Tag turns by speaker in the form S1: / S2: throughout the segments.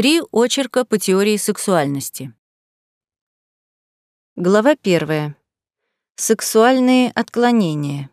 S1: Три очерка по теории сексуальности. Глава первая. Сексуальные отклонения.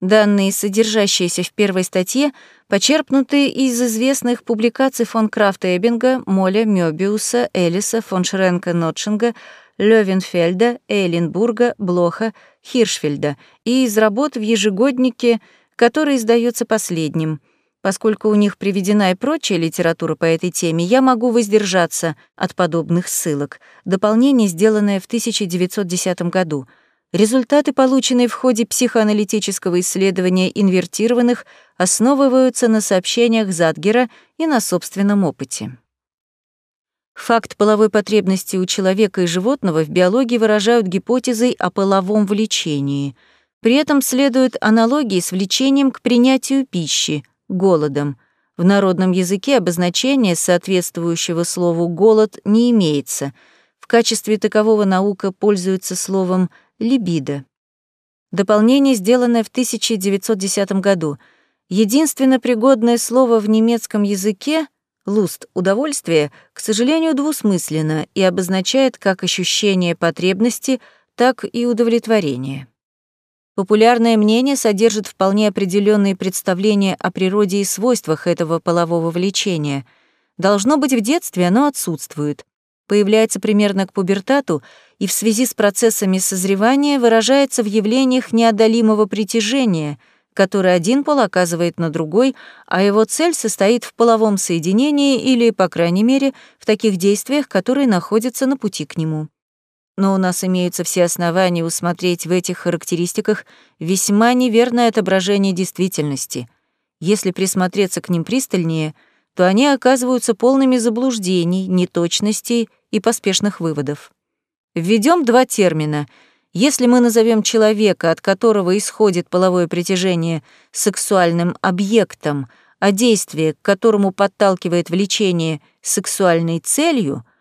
S1: Данные, содержащиеся в первой статье, почерпнуты из известных публикаций фон Крафта Эббинга, Моля, Мёбиуса, Элиса, фон Шренка Нотшинга, Лёвенфельда, Эйленбурга, Блоха, Хиршфельда и из работ в ежегоднике, который издается последним — Поскольку у них приведена и прочая литература по этой теме, я могу воздержаться от подобных ссылок. Дополнение, сделанное в 1910 году. Результаты, полученные в ходе психоаналитического исследования инвертированных, основываются на сообщениях Задгера и на собственном опыте. Факт половой потребности у человека и животного в биологии выражают гипотезой о половом влечении. При этом следуют аналогии с влечением к принятию пищи — голодом. В народном языке обозначения соответствующего слову «голод» не имеется. В качестве такового наука пользуется словом «либидо». Дополнение, сделанное в 1910 году. Единственно пригодное слово в немецком языке «луст» — удовольствие, к сожалению, двусмысленно и обозначает как ощущение потребности, так и удовлетворение. Популярное мнение содержит вполне определенные представления о природе и свойствах этого полового влечения. Должно быть, в детстве оно отсутствует. Появляется примерно к пубертату и в связи с процессами созревания выражается в явлениях неодолимого притяжения, которое один пол оказывает на другой, а его цель состоит в половом соединении или, по крайней мере, в таких действиях, которые находятся на пути к нему но у нас имеются все основания усмотреть в этих характеристиках весьма неверное отображение действительности. Если присмотреться к ним пристальнее, то они оказываются полными заблуждений, неточностей и поспешных выводов. Введем два термина. Если мы назовем человека, от которого исходит половое притяжение, сексуальным объектом, а действие, к которому подталкивает влечение, сексуальной целью —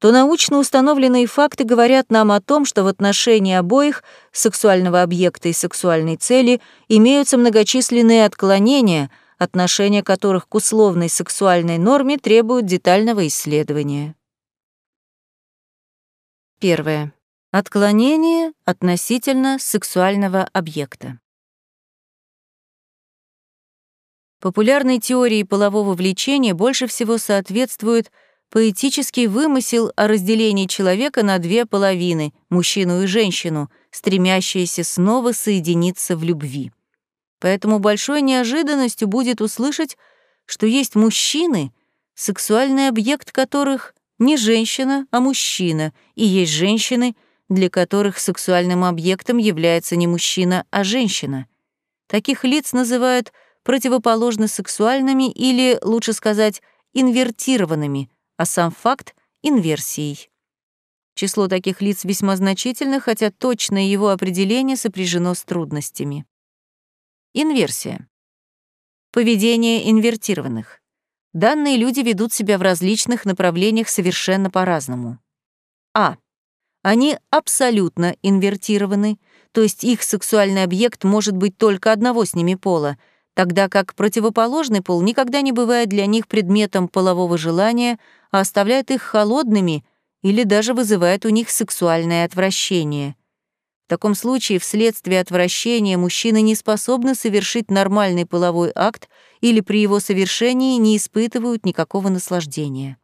S1: то научно установленные факты говорят нам о том, что в отношении обоих сексуального объекта и сексуальной цели имеются многочисленные отклонения, отношения которых к условной сексуальной норме требуют детального исследования. Первое. Отклонение относительно сексуального объекта. Популярной теории полового влечения больше всего соответствует поэтический вымысел о разделении человека на две половины, мужчину и женщину, стремящиеся снова соединиться в любви. Поэтому большой неожиданностью будет услышать, что есть мужчины, сексуальный объект которых не женщина, а мужчина, и есть женщины, для которых сексуальным объектом является не мужчина, а женщина. Таких лиц называют противоположно сексуальными или, лучше сказать, инвертированными, а сам факт — инверсией. Число таких лиц весьма значительно, хотя точное его определение сопряжено с трудностями. Инверсия. Поведение инвертированных. Данные люди ведут себя в различных направлениях совершенно по-разному. А. Они абсолютно инвертированы, то есть их сексуальный объект может быть только одного с ними пола, тогда как противоположный пол никогда не бывает для них предметом полового желания, а оставляет их холодными или даже вызывает у них сексуальное отвращение. В таком случае вследствие отвращения мужчины не способны совершить нормальный половой акт или при его совершении не испытывают никакого наслаждения.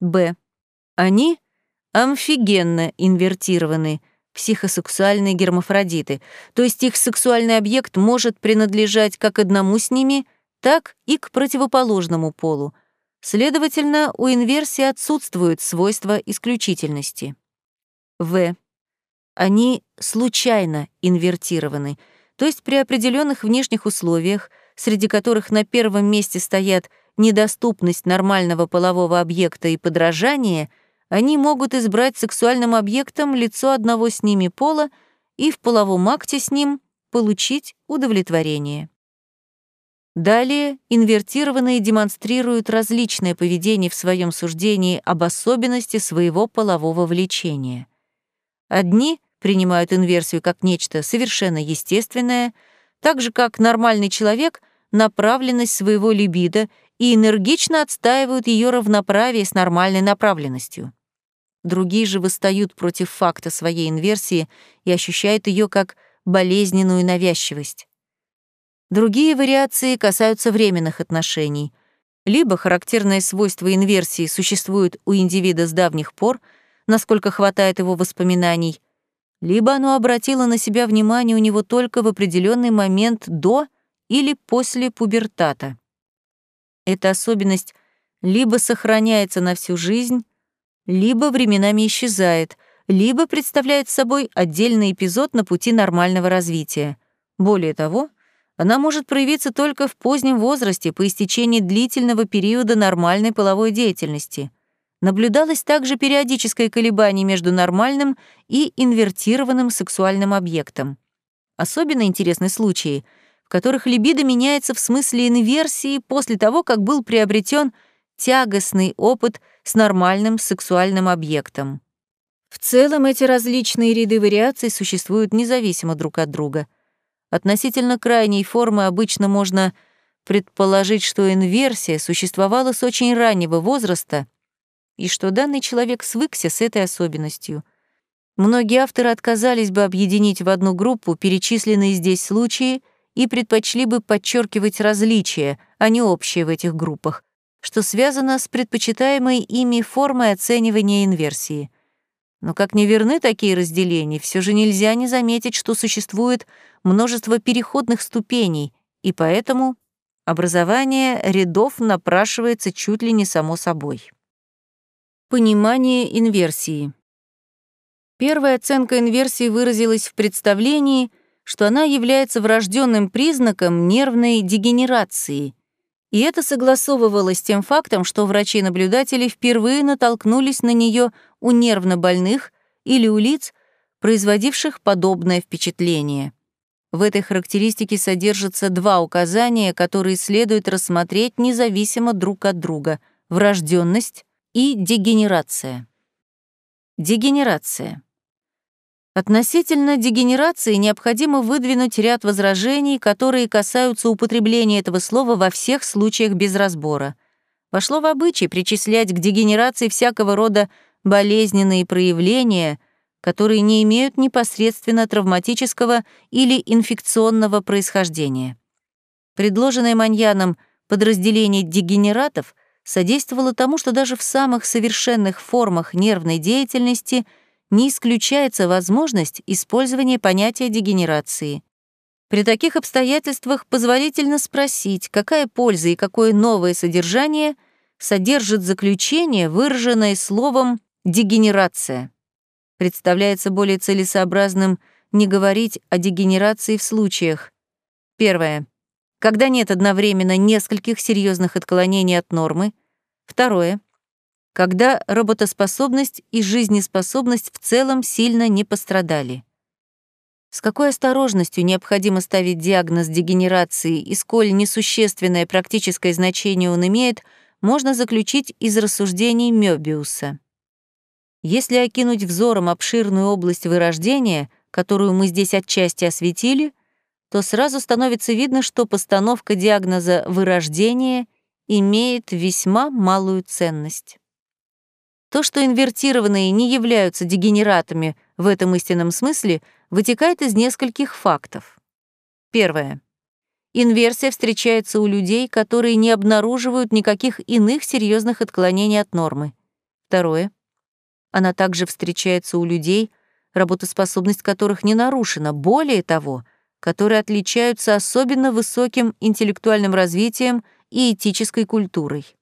S1: Б. Они амфигенно инвертированы, психосексуальные гермафродиты, то есть их сексуальный объект может принадлежать как одному с ними, так и к противоположному полу — Следовательно, у инверсии отсутствуют свойства исключительности. В. Они случайно инвертированы, то есть при определенных внешних условиях, среди которых на первом месте стоят недоступность нормального полового объекта и подражание, они могут избрать сексуальным объектом лицо одного с ними пола и в половом акте с ним получить удовлетворение. Далее инвертированные демонстрируют различное поведение в своем суждении об особенности своего полового влечения. Одни принимают инверсию как нечто совершенно естественное, так же как нормальный человек — направленность своего либидо и энергично отстаивают ее равноправие с нормальной направленностью. Другие же восстают против факта своей инверсии и ощущают ее как болезненную навязчивость. Другие вариации касаются временных отношений. Либо характерное свойство инверсии существует у индивида с давних пор, насколько хватает его воспоминаний, либо оно обратило на себя внимание у него только в определенный момент до или после пубертата. Эта особенность либо сохраняется на всю жизнь, либо временами исчезает, либо представляет собой отдельный эпизод на пути нормального развития. Более того, она может проявиться только в позднем возрасте по истечении длительного периода нормальной половой деятельности. Наблюдалось также периодическое колебание между нормальным и инвертированным сексуальным объектом. Особенно интересны случаи — в которых либидо меняется в смысле инверсии после того, как был приобретен тягостный опыт с нормальным сексуальным объектом. В целом эти различные ряды вариаций существуют независимо друг от друга. Относительно крайней формы обычно можно предположить, что инверсия существовала с очень раннего возраста и что данный человек свыкся с этой особенностью. Многие авторы отказались бы объединить в одну группу перечисленные здесь случаи — и предпочли бы подчеркивать различия, а не общие в этих группах, что связано с предпочитаемой ими формой оценивания инверсии. Но как не верны такие разделения, все же нельзя не заметить, что существует множество переходных ступеней, и поэтому образование рядов напрашивается чуть ли не само собой. Понимание инверсии. Первая оценка инверсии выразилась в представлении, что она является врожденным признаком нервной дегенерации. И это согласовывалось с тем фактом, что врачи-наблюдатели впервые натолкнулись на нее у нервнобольных или у лиц, производивших подобное впечатление. В этой характеристике содержатся два указания, которые следует рассмотреть независимо друг от друга — врожденность и дегенерация. Дегенерация. Относительно дегенерации необходимо выдвинуть ряд возражений, которые касаются употребления этого слова во всех случаях без разбора. Вошло в обычай причислять к дегенерации всякого рода болезненные проявления, которые не имеют непосредственно травматического или инфекционного происхождения. Предложенное Маньяном подразделение дегенератов содействовало тому, что даже в самых совершенных формах нервной деятельности – не исключается возможность использования понятия дегенерации. При таких обстоятельствах позволительно спросить, какая польза и какое новое содержание содержит заключение, выраженное словом «дегенерация». Представляется более целесообразным не говорить о дегенерации в случаях. Первое. Когда нет одновременно нескольких серьезных отклонений от нормы. Второе когда работоспособность и жизнеспособность в целом сильно не пострадали. С какой осторожностью необходимо ставить диагноз дегенерации и сколь несущественное практическое значение он имеет, можно заключить из рассуждений Мёбиуса. Если окинуть взором обширную область вырождения, которую мы здесь отчасти осветили, то сразу становится видно, что постановка диагноза вырождения имеет весьма малую ценность. То, что инвертированные не являются дегенератами в этом истинном смысле, вытекает из нескольких фактов. Первое. Инверсия встречается у людей, которые не обнаруживают никаких иных серьезных отклонений от нормы. Второе. Она также встречается у людей, работоспособность которых не нарушена, более того, которые отличаются особенно высоким интеллектуальным развитием и этической культурой.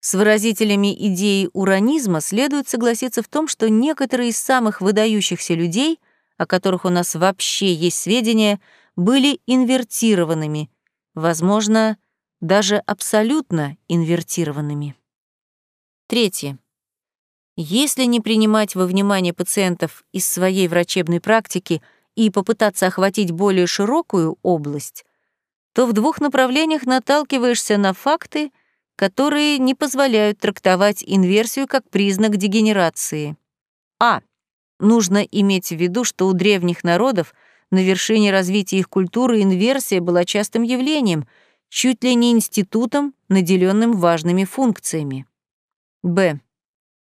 S1: С выразителями идеи уранизма следует согласиться в том, что некоторые из самых выдающихся людей, о которых у нас вообще есть сведения, были инвертированными, возможно, даже абсолютно инвертированными. Третье. Если не принимать во внимание пациентов из своей врачебной практики и попытаться охватить более широкую область, то в двух направлениях наталкиваешься на факты, которые не позволяют трактовать инверсию как признак дегенерации. А. Нужно иметь в виду, что у древних народов на вершине развития их культуры инверсия была частым явлением, чуть ли не институтом, наделенным важными функциями. Б.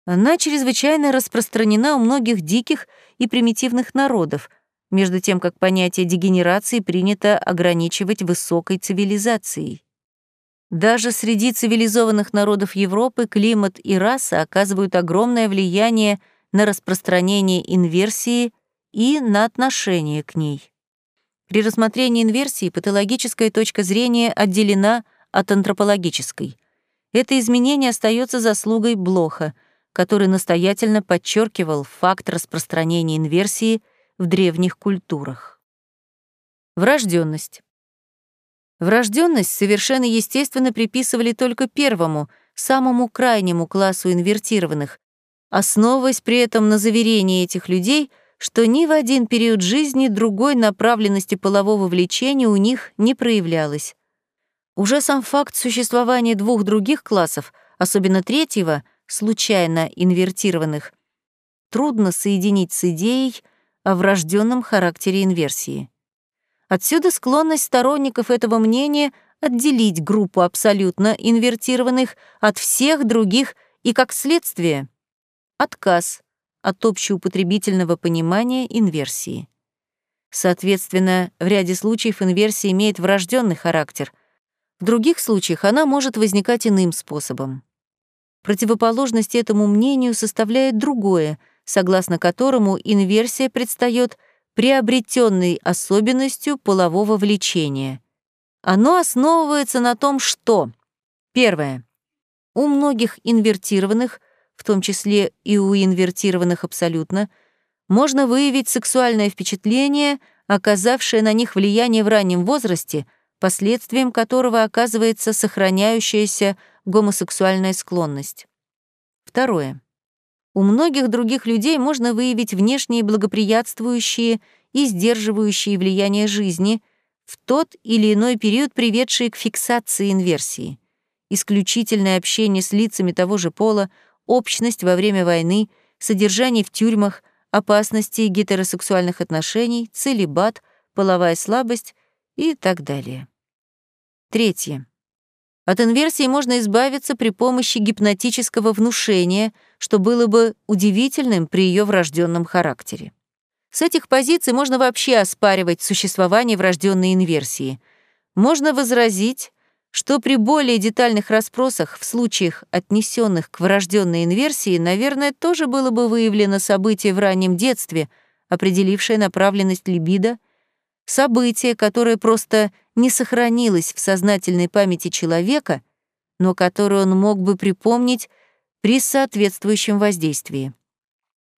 S1: Она чрезвычайно распространена у многих диких и примитивных народов, между тем как понятие дегенерации принято ограничивать высокой цивилизацией. Даже среди цивилизованных народов Европы климат и раса оказывают огромное влияние на распространение инверсии и на отношение к ней. При рассмотрении инверсии патологическая точка зрения отделена от антропологической. Это изменение остается заслугой Блоха, который настоятельно подчеркивал факт распространения инверсии в древних культурах. Врожденность. Врожденность совершенно естественно приписывали только первому, самому крайнему классу инвертированных, основываясь при этом на заверении этих людей — что ни в один период жизни другой направленности полового влечения у них не проявлялось. Уже сам факт существования двух других классов, особенно третьего, случайно инвертированных, трудно соединить с идеей о врожденном характере инверсии. Отсюда склонность сторонников этого мнения отделить группу абсолютно инвертированных от всех других и, как следствие, отказ от общеупотребительного понимания инверсии. Соответственно, в ряде случаев инверсия имеет врожденный характер, в других случаях она может возникать иным способом. Противоположность этому мнению составляет другое, согласно которому инверсия предстает приобретенной особенностью полового влечения. Оно основывается на том, что первое. У многих инвертированных – в том числе и у инвертированных абсолютно, можно выявить сексуальное впечатление, оказавшее на них влияние в раннем возрасте, последствием которого оказывается сохраняющаяся гомосексуальная склонность. Второе. У многих других людей можно выявить внешние благоприятствующие и сдерживающие влияние жизни в тот или иной период, приведшие к фиксации инверсии. Исключительное общение с лицами того же пола общность во время войны, содержание в тюрьмах, опасности гетеросексуальных отношений, целебат, половая слабость и так далее. Третье. От инверсии можно избавиться при помощи гипнотического внушения, что было бы удивительным при ее врожденном характере. С этих позиций можно вообще оспаривать существование врожденной инверсии. Можно возразить, что при более детальных расспросах в случаях, отнесенных к врожденной инверсии, наверное, тоже было бы выявлено событие в раннем детстве, определившее направленность либидо, событие, которое просто не сохранилось в сознательной памяти человека, но которое он мог бы припомнить при соответствующем воздействии.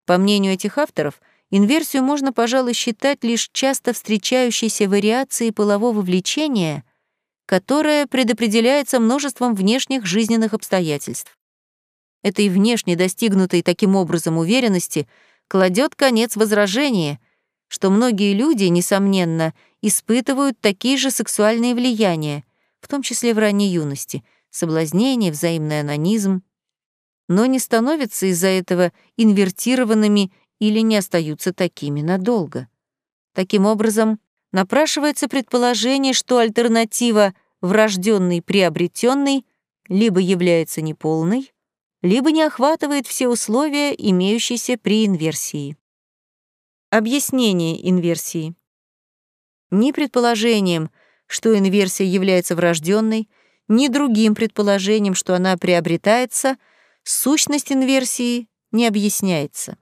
S1: По мнению этих авторов, инверсию можно, пожалуй, считать лишь часто встречающейся вариацией полового влечения — которая предопределяется множеством внешних жизненных обстоятельств. Этой внешне достигнутой таким образом уверенности кладет конец возражение, что многие люди, несомненно, испытывают такие же сексуальные влияния, в том числе в ранней юности, соблазнение, взаимный анонизм, но не становятся из-за этого инвертированными или не остаются такими надолго. Таким образом, напрашивается предположение, что альтернатива врожденный приобретенный либо является неполной, либо не охватывает все условия, имеющиеся при инверсии. Объяснение инверсии. Ни предположением, что инверсия является врожденной, ни другим предположением, что она приобретается, сущность инверсии не объясняется.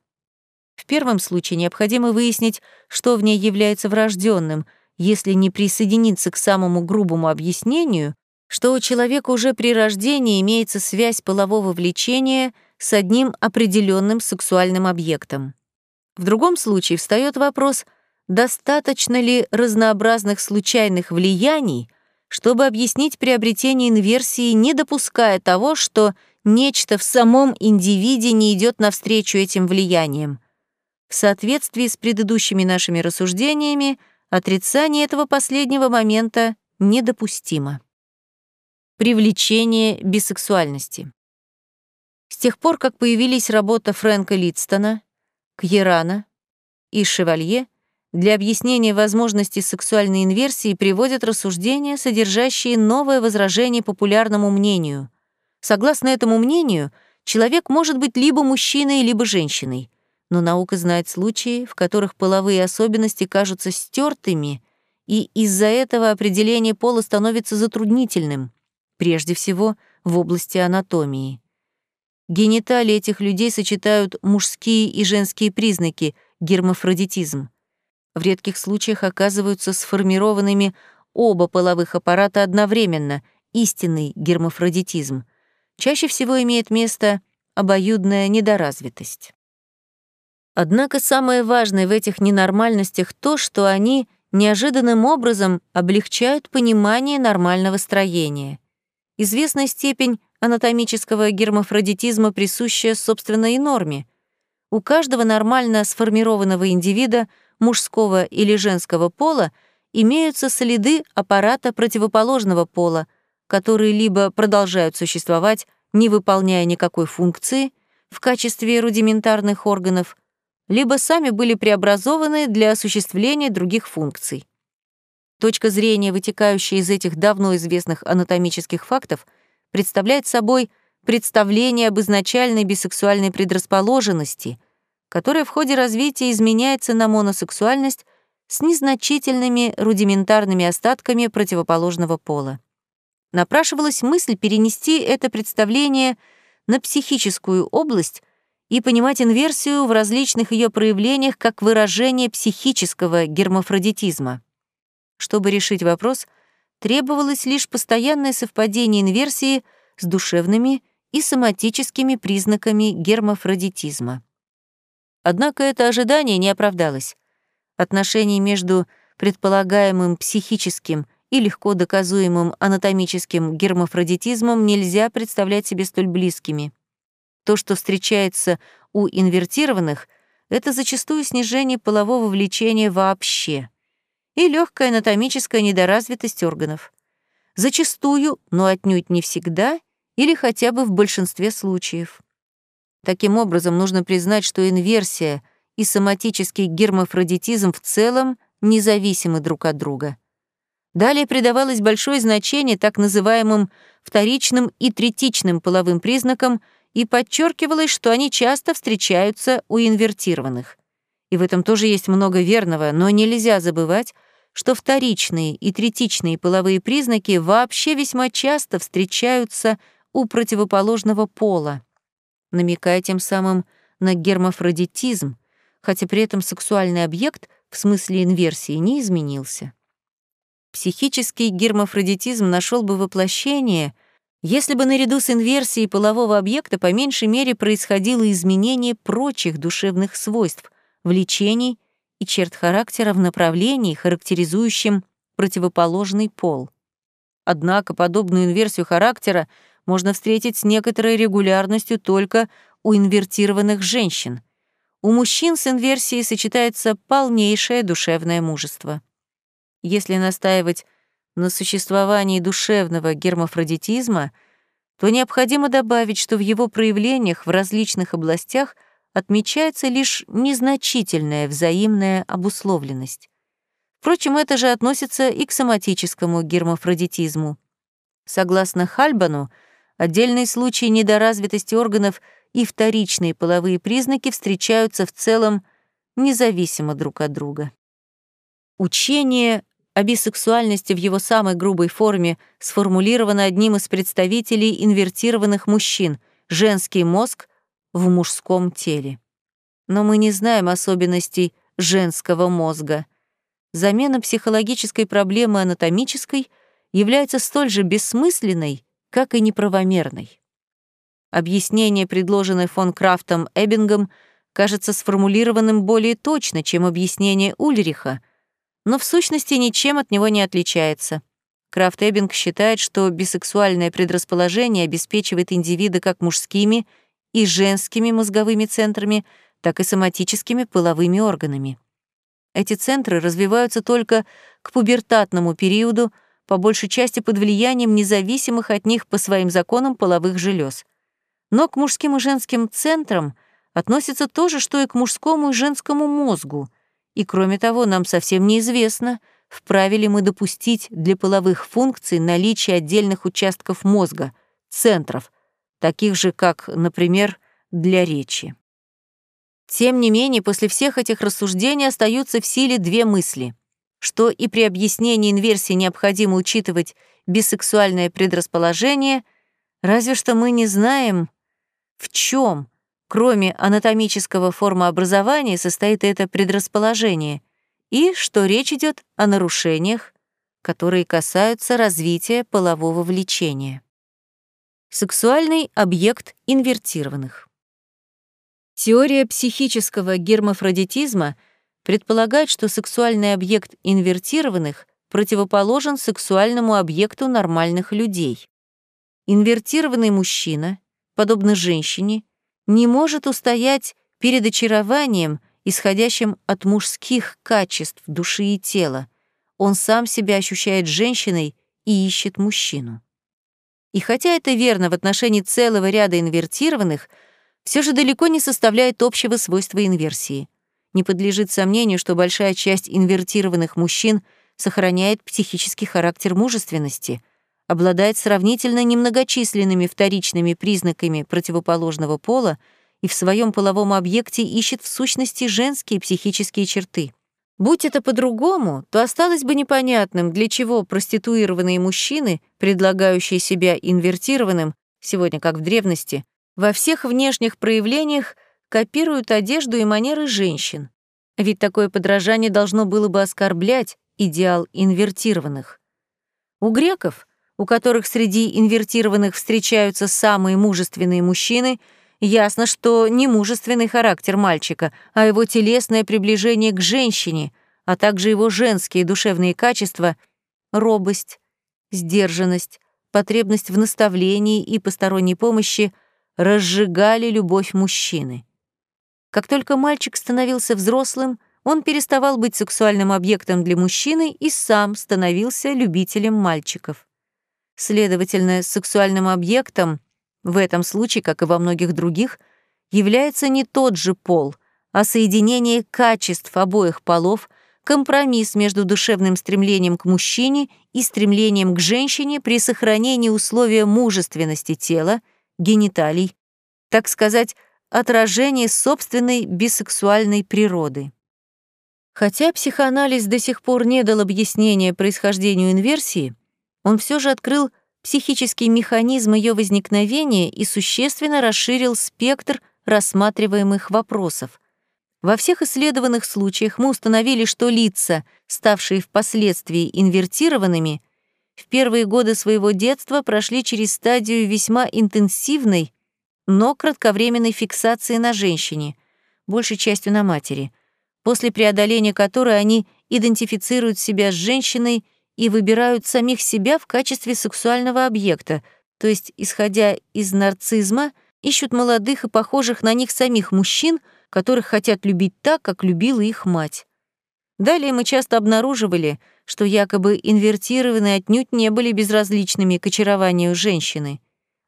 S1: В первом случае необходимо выяснить, что в ней является врожденным, если не присоединиться к самому грубому объяснению, что у человека уже при рождении имеется связь полового влечения с одним определенным сексуальным объектом. В другом случае встает вопрос, достаточно ли разнообразных случайных влияний, чтобы объяснить приобретение инверсии, не допуская того, что нечто в самом индивиде не идет навстречу этим влияниям. В соответствии с предыдущими нашими рассуждениями, отрицание этого последнего момента недопустимо. Привлечение бисексуальности. С тех пор, как появились работа Фрэнка Лидстона, Кьерана и Шевалье, Для объяснения возможности сексуальной инверсии приводят рассуждения, содержащие новое возражение популярному мнению. Согласно этому мнению, человек может быть либо мужчиной, либо женщиной. Но наука знает случаи, в которых половые особенности кажутся стертыми, и из-за этого определение пола становится затруднительным, прежде всего в области анатомии. Гениталии этих людей сочетают мужские и женские признаки, гермафродитизм в редких случаях оказываются сформированными оба половых аппарата одновременно, истинный гермафродитизм. Чаще всего имеет место обоюдная недоразвитость. Однако самое важное в этих ненормальностях то, что они неожиданным образом облегчают понимание нормального строения. Известная степень анатомического гермафродитизма присущая собственной норме. У каждого нормально сформированного индивида мужского или женского пола имеются следы аппарата противоположного пола, которые либо продолжают существовать, не выполняя никакой функции, в качестве рудиментарных органов, либо сами были преобразованы для осуществления других функций. Точка зрения, вытекающая из этих давно известных анатомических фактов, представляет собой представление об изначальной бисексуальной предрасположенности — которая в ходе развития изменяется на моносексуальность с незначительными рудиментарными остатками противоположного пола. Напрашивалась мысль перенести это представление на психическую область и понимать инверсию в различных ее проявлениях как выражение психического гермафродитизма. Чтобы решить вопрос, требовалось лишь постоянное совпадение инверсии с душевными и соматическими признаками гермафродитизма. Однако это ожидание не оправдалось. Отношения между предполагаемым психическим и легко доказуемым анатомическим гермафродитизмом нельзя представлять себе столь близкими. То, что встречается у инвертированных, это зачастую снижение полового влечения вообще и легкая анатомическая недоразвитость органов. Зачастую, но отнюдь не всегда или хотя бы в большинстве случаев. Таким образом, нужно признать, что инверсия и соматический гермафродитизм в целом независимы друг от друга. Далее придавалось большое значение так называемым вторичным и третичным половым признакам и подчеркивалось, что они часто встречаются у инвертированных. И в этом тоже есть много верного, но нельзя забывать, что вторичные и третичные половые признаки вообще весьма часто встречаются у противоположного пола намекая тем самым на гермафродитизм, хотя при этом сексуальный объект в смысле инверсии не изменился. Психический гермафродитизм нашел бы воплощение, если бы наряду с инверсией полового объекта по меньшей мере происходило изменение прочих душевных свойств, влечений и черт характера в направлении, характеризующем противоположный пол. Однако подобную инверсию характера можно встретить с некоторой регулярностью только у инвертированных женщин. У мужчин с инверсией сочетается полнейшее душевное мужество. Если настаивать на существовании душевного гермафродитизма, то необходимо добавить, что в его проявлениях в различных областях отмечается лишь незначительная взаимная обусловленность. Впрочем, это же относится и к соматическому гермафродитизму. Согласно Хальбану, Отдельные случаи недоразвитости органов и вторичные половые признаки встречаются в целом независимо друг от друга. Учение о бисексуальности в его самой грубой форме сформулировано одним из представителей инвертированных мужчин — женский мозг в мужском теле. Но мы не знаем особенностей женского мозга. Замена психологической проблемы анатомической является столь же бессмысленной, как и неправомерной. Объяснение, предложенное фон Крафтом Эббингом, кажется сформулированным более точно, чем объяснение Ульриха, но в сущности ничем от него не отличается. Крафт Эббинг считает, что бисексуальное предрасположение обеспечивает индивида как мужскими и женскими мозговыми центрами, так и соматическими половыми органами. Эти центры развиваются только к пубертатному периоду, по большей части под влиянием независимых от них по своим законам половых желез. Но к мужским и женским центрам относится то же, что и к мужскому и женскому мозгу, И кроме того, нам совсем неизвестно, вправе ли мы допустить для половых функций наличие отдельных участков мозга, центров, таких же, как, например, для речи. Тем не менее, после всех этих рассуждений остаются в силе две мысли, что и при объяснении инверсии необходимо учитывать бисексуальное предрасположение, разве что мы не знаем, в чем, кроме анатомического формообразования, состоит это предрасположение, и что речь идет о нарушениях, которые касаются развития полового влечения. Сексуальный объект инвертированных. Теория психического гермафродитизма предполагает, что сексуальный объект инвертированных противоположен сексуальному объекту нормальных людей. Инвертированный мужчина, подобно женщине, не может устоять перед очарованием, исходящим от мужских качеств души и тела. Он сам себя ощущает женщиной и ищет мужчину. И хотя это верно в отношении целого ряда инвертированных, все же далеко не составляет общего свойства инверсии. Не подлежит сомнению, что большая часть инвертированных мужчин сохраняет психический характер мужественности, обладает сравнительно немногочисленными вторичными признаками противоположного пола и в своем половом объекте ищет в сущности женские психические черты. Будь это по-другому, то осталось бы непонятным, для чего проституированные мужчины, предлагающие себя инвертированным, сегодня как в древности, во всех внешних проявлениях копируют одежду и манеры женщин. Ведь такое подражание должно было бы оскорблять идеал инвертированных. У греков, у которых среди инвертированных встречаются самые мужественные мужчины — Ясно, что не мужественный характер мальчика, а его телесное приближение к женщине, а также его женские душевные качества — робость, сдержанность, потребность в наставлении и посторонней помощи — разжигали любовь мужчины. Как только мальчик становился взрослым, он переставал быть сексуальным объектом для мужчины и сам становился любителем мальчиков. Следовательно, сексуальным объектом — в этом случае, как и во многих других, является не тот же пол, а соединение качеств обоих полов, компромисс между душевным стремлением к мужчине и стремлением к женщине при сохранении условия мужественности тела, гениталий, так сказать, отражение собственной бисексуальной природы. Хотя психоанализ до сих пор не дал объяснения происхождению инверсии, он все же открыл психический механизм ее возникновения и существенно расширил спектр рассматриваемых вопросов. Во всех исследованных случаях мы установили, что лица, ставшие впоследствии инвертированными, в первые годы своего детства прошли через стадию весьма интенсивной, но кратковременной фиксации на женщине, большей частью на матери, после преодоления которой они идентифицируют себя с женщиной и выбирают самих себя в качестве сексуального объекта, то есть, исходя из нарцизма, ищут молодых и похожих на них самих мужчин, которых хотят любить так, как любила их мать. Далее мы часто обнаруживали, что якобы инвертированные отнюдь не были безразличными к очарованию женщины,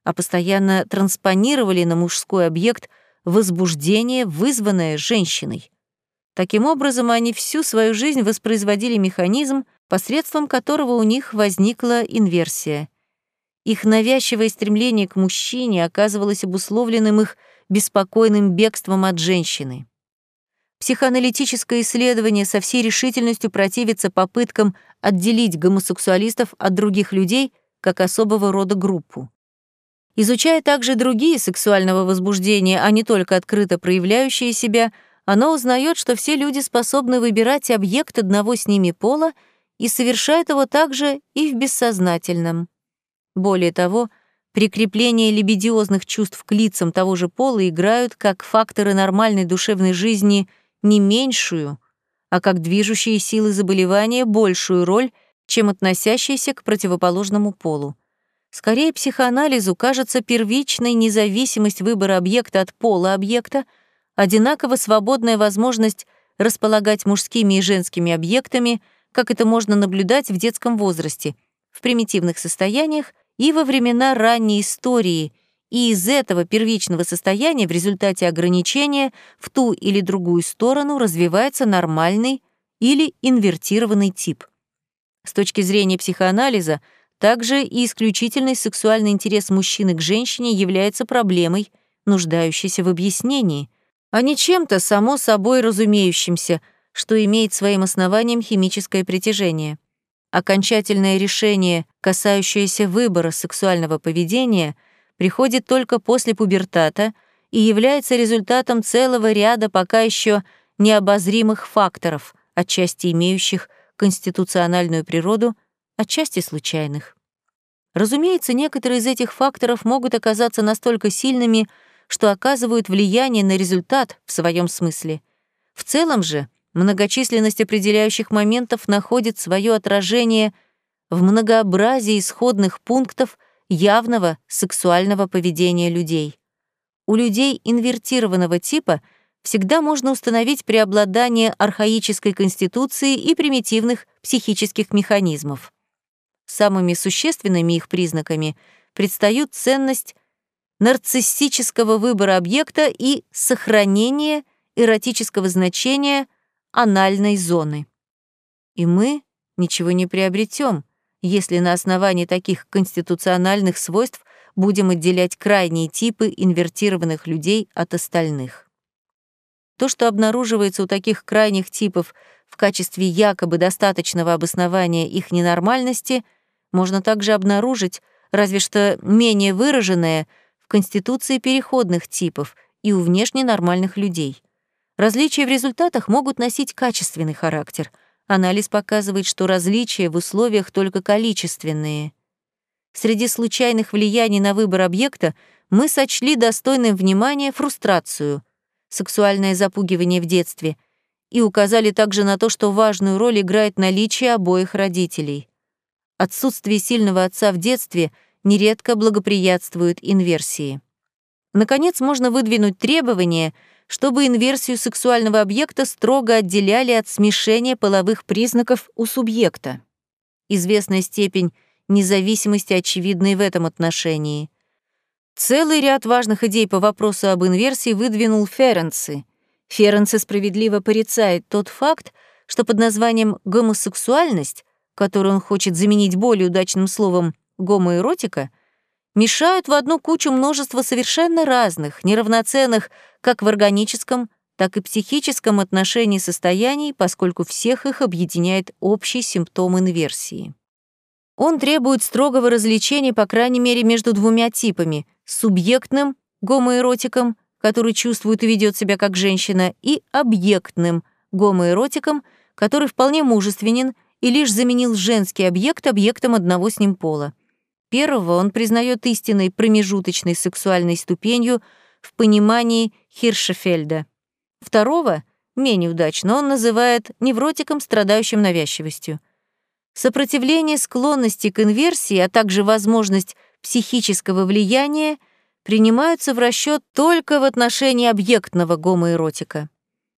S1: а постоянно транспонировали на мужской объект возбуждение, вызванное женщиной. Таким образом, они всю свою жизнь воспроизводили механизм, посредством которого у них возникла инверсия. Их навязчивое стремление к мужчине оказывалось обусловленным их беспокойным бегством от женщины. Психоаналитическое исследование со всей решительностью противится попыткам отделить гомосексуалистов от других людей как особого рода группу. Изучая также другие сексуального возбуждения, а не только открыто проявляющие себя, оно узнает, что все люди способны выбирать объект одного с ними пола и совершает его также и в бессознательном. Более того, прикрепление либидиозных чувств к лицам того же пола играют как факторы нормальной душевной жизни не меньшую, а как движущие силы заболевания большую роль, чем относящиеся к противоположному полу. Скорее, психоанализу кажется первичной независимость выбора объекта от пола объекта, одинаково свободная возможность располагать мужскими и женскими объектами — как это можно наблюдать в детском возрасте, в примитивных состояниях и во времена ранней истории, и из этого первичного состояния в результате ограничения в ту или другую сторону развивается нормальный или инвертированный тип. С точки зрения психоанализа, также и исключительный сексуальный интерес мужчины к женщине является проблемой, нуждающейся в объяснении, а не чем-то само собой разумеющимся, что имеет своим основанием химическое притяжение. Окончательное решение, касающееся выбора сексуального поведения, приходит только после пубертата и является результатом целого ряда пока еще необозримых факторов, отчасти имеющих конституциональную природу, отчасти случайных. Разумеется, некоторые из этих факторов могут оказаться настолько сильными, что оказывают влияние на результат в своем смысле. В целом же многочисленность определяющих моментов находит свое отражение в многообразии исходных пунктов явного сексуального поведения людей. У людей инвертированного типа всегда можно установить преобладание архаической конституции и примитивных психических механизмов. Самыми существенными их признаками предстают ценность нарциссического выбора объекта и сохранение эротического значения анальной зоны. И мы ничего не приобретем, если на основании таких конституциональных свойств будем отделять крайние типы инвертированных людей от остальных. То, что обнаруживается у таких крайних типов в качестве якобы достаточного обоснования их ненормальности, можно также обнаружить, разве что менее выраженное, в конституции переходных типов и у внешне нормальных людей. Различия в результатах могут носить качественный характер. Анализ показывает, что различия в условиях только количественные. Среди случайных влияний на выбор объекта мы сочли достойным внимания фрустрацию, сексуальное запугивание в детстве, и указали также на то, что важную роль играет наличие обоих родителей. Отсутствие сильного отца в детстве нередко благоприятствует инверсии. Наконец, можно выдвинуть требование, чтобы инверсию сексуального объекта строго отделяли от смешения половых признаков у субъекта. Известная степень независимости очевидна и в этом отношении. Целый ряд важных идей по вопросу об инверсии выдвинул Ференци. Ференци справедливо порицает тот факт, что под названием «гомосексуальность», которую он хочет заменить более удачным словом «гомоэротика», мешают в одну кучу множество совершенно разных, неравноценных как в органическом, так и психическом отношении состояний, поскольку всех их объединяет общий симптом инверсии. Он требует строгого развлечения, по крайней мере, между двумя типами — субъектным, гомоэротиком, который чувствует и ведет себя как женщина, и объектным, гомоэротиком, который вполне мужественен и лишь заменил женский объект объектом одного с ним пола. Первого он признает истинной промежуточной сексуальной ступенью в понимании Хиршефельда. Второго, менее удачно, он называет невротиком, страдающим навязчивостью. Сопротивление склонности к инверсии, а также возможность психического влияния принимаются в расчет только в отношении объектного гомоэротика.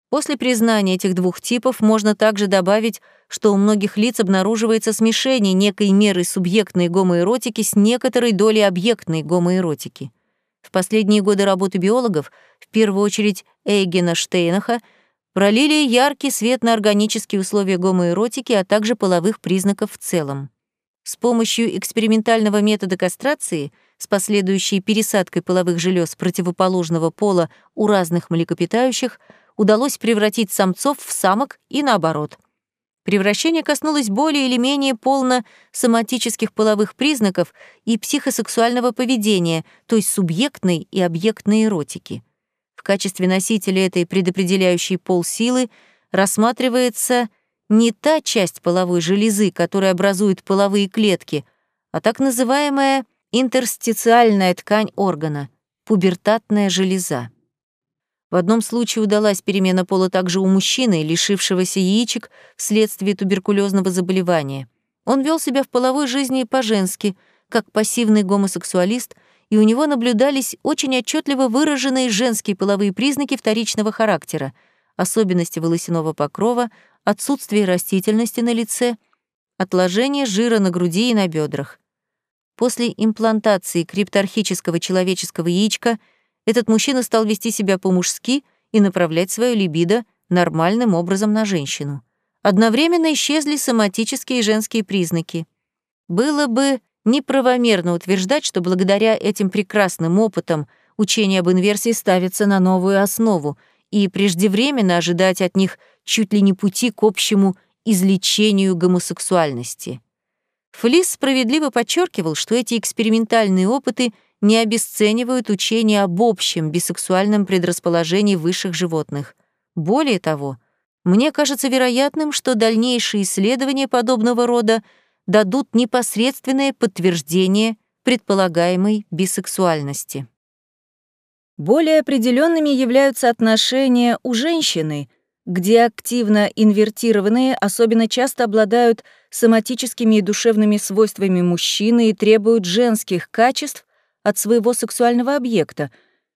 S1: После признания этих двух типов можно также добавить, что у многих лиц обнаруживается смешение некой меры субъектной гомоэротики с некоторой долей объектной гомоэротики. В последние годы работы биологов, в первую очередь Эйгена Штейнаха, пролили яркий свет на органические условия гомоэротики, а также половых признаков в целом. С помощью экспериментального метода кастрации с последующей пересадкой половых желез противоположного пола у разных млекопитающих удалось превратить самцов в самок и наоборот. Превращение коснулось более или менее полно соматических половых признаков и психосексуального поведения, то есть субъектной и объектной эротики качестве носителя этой предопределяющей пол силы рассматривается не та часть половой железы, которая образует половые клетки, а так называемая интерстициальная ткань органа, пубертатная железа. В одном случае удалась перемена пола также у мужчины, лишившегося яичек вследствие туберкулезного заболевания. Он вел себя в половой жизни по-женски, как пассивный гомосексуалист, и у него наблюдались очень отчетливо выраженные женские половые признаки вторичного характера, особенности волосяного покрова, отсутствие растительности на лице, отложение жира на груди и на бедрах. После имплантации крипторхического человеческого яичка этот мужчина стал вести себя по-мужски и направлять свою либидо нормальным образом на женщину. Одновременно исчезли соматические женские признаки. Было бы неправомерно утверждать, что благодаря этим прекрасным опытам учение об инверсии ставится на новую основу, и преждевременно ожидать от них чуть ли не пути к общему излечению гомосексуальности. Флис справедливо подчеркивал, что эти экспериментальные опыты не обесценивают учение об общем бисексуальном предрасположении высших животных. Более того, мне кажется вероятным, что дальнейшие исследования подобного рода дадут непосредственное подтверждение предполагаемой бисексуальности. Более определенными являются отношения у женщины, где активно инвертированные особенно часто обладают соматическими и душевными свойствами мужчины и требуют женских качеств от своего сексуального объекта,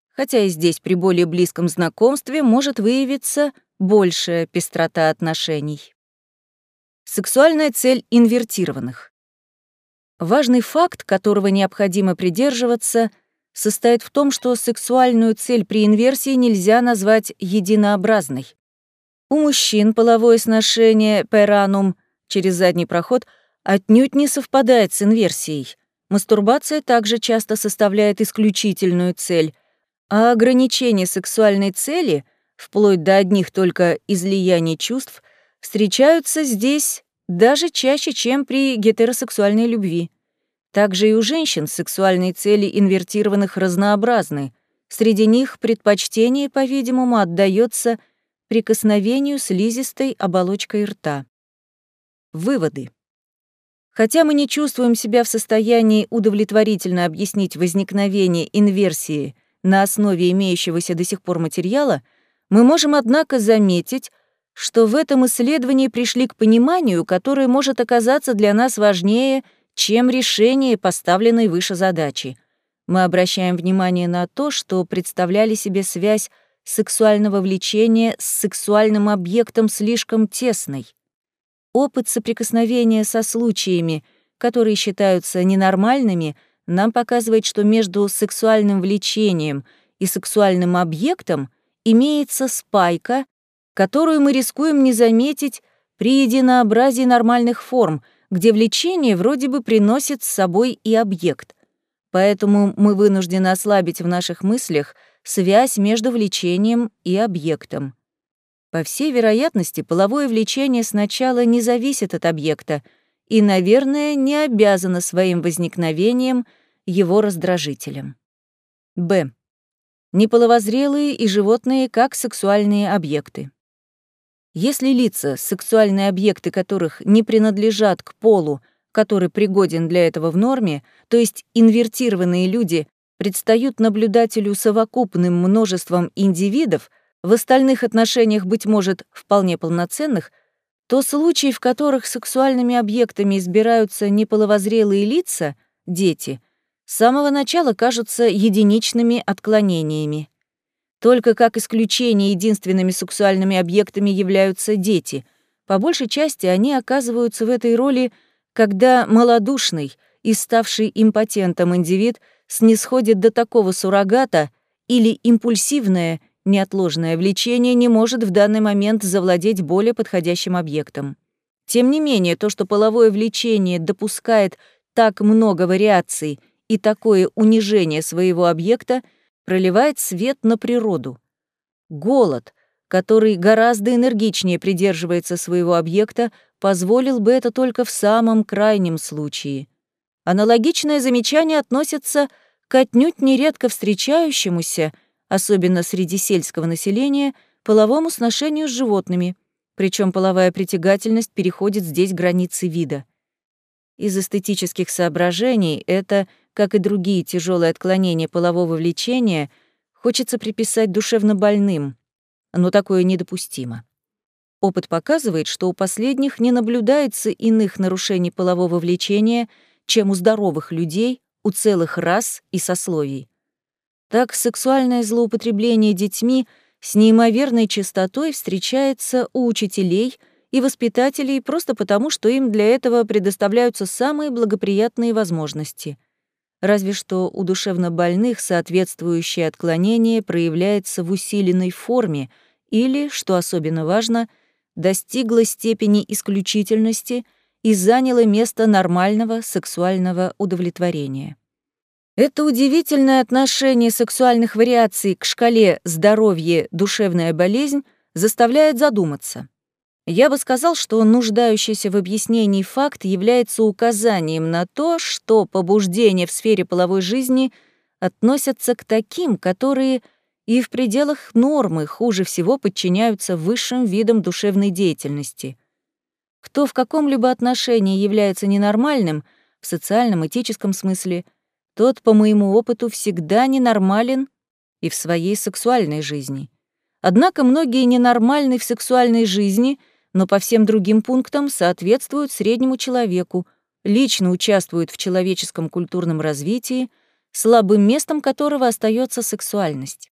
S1: хотя и здесь при более близком знакомстве может выявиться большая пестрота отношений. Сексуальная цель инвертированных. Важный факт, которого необходимо придерживаться, состоит в том, что сексуальную цель при инверсии нельзя назвать единообразной. У мужчин половое сношение перанум через задний проход отнюдь не совпадает с инверсией. Мастурбация также часто составляет исключительную цель, а ограничение сексуальной цели, вплоть до одних только излияний чувств, встречаются здесь даже чаще, чем при гетеросексуальной любви. Также и у женщин сексуальные цели инвертированных разнообразны. Среди них предпочтение, по-видимому, отдается прикосновению слизистой оболочкой рта. Выводы. Хотя мы не чувствуем себя в состоянии удовлетворительно объяснить возникновение инверсии на основе имеющегося до сих пор материала, мы можем, однако, заметить, что в этом исследовании пришли к пониманию, которое может оказаться для нас важнее, чем решение поставленной выше задачи. Мы обращаем внимание на то, что представляли себе связь сексуального влечения с сексуальным объектом слишком тесной. Опыт соприкосновения со случаями, которые считаются ненормальными, нам показывает, что между сексуальным влечением и сексуальным объектом имеется спайка, которую мы рискуем не заметить при единообразии нормальных форм, где влечение вроде бы приносит с собой и объект. Поэтому мы вынуждены ослабить в наших мыслях связь между влечением и объектом. По всей вероятности, половое влечение сначала не зависит от объекта и, наверное, не обязано своим возникновением его раздражителем. Б. Неполовозрелые и животные как сексуальные объекты. Если лица, сексуальные объекты которых не принадлежат к полу, который пригоден для этого в норме, то есть инвертированные люди, предстают наблюдателю совокупным множеством индивидов, в остальных отношениях, быть может, вполне полноценных, то случаи, в которых сексуальными объектами избираются неполовозрелые лица, дети, с самого начала кажутся единичными отклонениями. Только как исключение единственными сексуальными объектами являются дети. По большей части они оказываются в этой роли, когда малодушный и ставший импотентом индивид снисходит до такого суррогата или импульсивное, неотложное влечение не может в данный момент завладеть более подходящим объектом. Тем не менее, то, что половое влечение допускает так много вариаций и такое унижение своего объекта — проливает свет на природу. Голод, который гораздо энергичнее придерживается своего объекта, позволил бы это только в самом крайнем случае. Аналогичное замечание относится к отнюдь нередко встречающемуся, особенно среди сельского населения, половому сношению с животными, причем половая притягательность переходит здесь границы вида. Из эстетических соображений это как и другие тяжелые отклонения полового влечения, хочется приписать душевно больным, но такое недопустимо. Опыт показывает, что у последних не наблюдается иных нарушений полового влечения, чем у здоровых людей, у целых рас и сословий. Так сексуальное злоупотребление детьми с неимоверной частотой встречается у учителей и воспитателей просто потому, что им для этого предоставляются самые благоприятные возможности — разве что у душевнобольных соответствующее отклонение проявляется в усиленной форме или, что особенно важно, достигло степени исключительности и заняло место нормального сексуального удовлетворения. Это удивительное отношение сексуальных вариаций к шкале здоровье-душевная болезнь заставляет задуматься. Я бы сказал, что нуждающийся в объяснении факт является указанием на то, что побуждения в сфере половой жизни относятся к таким, которые и в пределах нормы хуже всего подчиняются высшим видам душевной деятельности. Кто в каком-либо отношении является ненормальным, в социальном, этическом смысле, тот, по моему опыту, всегда ненормален и в своей сексуальной жизни. Однако многие ненормальны в сексуальной жизни, но по всем другим пунктам соответствуют среднему человеку, лично участвуют в человеческом культурном развитии, слабым местом которого остается сексуальность.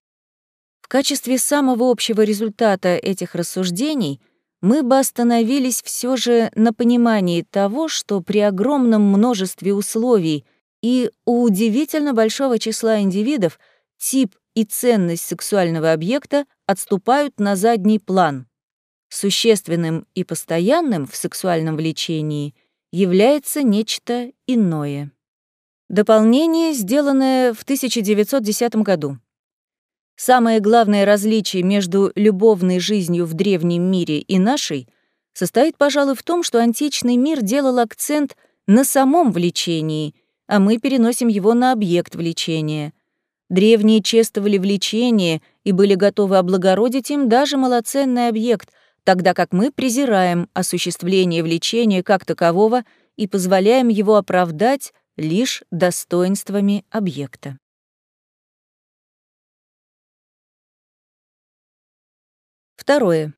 S1: В качестве самого общего результата этих рассуждений мы бы остановились все же на понимании того, что при огромном множестве условий и у удивительно большого числа индивидов тип и ценность сексуального объекта отступают на задний план. Существенным и постоянным в сексуальном влечении является нечто иное. Дополнение, сделанное в 1910 году. Самое главное различие между любовной жизнью в древнем мире и нашей состоит, пожалуй, в том, что античный мир делал акцент на самом влечении, а мы переносим его на объект влечения. Древние чествовали влечение и были готовы облагородить им даже малоценный объект, тогда как мы презираем осуществление влечения как такового и позволяем его оправдать лишь достоинствами объекта. Второе.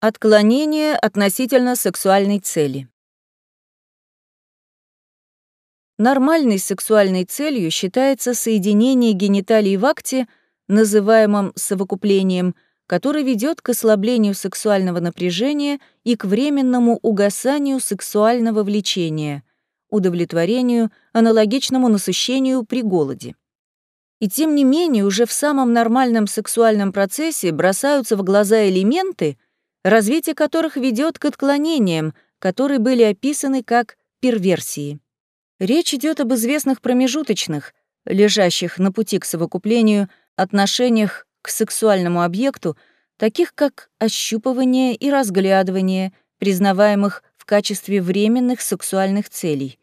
S1: Отклонение относительно сексуальной цели. Нормальной сексуальной целью считается соединение гениталий в акте, называемом совокуплением, который ведет к ослаблению сексуального напряжения и к временному угасанию сексуального влечения, удовлетворению, аналогичному насыщению при голоде. И тем не менее, уже в самом нормальном сексуальном процессе бросаются в глаза элементы, развитие которых ведет к отклонениям, которые были описаны как перверсии. Речь идет об известных промежуточных, лежащих на пути к совокуплению, отношениях к сексуальному объекту, таких как ощупывание и разглядывание, признаваемых в качестве временных сексуальных целей.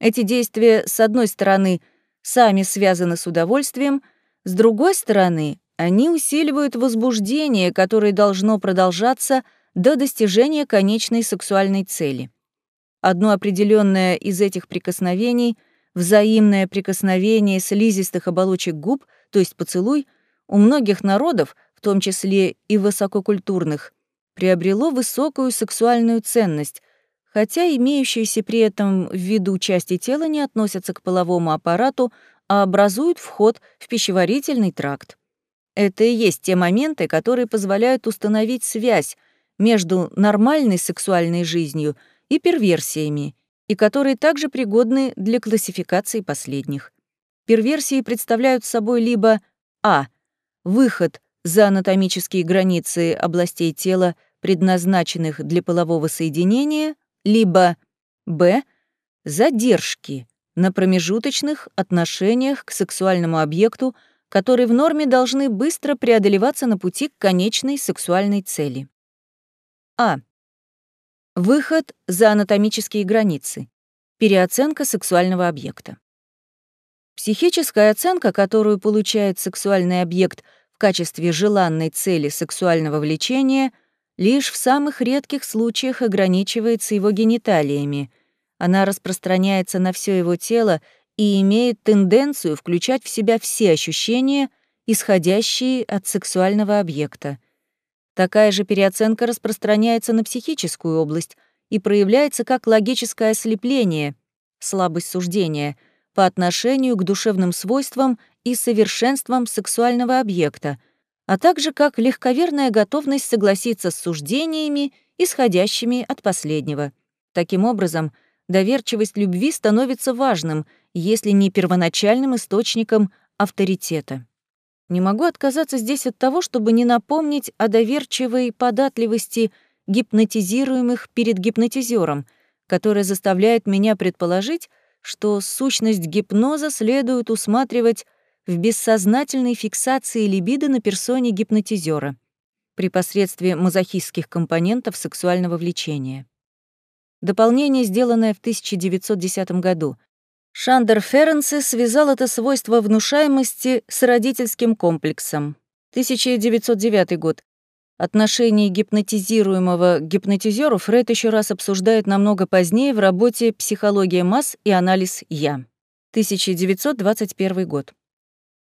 S1: Эти действия, с одной стороны, сами связаны с удовольствием, с другой стороны, они усиливают возбуждение, которое должно продолжаться до достижения конечной сексуальной цели. Одно определенное из этих прикосновений, взаимное прикосновение слизистых оболочек губ, то есть поцелуй, у многих народов, в том числе и высококультурных, приобрело высокую сексуальную ценность, хотя имеющиеся при этом в виду части тела не относятся к половому аппарату, а образуют вход в пищеварительный тракт. Это и есть те моменты, которые позволяют установить связь между нормальной сексуальной жизнью — и перверсиями, и которые также пригодны для классификации последних. Перверсии представляют собой либо а. выход за анатомические границы областей тела, предназначенных для полового соединения, либо б. задержки на промежуточных отношениях к сексуальному объекту, которые в норме должны быстро преодолеваться на пути к конечной сексуальной цели. А. Выход за анатомические границы. Переоценка сексуального объекта. Психическая оценка, которую получает сексуальный объект в качестве желанной цели сексуального влечения, лишь в самых редких случаях ограничивается его гениталиями. Она распространяется на все его тело и имеет тенденцию включать в себя все ощущения, исходящие от сексуального объекта — Такая же переоценка распространяется на психическую область и проявляется как логическое ослепление, слабость суждения, по отношению к душевным свойствам и совершенствам сексуального объекта, а также как легковерная готовность согласиться с суждениями, исходящими от последнего. Таким образом, доверчивость любви становится важным, если не первоначальным источником авторитета. Не могу отказаться здесь от того, чтобы не напомнить о доверчивой податливости гипнотизируемых перед гипнотизером, которая заставляет меня предположить, что сущность гипноза следует усматривать в бессознательной фиксации либидо на персоне гипнотизера при посредстве мазохистских компонентов сексуального влечения. Дополнение, сделанное в 1910 году. Шандер Ференце связал это свойство внушаемости с родительским комплексом. 1909 год. Отношение гипнотизируемого к гипнотизеру Фрейд еще раз обсуждает намного позднее в работе «Психология масс и анализ Я». 1921 год.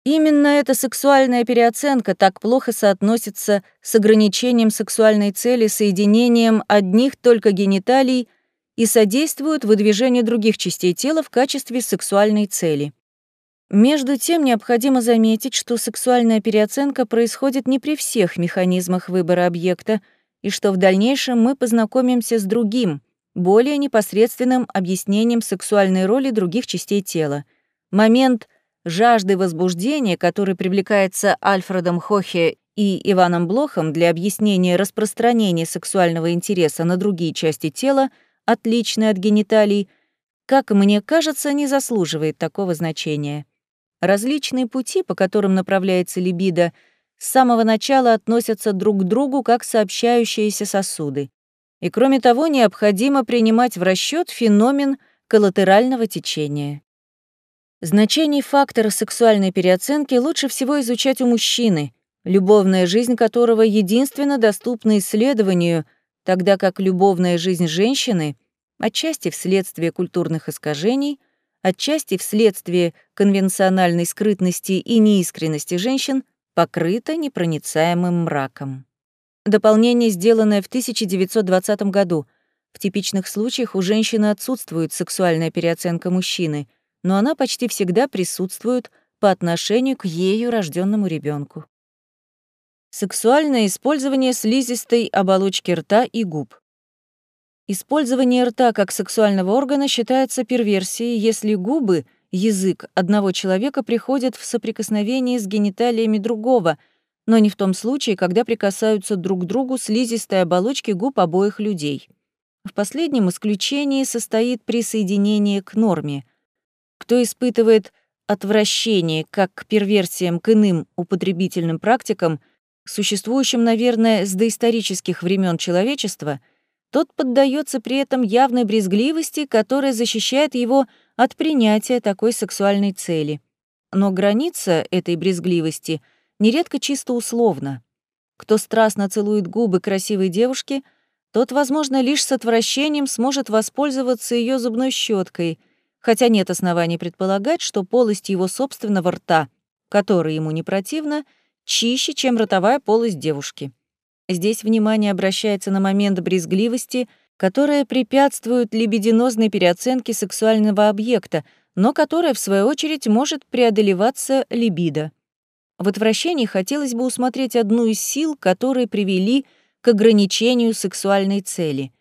S1: Именно эта сексуальная переоценка так плохо соотносится с ограничением сексуальной цели соединением одних только гениталий и содействует выдвижению других частей тела в качестве сексуальной цели. Между тем, необходимо заметить, что сексуальная переоценка происходит не при всех механизмах выбора объекта, и что в дальнейшем мы познакомимся с другим, более непосредственным объяснением сексуальной роли других частей тела. Момент жажды возбуждения, который привлекается Альфредом Хохе и Иваном Блохом для объяснения распространения сексуального интереса на другие части тела, отличный от гениталий, как мне кажется, не заслуживает такого значения. Различные пути, по которым направляется либидо, с самого начала относятся друг к другу как сообщающиеся сосуды. И кроме того, необходимо принимать в расчет феномен коллатерального течения. Значение фактора сексуальной переоценки лучше всего изучать у мужчины, любовная жизнь которого единственно доступна исследованию, тогда как любовная жизнь женщины, отчасти вследствие культурных искажений, отчасти вследствие конвенциональной скрытности и неискренности женщин, покрыта непроницаемым мраком. Дополнение, сделанное в 1920 году. В типичных случаях у женщины отсутствует сексуальная переоценка мужчины, но она почти всегда присутствует по отношению к ею рожденному ребенку. Сексуальное использование слизистой оболочки рта и губ. Использование рта как сексуального органа считается перверсией, если губы, язык одного человека приходят в соприкосновение с гениталиями другого, но не в том случае, когда прикасаются друг к другу слизистой оболочки губ обоих людей. В последнем исключении состоит присоединение к норме. Кто испытывает отвращение как к перверсиям к иным употребительным практикам, существующим, наверное, с доисторических времен человечества — тот поддается при этом явной брезгливости, которая защищает его от принятия такой сексуальной цели. Но граница этой брезгливости нередко чисто условна. Кто страстно целует губы красивой девушки, тот, возможно, лишь с отвращением сможет воспользоваться ее зубной щеткой, хотя нет оснований предполагать, что полость его собственного рта, которая ему не противна, чище, чем ротовая полость девушки. Здесь внимание обращается на момент брезгливости, которая препятствует либидинозной переоценке сексуального объекта, но которая, в свою очередь, может преодолеваться либидо. В отвращении хотелось бы усмотреть одну из сил, которые привели к ограничению сексуальной цели.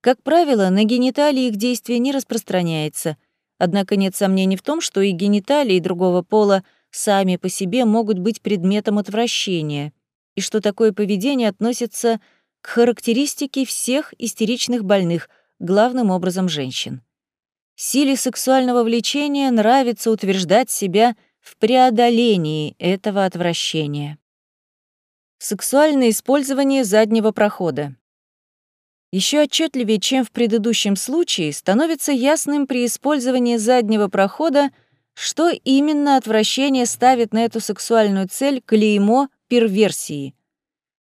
S1: Как правило, на гениталии их действие не распространяется, однако нет сомнений в том, что и гениталии другого пола сами по себе могут быть предметом отвращения — и что такое поведение относится к характеристике всех истеричных больных, главным образом женщин. Силе сексуального влечения нравится утверждать себя в преодолении этого отвращения. Сексуальное использование заднего прохода. Еще отчетливее, чем в предыдущем случае, становится ясным при использовании заднего прохода, что именно отвращение ставит на эту сексуальную цель клеймо перверсии.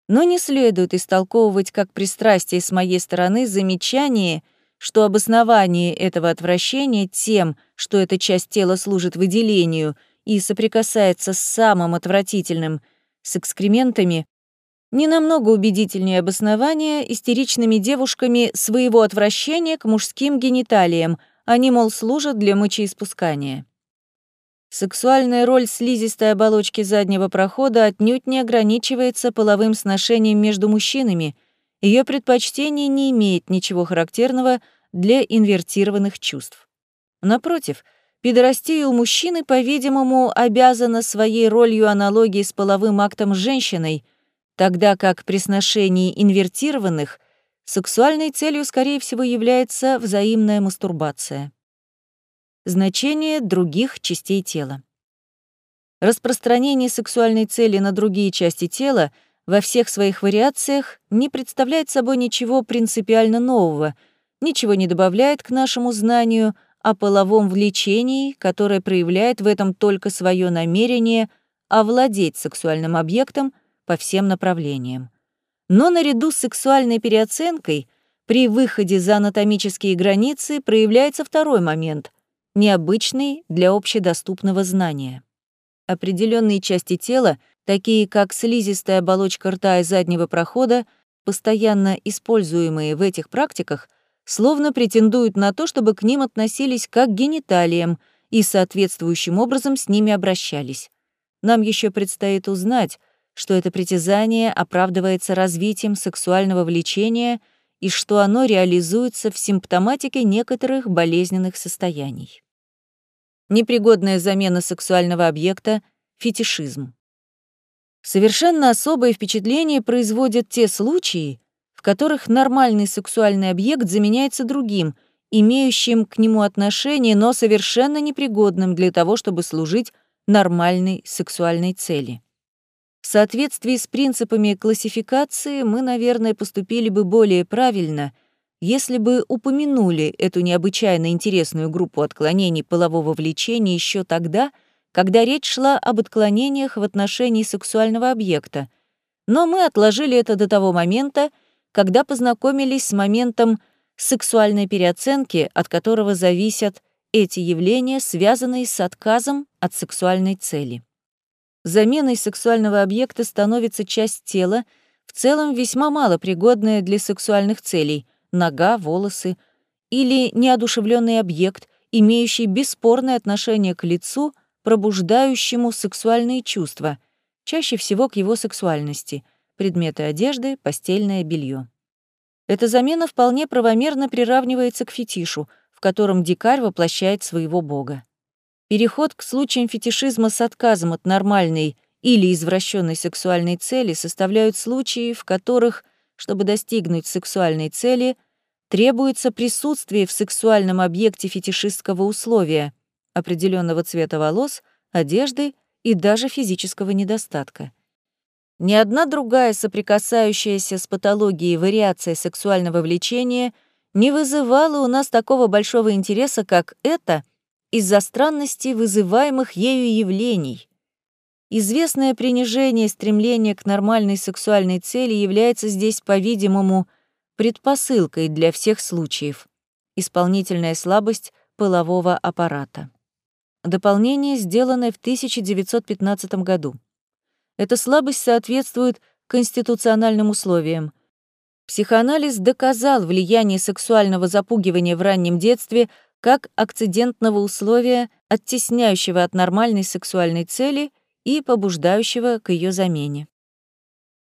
S1: Но не следует истолковывать как пристрастие с моей стороны замечание, что обоснование этого отвращения тем, что эта часть тела служит выделению и соприкасается с самым отвратительным, с экскрементами, не намного убедительнее обоснования истеричными девушками своего отвращения к мужским гениталиям, они, мол, служат для мочеиспускания. Сексуальная роль слизистой оболочки заднего прохода отнюдь не ограничивается половым сношением между мужчинами. Ее предпочтение не имеет ничего характерного для инвертированных чувств. Напротив, педорастия у мужчины, по-видимому, обязана своей ролью аналогии с половым актом с женщиной, тогда как при сношении инвертированных сексуальной целью, скорее всего, является взаимная мастурбация. Значение других частей тела. Распространение сексуальной цели на другие части тела во всех своих вариациях не представляет собой ничего принципиально нового, ничего не добавляет к нашему знанию о половом влечении, которое проявляет в этом только свое намерение овладеть сексуальным объектом по всем направлениям. Но наряду с сексуальной переоценкой при выходе за анатомические границы проявляется второй момент, необычный для общедоступного знания. Определенные части тела, такие как слизистая оболочка рта и заднего прохода, постоянно используемые в этих практиках — словно претендуют на то, чтобы к ним относились как к гениталиям и соответствующим образом с ними обращались. Нам еще предстоит узнать, что это притязание оправдывается развитием сексуального влечения и что оно реализуется в симптоматике некоторых болезненных состояний. Непригодная замена сексуального объекта — фетишизм. Совершенно особое впечатление производят те случаи, в которых нормальный сексуальный объект заменяется другим, имеющим к нему отношение, но совершенно непригодным для того, чтобы служить нормальной сексуальной цели. В соответствии с принципами классификации мы, наверное, поступили бы более правильно, если бы упомянули эту необычайно интересную группу отклонений полового влечения еще тогда, когда речь шла об отклонениях в отношении сексуального объекта. Но мы отложили это до того момента, когда познакомились с моментом сексуальной переоценки, от которого зависят эти явления, связанные с отказом от сексуальной цели. Заменой сексуального объекта становится часть тела, в целом весьма мало пригодная для сексуальных целей — нога, волосы, или неодушевленный объект, имеющий бесспорное отношение к лицу, пробуждающему сексуальные чувства, чаще всего к его сексуальности — предметы одежды, постельное белье. Эта замена вполне правомерно приравнивается к фетишу, в котором дикарь воплощает своего бога. Переход к случаям фетишизма с отказом от нормальной или извращенной сексуальной цели составляют случаи, в которых, чтобы достигнуть сексуальной цели, требуется присутствие в сексуальном объекте фетишистского условия, определенного цвета волос, одежды и даже физического недостатка. Ни одна другая соприкасающаяся с патологией вариация сексуального влечения не вызывала у нас такого большого интереса, как это, из-за странности вызываемых ею явлений. Известное принижение стремления к нормальной сексуальной цели является здесь, по-видимому, предпосылкой для всех случаев. Исполнительная слабость полового аппарата. Дополнение, сделанное в 1915 году. Эта слабость соответствует конституциональным условиям. Психоанализ доказал влияние сексуального запугивания в раннем детстве как акцидентного условия, оттесняющего от нормальной сексуальной цели и побуждающего к ее замене.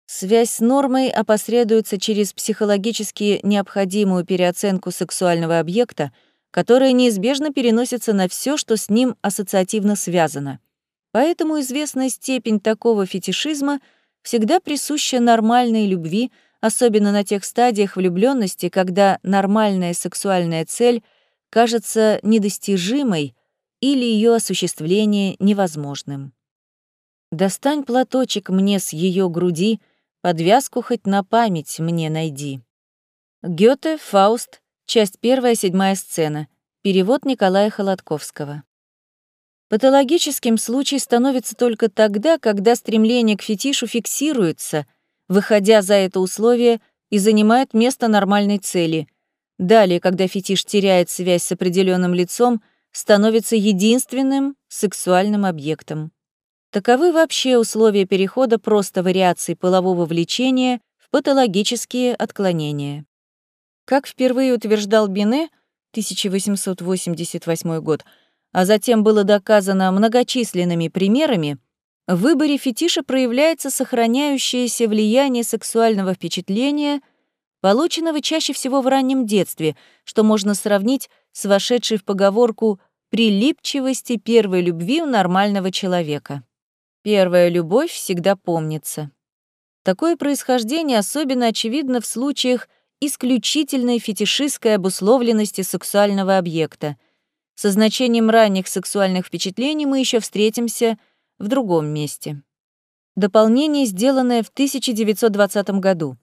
S1: Связь с нормой опосредуется через психологически необходимую переоценку сексуального объекта, которая неизбежно переносится на все, что с ним ассоциативно связано. Поэтому известная степень такого фетишизма всегда присуща нормальной любви, особенно на тех стадиях влюбленности, когда нормальная сексуальная цель кажется недостижимой или ее осуществление невозможным. «Достань платочек мне с ее груди, подвязку хоть на память мне найди». Гёте, Фауст, часть первая, седьмая сцена. Перевод Николая Холодковского. Патологическим случай становится только тогда, когда стремление к фетишу фиксируется, выходя за это условие и занимает место нормальной цели. Далее, когда фетиш теряет связь с определенным лицом, становится единственным сексуальным объектом. Таковы вообще условия перехода просто вариаций полового влечения в патологические отклонения. Как впервые утверждал Бине, 1888 год, а затем было доказано многочисленными примерами, в выборе фетиша проявляется сохраняющееся влияние сексуального впечатления, полученного чаще всего в раннем детстве, что можно сравнить с вошедшей в поговорку «прилипчивости первой любви у нормального человека». Первая любовь всегда помнится. Такое происхождение особенно очевидно в случаях исключительной фетишистской обусловленности сексуального объекта. Со значением ранних сексуальных впечатлений мы еще встретимся в другом месте. Дополнение, сделанное в 1920 году.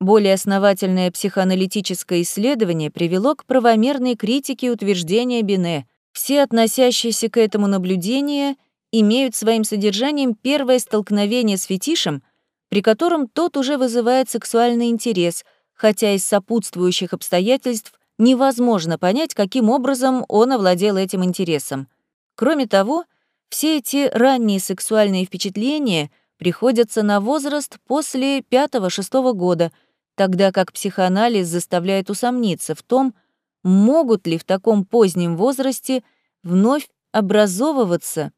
S1: Более основательное психоаналитическое исследование привело к правомерной критике утверждения Бине. Все относящиеся к этому наблюдения имеют своим содержанием первое столкновение с фетишем, при котором тот уже вызывает сексуальный интерес, хотя из сопутствующих обстоятельств невозможно понять, каким образом он овладел этим интересом. Кроме того, все эти ранние сексуальные впечатления приходятся на возраст после 5-6 года — тогда как психоанализ заставляет усомниться в том, могут ли в таком позднем возрасте вновь образовываться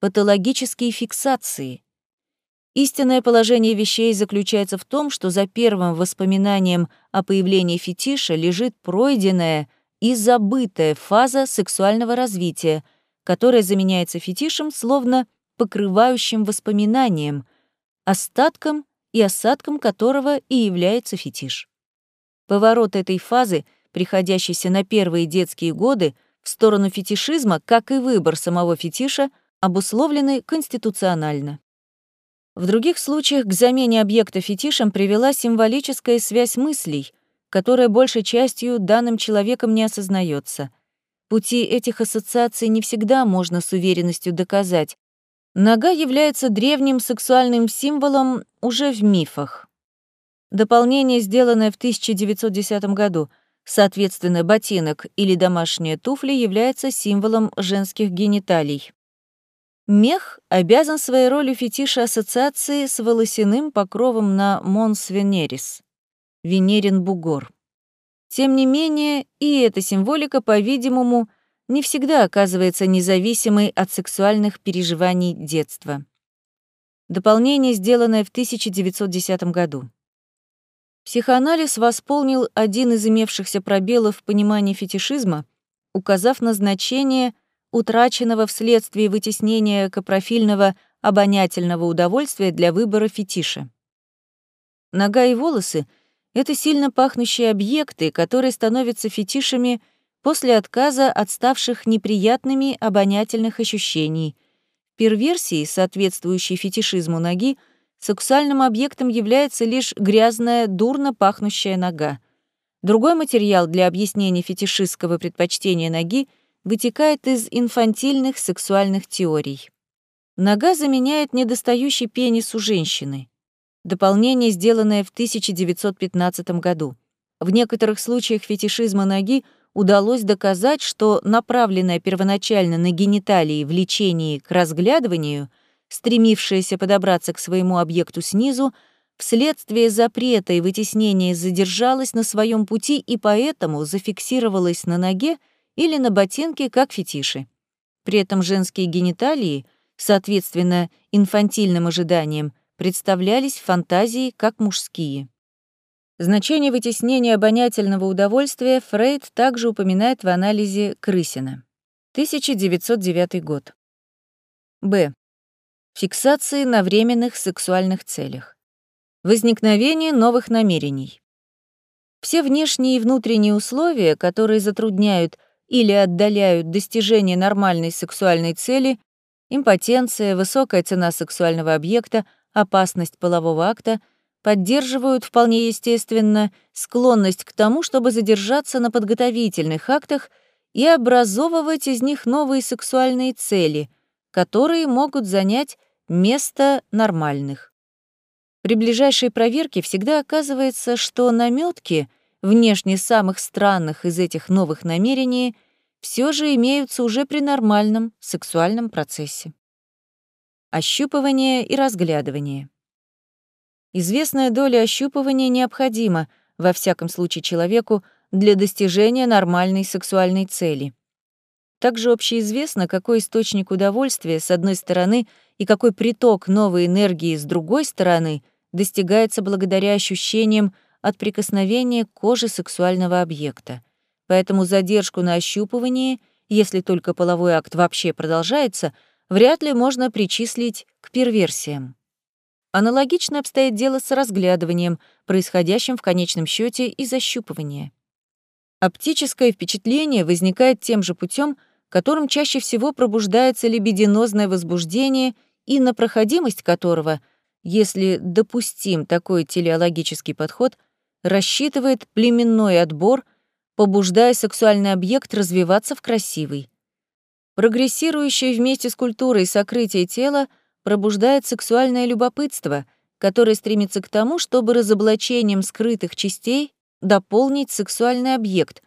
S1: патологические фиксации. Истинное положение вещей заключается в том, что за первым воспоминанием о появлении фетиша лежит пройденная и забытая фаза сексуального развития, которая заменяется фетишем словно покрывающим воспоминанием, остатком и осадком которого и является фетиш. Поворот этой фазы, приходящийся на первые детские годы, в сторону фетишизма, как и выбор самого фетиша, обусловлены конституционально. В других случаях к замене объекта фетишем привела символическая связь мыслей, которая большей частью данным человеком не осознается. Пути этих ассоциаций не всегда можно с уверенностью доказать, Нога является древним сексуальным символом уже в мифах. Дополнение, сделанное в 1910 году, соответственно, ботинок или домашние туфли является символом женских гениталий. Мех обязан своей ролью фетиша ассоциации с волосяным покровом на Монс Венерис, Венерин бугор. Тем не менее, и эта символика, по-видимому, не всегда оказывается независимой от сексуальных переживаний детства. Дополнение, сделанное в 1910 году. Психоанализ восполнил один из имевшихся пробелов в понимании фетишизма, указав на значение утраченного вследствие вытеснения капрофильного обонятельного удовольствия для выбора фетиша. Нога и волосы — это сильно пахнущие объекты, которые становятся фетишами — после отказа от ставших неприятными обонятельных ощущений. В перверсии, соответствующей фетишизму ноги, сексуальным объектом является лишь грязная, дурно пахнущая нога. Другой материал для объяснения фетишистского предпочтения ноги вытекает из инфантильных сексуальных теорий. Нога заменяет недостающий пенис у женщины. Дополнение, сделанное в 1915 году. В некоторых случаях фетишизма ноги удалось доказать, что направленное первоначально на гениталии влечение к разглядыванию, стремившееся подобраться к своему объекту снизу, вследствие запрета и вытеснения задержалось на своем пути и поэтому зафиксировалось на ноге или на ботинке как фетиши. При этом женские гениталии, соответственно, инфантильным ожиданиям, представлялись в фантазии как мужские. Значение вытеснения обонятельного удовольствия Фрейд также упоминает в анализе Крысина. 1909 год. Б. Фиксации на временных сексуальных целях. Возникновение новых намерений. Все внешние и внутренние условия, которые затрудняют или отдаляют достижение нормальной сексуальной цели, импотенция, высокая цена сексуального объекта, опасность полового акта — поддерживают вполне естественно склонность к тому, чтобы задержаться на подготовительных актах и образовывать из них новые сексуальные цели, которые могут занять место нормальных. При ближайшей проверке всегда оказывается, что намётки, внешне самых странных из этих новых намерений, все же имеются уже при нормальном сексуальном процессе. Ощупывание и разглядывание. Известная доля ощупывания необходима, во всяком случае человеку, для достижения нормальной сексуальной цели. Также общеизвестно, какой источник удовольствия с одной стороны и какой приток новой энергии с другой стороны достигается благодаря ощущениям от прикосновения к коже сексуального объекта. Поэтому задержку на ощупывании, если только половой акт вообще продолжается, вряд ли можно причислить к перверсиям. Аналогично обстоит дело с разглядыванием, происходящим в конечном счете из ощупывания. Оптическое впечатление возникает тем же путем, которым чаще всего пробуждается либидинозное возбуждение и на проходимость которого, если допустим такой телеологический подход, рассчитывает племенной отбор, побуждая сексуальный объект развиваться в красивый. Прогрессирующее вместе с культурой сокрытие тела пробуждает сексуальное любопытство, которое стремится к тому, чтобы разоблачением скрытых частей дополнить сексуальный объект,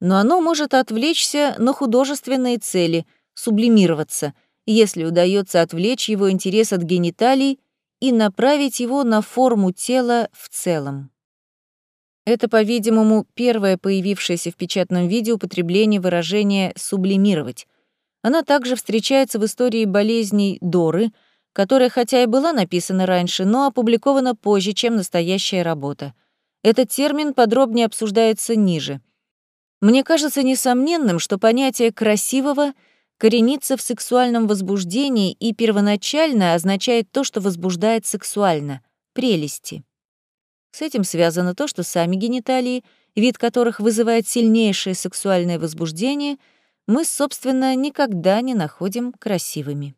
S1: но оно может отвлечься на художественные цели, сублимироваться, если удается отвлечь его интерес от гениталий и направить его на форму тела в целом. Это, по-видимому, первое появившееся в печатном виде употребление выражения «сублимировать». Она также встречается в истории болезней Доры, которая хотя и была написана раньше, но опубликована позже, чем настоящая работа. Этот термин подробнее обсуждается ниже. Мне кажется несомненным, что понятие «красивого» коренится в сексуальном возбуждении и первоначально означает то, что возбуждает сексуально — прелести. С этим связано то, что сами гениталии, вид которых вызывает сильнейшее сексуальное возбуждение, мы, собственно, никогда не находим красивыми.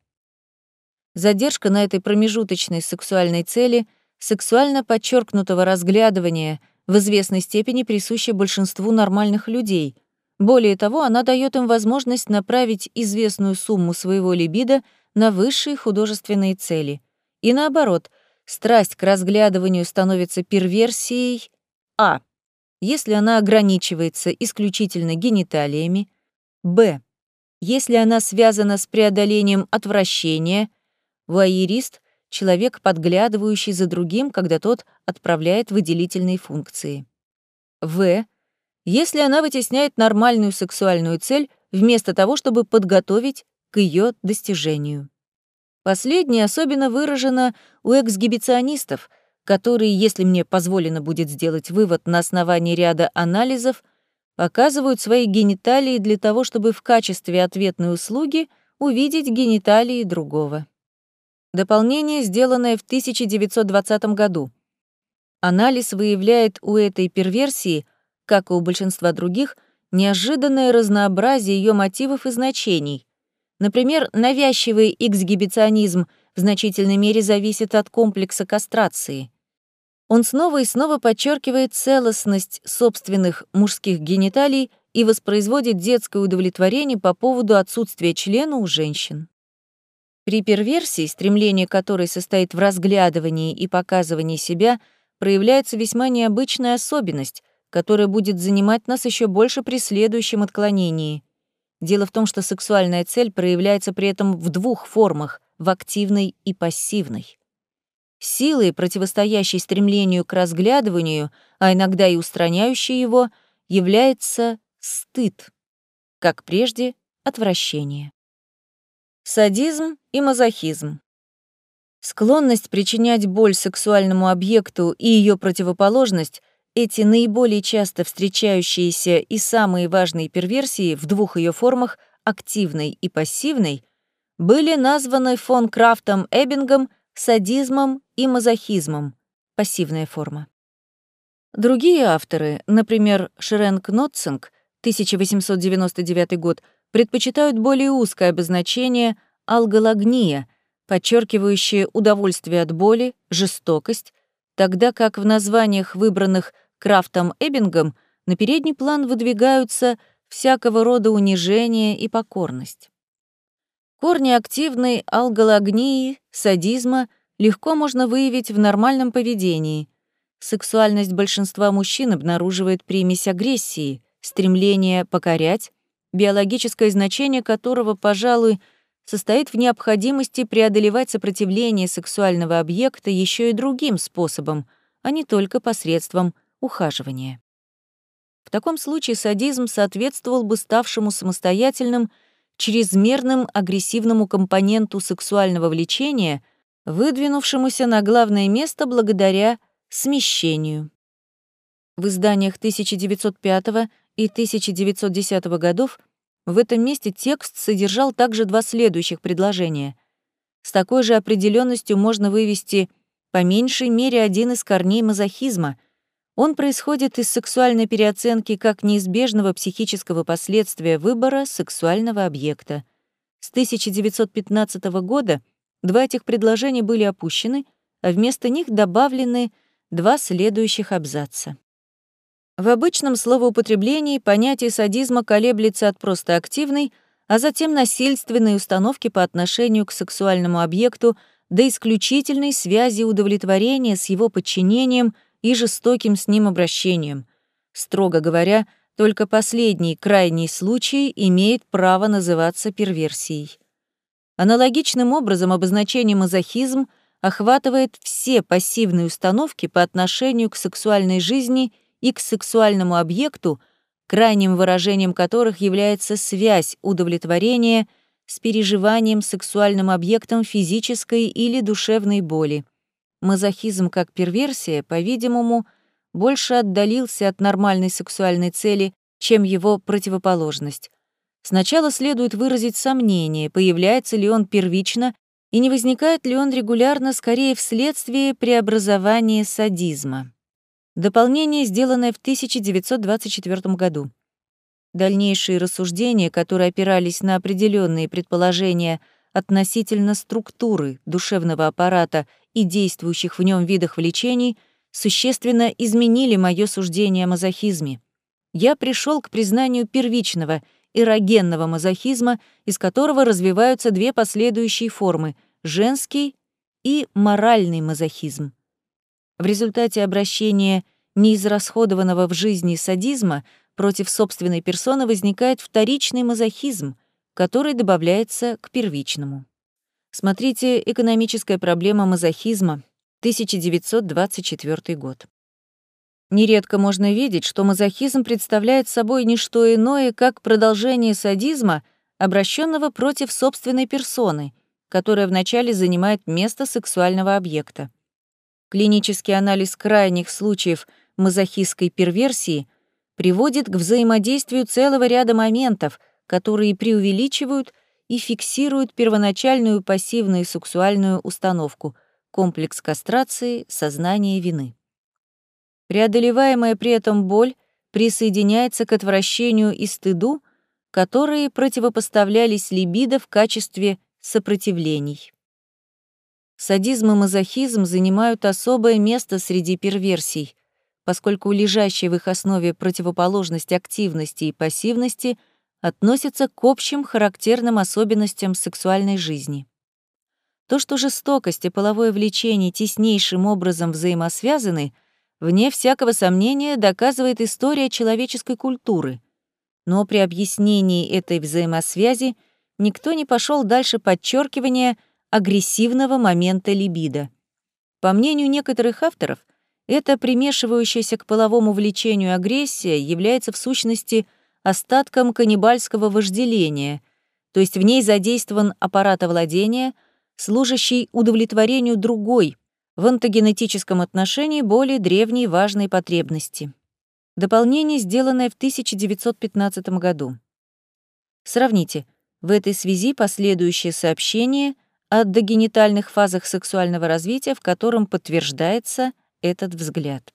S1: Задержка на этой промежуточной сексуальной цели — сексуально подчеркнутого разглядывания в известной степени присуща большинству нормальных людей. Более того, она дает им возможность направить известную сумму своего либидо на высшие художественные цели. И наоборот, страсть к разглядыванию становится перверсией А. Если она ограничивается исключительно гениталиями, Б. Если она связана с преодолением отвращения, вуайерист человек, подглядывающий за другим, когда тот отправляет выделительные функции. В. Если она вытесняет нормальную сексуальную цель вместо того, чтобы подготовить к ее достижению. Последнее особенно выражено у эксгибиционистов, которые, если мне позволено будет сделать вывод на основании ряда анализов, показывают свои гениталии для того, чтобы в качестве ответной услуги увидеть гениталии другого. Дополнение, сделанное в 1920 году. Анализ выявляет у этой перверсии, как и у большинства других, неожиданное разнообразие ее мотивов и значений. Например, навязчивый эксгибиционизм в значительной мере зависит от комплекса кастрации. Он снова и снова подчеркивает целостность собственных мужских гениталий и воспроизводит детское удовлетворение по поводу отсутствия члена у женщин. При перверсии, стремление которой состоит в разглядывании и показывании себя, проявляется весьма необычная особенность, которая будет занимать нас еще больше при следующем отклонении. Дело в том, что сексуальная цель проявляется при этом в двух формах — в активной и пассивной. Силой, противостоящей стремлению к разглядыванию, а иногда и устраняющей его, является стыд. Как прежде, отвращение. Садизм и мазохизм. Склонность причинять боль сексуальному объекту и ее противоположность — эти наиболее часто встречающиеся и самые важные перверсии в двух ее формах — активной и пассивной — были названы фон Крафтом Эббингом садизмом и мазохизмом — пассивная форма. Другие авторы, например, Шренк Нотцинг, 1899 год, предпочитают более узкое обозначение алгологния, подчеркивающее удовольствие от боли, жестокость, тогда как в названиях, выбранных Крафтом Эббингом, на передний план выдвигаются всякого рода унижение и покорность. Корни активной алгологнии, садизма легко можно выявить в нормальном поведении. Сексуальность большинства мужчин обнаруживает примесь агрессии, стремление покорять, биологическое значение которого, пожалуй, состоит в необходимости преодолевать сопротивление сексуального объекта еще и другим способом, а не только посредством ухаживания. В таком случае садизм соответствовал бы ставшему самостоятельным, чрезмерным агрессивному компоненту сексуального влечения, выдвинувшемуся на главное место благодаря смещению. В изданиях 1905 и 1910 годов в этом месте текст содержал также два следующих предложения. С такой же определенностью можно вывести по меньшей мере один из корней мазохизма. Он происходит из сексуальной переоценки как неизбежного психического последствия выбора сексуального объекта. С 1915 года два этих предложения были опущены, а вместо них добавлены два следующих абзаца. В обычном словоупотреблении понятие садизма колеблется от просто активной, а затем насильственной установки по отношению к сексуальному объекту до исключительной связи удовлетворения с его подчинением и жестоким с ним обращением. Строго говоря, только последний крайний случай имеет право называться перверсией. Аналогичным образом обозначение мазохизм охватывает все пассивные установки по отношению к сексуальной жизни – и к сексуальному объекту, крайним выражением которых является связь удовлетворения с переживанием сексуальным объектом физической или душевной боли. Мазохизм как перверсия, по-видимому, больше отдалился от нормальной сексуальной цели, чем его противоположность. Сначала следует выразить сомнение, появляется ли он первично и не возникает ли он регулярно скорее вследствие преобразования садизма. Дополнение, сделанное в 1924 году. Дальнейшие рассуждения, которые опирались на определенные предположения относительно структуры душевного аппарата и действующих в нем видах влечений, существенно изменили мое суждение о мазохизме. Я пришел к признанию первичного, эрогенного мазохизма, из которого развиваются две последующие формы — женский и моральный мазохизм. В результате обращения неизрасходованного в жизни садизма против собственной персоны возникает вторичный мазохизм, который добавляется к первичному. Смотрите «Экономическая проблема мазохизма», 1924 год. Нередко можно видеть, что мазохизм представляет собой не что иное, как продолжение садизма, обращенного против собственной персоны, которая вначале занимает место сексуального объекта. Клинический анализ крайних случаев мазохистской перверсии приводит к взаимодействию целого ряда моментов, которые преувеличивают и фиксируют первоначальную пассивную сексуальную установку, комплекс кастрации, сознание вины. Преодолеваемая при этом боль присоединяется к отвращению и стыду, которые противопоставлялись либидо в качестве сопротивлений. Садизм и мазохизм занимают особое место среди перверсий, поскольку лежащая в их основе противоположность активности и пассивности относится к общим характерным особенностям сексуальной жизни. То, что жестокость и половое влечение теснейшим образом взаимосвязаны, вне всякого сомнения доказывает история человеческой культуры. Но при объяснении этой взаимосвязи никто не пошел дальше подчеркивания — агрессивного момента либидо. По мнению некоторых авторов, эта примешивающаяся к половому влечению агрессия является в сущности остатком каннибальского вожделения, то есть в ней задействован аппарат овладения, служащий удовлетворению другой, в антогенетическом отношении более древней важной потребности. Дополнение, сделанное в 1915 году. Сравните. В этой связи последующее сообщение о догенитальных фазах сексуального развития, в котором подтверждается этот взгляд.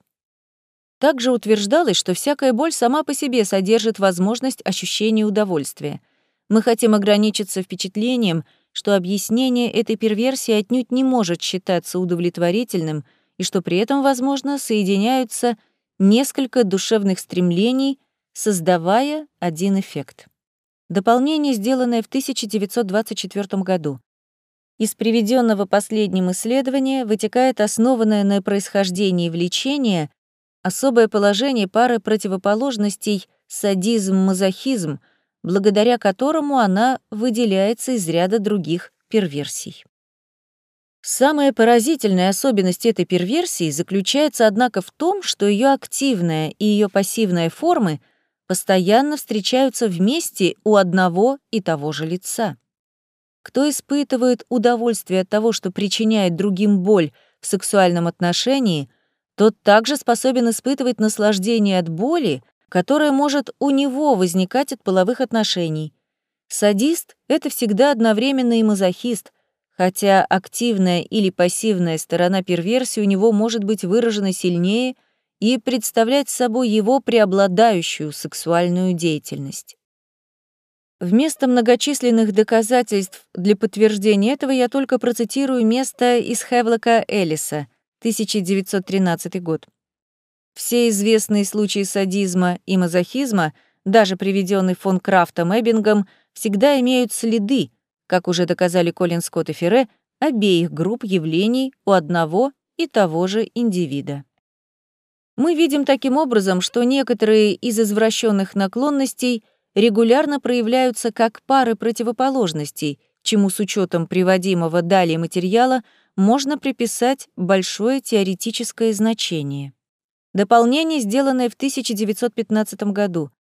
S1: Также утверждалось, что всякая боль сама по себе содержит возможность ощущения удовольствия. Мы хотим ограничиться впечатлением, что объяснение этой перверсии отнюдь не может считаться удовлетворительным и что при этом, возможно, соединяются несколько душевных стремлений, создавая один эффект. Дополнение, сделанное в 1924 году. Из приведенного последним исследования вытекает основанное на происхождении влечения особое положение пары противоположностей садизм-мазохизм, благодаря которому она выделяется из ряда других перверсий. Самая поразительная особенность этой перверсии заключается, однако, в том, что ее активная и ее пассивная формы постоянно встречаются вместе у одного и того же лица. Кто испытывает удовольствие от того, что причиняет другим боль в сексуальном отношении, тот также способен испытывать наслаждение от боли, которая может у него возникать от половых отношений. Садист — это всегда одновременно и мазохист, хотя активная или пассивная сторона перверсии у него может быть выражена сильнее и представлять собой его преобладающую сексуальную деятельность. Вместо многочисленных доказательств для подтверждения этого я только процитирую место из Хевлока Эллиса, 1913 год. Все известные случаи садизма и мазохизма, даже приведенные фон Крафтом Эббингом, всегда имеют следы, как уже доказали Колин Скотт и Ферре, обеих групп явлений у одного и того же индивида. Мы видим таким образом, что некоторые из извращенных наклонностей регулярно проявляются как пары противоположностей, чему с учетом приводимого далее материала можно приписать большое теоретическое значение. Дополнение, сделанное в 1915 году,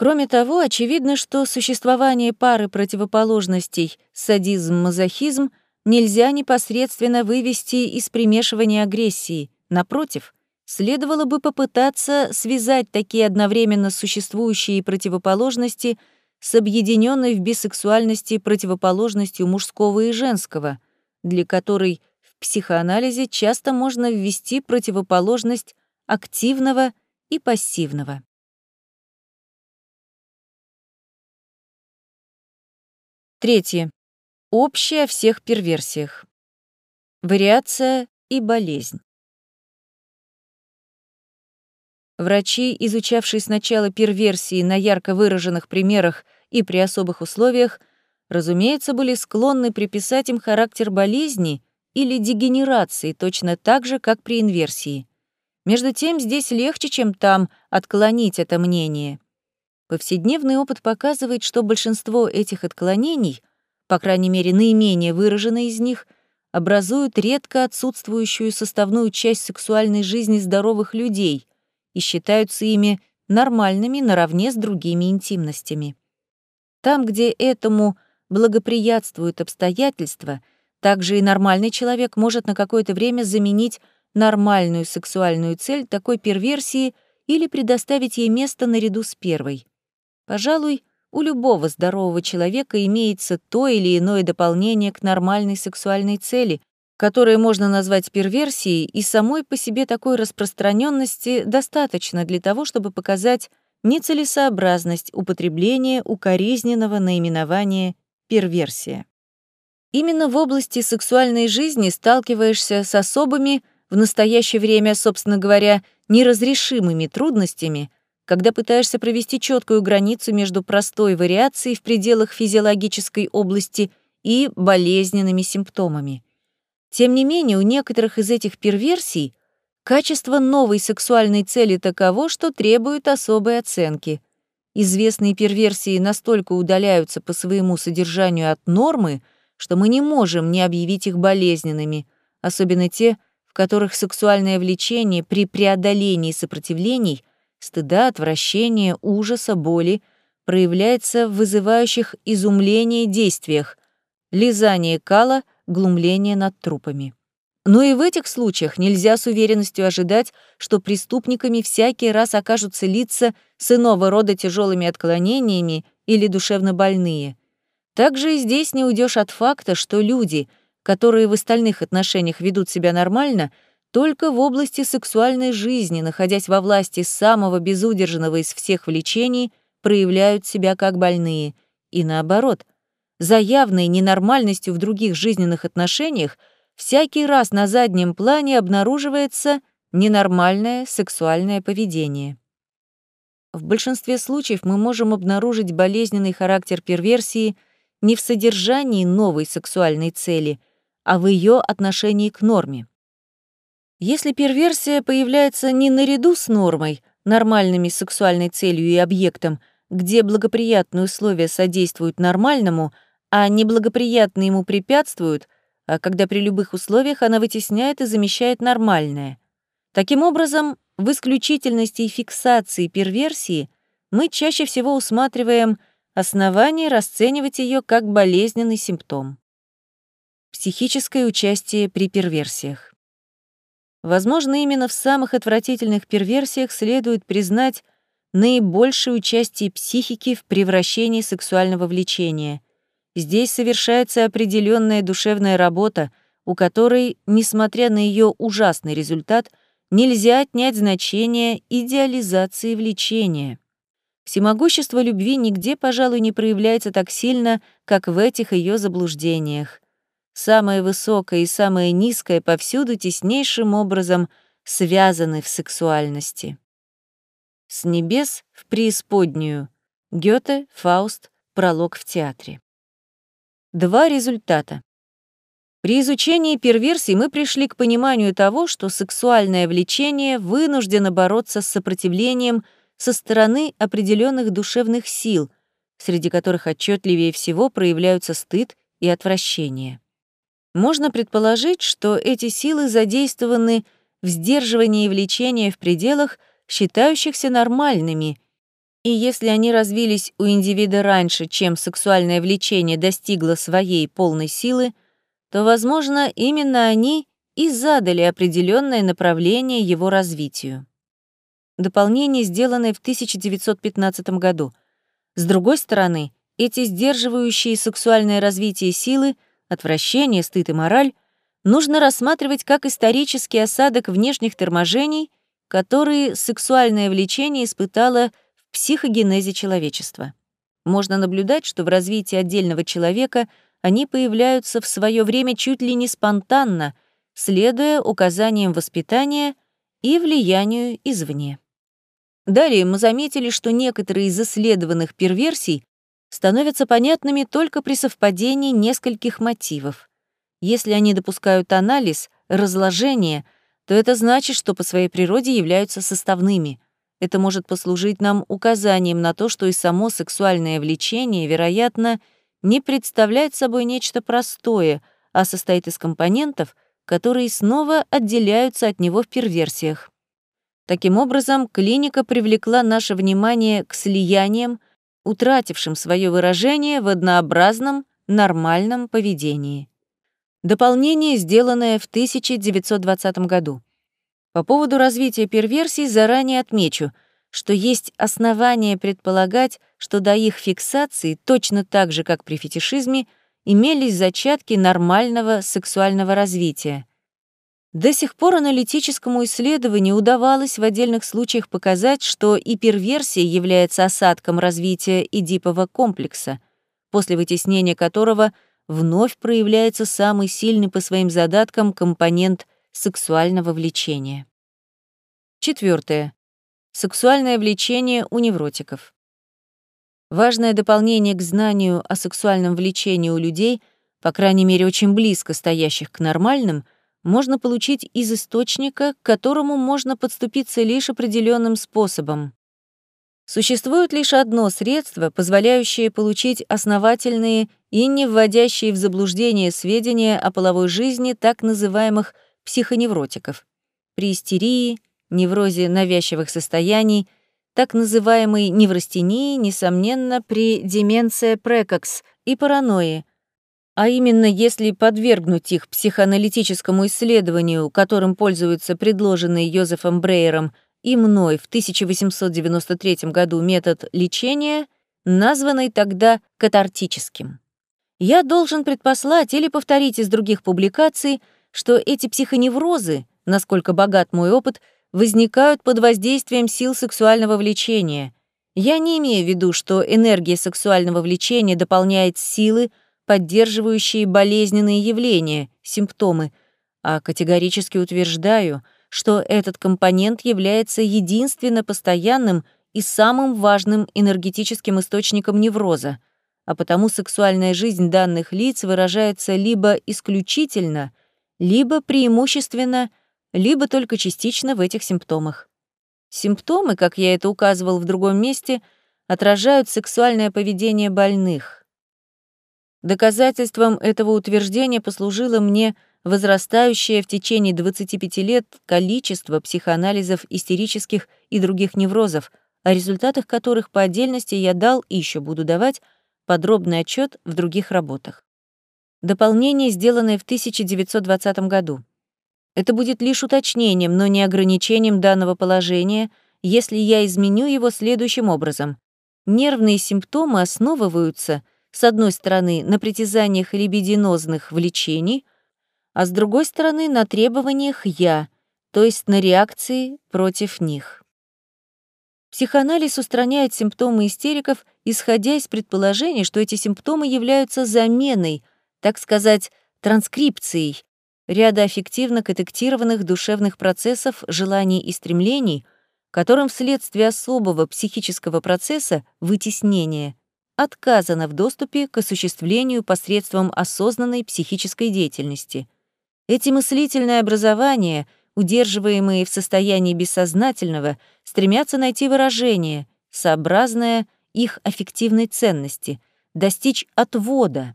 S1: Кроме того, очевидно, что существование пары противоположностей садизм-мазохизм нельзя непосредственно вывести из примешивания агрессии. Напротив, следовало бы попытаться связать такие одновременно существующие противоположности с объединенной в бисексуальности противоположностью мужского и женского, для которой в психоанализе часто можно ввести противоположность активного и пассивного. Третье. Общее о всех перверсиях. Вариация и болезнь. Врачи, изучавшие сначала перверсии на ярко выраженных примерах и при особых условиях, разумеется, были склонны приписать им характер болезни или дегенерации точно так же, как при инверсии. Между тем, здесь легче, чем там, отклонить это мнение — Повседневный опыт показывает, что большинство этих отклонений, по крайней мере, наименее выраженные из них, образуют редко отсутствующую составную часть сексуальной жизни здоровых людей и считаются ими нормальными наравне с другими интимностями. Там, где этому благоприятствуют обстоятельства, также и нормальный человек может на какое-то время заменить нормальную сексуальную цель такой перверсии или предоставить ей место наряду с первой. Пожалуй, у любого здорового человека имеется то или иное дополнение к нормальной сексуальной цели, которое можно назвать перверсией, и самой по себе такой распространенности достаточно для того, чтобы показать нецелесообразность употребления укоризненного наименования перверсия. Именно в области сексуальной жизни сталкиваешься с особыми, в настоящее время, собственно говоря, неразрешимыми трудностями, когда пытаешься провести четкую границу между простой вариацией в пределах физиологической области и болезненными симптомами. Тем не менее, у некоторых из этих перверсий качество новой сексуальной цели таково, что требует особой оценки. Известные перверсии настолько удаляются по своему содержанию от нормы, что мы не можем не объявить их болезненными, особенно те, в которых сексуальное влечение при преодолении сопротивлений стыда, отвращения, ужаса, боли проявляется в вызывающих изумление действиях, лизание кала, глумление над трупами. Но и в этих случаях нельзя с уверенностью ожидать, что преступниками всякий раз окажутся лица с иного рода тяжелыми отклонениями или душевно больные. Также и здесь не уйдешь от факта, что люди, которые в остальных отношениях ведут себя нормально — только в области сексуальной жизни, находясь во власти самого безудержного из всех влечений, проявляют себя как больные. И наоборот, за явной ненормальностью в других жизненных отношениях всякий раз на заднем плане обнаруживается ненормальное сексуальное поведение. В большинстве случаев мы можем обнаружить болезненный характер перверсии не в содержании новой сексуальной цели, а в ее отношении к норме. Если перверсия появляется не наряду с нормой, нормальными сексуальной целью и объектом, где благоприятные условия содействуют нормальному, а неблагоприятные ему препятствуют, а когда при любых условиях она вытесняет и замещает нормальное. Таким образом, в исключительности и фиксации перверсии мы чаще всего усматриваем основание расценивать ее как болезненный симптом. Психическое участие при перверсиях. Возможно, именно в самых отвратительных перверсиях следует признать наибольшее участие психики в превращении сексуального влечения. Здесь совершается определенная душевная работа, у которой, несмотря на ее ужасный результат, нельзя отнять значение идеализации влечения. Всемогущество любви нигде, пожалуй, не проявляется так сильно, как в этих ее заблуждениях. Самое высокое и самое низкое повсюду теснейшим образом связаны в сексуальности. С небес в преисподнюю. Гёте, Фауст, пролог в театре. Два результата. При изучении перверсий мы пришли к пониманию того, что сексуальное влечение вынуждено бороться с сопротивлением со стороны определенных душевных сил, среди которых отчетливее всего проявляются стыд и отвращение. Можно предположить, что эти силы задействованы в сдерживании влечения в пределах, считающихся нормальными, и если они развились у индивида раньше, чем сексуальное влечение достигло своей полной силы, то, возможно, именно они и задали определенное направление его развитию. Дополнение, сделанное в 1915 году. С другой стороны, эти сдерживающие сексуальное развитие силы, отвращение, стыд и мораль нужно рассматривать как исторический осадок внешних торможений, которые сексуальное влечение испытало психогенезе человечества. Можно наблюдать, что в развитии отдельного человека — они появляются в свое время чуть ли не спонтанно, следуя указаниям воспитания и влиянию извне. Далее мы заметили, что некоторые из исследованных перверсий становятся понятными только при совпадении нескольких мотивов. Если они допускают анализ, разложение, то это значит, что по своей природе являются составными. Это может послужить нам указанием на то, что и само сексуальное влечение, вероятно, — не представляет собой нечто простое, а состоит из компонентов, которые снова отделяются от него в перверсиях. Таким образом, клиника привлекла наше внимание к слияниям, утратившим свое выражение в однообразном, нормальном поведении. Дополнение, сделанное в 1920 году. По поводу развития перверсий заранее отмечу — что есть основания предполагать, что до их фиксации, точно так же, как при фетишизме, имелись зачатки нормального сексуального развития. До сих пор аналитическому исследованию удавалось в отдельных случаях показать, что и перверсия является осадком развития эдипового комплекса, после вытеснения которого вновь проявляется самый сильный по своим задаткам компонент сексуального влечения. Четвертое. Сексуальное влечение у невротиков. Важное дополнение к знанию о сексуальном влечении у людей, по крайней мере, очень близко стоящих к нормальным, можно получить из источника, к которому можно подступиться лишь определенным способом. Существует лишь одно средство, позволяющее получить основательные и не вводящие в заблуждение сведения о половой жизни так называемых психоневротиков. При истерии, неврозе навязчивых состояний, так называемой неврастении, несомненно, при деменции прекокс и паранойи, а именно если подвергнуть их психоаналитическому исследованию, которым пользуется предложенный Йозефом Брейером и мной в 1893 году метод лечения, названный тогда катартическим. Я должен предпослать или повторить из других публикаций, что эти психоневрозы, насколько богат мой опыт, возникают под воздействием сил сексуального влечения. Я не имею в виду, что энергия сексуального влечения дополняет силы, поддерживающие болезненные явления, симптомы, а категорически утверждаю, что этот компонент является единственно постоянным и самым важным энергетическим источником невроза, а потому сексуальная жизнь данных лиц выражается либо исключительно, либо преимущественно либо только частично в этих симптомах. Симптомы, как я это указывал в другом месте, отражают сексуальное поведение больных. Доказательством этого утверждения послужило мне возрастающее в течение 25 лет количество психоанализов истерических и других неврозов, о результатах которых по отдельности я дал и еще буду давать подробный отчет в других работах. Дополнение, сделанное в 1920 году. Это будет лишь уточнением, но не ограничением данного положения, если я изменю его следующим образом. Нервные симптомы основываются, с одной стороны, на притязаниях либидинозных влечений, а с другой стороны, на требованиях «я», то есть на реакции против них. Психоанализ устраняет симптомы истериков, исходя из предположения, что эти симптомы являются заменой, так сказать, транскрипцией ряда аффективно контактированных душевных процессов, желаний и стремлений, которым вследствие особого психического процесса вытеснения отказано в доступе к осуществлению посредством осознанной психической деятельности. Эти мыслительные образования, удерживаемые в состоянии бессознательного, стремятся найти выражение, сообразное их аффективной ценности, достичь отвода,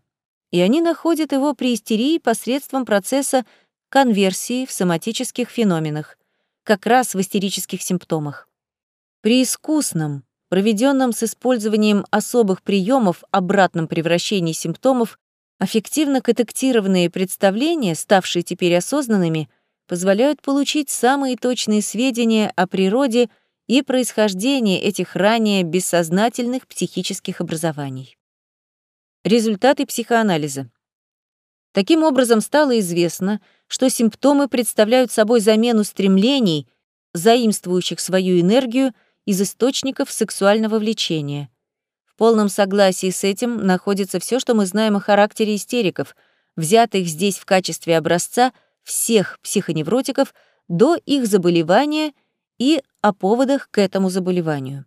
S1: и они находят его при истерии посредством процесса конверсии в соматических феноменах, как раз в истерических симптомах. При искусном, проведенном с использованием особых приемов обратном превращении симптомов, аффективно контактированные представления, ставшие теперь осознанными, позволяют получить самые точные сведения о природе и происхождении этих ранее бессознательных психических образований. Результаты психоанализа. Таким образом, стало известно, что симптомы представляют собой замену стремлений, заимствующих свою энергию из источников сексуального влечения. В полном согласии с этим находится все, что мы знаем о характере истериков, взятых здесь в качестве образца всех психоневротиков до их заболевания и о поводах к этому заболеванию.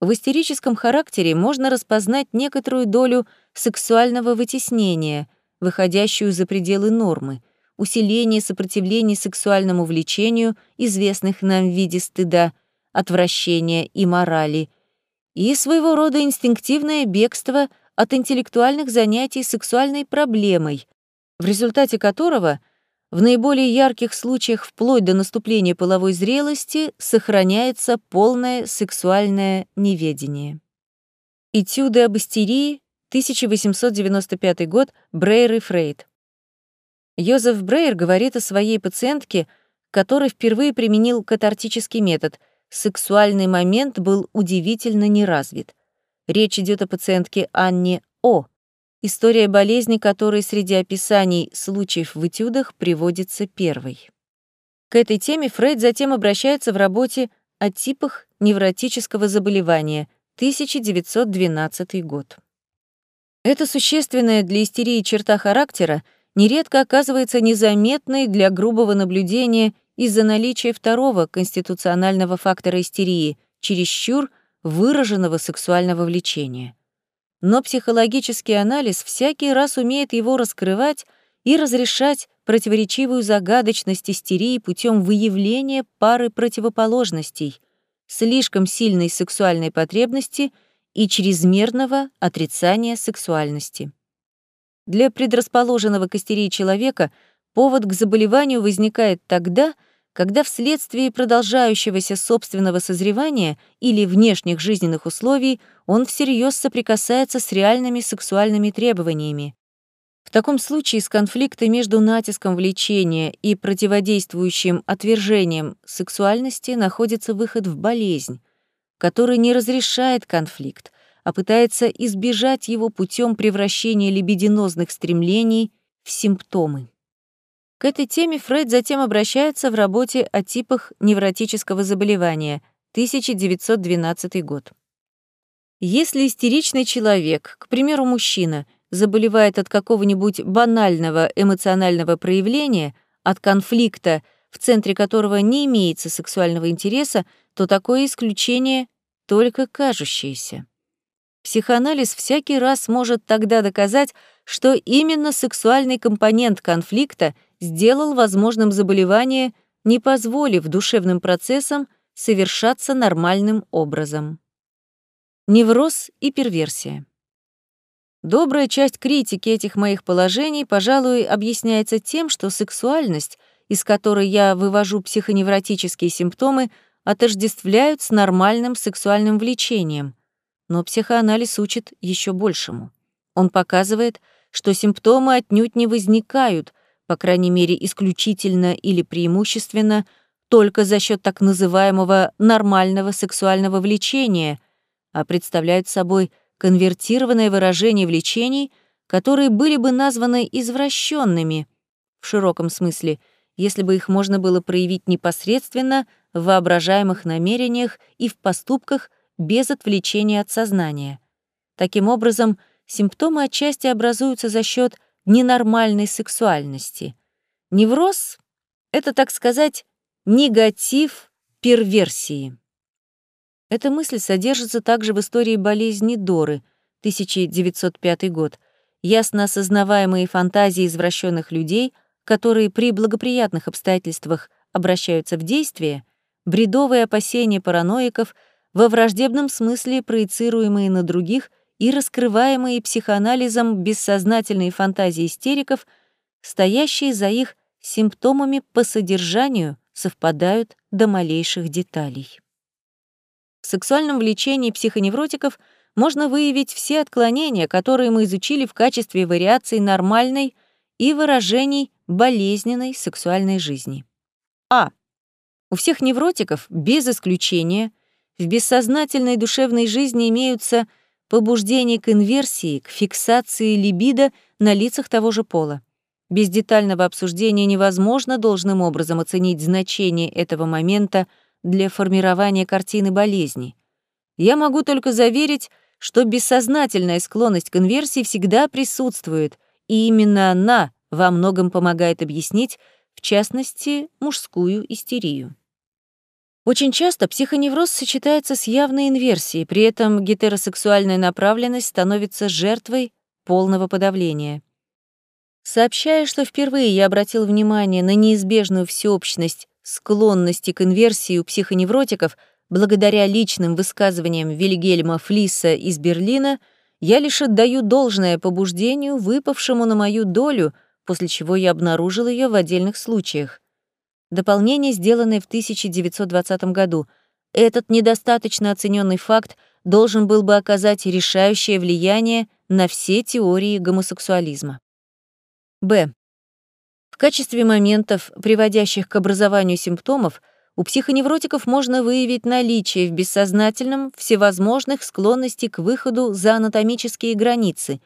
S1: В истерическом характере можно распознать некоторую долю сексуального вытеснения, выходящую за пределы нормы, усиление сопротивления сексуальному влечению, известных нам в виде стыда, отвращения и морали, и своего рода инстинктивное бегство от интеллектуальных занятий сексуальной проблемой, в результате которого в наиболее ярких случаях вплоть до наступления половой зрелости сохраняется полное сексуальное неведение. Этюды об истерии, 1895 год, Брейер и Фрейд. Йозеф Брейер говорит о своей пациентке, который впервые применил катартический метод. Сексуальный момент был удивительно неразвит. Речь идет о пациентке Анне О., История болезни, которой среди описаний случаев в этюдах приводится первой. К этой теме Фрейд затем обращается в работе о типах невротического заболевания, 1912 год. Эта существенная для истерии черта характера нередко оказывается незаметной для грубого наблюдения из-за наличия второго конституционального фактора истерии, чересчур выраженного сексуального влечения но психологический анализ всякий раз умеет его раскрывать и разрешать противоречивую загадочность истерии путем выявления пары противоположностей, слишком сильной сексуальной потребности и чрезмерного отрицания сексуальности. Для предрасположенного к истерии человека повод к заболеванию возникает тогда, когда вследствие продолжающегося собственного созревания или внешних жизненных условий он всерьез соприкасается с реальными сексуальными требованиями. В таком случае из конфликта между натиском влечения и противодействующим отвержением сексуальности находится выход в болезнь, который не разрешает конфликт, а пытается избежать его путем превращения либидинозных стремлений в симптомы. К этой теме Фрейд затем обращается в работе о типах невротического заболевания, 1912 год. Если истеричный человек, к примеру, мужчина, заболевает от какого-нибудь банального эмоционального проявления, от конфликта, в центре которого не имеется сексуального интереса, то такое исключение только кажущееся. Психоанализ всякий раз может тогда доказать, что именно сексуальный компонент конфликта — сделал возможным заболевание, не позволив душевным процессам совершаться нормальным образом. Невроз и перверсия. Добрая часть критики этих моих положений, пожалуй, объясняется тем, что сексуальность, из которой я вывожу психоневротические симптомы, отождествляют с нормальным сексуальным влечением. Но психоанализ учит еще большему. Он показывает, что симптомы отнюдь не возникают, по крайней мере исключительно или преимущественно, только за счет так называемого нормального сексуального влечения, а представляют собой конвертированное выражение влечений, которые были бы названы извращенными в широком смысле, если бы их можно было проявить непосредственно в воображаемых намерениях и в поступках без отвлечения от сознания. Таким образом, симптомы отчасти образуются за счет ненормальной сексуальности. Невроз — это, так сказать, негатив перверсии. Эта мысль содержится также в истории болезни Доры, 1905 год, ясно осознаваемые фантазии извращенных людей, которые при благоприятных обстоятельствах обращаются в действие, бредовые опасения параноиков, во враждебном смысле проецируемые на других и раскрываемые психоанализом бессознательные фантазии истериков, стоящие за их симптомами по содержанию, совпадают до малейших деталей. В сексуальном влечении психоневротиков можно выявить все отклонения, которые мы изучили в качестве вариаций нормальной и выражений болезненной сексуальной жизни. А. У всех невротиков, без исключения, в бессознательной душевной жизни имеются побуждение к инверсии, к фиксации либидо на лицах того же пола. Без детального обсуждения невозможно должным образом оценить значение этого момента для формирования картины болезни. Я могу только заверить, что бессознательная склонность к инверсии всегда присутствует, и именно она во многом помогает объяснить, в частности, мужскую истерию. Очень часто психоневроз сочетается с явной инверсией, при этом гетеросексуальная направленность становится жертвой полного подавления. Сообщая, что впервые я обратил внимание на неизбежную всеобщность склонности к инверсии у психоневротиков благодаря личным высказываниям Вильгельма Флиса из Берлина, я лишь отдаю должное побуждению, выпавшему на мою долю, после чего я обнаружил ее в отдельных случаях. Дополнение, сделанное в 1920 году. Этот недостаточно оцененный факт должен был бы оказать решающее влияние на все теории гомосексуализма. Б. В качестве моментов, приводящих к образованию симптомов, у психоневротиков можно выявить наличие в бессознательном всевозможных склонностей к выходу за анатомические границы,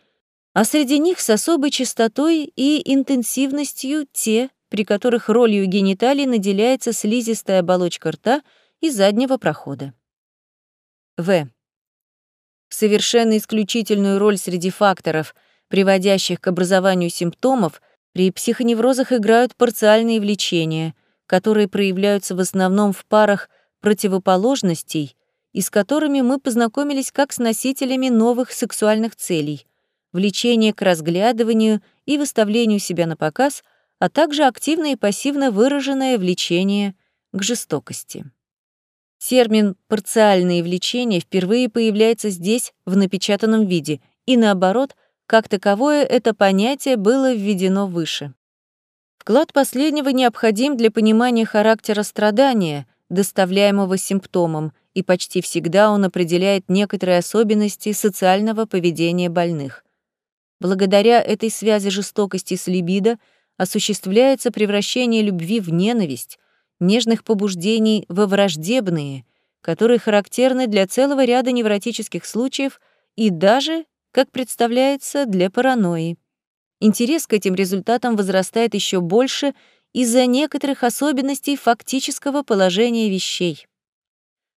S1: а среди них с особой частотой и интенсивностью те, при которых ролью гениталий наделяется слизистая оболочка рта и заднего прохода. В. Совершенно исключительную роль среди факторов, приводящих к образованию симптомов, при психоневрозах играют парциальные влечения, которые проявляются в основном в парах противоположностей и с которыми мы познакомились как с носителями новых сексуальных целей, влечение к разглядыванию и выставлению себя на показ — а также активно и пассивно выраженное влечение к жестокости. Термин «парциальные влечения» впервые появляется здесь в напечатанном виде, и наоборот, как таковое это понятие было введено выше. Вклад последнего необходим для понимания характера страдания, доставляемого симптомом, и почти всегда он определяет некоторые особенности социального поведения больных. Благодаря этой связи жестокости с либидо осуществляется превращение любви в ненависть, нежных побуждений во враждебные, которые характерны для целого ряда невротических случаев и даже, как представляется, для паранойи. Интерес к этим результатам возрастает еще больше из-за некоторых особенностей фактического положения вещей.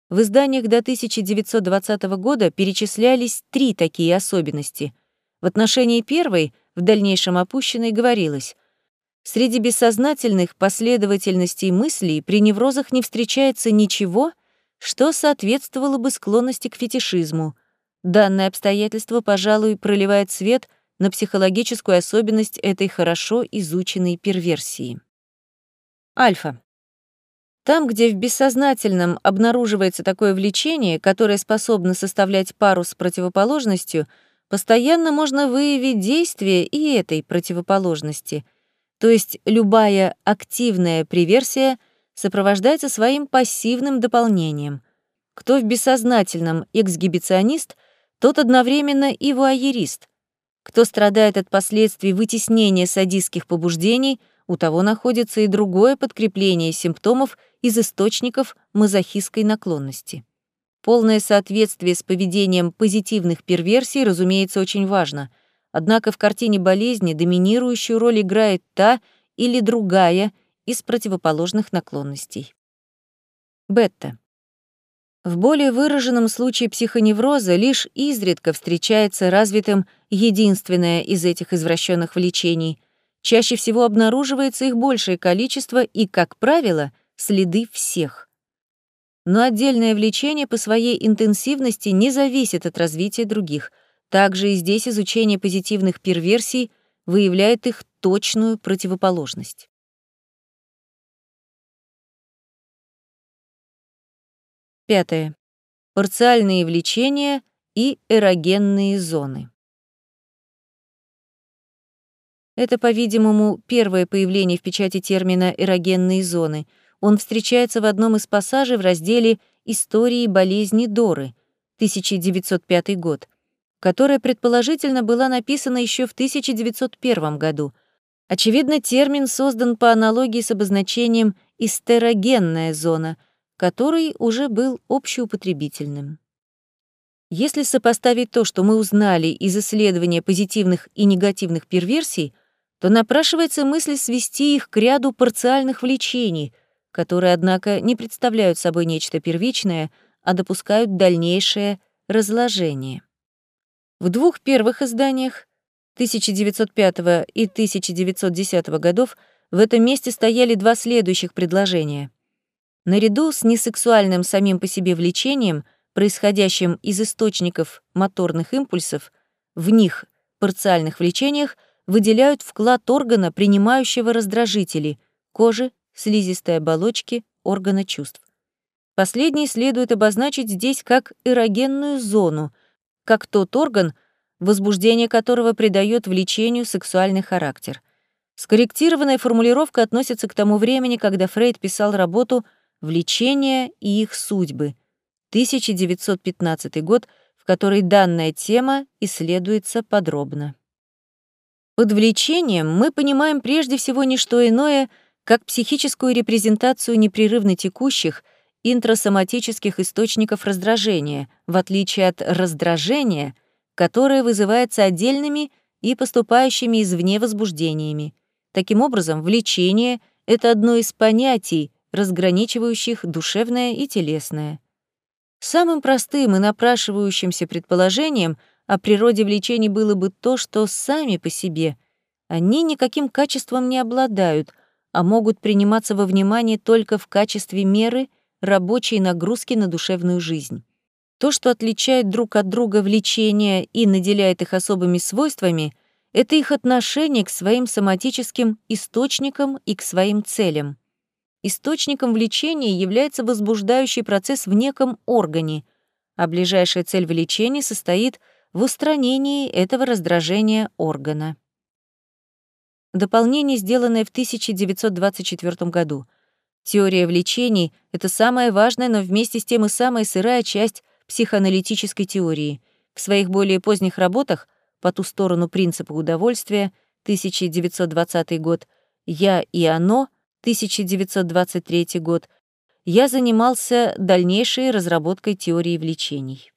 S1: В изданиях до 1920 года перечислялись три такие особенности. В отношении первой, в дальнейшем опущенной, говорилось Среди бессознательных последовательностей мыслей при неврозах не встречается ничего, что соответствовало бы склонности к фетишизму. Данное обстоятельство, пожалуй, проливает свет на психологическую особенность этой хорошо изученной перверсии. Альфа. Там, где в бессознательном обнаруживается такое влечение, которое способно составлять пару с противоположностью, постоянно можно выявить действие и этой противоположности — то есть любая активная приверсия сопровождается своим пассивным дополнением. Кто в бессознательном эксгибиционист, тот одновременно и вуайерист. Кто страдает от последствий вытеснения садистских побуждений, у того находится и другое подкрепление симптомов из источников мазохистской наклонности. Полное соответствие с поведением позитивных перверсий, разумеется, очень важно. Однако в картине болезни доминирующую роль играет та или другая из противоположных наклонностей. Бетта. В более выраженном случае психоневроза лишь изредка встречается развитым единственное из этих извращенных влечений. Чаще всего обнаруживается их большее количество и, как правило, следы всех. Но отдельное влечение по своей интенсивности не зависит от развития других. Также и здесь изучение позитивных перверсий выявляет их точную противоположность. Пятое. Парциальные влечения и эрогенные зоны. Это, по-видимому, первое появление в печати термина «эрогенные зоны». Он встречается в одном из пассажей в разделе «Истории болезни Доры» 1905 год, которая предположительно была написана еще в 1901 году. Очевидно, термин создан по аналогии с обозначением «истерогенная зона», который уже был общеупотребительным. Если сопоставить то, что мы узнали из исследования позитивных и негативных перверсий, то напрашивается мысль свести их к ряду парциальных влечений, которые, однако, не представляют собой нечто первичное, а допускают дальнейшее разложение. В двух первых изданиях 1905 и 1910 годов в этом месте стояли два следующих предложения. Наряду с несексуальным самим по себе влечением, происходящим из источников моторных импульсов, в них, парциальных влечениях, выделяют вклад органа, принимающего раздражители, кожи, слизистой оболочки, органа чувств. Последний следует обозначить здесь как эрогенную зону, как тот орган, возбуждение которого придает влечению сексуальный характер. Скорректированная формулировка относится к тому времени, когда Фрейд писал работу Влечения и их судьбы. 1915 год, в которой данная тема исследуется подробно. Под влечением мы понимаем прежде всего не что иное, как психическую репрезентацию непрерывно текущих интрасоматических источников раздражения, в отличие от раздражения, которое вызывается отдельными и поступающими извне возбуждениями. Таким образом, влечение — это одно из понятий, разграничивающих душевное и телесное. Самым простым и напрашивающимся предположением о природе влечений было бы то, что сами по себе они никаким качеством не обладают, а могут приниматься во внимание только в качестве меры рабочей нагрузки на душевную жизнь. То, что отличает друг от друга влечения и наделяет их особыми свойствами, это их отношение к своим соматическим источникам и к своим целям. Источником влечения является возбуждающий процесс в неком органе, а ближайшая цель влечения состоит в устранении этого раздражения органа. Дополнение, сделанное в 1924 году. Теория влечений — это самая важная, но вместе с тем и самая сырая часть психоаналитической теории. В своих более поздних работах «По ту сторону принципа удовольствия» 1920 год «Я и оно» 1923 год, я занимался дальнейшей разработкой теории влечений.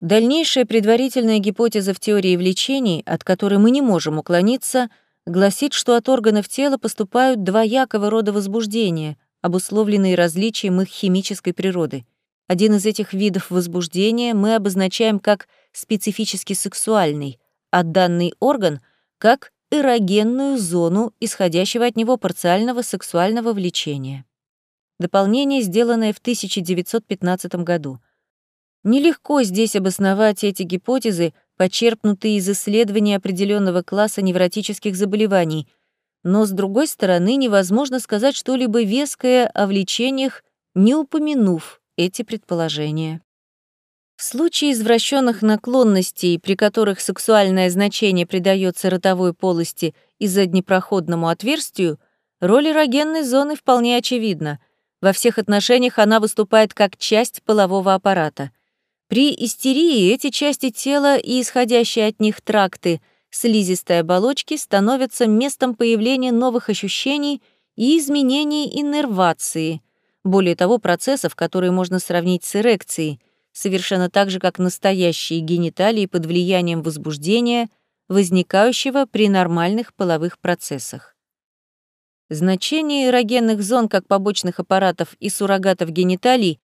S1: Дальнейшая предварительная гипотеза в теории влечений, от которой мы не можем уклониться, гласит, что от органов тела поступают двоякого рода возбуждения, обусловленные различием их химической природы. Один из этих видов возбуждения мы обозначаем как специфически сексуальный, а данный орган — как эрогенную зону исходящего от него парциального сексуального влечения. Дополнение, сделанное в 1915 году. Нелегко здесь обосновать эти гипотезы, почерпнутые из исследований определенного класса невротических заболеваний, но, с другой стороны, невозможно сказать что-либо веское о влечениях, не упомянув эти предположения. В случае извращенных наклонностей, при которых сексуальное значение придается ротовой полости и заднепроходному отверстию, роль эрогенной зоны вполне очевидна. Во всех отношениях она выступает как часть полового аппарата. При истерии эти части тела и исходящие от них тракты слизистой оболочки становятся местом появления новых ощущений и изменений иннервации, более того, процессов, которые можно сравнить с эрекцией, совершенно так же, как настоящие гениталии под влиянием возбуждения, возникающего при нормальных половых процессах. Значение эрогенных зон как побочных аппаратов и суррогатов гениталий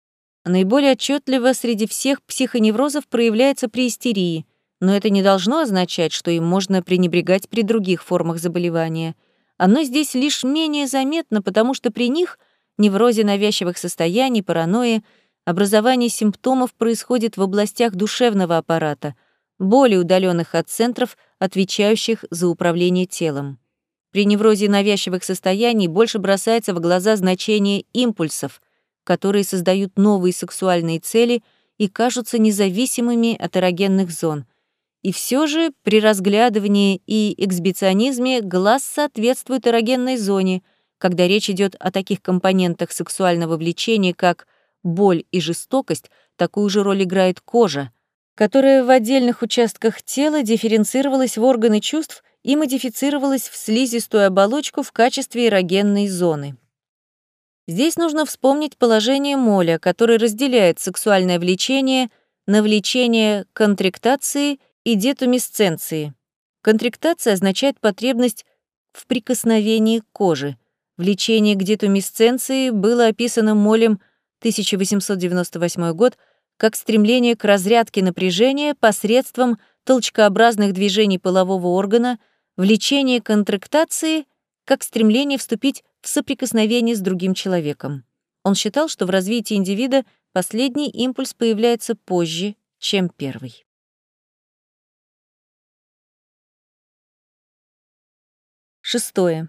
S1: наиболее отчетливо среди всех психоневрозов проявляется при истерии, но это не должно означать, что им можно пренебрегать при других формах заболевания. Оно здесь лишь менее заметно, потому что при них, неврозе навязчивых состояний, паранойи, образование симптомов происходит в областях душевного аппарата, более удаленных от центров, отвечающих за управление телом. При неврозе навязчивых состояний больше бросается в глаза значение импульсов, которые создают новые сексуальные цели и кажутся независимыми от эрогенных зон. И все же при разглядывании и эксбиционизме глаз соответствует эрогенной зоне, когда речь идет о таких компонентах сексуального влечения, как боль и жестокость, такую же роль играет кожа, которая в отдельных участках тела дифференцировалась в органы чувств и модифицировалась в слизистую оболочку в качестве эрогенной зоны. Здесь нужно вспомнить положение моля, который разделяет сексуальное влечение на влечение контрактации и детумисценции. Контрактация означает потребность в прикосновении к коже. Влечение к детумисценции было описано молем 1898 год как стремление к разрядке напряжения посредством толчкообразных движений полового органа, влечение контрактации как стремление вступить в соприкосновение с другим человеком. Он считал, что в развитии индивида последний импульс появляется позже, чем первый. Шестое.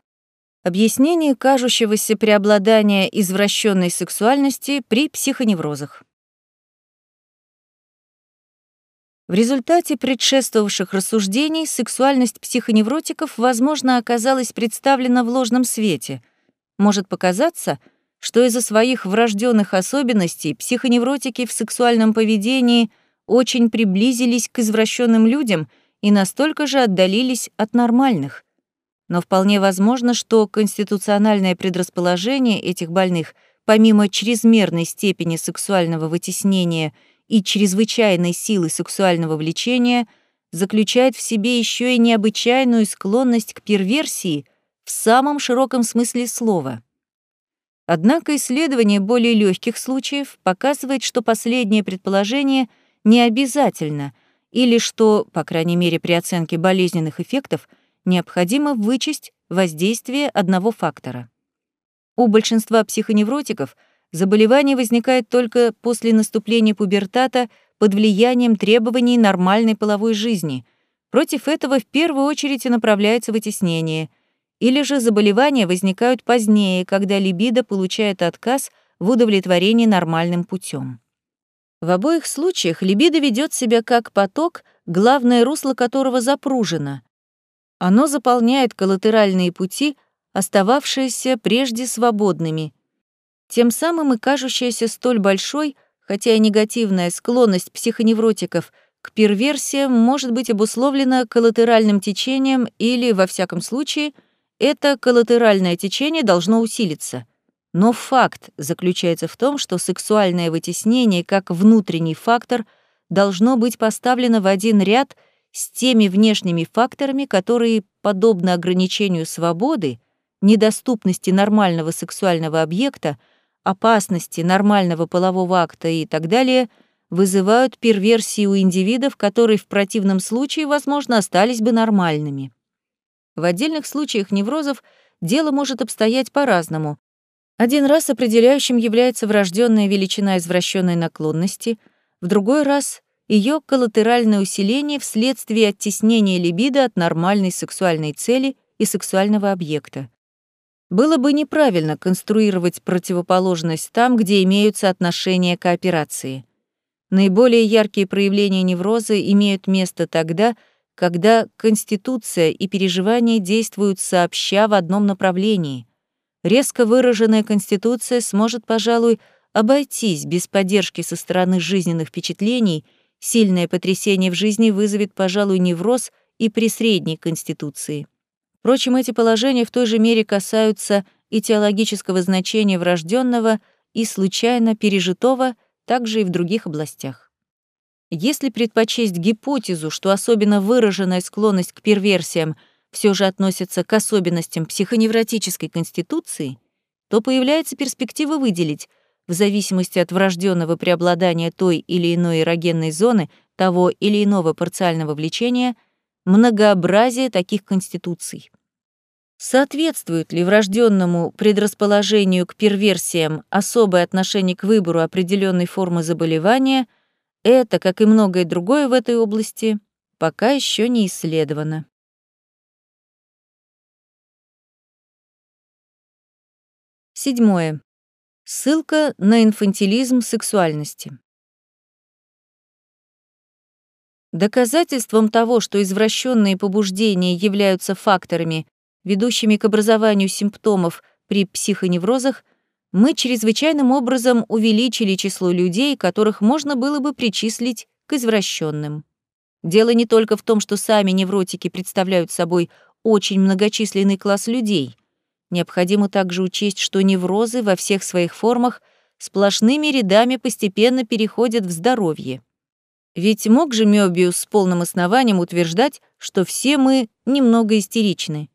S1: Объяснение кажущегося преобладания извращенной сексуальности при психоневрозах. В результате предшествовавших рассуждений сексуальность психоневротиков, возможно, оказалась представлена в ложном свете. Может показаться, что из-за своих врожденных особенностей психоневротики в сексуальном поведении очень приблизились к извращенным людям и настолько же отдалились от нормальных. Но вполне возможно, что конституциональное предрасположение этих больных, помимо чрезмерной степени сексуального вытеснения – и чрезвычайной силы сексуального влечения заключает в себе еще и необычайную склонность к перверсии в самом широком смысле слова. Однако исследование более легких случаев показывает, что последнее предположение не обязательно, или что, по крайней мере при оценке болезненных эффектов, необходимо вычесть воздействие одного фактора. У большинства психоневротиков — Заболевание возникает только после наступления пубертата под влиянием требований нормальной половой жизни. Против этого в первую очередь и направляется вытеснение. Или же заболевания возникают позднее, когда либидо получает отказ в удовлетворении нормальным путем. В обоих случаях либидо ведет себя как поток, главное русло которого запружено. Оно заполняет коллатеральные пути, остававшиеся прежде свободными — тем самым и кажущаяся столь большой, хотя и негативная склонность психоневротиков к перверсиям может быть обусловлена коллатеральным течением или, во всяком случае, это коллатеральное течение должно усилиться. Но факт заключается в том, что сексуальное вытеснение как внутренний фактор должно быть поставлено в один ряд с теми внешними факторами, которые, подобно ограничению свободы, недоступности нормального сексуального объекта, опасности нормального полового акта и так далее вызывают перверсии у индивидов, которые в противном случае, возможно, остались бы нормальными. В отдельных случаях неврозов дело может обстоять по-разному. Один раз определяющим является врожденная величина извращенной наклонности, в другой раз — ее коллатеральное усиление вследствие оттеснения либидо от нормальной сексуальной цели и сексуального объекта. Было бы неправильно конструировать противоположность там, где имеются отношения кооперации. Наиболее яркие проявления невроза имеют место тогда, когда конституция и переживания действуют сообща в одном направлении. Резко выраженная конституция сможет, пожалуй, обойтись без поддержки со стороны жизненных впечатлений, сильное потрясение в жизни вызовет, пожалуй, невроз и при средней конституции. Впрочем, эти положения в той же мере касаются и теологического значения врожденного и случайно пережитого, также и в других областях. Если предпочесть гипотезу, что особенно выраженная склонность к перверсиям все же относится к особенностям психоневротической конституции, то появляется перспектива выделить, в зависимости от врожденного преобладания той или иной эрогенной зоны, того или иного парциального влечения, многообразие таких конституций. Соответствует ли врожденному предрасположению к перверсиям особое отношение к выбору определенной формы заболевания, это, как и многое другое в этой области, пока еще не исследовано. Седьмое. Ссылка на инфантилизм сексуальности. Доказательством того, что извращенные побуждения являются факторами, ведущими к образованию симптомов при психоневрозах, мы чрезвычайным образом увеличили число людей, которых можно было бы причислить к извращенным. Дело не только в том, что сами невротики представляют собой очень многочисленный класс людей. Необходимо также учесть, что неврозы во всех своих формах сплошными рядами постепенно переходят в здоровье. Ведь мог же Мёбиус с полным основанием утверждать, что все мы немного истеричны.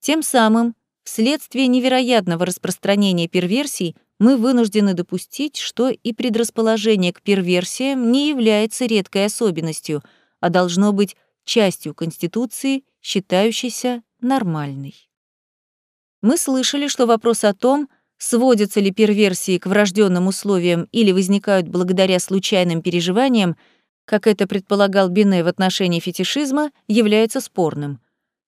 S1: Тем самым, вследствие невероятного распространения перверсий, мы вынуждены допустить, что и предрасположение к перверсиям не является редкой особенностью, а должно быть частью Конституции, считающейся нормальной. Мы слышали, что вопрос о том, сводятся ли перверсии к врожденным условиям или возникают благодаря случайным переживаниям, как это предполагал Бине в отношении фетишизма, является спорным.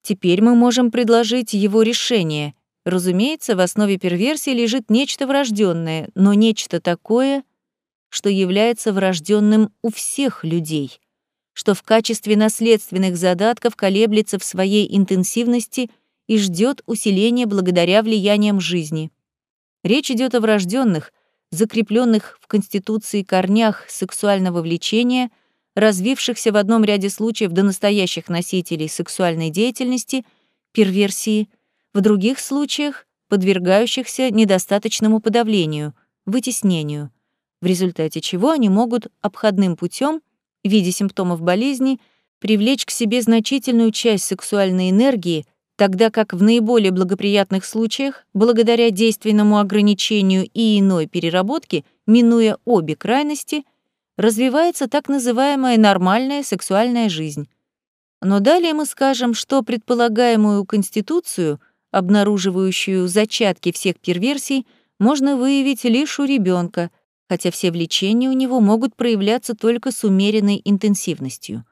S1: Теперь мы можем предложить его решение. Разумеется, в основе перверсии лежит нечто врожденное, но нечто такое, что является врожденным у всех людей, что в качестве наследственных задатков колеблется в своей интенсивности и ждет усиления благодаря влияниям жизни. Речь идет о врожденных, закрепленных в Конституции корнях сексуального влечения — развившихся в одном ряде случаев до настоящих носителей сексуальной деятельности, перверсии, в других случаях подвергающихся недостаточному подавлению, вытеснению, в результате чего они могут обходным путем в виде симптомов болезни привлечь к себе значительную часть сексуальной энергии, тогда как в наиболее благоприятных случаях, благодаря действенному ограничению и иной переработке, минуя обе крайности, развивается так называемая нормальная сексуальная жизнь. Но далее мы скажем, что предполагаемую конституцию, обнаруживающую зачатки всех перверсий, можно выявить лишь у ребенка, хотя все влечения у него могут проявляться только с умеренной интенсивностью.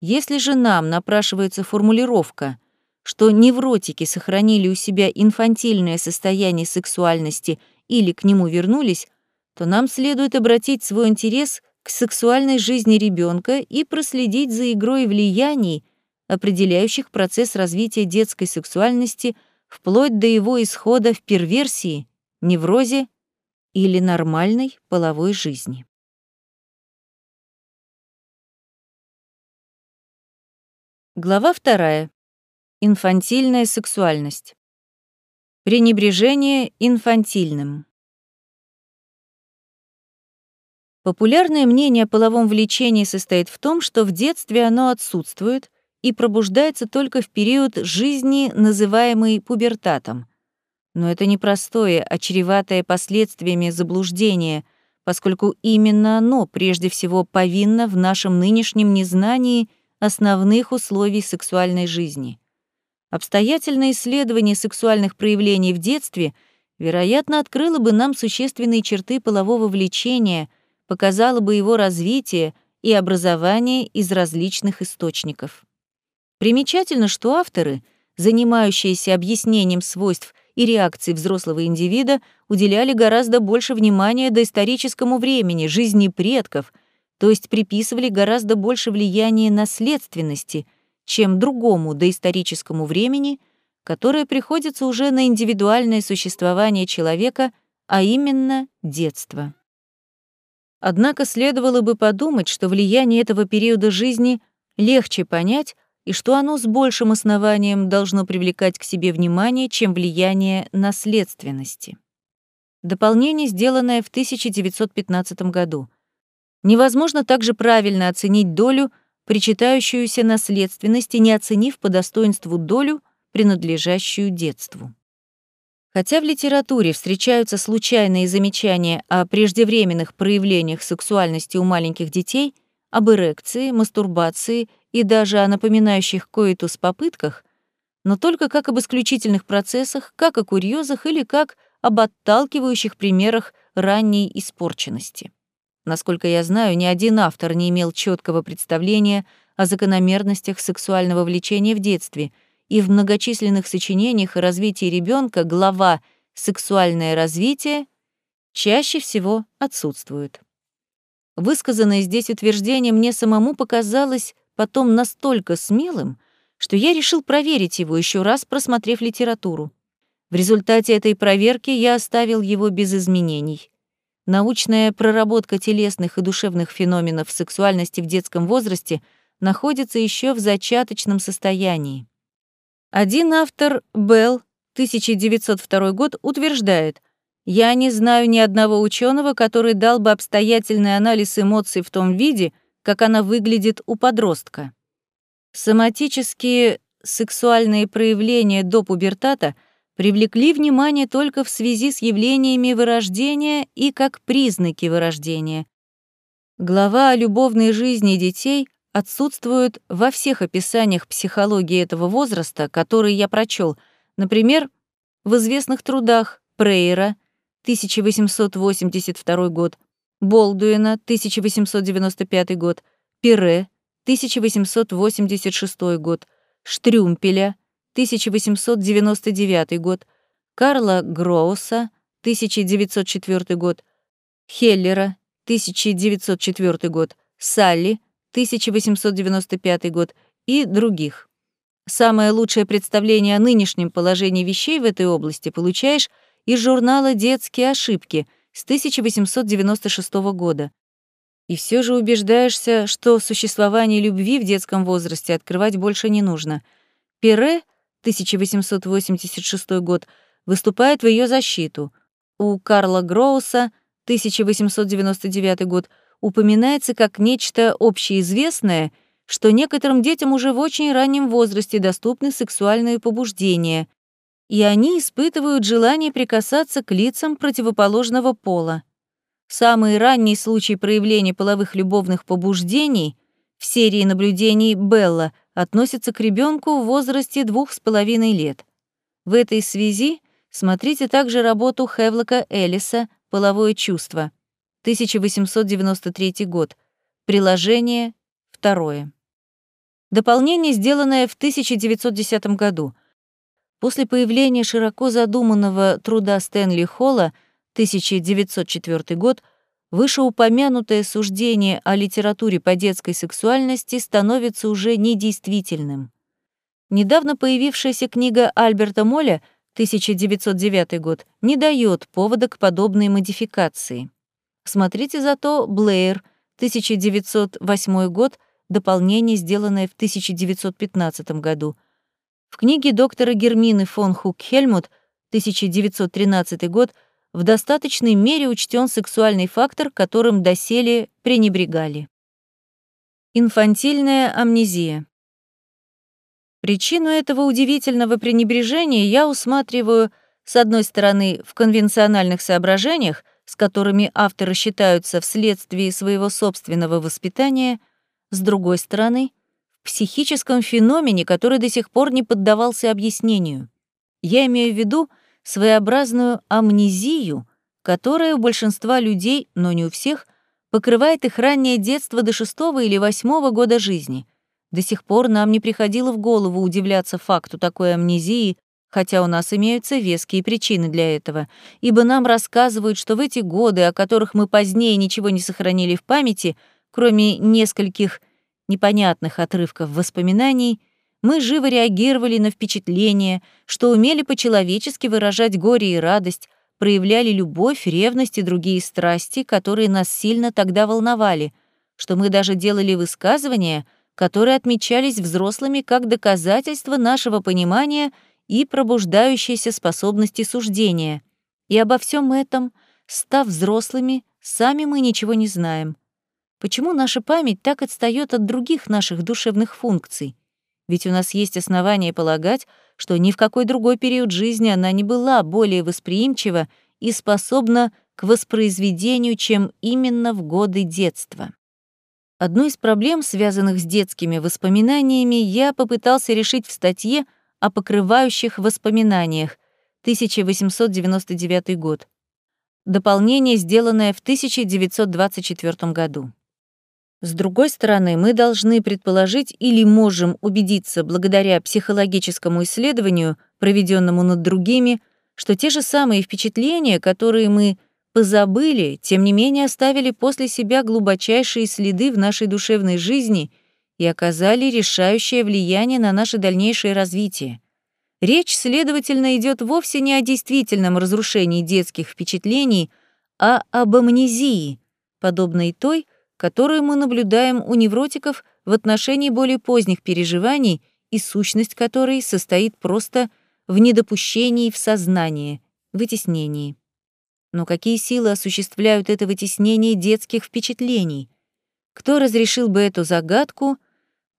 S1: Если же нам напрашивается формулировка, что невротики сохранили у себя инфантильное состояние сексуальности или к нему вернулись, то нам следует обратить свой интерес к сексуальной жизни ребенка и проследить за игрой влияний, определяющих процесс развития детской сексуальности вплоть до его исхода в перверсии, неврозе или нормальной половой жизни. Глава вторая. Инфантильная сексуальность. Пренебрежение инфантильным. Популярное мнение о половом влечении состоит в том, что в детстве оно отсутствует и пробуждается только в период жизни, называемый пубертатом. Но это непростое, а чреватое последствиями заблуждение, поскольку именно оно прежде всего повинно в нашем нынешнем незнании основных условий сексуальной жизни. Обстоятельное исследование сексуальных проявлений в детстве, вероятно, открыло бы нам существенные черты полового влечения — показало бы его развитие и образование из различных источников. Примечательно, что авторы, занимающиеся объяснением свойств и реакций взрослого индивида, уделяли гораздо больше внимания доисторическому времени, жизни предков, то есть приписывали гораздо больше влияния наследственности, чем другому доисторическому времени, которое приходится уже на индивидуальное существование человека, а именно детство. Однако следовало бы подумать, что влияние этого периода жизни легче понять, и что оно с большим основанием должно привлекать к себе внимание, чем влияние наследственности. Дополнение, сделанное в 1915 году. Невозможно также правильно оценить долю, причитающуюся наследственности, не оценив по достоинству долю, принадлежащую детству. Хотя в литературе встречаются случайные замечания о преждевременных проявлениях сексуальности у маленьких детей, об эрекции, мастурбации и даже о напоминающих коитус попытках, но только как об исключительных процессах, как о курьезах или как об отталкивающих примерах ранней испорченности. Насколько я знаю, ни один автор не имел четкого представления о закономерностях сексуального влечения в детстве, и в многочисленных сочинениях о развитии ребенка глава «Сексуальное развитие» чаще всего отсутствует. Высказанное здесь утверждение мне самому показалось потом настолько смелым, что я решил проверить его еще раз, просмотрев литературу. В результате этой проверки я оставил его без изменений. Научная проработка телесных и душевных феноменов сексуальности в детском возрасте находится еще в зачаточном состоянии. Один автор, Белл, 1902 год, утверждает, «Я не знаю ни одного ученого, который дал бы обстоятельный анализ эмоций в том виде, как она выглядит у подростка. Соматические сексуальные проявления до пубертата привлекли внимание только в связи с явлениями вырождения и как признаки вырождения. Глава о любовной жизни детей отсутствует во всех описаниях психологии этого возраста, которые я прочел, например, в известных трудах Прейера, 1882 год, Болдуина, 1895 год, Пире, 1886 год, Штрюмпеля, 1899 год, Карла Гроуса, 1904 год, Хеллера, 1904 год, Салли, 1895 год и других. Самое лучшее представление о нынешнем положении вещей в этой области получаешь из журнала «Детские ошибки», с 1896 года. И все же убеждаешься, что существование любви в детском возрасте открывать больше не нужно. Пере, 1886 год, выступает в ее защиту. У Карла Гроуса, 1899 год, упоминается как нечто общеизвестное, что некоторым детям уже в очень раннем возрасте доступны сексуальные побуждения, и они испытывают желание прикасаться к лицам противоположного пола. Самый ранний случай проявления половых любовных побуждений в серии наблюдений Белла относится к ребенку в возрасте двух с половиной лет. В этой связи смотрите также работу Хевлока Эллиса «Половое чувство», 1893 год, приложение второе. Дополнение, сделанное в 1910 году — После появления широко задуманного труда Стэнли Холла 1904 год вышеупомянутое суждение о литературе по детской сексуальности становится уже недействительным. Недавно появившаяся книга Альберта Моля 1909 год не дает повода к подобной модификации. Смотрите зато Блэйр 1908 год, дополнение, сделанное в 1915 году — в книге доктора Гермины фон Хук-Хельмут 1913 год в достаточной мере учтен сексуальный фактор, которым доселе пренебрегали. Инфантильная амнезия. Причину этого удивительного пренебрежения я усматриваю, с одной стороны, в конвенциональных соображениях, с которыми авторы считаются вследствие своего собственного воспитания, с другой стороны, психическом феномене, который до сих пор не поддавался объяснению. Я имею в виду своеобразную амнезию, которая у большинства людей, но не у всех, покрывает их раннее детство до шестого или восьмого года жизни. До сих пор нам не приходило в голову удивляться факту такой амнезии, хотя у нас имеются веские причины для этого, ибо нам рассказывают, что в эти годы, о которых мы позднее ничего не сохранили в памяти, кроме нескольких непонятных отрывков воспоминаний, мы живо реагировали на впечатления, что умели по-человечески выражать горе и радость, проявляли любовь, ревность и другие страсти, которые нас сильно тогда волновали, что мы даже делали высказывания, которые отмечались взрослыми как доказательство нашего понимания и пробуждающейся способности суждения. И обо всем этом, став взрослыми, сами мы ничего не знаем. Почему наша память так отстает от других наших душевных функций? Ведь у нас есть основания полагать, что ни в какой другой период жизни она не была более восприимчива и способна к воспроизведению, чем именно в годы детства. Одну из проблем, связанных с детскими воспоминаниями, я попытался решить в статье о покрывающих воспоминаниях 1899 год. Дополнение, сделанное в 1924 году. С другой стороны, мы должны предположить или можем убедиться благодаря психологическому исследованию, проведенному над другими, что те же самые впечатления, которые мы позабыли, тем не менее оставили после себя глубочайшие следы в нашей душевной жизни и оказали решающее влияние на наше дальнейшее развитие. Речь, следовательно, идет вовсе не о действительном разрушении детских впечатлений, а об амнезии, подобной той, которую мы наблюдаем у невротиков в отношении более поздних переживаний и сущность которой состоит просто в недопущении в сознание, вытеснении. Но какие силы осуществляют это вытеснение детских впечатлений? Кто разрешил бы эту загадку,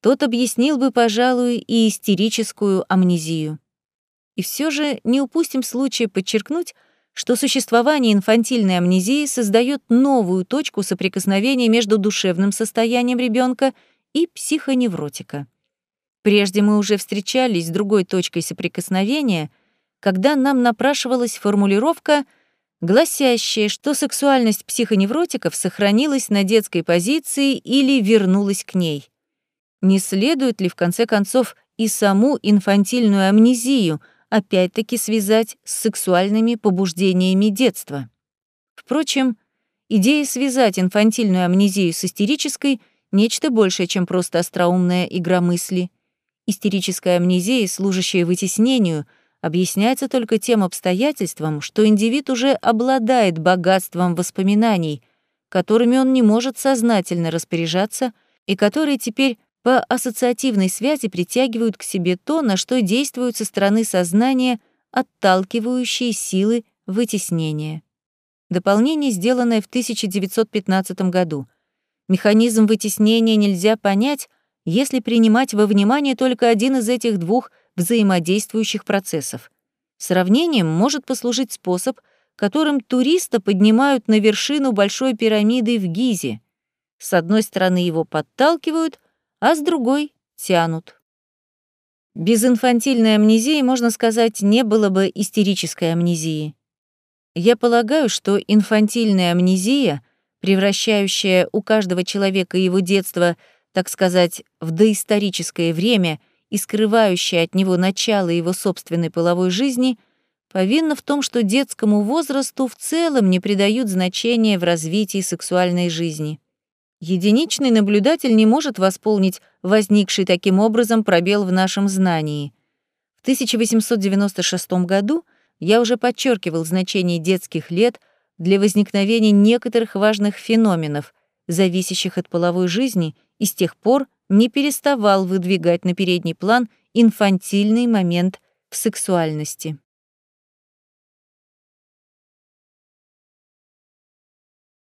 S1: тот объяснил бы, пожалуй, и истерическую амнезию. И все же не упустим случая подчеркнуть, что существование инфантильной амнезии создает новую точку соприкосновения между душевным состоянием ребенка и психоневротика. Прежде мы уже встречались с другой точкой соприкосновения, когда нам напрашивалась формулировка — гласящее, что сексуальность психоневротиков сохранилась на детской позиции или вернулась к ней. Не следует ли, в конце концов, и саму инфантильную амнезию опять-таки связать с сексуальными побуждениями детства? Впрочем, идея связать инфантильную амнезию с истерической — нечто большее, чем просто остроумная игра мысли. Истерическая амнезия, служащая вытеснению — объясняется только тем обстоятельством, что индивид уже обладает богатством воспоминаний, которыми он не может сознательно распоряжаться и которые теперь по ассоциативной связи притягивают к себе то, на что действуют со стороны сознания отталкивающие силы вытеснения. Дополнение, сделанное в 1915 году. Механизм вытеснения нельзя понять, если принимать во внимание только один из этих двух взаимодействующих процессов. Сравнением может послужить способ, которым туриста поднимают на вершину Большой пирамиды в Гизе. С одной стороны его подталкивают, а с другой — тянут. Без инфантильной амнезии, можно сказать, не было бы истерической амнезии. Я полагаю, что инфантильная амнезия, превращающая у каждого человека его детство, так сказать, в доисторическое время — и скрывающая от него начало его собственной половой жизни, повинна в том, что детскому возрасту в целом не придают значения в развитии сексуальной жизни. Единичный наблюдатель не может восполнить возникший таким образом пробел в нашем знании. В 1896 году я уже подчеркивал значение детских лет для возникновения некоторых важных феноменов, зависящих от половой жизни, и с тех пор не переставал выдвигать на передний план инфантильный момент в сексуальности.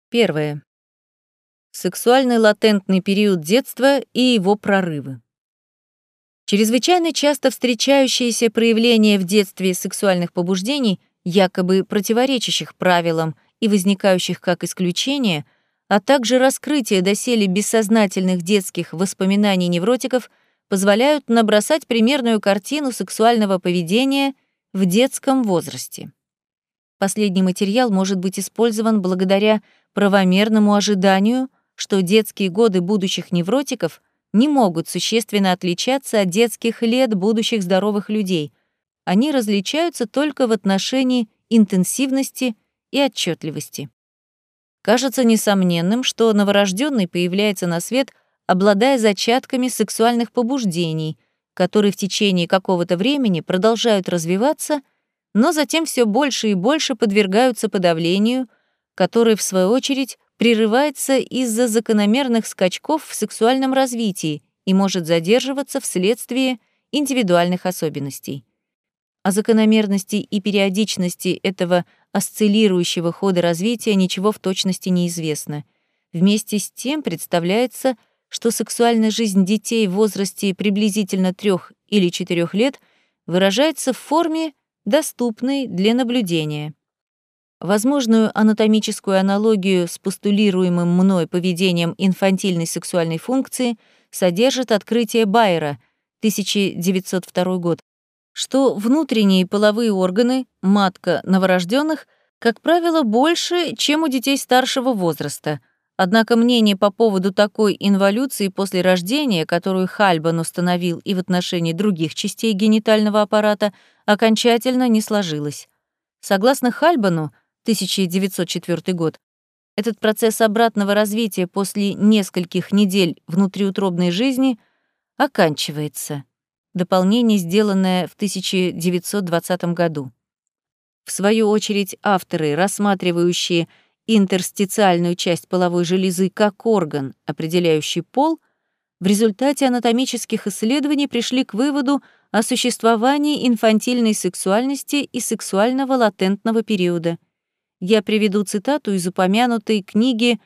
S1: Первое. Сексуальный латентный период детства и его прорывы. Чрезвычайно часто встречающиеся проявления в детстве сексуальных побуждений, якобы противоречащих правилам и возникающих как исключение, а также раскрытие доселе бессознательных детских воспоминаний невротиков позволяют набросать примерную картину сексуального поведения в детском возрасте. Последний материал может быть использован благодаря правомерному ожиданию, что детские годы будущих невротиков не могут существенно отличаться от детских лет будущих здоровых людей. Они различаются только в отношении интенсивности и отчетливости. Кажется несомненным, что новорожденный появляется на свет, обладая зачатками сексуальных побуждений, которые в течение какого-то времени продолжают развиваться, но затем все больше и больше подвергаются подавлению, которое, в свою очередь, прерывается из-за закономерных скачков в сексуальном развитии и может задерживаться вследствие индивидуальных особенностей. О закономерности и периодичности этого осциллирующего хода развития ничего в точности не известно. Вместе с тем представляется, что сексуальная жизнь детей в возрасте приблизительно трех или четырех лет выражается в форме, доступной для наблюдения. Возможную анатомическую аналогию с постулируемым мной поведением инфантильной сексуальной функции содержит открытие Байера, 1902 год, что внутренние половые органы, матка новорожденных, как правило, больше, чем у детей старшего возраста. Однако мнение по поводу такой инволюции после рождения, которую Хальбан установил и в отношении других частей генитального аппарата, окончательно не сложилось. Согласно Хальбану, 1904 год, этот процесс обратного развития после нескольких недель внутриутробной жизни оканчивается дополнение, сделанное в 1920 году. В свою очередь, авторы, рассматривающие интерстициальную часть половой железы как орган, определяющий пол, в результате анатомических исследований пришли к выводу о существовании инфантильной сексуальности и сексуального латентного периода. Я приведу цитату из упомянутой книги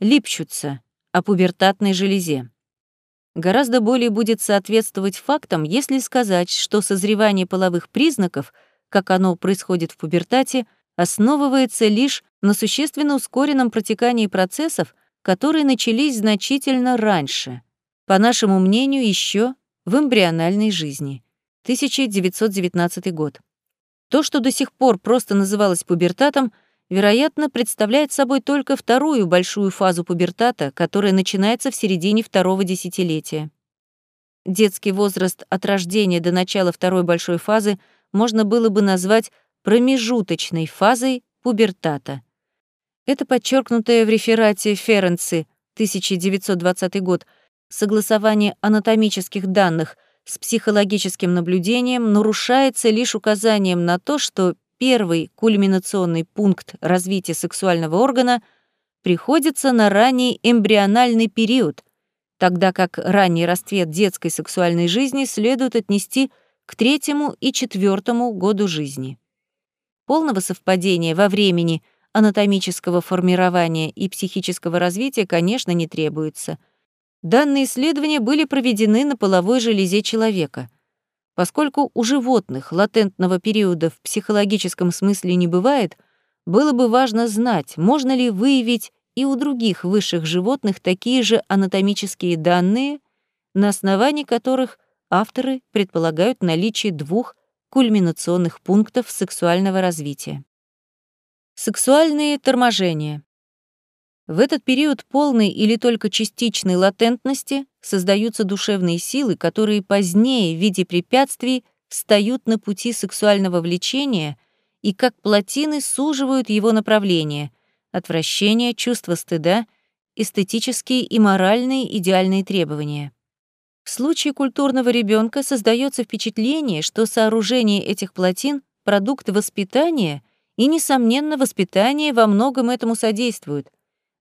S1: Липчутца о пубертатной железе. Гораздо более будет соответствовать фактам, если сказать, что созревание половых признаков, как оно происходит в пубертате, основывается лишь на существенно ускоренном протекании процессов, которые начались значительно раньше, по нашему мнению, еще в эмбриональной жизни. 1919 год. То, что до сих пор просто называлось пубертатом, вероятно, представляет собой только вторую большую фазу пубертата, которая начинается в середине второго десятилетия. Детский возраст от рождения до начала второй большой фазы можно было бы назвать промежуточной фазой пубертата. Это подчеркнутое в реферате Ференци, 1920 год, согласование анатомических данных с психологическим наблюдением нарушается лишь указанием на то, что первый кульминационный пункт развития сексуального органа приходится на ранний эмбриональный период, тогда как ранний расцвет детской сексуальной жизни следует отнести к третьему и четвертому году жизни. Полного совпадения во времени анатомического формирования и психического развития, конечно, не требуется. Данные исследования были проведены на половой железе человека — Поскольку у животных латентного периода в психологическом смысле не бывает, было бы важно знать, можно ли выявить и у других высших животных такие же анатомические данные, на основании которых авторы предполагают наличие двух кульминационных пунктов сексуального развития. Сексуальные торможения. В этот период полной или только частичной латентности создаются душевные силы, которые позднее в виде препятствий встают на пути сексуального влечения и как плотины суживают его направление — отвращение, чувство стыда, эстетические и моральные идеальные требования. В случае культурного ребенка создается впечатление, что сооружение этих плотин — продукт воспитания, и, несомненно, воспитание во многом этому содействует —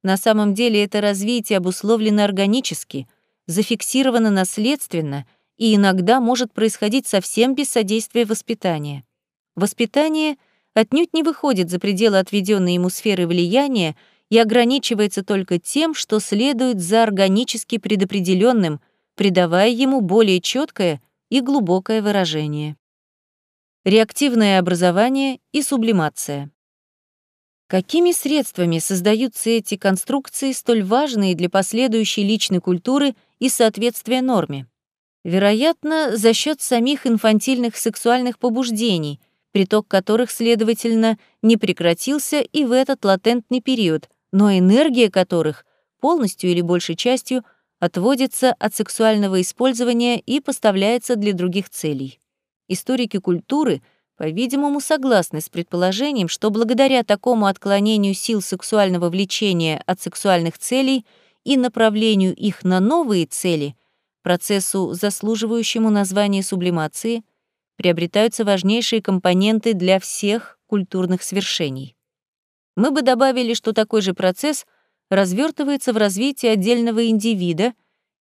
S1: на самом деле это развитие обусловлено органически, зафиксировано наследственно и иногда может происходить совсем без содействия воспитания. Воспитание отнюдь не выходит за пределы отведенной ему сферы влияния и ограничивается только тем, что следует за органически предопределенным, придавая ему более четкое и глубокое выражение. Реактивное образование и сублимация. Какими средствами создаются эти конструкции, столь важные для последующей личной культуры и соответствия норме? Вероятно, за счет самих инфантильных сексуальных побуждений, приток которых, следовательно, не прекратился и в этот латентный период, но энергия которых полностью или большей частью отводится от сексуального использования и поставляется для других целей. Историки культуры — по-видимому, согласны с предположением, что благодаря такому отклонению сил сексуального влечения от сексуальных целей и направлению их на новые цели, процессу, заслуживающему названия сублимации, приобретаются важнейшие компоненты для всех культурных свершений. Мы бы добавили, что такой же процесс развертывается в развитии отдельного индивида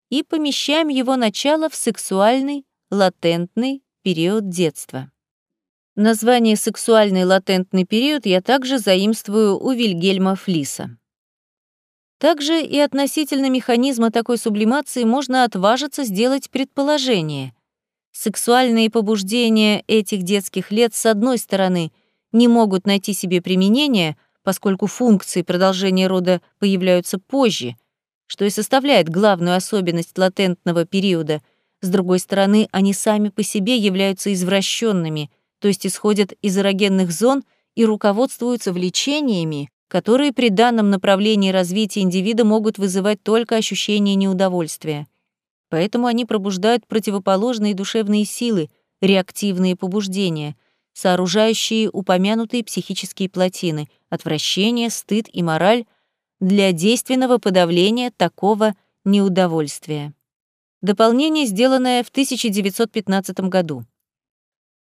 S1: и помещаем его начало в сексуальный, латентный период детства. Название «сексуальный латентный период» я также заимствую у Вильгельма Флиса. Также и относительно механизма такой сублимации можно отважиться сделать предположение. Сексуальные побуждения этих детских лет, с одной стороны, не могут найти себе применения, поскольку функции продолжения рода появляются позже, что и составляет главную особенность латентного периода. С другой стороны, они сами по себе являются извращенными, то есть исходят из эрогенных зон и руководствуются влечениями, которые при данном направлении развития индивида могут вызывать только ощущение неудовольствия. Поэтому они пробуждают противоположные душевные силы, реактивные побуждения, сооружающие упомянутые психические плотины, отвращение, стыд и мораль для действенного подавления такого неудовольствия. Дополнение, сделанное в 1915 году.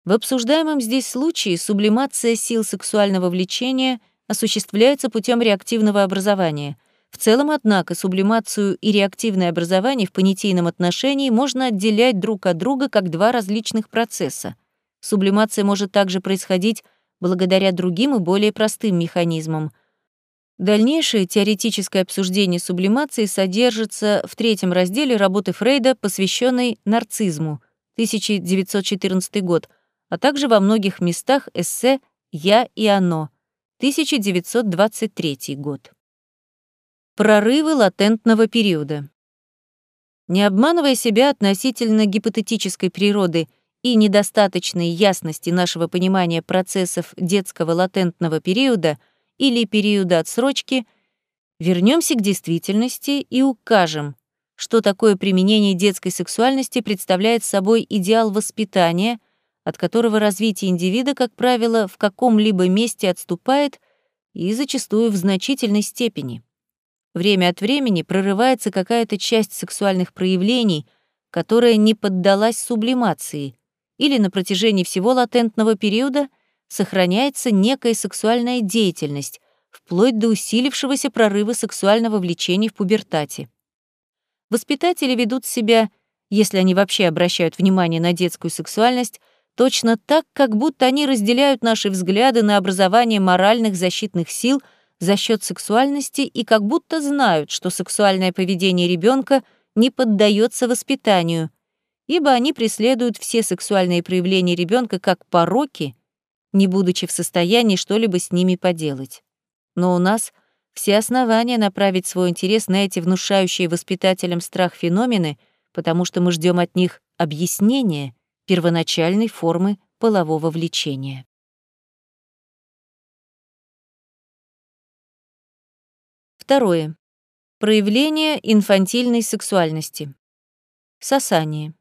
S1: В обсуждаемом здесь случае сублимация сил сексуального влечения осуществляется путем реактивного образования — в целом, однако, сублимацию и реактивное образование в понятийном отношении можно отделять друг от друга как два различных процесса. Сублимация может также происходить благодаря другим и более простым механизмам. Дальнейшее теоретическое обсуждение сублимации содержится в третьем разделе работы Фрейда, посвященной нарцизму, 1914 год, а также во многих местах эссе «Я и оно», 1923 год. Прорывы латентного периода. Не обманывая себя относительно гипотетической природы и недостаточной ясности нашего понимания процессов детского латентного периода или периода отсрочки, вернемся к действительности и укажем, что такое применение детской сексуальности представляет собой идеал воспитания, от которого развитие индивида, как правило, в каком-либо месте отступает и зачастую в значительной степени. Время от времени прорывается какая-то часть сексуальных проявлений, которая не поддалась сублимации, или на протяжении всего латентного периода сохраняется некая сексуальная деятельность, вплоть до усилившегося прорыва сексуального влечения в пубертате. Воспитатели ведут себя, если они вообще обращают внимание на детскую сексуальность, точно так, как будто они разделяют наши взгляды на образование моральных защитных сил — за счет сексуальности и как будто знают, что сексуальное поведение ребенка не поддается воспитанию, ибо они преследуют все сексуальные проявления ребенка как пороки, не будучи в состоянии что-либо с ними поделать. Но у нас все основания направить свой интерес на эти внушающие воспитателям страх феномены, потому что мы ждем от них объяснения первоначальной формы полового влечения. Второе. Проявление инфантильной сексуальности. Сосание.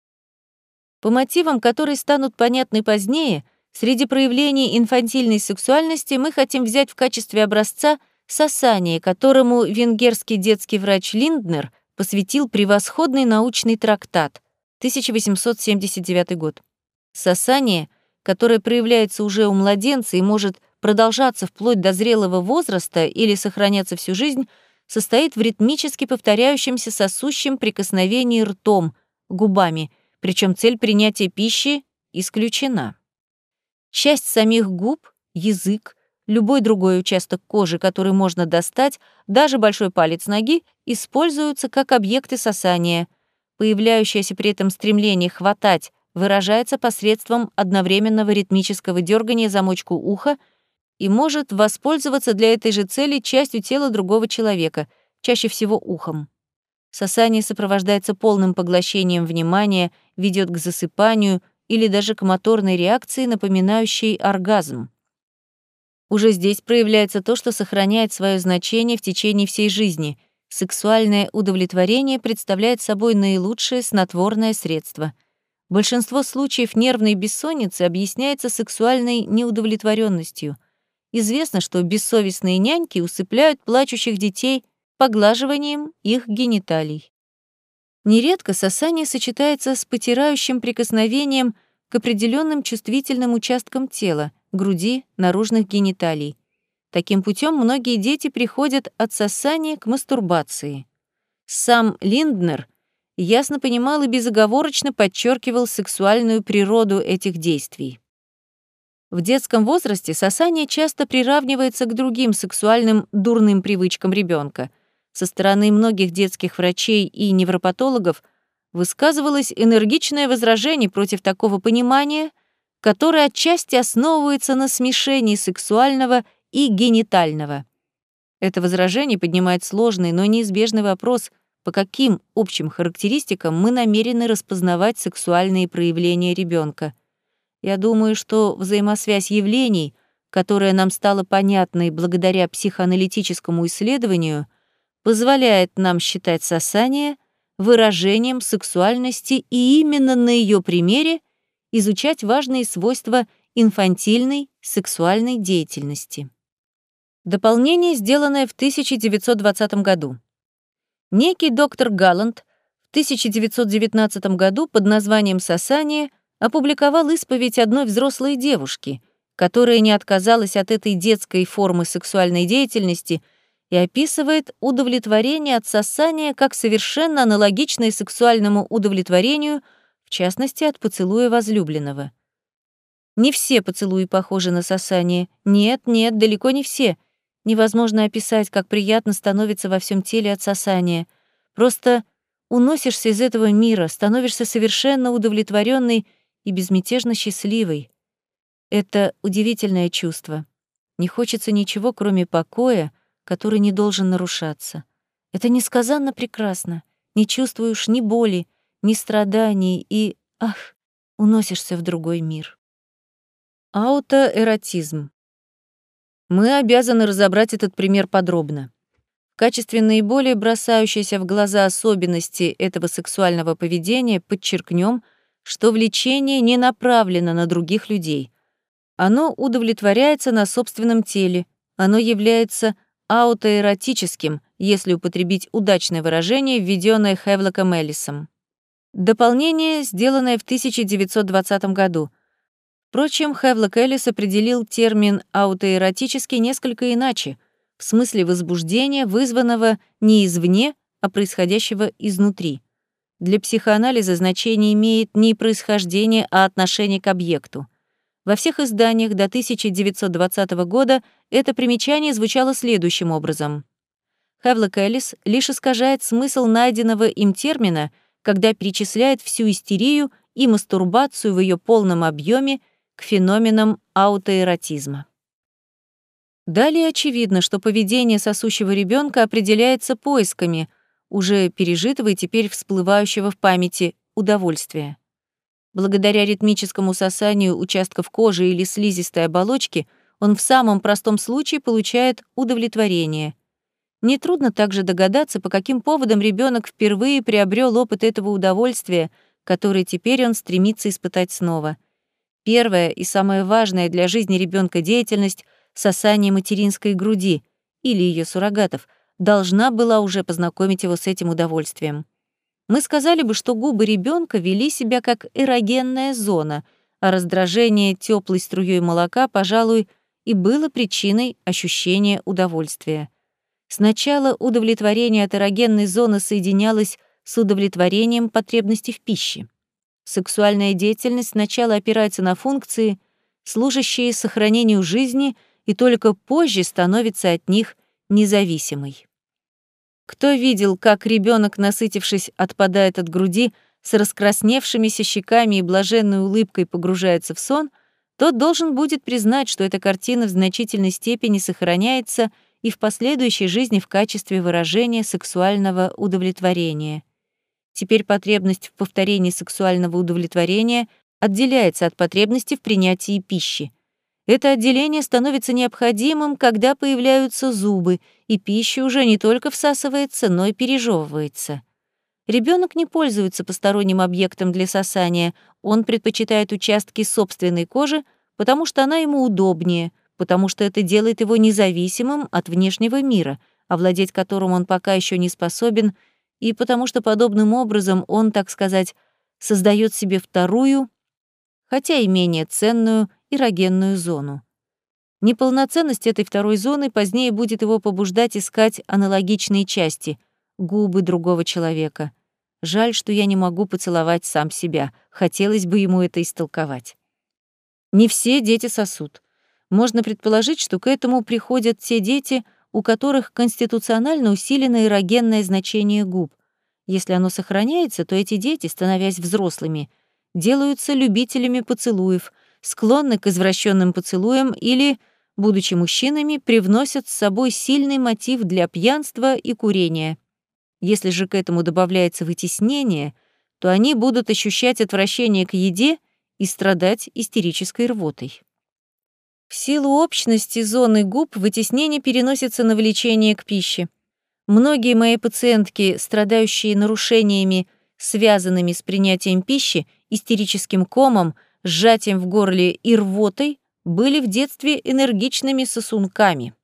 S1: По мотивам, которые станут понятны позднее, среди проявлений инфантильной сексуальности мы хотим взять в качестве образца сосание, которому венгерский детский врач Линднер посвятил превосходный научный трактат 1879 год. Сосание, которое проявляется уже у младенца и может продолжаться вплоть до зрелого возраста или сохраняться всю жизнь, состоит в ритмически повторяющемся сосущем прикосновении ртом, губами, причем цель принятия пищи исключена. Часть самих губ, язык, любой другой участок кожи, который можно достать, даже большой палец ноги, используются как объекты сосания. Появляющееся при этом стремление хватать выражается посредством одновременного ритмического дергания замочку уха и может воспользоваться для этой же цели частью тела другого человека, чаще всего ухом. Сосание сопровождается полным поглощением внимания, ведет к засыпанию или даже к моторной реакции, напоминающей оргазм. Уже здесь проявляется то, что сохраняет свое значение в течение всей жизни. Сексуальное удовлетворение представляет собой наилучшее снотворное средство. Большинство случаев нервной бессонницы объясняется сексуальной неудовлетворенностью. Известно, что бессовестные няньки усыпляют плачущих детей поглаживанием их гениталий. Нередко сосание сочетается с потирающим прикосновением к определенным чувствительным участкам тела, груди, наружных гениталий. Таким путем многие дети приходят от сосания к мастурбации. Сам Линднер ясно понимал и безоговорочно подчеркивал сексуальную природу этих действий. В детском возрасте сосание часто приравнивается к другим сексуальным дурным привычкам ребенка. Со стороны многих детских врачей и невропатологов высказывалось энергичное возражение против такого понимания, которое отчасти основывается на смешении сексуального и генитального. Это возражение поднимает сложный, но неизбежный вопрос, по каким общим характеристикам мы намерены распознавать сексуальные проявления ребенка. Я думаю, что взаимосвязь явлений, которая нам стала понятной благодаря психоаналитическому исследованию, позволяет нам считать сосание выражением сексуальности и именно на ее примере изучать важные свойства инфантильной сексуальной деятельности. Дополнение, сделанное в 1920 году. Некий доктор Галланд в 1919 году под названием «Сосание» опубликовал исповедь одной взрослой девушки, которая не отказалась от этой детской формы сексуальной деятельности и описывает удовлетворение от сосания как совершенно аналогичное сексуальному удовлетворению, в частности, от поцелуя возлюбленного. Не все поцелуи похожи на сосание. Нет, нет, далеко не все. Невозможно описать, как приятно становится во всем теле от сосания. Просто уносишься из этого мира, становишься совершенно удовлетворенной и безмятежно счастливой. Это удивительное чувство. Не хочется ничего, кроме покоя, который не должен нарушаться. Это несказанно прекрасно. Не чувствуешь ни боли, ни страданий и, ах, уносишься в другой мир. Аутоэротизм. Мы обязаны разобрать этот пример подробно. В качестве наиболее бросающейся в глаза особенности этого сексуального поведения подчеркнем, что влечение не направлено на других людей. Оно удовлетворяется на собственном теле, оно является аутоэротическим, если употребить удачное выражение, введенное Хевлоком Эллисом. Дополнение, сделанное в 1920 году. Впрочем, Хевлок Эллис определил термин «аутоэротический» несколько иначе, в смысле возбуждения, вызванного не извне, а происходящего изнутри. Для психоанализа значение имеет не происхождение, а отношение к объекту. Во всех изданиях до 1920 года это примечание звучало следующим образом. Хевлок Эллис лишь искажает смысл найденного им термина, когда перечисляет всю истерию и мастурбацию в ее полном объеме к феноменам аутоэротизма. Далее очевидно, что поведение сосущего ребенка определяется поисками — уже пережитого и теперь всплывающего в памяти удовольствия. Благодаря ритмическому сосанию участков кожи или слизистой оболочки он в самом простом случае получает удовлетворение. Нетрудно также догадаться, по каким поводам ребенок впервые приобрел опыт этого удовольствия, который теперь он стремится испытать снова. Первая и самая важная для жизни ребенка деятельность — сосание материнской груди или ее суррогатов — должна была уже познакомить его с этим удовольствием. Мы сказали бы, что губы ребенка вели себя как эрогенная зона, а раздражение теплой струей молока, пожалуй, и было причиной ощущения удовольствия. Сначала удовлетворение от эрогенной зоны соединялось с удовлетворением потребности в пище. Сексуальная деятельность сначала опирается на функции, служащие сохранению жизни, и только позже становится от них независимой. Кто видел, как ребенок, насытившись, отпадает от груди, с раскрасневшимися щеками и блаженной улыбкой погружается в сон, тот должен будет признать, что эта картина в значительной степени сохраняется и в последующей жизни в качестве выражения сексуального удовлетворения. Теперь потребность в повторении сексуального удовлетворения отделяется от потребности в принятии пищи. Это отделение становится необходимым, когда появляются зубы, и пища уже не только всасывается, но и пережевывается. Ребенок не пользуется посторонним объектом для сосания, он предпочитает участки собственной кожи, потому что она ему удобнее, потому что это делает его независимым от внешнего мира, овладеть которым он пока еще не способен, и потому что подобным образом он, так сказать, создает себе вторую, хотя и менее ценную эрогенную зону. Неполноценность этой второй зоны позднее будет его побуждать искать аналогичные части — губы другого человека. Жаль, что я не могу поцеловать сам себя. Хотелось бы ему это истолковать. Не все дети сосут. Можно предположить, что к этому приходят те дети, у которых конституционально усилено эрогенное значение губ. Если оно сохраняется, то эти дети, становясь взрослыми, делаются любителями поцелуев, склонны к извращенным поцелуям или, будучи мужчинами, привносят с собой сильный мотив для пьянства и курения. Если же к этому добавляется вытеснение, то они будут ощущать отвращение к еде и страдать истерической рвотой. В силу общности зоны губ вытеснение переносится на влечение к пище. Многие мои пациентки, страдающие нарушениями, связанными с принятием пищи, истерическим комом, сжатием в горле и рвотой, были в детстве энергичными сосунками.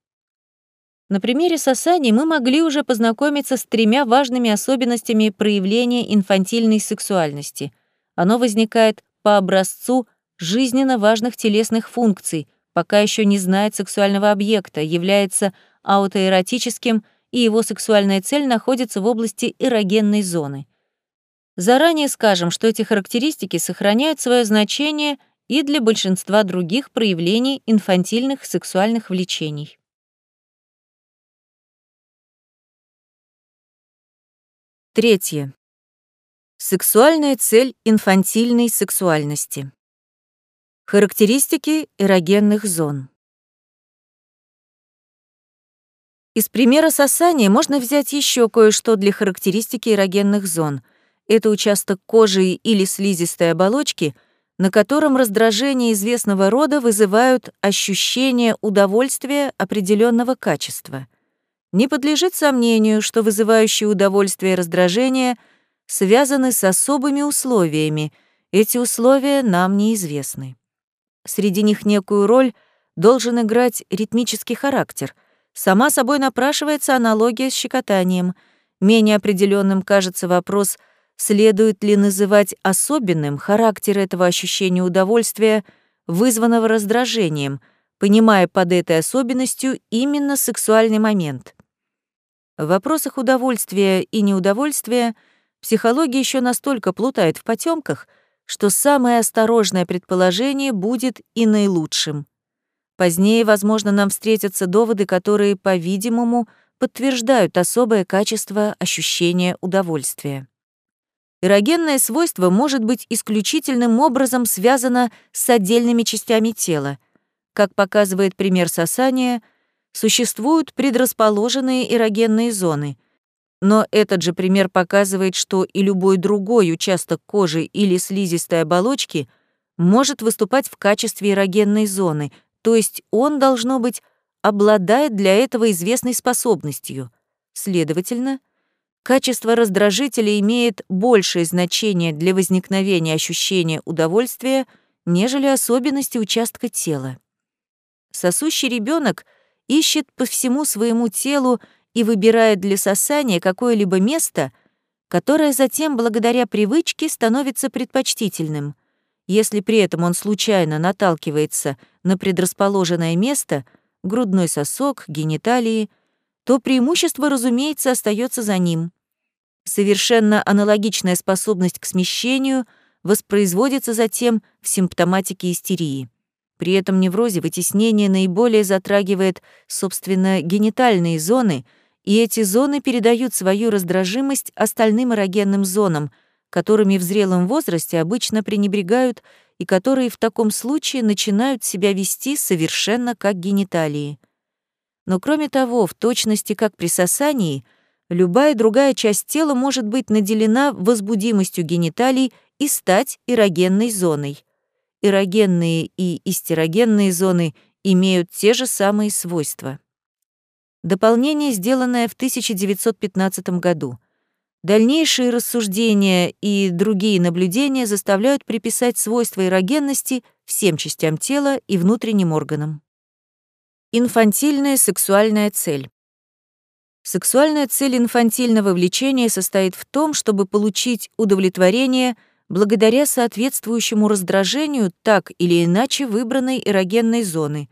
S1: На примере сосаний мы могли уже познакомиться с тремя важными особенностями проявления инфантильной сексуальности. Оно возникает по образцу жизненно важных телесных функций, пока еще не знает сексуального объекта, является аутоэротическим, и его сексуальная цель находится в области эрогенной зоны. Заранее скажем, что эти характеристики сохраняют свое значение и для большинства других проявлений инфантильных сексуальных влечений. Третье. Сексуальная цель инфантильной сексуальности. Характеристики эрогенных зон. Из примера сосания можно взять еще кое-что для характеристики эрогенных зон. Это участок кожи или слизистой оболочки, на котором раздражение известного рода вызывают ощущение удовольствия определенного качества — не подлежит сомнению, что вызывающие удовольствие и раздражение связаны с особыми условиями. Эти условия нам неизвестны. Среди них некую роль должен играть ритмический характер. Сама собой напрашивается аналогия с щекотанием. Менее определенным кажется вопрос, следует ли называть особенным характер этого ощущения удовольствия, вызванного раздражением, понимая под этой особенностью именно сексуальный момент — в вопросах удовольствия и неудовольствия психология еще настолько плутает в потемках, что самое осторожное предположение будет и наилучшим. Позднее, возможно, нам встретятся доводы, которые, по-видимому, подтверждают особое качество ощущения удовольствия. Эрогенное свойство может быть исключительным образом связано с отдельными частями тела. Как показывает пример сосания — существуют предрасположенные эрогенные зоны. Но этот же пример показывает, что и любой другой участок кожи или слизистой оболочки может выступать в качестве эрогенной зоны, то есть он, должно быть, обладает для этого известной способностью. Следовательно, качество раздражителя имеет большее значение для возникновения ощущения удовольствия, нежели особенности участка тела. Сосущий ребенок — ищет по всему своему телу и выбирает для сосания какое-либо место, которое затем, благодаря привычке, становится предпочтительным. Если при этом он случайно наталкивается на предрасположенное место, грудной сосок, гениталии, то преимущество, разумеется, остается за ним. Совершенно аналогичная способность к смещению воспроизводится затем в симптоматике истерии. При этом неврозе вытеснение наиболее затрагивает, собственно, генитальные зоны, и эти зоны передают свою раздражимость остальным эрогенным зонам, которыми в зрелом возрасте обычно пренебрегают и которые в таком случае начинают себя вести совершенно как гениталии. Но кроме того, в точности как при сосании, любая другая часть тела может быть наделена возбудимостью гениталий и стать эрогенной зоной эрогенные и истерогенные зоны имеют те же самые свойства. Дополнение, сделанное в 1915 году. Дальнейшие рассуждения и другие наблюдения заставляют приписать свойства эрогенности всем частям тела и внутренним органам. Инфантильная сексуальная цель. Сексуальная цель инфантильного влечения состоит в том, чтобы получить удовлетворение – благодаря соответствующему раздражению так или иначе выбранной эрогенной зоны.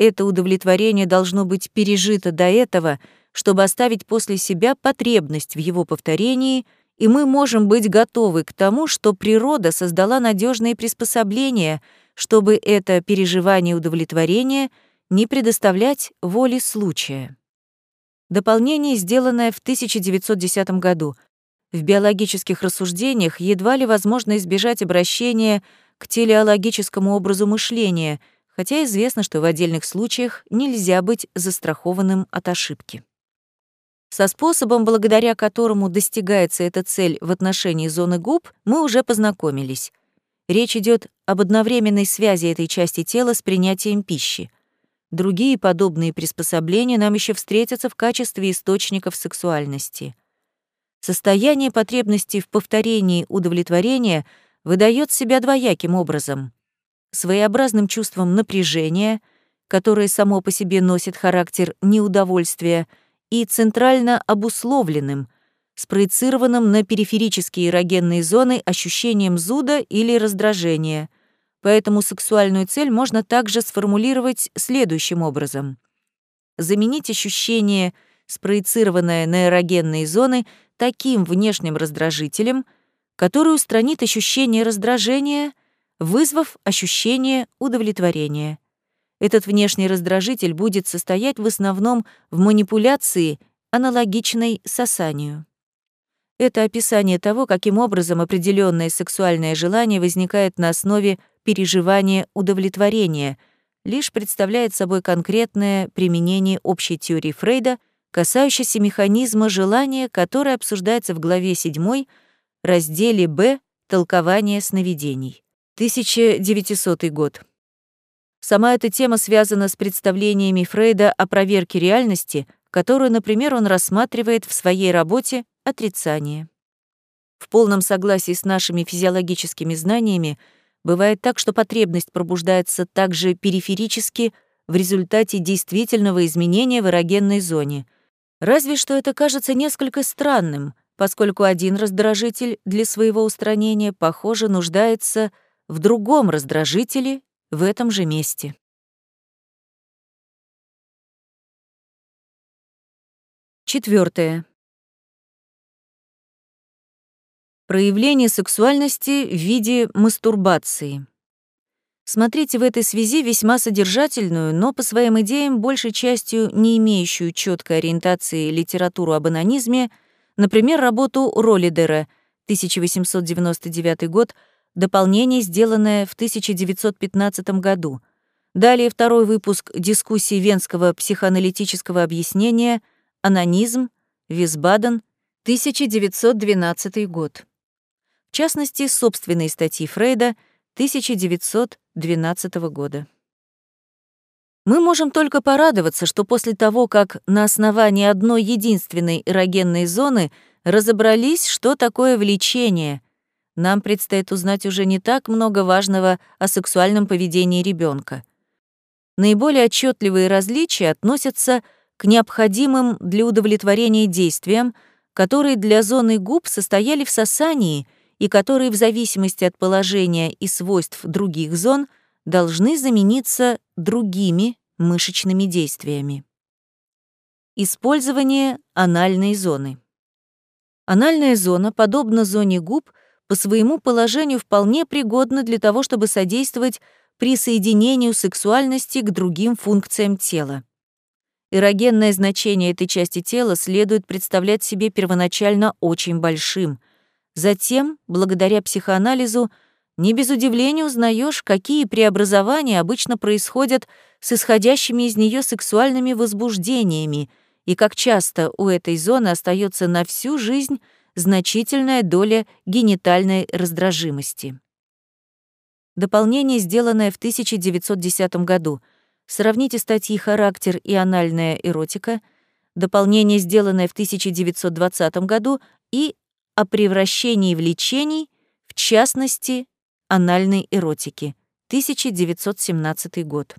S1: Это удовлетворение должно быть пережито до этого, чтобы оставить после себя потребность в его повторении и мы можем быть готовы к тому, что природа создала надежные приспособления, чтобы это переживание удовлетворения не предоставлять воле случая. Дополнение, сделанное в 1910 году. В биологических рассуждениях едва ли возможно избежать обращения к телеологическому образу мышления, хотя известно, что в отдельных случаях нельзя быть застрахованным от ошибки. Со способом, благодаря которому достигается эта цель в отношении зоны губ, мы уже познакомились. Речь идет об одновременной связи этой части тела с принятием пищи. Другие подобные приспособления нам еще встретятся в качестве источников сексуальности. Состояние потребности в повторении удовлетворения выдает себя двояким образом. Своеобразным чувством напряжения, которое само по себе носит характер неудовольствия, и центрально обусловленным, спроецированным на периферические эрогенные зоны ощущением зуда или раздражения. Поэтому сексуальную цель можно также сформулировать следующим образом. Заменить ощущение, спроецированное на эрогенные зоны, таким внешним раздражителем, который устранит ощущение раздражения, вызвав ощущение удовлетворения. Этот внешний раздражитель будет состоять в основном в манипуляции, аналогичной сосанию. Это описание того, каким образом определенное сексуальное желание возникает на основе переживания удовлетворения, лишь представляет собой конкретное применение общей теории Фрейда, касающейся механизма желания, который обсуждается в главе 7, разделе «Б. Толкование сновидений». 1900 год. Сама эта тема связана с представлениями Фрейда о проверке реальности, которую, например, он рассматривает в своей работе «Отрицание». В полном согласии с нашими физиологическими знаниями бывает так, что потребность пробуждается также периферически в результате действительного изменения в эрогенной зоне. Разве что это кажется несколько странным, поскольку один раздражитель для своего устранения, похоже, нуждается в другом раздражителе в этом же месте. Четвертое. Проявление сексуальности в виде мастурбации. Смотрите в этой связи весьма содержательную, но по своим идеям большей частью не имеющую четкой ориентации литературу об анонизме, например, работу Роллидера, 1899 год, дополнение, сделанное в 1915 году. Далее второй выпуск дискуссии Венского психоаналитического объяснения «Анонизм», Висбаден, 1912 год. В частности, собственные статьи Фрейда 1912 года. Мы можем только порадоваться, что после того, как на основании одной единственной эрогенной зоны разобрались, что такое влечение — нам предстоит узнать уже не так много важного о сексуальном поведении ребенка. Наиболее отчетливые различия относятся к необходимым для удовлетворения действиям, которые для зоны губ состояли в сосании и которые в зависимости от положения и свойств других зон должны замениться другими мышечными действиями. Использование анальной зоны. Анальная зона, подобно зоне губ, по своему положению вполне пригодна для того, чтобы содействовать присоединению сексуальности к другим функциям тела. Эрогенное значение этой части тела следует представлять себе первоначально очень большим. Затем, благодаря психоанализу, не без удивления узнаешь, какие преобразования обычно происходят с исходящими из нее сексуальными возбуждениями и как часто у этой зоны остается на всю жизнь значительная доля генитальной раздражимости. Дополнение, сделанное в 1910 году. Сравните статьи «Характер и анальная эротика», дополнение, сделанное в 1920 году, и о превращении влечений, в частности, анальной эротики, 1917 год.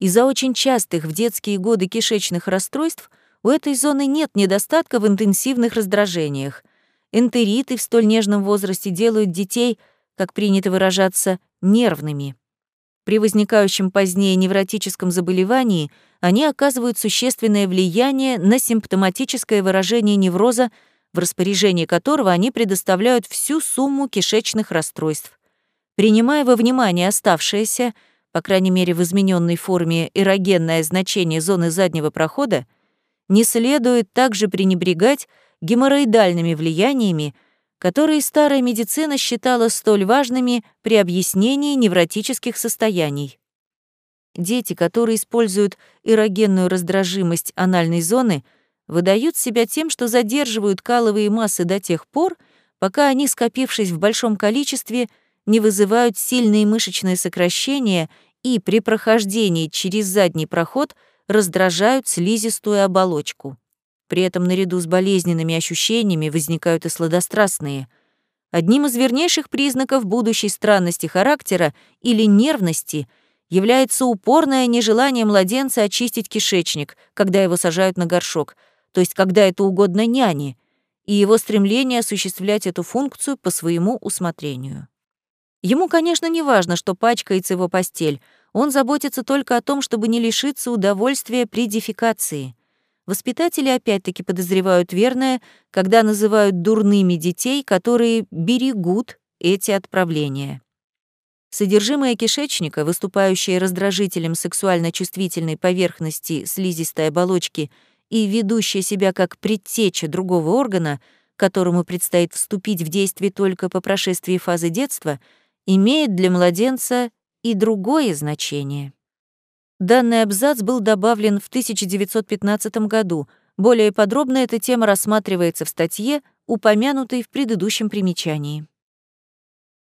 S1: Из-за очень частых в детские годы кишечных расстройств – у этой зоны нет недостатка в интенсивных раздражениях. Энтериты в столь нежном возрасте делают детей, как принято выражаться, нервными. При возникающем позднее невротическом заболевании они оказывают существенное влияние на симптоматическое выражение невроза в распоряжении которого они предоставляют всю сумму кишечных расстройств. Принимая во внимание оставшееся, по крайней мере в измененной форме, эрогенное значение зоны заднего прохода, не следует также пренебрегать геморроидальными влияниями, которые старая медицина считала столь важными при объяснении невротических состояний. Дети, которые используют эрогенную раздражимость анальной зоны, выдают себя тем, что задерживают каловые массы до тех пор, пока они, скопившись в большом количестве, не вызывают сильные мышечные сокращения и при прохождении через задний проход раздражают слизистую оболочку. При этом наряду с болезненными ощущениями возникают и сладострастные. Одним из вернейших признаков будущей странности характера или нервности — является упорное нежелание младенца очистить кишечник, когда его сажают на горшок, то есть когда это угодно няне, и его стремление осуществлять эту функцию по своему усмотрению. Ему, конечно, не важно, что пачкается его постель, он заботится только о том, чтобы не лишиться удовольствия при дефекации. Воспитатели опять-таки подозревают верное, когда называют дурными детей, которые берегут эти отправления. Содержимое кишечника, выступающее раздражителем сексуально чувствительной поверхности слизистой оболочки и ведущее себя как предтеча другого органа, которому предстоит вступить в действие только по прошествии фазы детства, имеет для младенца и другое значение. Данный абзац был добавлен в 1915 году. Более подробно эта тема рассматривается в статье, упомянутой в предыдущем примечании.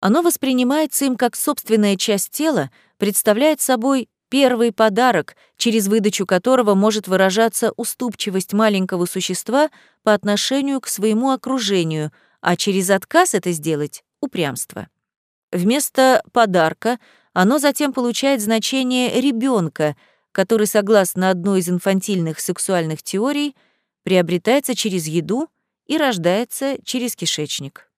S1: Оно воспринимается им как собственная часть тела, представляет собой первый подарок, через выдачу которого может выражаться уступчивость маленького существа по отношению к своему окружению, а через отказ это сделать — упрямство. Вместо подарка оно затем получает значение ребенка, который, согласно одной из инфантильных сексуальных теорий, приобретается через еду и рождается через кишечник.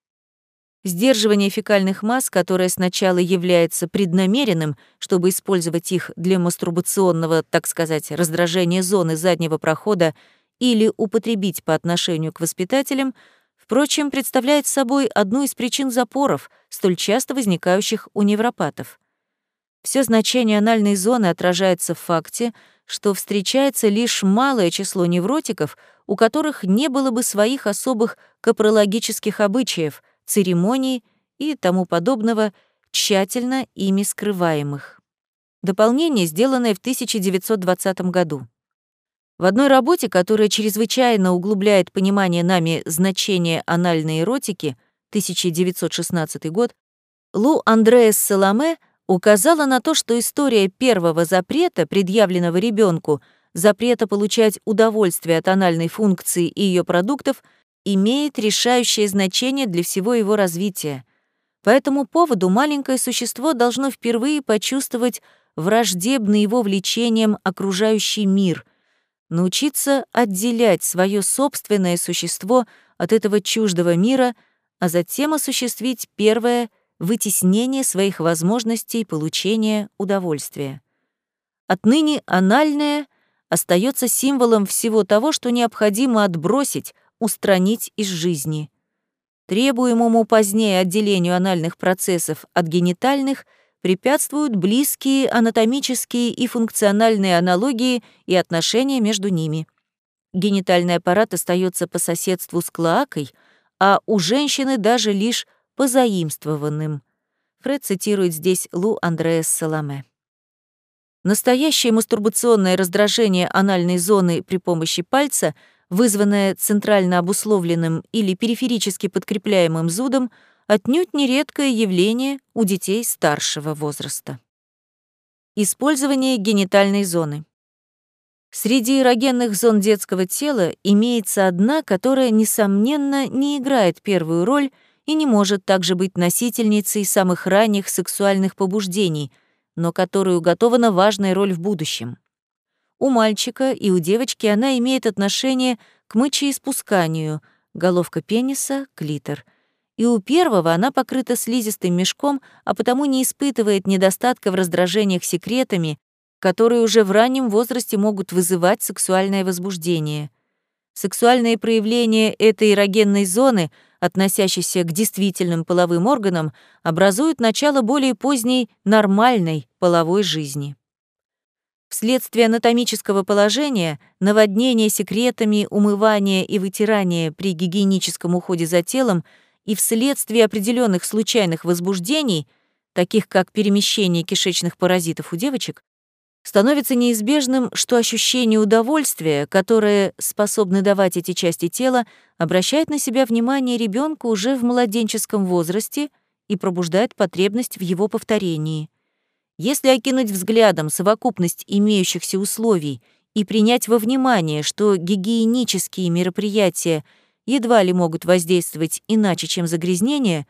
S1: Сдерживание фекальных масс, которое сначала является преднамеренным, чтобы использовать их для мастурбационного, так сказать, раздражения зоны заднего прохода или употребить по отношению к воспитателям, впрочем, представляет собой одну из причин запоров, столь часто возникающих у невропатов. Все значение анальной зоны отражается в факте, что встречается лишь малое число невротиков, у которых не было бы своих особых капрологических обычаев — церемоний и тому подобного, тщательно ими скрываемых. Дополнение, сделанное в 1920 году. В одной работе, которая чрезвычайно углубляет понимание нами значения анальной эротики, 1916 год, Лу Андреас Саламе указала на то, что история первого запрета, предъявленного ребенку, запрета получать удовольствие от анальной функции и ее продуктов — имеет решающее значение для всего его развития. По этому поводу маленькое существо должно впервые почувствовать враждебный его влечением окружающий мир, научиться отделять свое собственное существо от этого чуждого мира, а затем осуществить первое — вытеснение своих возможностей получения удовольствия. Отныне анальное остается символом всего того, что необходимо отбросить, устранить из жизни. Требуемому позднее отделению анальных процессов от генитальных препятствуют близкие анатомические и функциональные аналогии и отношения между ними. Генитальный аппарат остается по соседству с клоакой, а у женщины даже лишь позаимствованным. Фред цитирует здесь Лу Андреас Саламе. Настоящее мастурбационное раздражение анальной зоны при помощи пальца вызванное центрально обусловленным или периферически подкрепляемым зудом, отнюдь нередкое явление у детей старшего возраста. Использование генитальной зоны. Среди эрогенных зон детского тела имеется одна, которая, несомненно, не играет первую роль и не может также быть носительницей самых ранних сексуальных побуждений, но которой уготована важная роль в будущем. У мальчика и у девочки она имеет отношение к мочеиспусканию, головка пениса — клитор. И у первого она покрыта слизистым мешком, а потому не испытывает недостатка в раздражениях секретами, которые уже в раннем возрасте могут вызывать сексуальное возбуждение. сексуальные проявления этой эрогенной зоны, относящейся к действительным половым органам, образуют начало более поздней нормальной половой жизни. Вследствие анатомического положения, наводнения секретами, умывания и вытирания при гигиеническом уходе за телом и вследствие определенных случайных возбуждений, таких как перемещение кишечных паразитов у девочек, становится неизбежным, что ощущение удовольствия, которое способны давать эти части тела, обращает на себя внимание ребенка уже в младенческом возрасте и пробуждает потребность в его повторении. Если окинуть взглядом совокупность имеющихся условий и принять во внимание, что гигиенические мероприятия едва ли могут воздействовать иначе, чем загрязнение,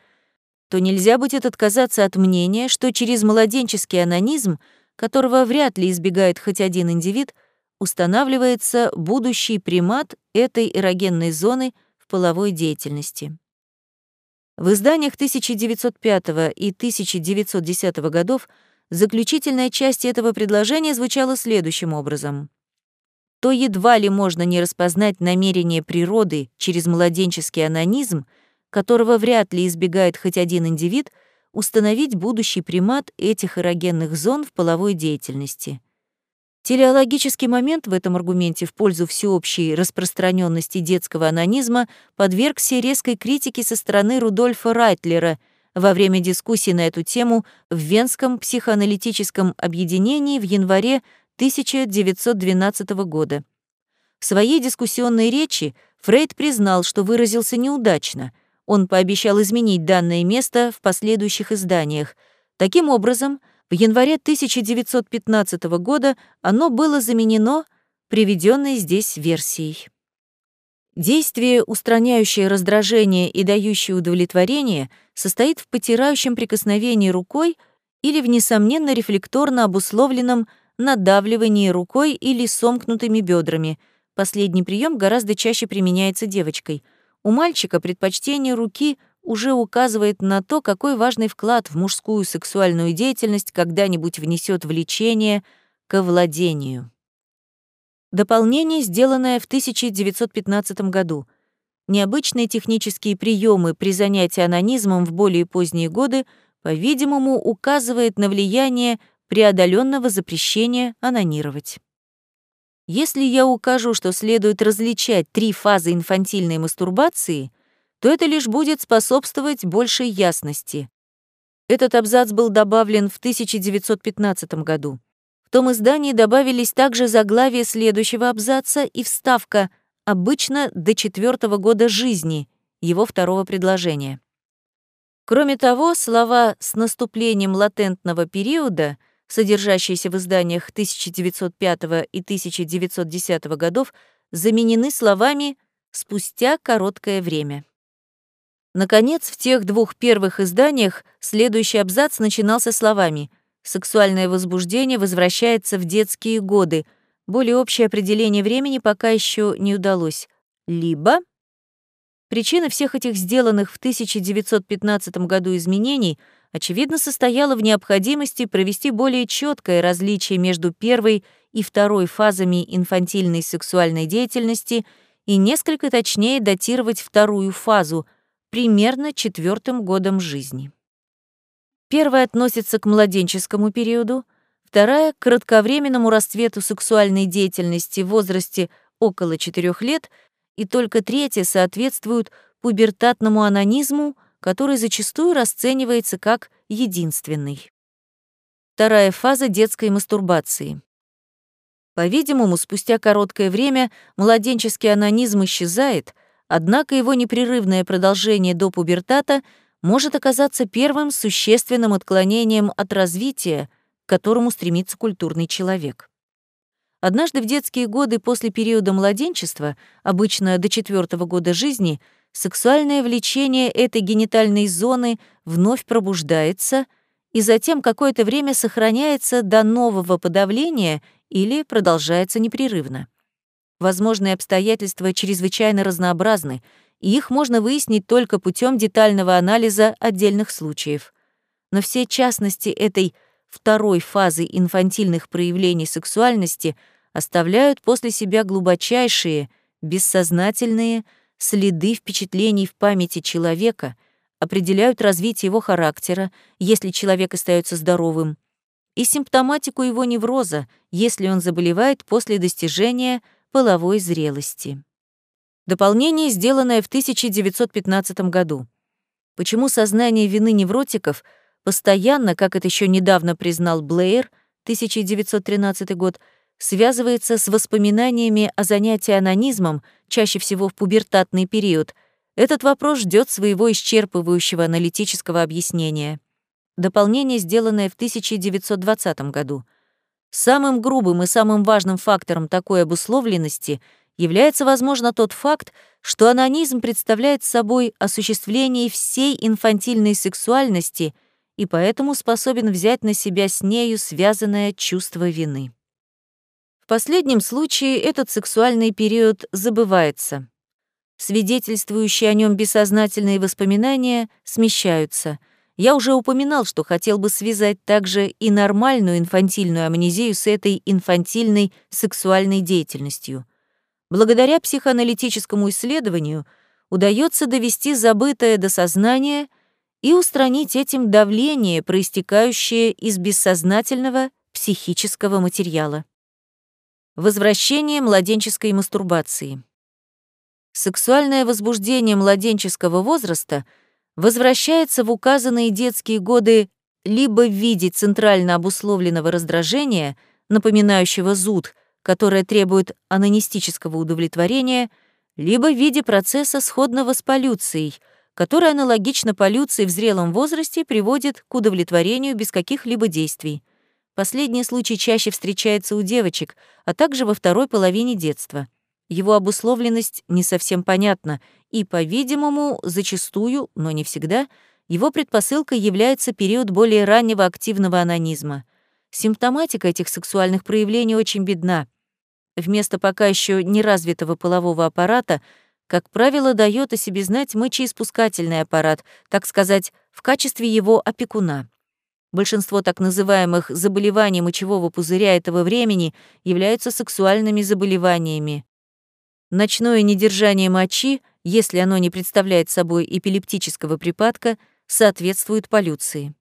S1: то нельзя будет отказаться от мнения, что через младенческий анонизм – которого вряд ли избегает хоть один индивид, устанавливается будущий примат этой эрогенной зоны в половой деятельности. В изданиях 1905 и 1910 годов заключительная часть этого предложения звучала следующим образом. То едва ли можно не распознать намерение природы через младенческий анонизм, которого вряд ли избегает хоть один индивид — установить будущий примат этих эрогенных зон в половой деятельности. Телеологический момент в этом аргументе в пользу всеобщей распространенности детского анонизма подвергся резкой критике со стороны Рудольфа Райтлера во время дискуссии на эту тему в Венском психоаналитическом объединении в январе 1912 года. В своей дискуссионной речи Фрейд признал, что выразился неудачно — он пообещал изменить данное место в последующих изданиях. Таким образом, в январе 1915 года оно было заменено приведенной здесь версией. Действие, устраняющее раздражение и дающее удовлетворение, состоит в потирающем прикосновении рукой или в несомненно рефлекторно обусловленном надавливании рукой или сомкнутыми бедрами. Последний прием гораздо чаще применяется девочкой. У мальчика предпочтение руки уже указывает на то, какой важный вклад в мужскую сексуальную деятельность когда-нибудь внесет влечение к владению. Дополнение, сделанное в 1915 году. Необычные технические приемы при занятии анонизмом в более поздние годы, по-видимому, указывает на влияние преодоленного запрещения анонировать. Если я укажу, что следует различать три фазы инфантильной мастурбации, то это лишь будет способствовать большей ясности. Этот абзац был добавлен в 1915 году. В том издании добавились также заглавие следующего абзаца и вставка «обычно до четвертого года жизни» его второго предложения. Кроме того, слова «с наступлением латентного периода» содержащиеся в изданиях 1905 и 1910 годов, заменены словами «спустя короткое время». Наконец, в тех двух первых изданиях следующий абзац начинался словами «Сексуальное возбуждение возвращается в детские годы», более общее определение времени пока еще не удалось. Либо Причина всех этих сделанных в 1915 году изменений — очевидно, состояла в необходимости провести более четкое различие между первой и второй фазами инфантильной сексуальной деятельности и несколько точнее датировать вторую фазу примерно четвертым годом жизни. Первая относится к младенческому периоду, вторая — к кратковременному расцвету сексуальной деятельности в возрасте около 4 лет, и только третья соответствует пубертатному анонизму — который зачастую расценивается как единственный. Вторая фаза детской мастурбации. По-видимому, спустя короткое время младенческий анонизм исчезает, однако его непрерывное продолжение до пубертата может оказаться первым существенным отклонением от развития, к которому стремится культурный человек. Однажды в детские годы после периода младенчества, обычно до четвертого года жизни, сексуальное влечение этой генитальной зоны вновь пробуждается и затем какое-то время сохраняется до нового подавления или продолжается непрерывно. Возможные обстоятельства чрезвычайно разнообразны, и их можно выяснить только путем детального анализа отдельных случаев. Но все частности этой второй фазы инфантильных проявлений сексуальности оставляют после себя глубочайшие — бессознательные следы впечатлений в памяти человека определяют развитие его характера, если человек остается здоровым, и симптоматику его невроза, если он заболевает после достижения половой зрелости. Дополнение, сделанное в 1915 году. Почему сознание вины невротиков постоянно, как это еще недавно признал Блэйр, 1913 год, связывается с воспоминаниями о занятии анонизмом, чаще всего в пубертатный период, этот вопрос ждет своего исчерпывающего аналитического объяснения. Дополнение, сделанное в 1920 году. Самым грубым и самым важным фактором такой обусловленности является, возможно, тот факт, что анонизм представляет собой осуществление всей инфантильной сексуальности и поэтому способен взять на себя с нею связанное чувство вины. В последнем случае этот сексуальный период забывается. Свидетельствующие о нем бессознательные воспоминания смещаются. Я уже упоминал, что хотел бы связать также и нормальную инфантильную амнезию с этой инфантильной сексуальной деятельностью. Благодаря психоаналитическому исследованию удается довести забытое до сознания и устранить этим давление, проистекающее из бессознательного психического материала. Возвращение младенческой мастурбации. Сексуальное возбуждение младенческого возраста возвращается в указанные детские годы либо в виде центрально обусловленного раздражения, напоминающего зуд, которое требует анонистического удовлетворения, либо в виде процесса сходного с полюцией, который аналогично полюции в зрелом возрасте приводит к удовлетворению без каких-либо действий. Последний случай чаще встречается у девочек, а также во второй половине детства. Его обусловленность не совсем понятна, и, по-видимому, зачастую, но не всегда, его предпосылкой является период более раннего активного анонизма. Симптоматика этих сексуальных проявлений очень бедна. Вместо пока еще неразвитого полового аппарата, как правило, дает о себе знать мочеиспускательный аппарат, так сказать, в качестве его опекуна. Большинство так называемых заболеваний мочевого пузыря этого времени являются сексуальными заболеваниями. Ночное недержание мочи, если оно не представляет собой эпилептического припадка, соответствует полюции.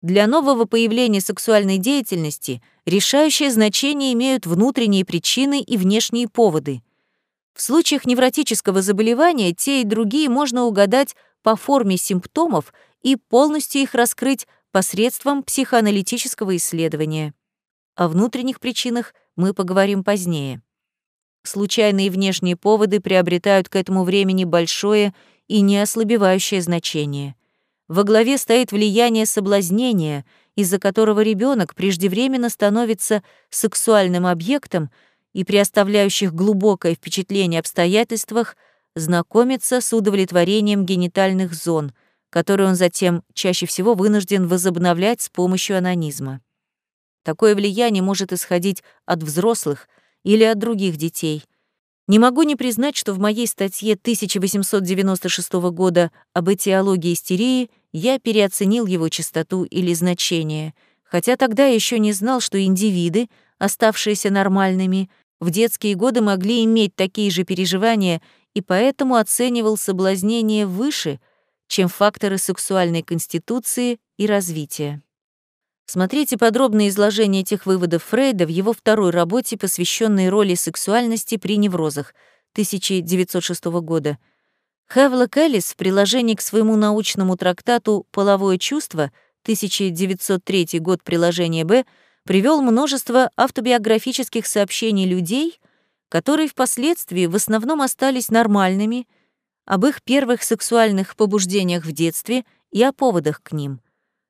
S1: Для нового появления сексуальной деятельности решающее значение имеют внутренние причины и внешние поводы. В случаях невротического заболевания те и другие можно угадать по форме симптомов и полностью их раскрыть посредством психоаналитического исследования. О внутренних причинах мы поговорим позднее. Случайные внешние поводы приобретают к этому времени большое и неослабевающее значение. Во главе стоит влияние соблазнения, из-за которого ребенок преждевременно становится сексуальным объектом и при оставляющих глубокое впечатление обстоятельствах знакомится с удовлетворением генитальных зон — который он затем чаще всего вынужден возобновлять с помощью анонизма. Такое влияние может исходить от взрослых или от других детей. Не могу не признать, что в моей статье 1896 года об этиологии истерии я переоценил его частоту или значение, хотя тогда еще не знал, что индивиды, оставшиеся нормальными, в детские годы могли иметь такие же переживания и поэтому оценивал соблазнение выше — чем факторы сексуальной конституции и развития. Смотрите подробное изложение этих выводов Фрейда в его второй работе, посвященной роли сексуальности при неврозах 1906 года. Хевлок Эллис в приложении к своему научному трактату «Половое чувство» 1903 год приложение Б привел множество автобиографических сообщений людей, которые впоследствии в основном остались нормальными — об их первых сексуальных побуждениях в детстве и о поводах к ним.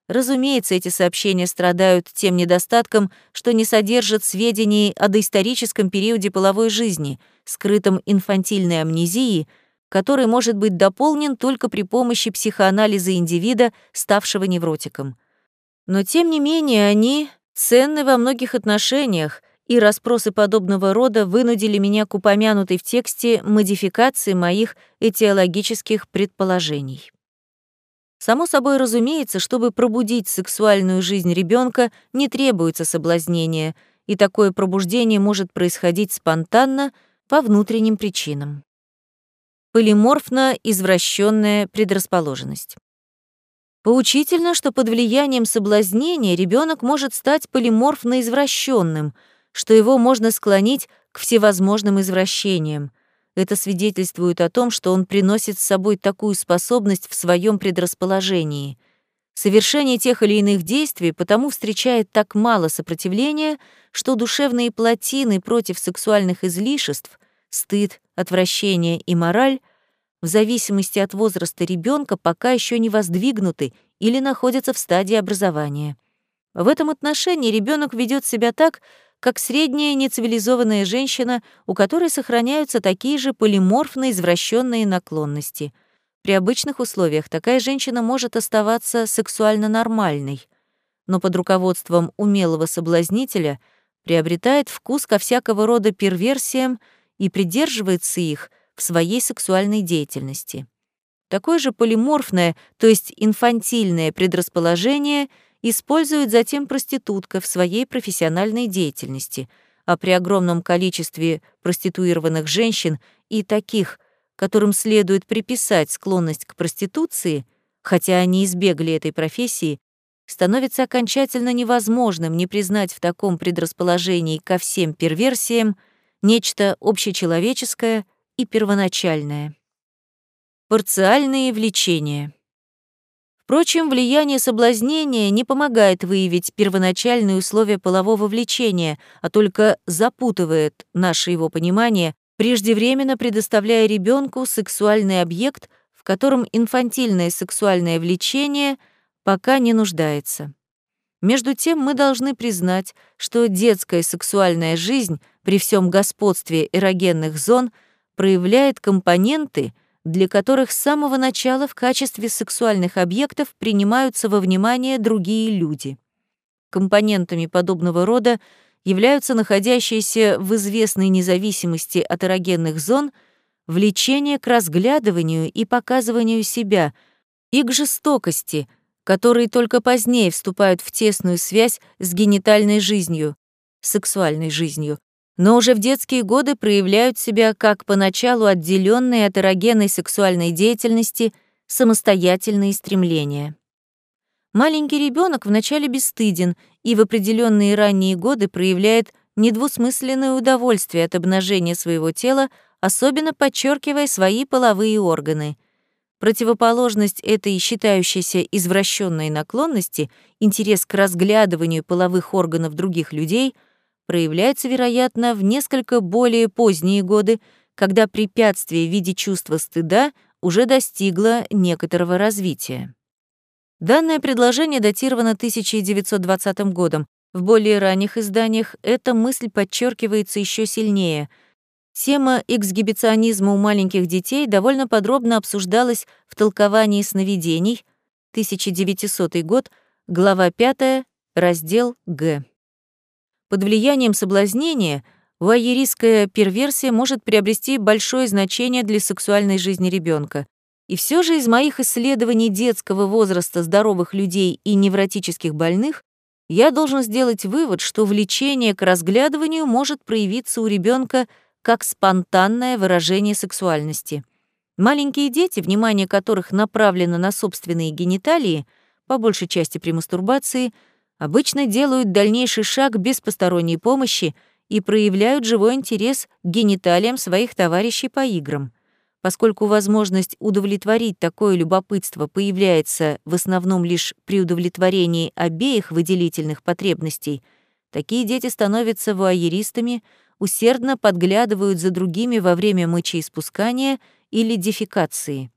S1: Разумеется, эти сообщения страдают тем недостатком, что не содержат сведений о доисторическом периоде половой жизни, скрытом инфантильной амнезии, который может быть дополнен только при помощи психоанализа индивида, ставшего невротиком. Но тем не менее они ценны во многих отношениях, и расспросы подобного рода вынудили меня к упомянутой в тексте модификации моих этиологических предположений. Само собой разумеется, чтобы пробудить сексуальную жизнь ребенка, не требуется соблазнение, и такое пробуждение может происходить спонтанно, по внутренним причинам. Полиморфно-извращенная предрасположенность. Поучительно, что под влиянием соблазнения ребенок может стать полиморфно извращенным, что его можно склонить к всевозможным извращениям. Это свидетельствует о том, что он приносит с собой такую способность в своем предрасположении. Совершение тех или иных действий потому встречает так мало сопротивления, что душевные плотины против сексуальных излишеств, стыд, отвращение и мораль в зависимости от возраста ребенка пока еще не воздвигнуты или находятся в стадии образования. В этом отношении ребенок ведет себя так, как средняя нецивилизованная женщина, у которой сохраняются такие же полиморфно извращенные наклонности. При обычных условиях такая женщина может оставаться сексуально нормальной, но под руководством умелого соблазнителя приобретает вкус ко всякого рода перверсиям и придерживается их — в своей сексуальной деятельности. Такое же полиморфное, то есть инфантильное предрасположение использует затем проститутка в своей профессиональной деятельности, а при огромном количестве проституированных женщин и таких, которым следует приписать склонность к проституции, хотя они избегли этой профессии, становится окончательно невозможным не признать в таком предрасположении ко всем перверсиям нечто общечеловеческое — и первоначальное. Парциальные влечения. Впрочем, влияние соблазнения не помогает выявить первоначальные условия полового влечения, а только запутывает наше его понимание, преждевременно предоставляя ребенку сексуальный объект, в котором инфантильное сексуальное влечение пока не нуждается. Между тем мы должны признать, что детская сексуальная жизнь при всем господстве эрогенных зон — проявляет компоненты, для которых с самого начала в качестве сексуальных объектов принимаются во внимание другие люди. Компонентами подобного рода являются находящиеся в известной независимости от эрогенных зон влечение к разглядыванию и показыванию себя и к жестокости, которые только позднее вступают в тесную связь с генитальной жизнью, сексуальной жизнью, но уже в детские годы проявляют себя как поначалу отделенные от эрогенной сексуальной деятельности самостоятельные стремления. Маленький ребенок вначале бесстыден и в определенные ранние годы проявляет недвусмысленное удовольствие от обнажения своего тела, особенно подчеркивая свои половые органы. Противоположность этой считающейся извращенной наклонности, интерес к разглядыванию половых органов других людей — проявляется, вероятно, в несколько более поздние годы, когда препятствие в виде чувства стыда уже достигло некоторого развития. Данное предложение датировано 1920 годом. В более ранних изданиях эта мысль подчеркивается еще сильнее. Тема эксгибиционизма у маленьких детей довольно подробно обсуждалась в толковании сновидений, 1900 год, глава 5, раздел Г. Под влиянием соблазнения вуайеристская перверсия может приобрести большое значение для сексуальной жизни ребенка. И все же из моих исследований детского возраста здоровых людей и невротических больных я должен сделать вывод, что влечение к разглядыванию может проявиться у ребенка как спонтанное выражение сексуальности. Маленькие дети, внимание которых направлено на собственные гениталии, по большей части при мастурбации — обычно делают дальнейший шаг без посторонней помощи и проявляют живой интерес к гениталиям своих товарищей по играм. Поскольку возможность удовлетворить такое любопытство появляется в основном лишь при удовлетворении обеих выделительных потребностей, такие дети становятся вуайеристами, усердно подглядывают за другими во время мочеиспускания или дефекации.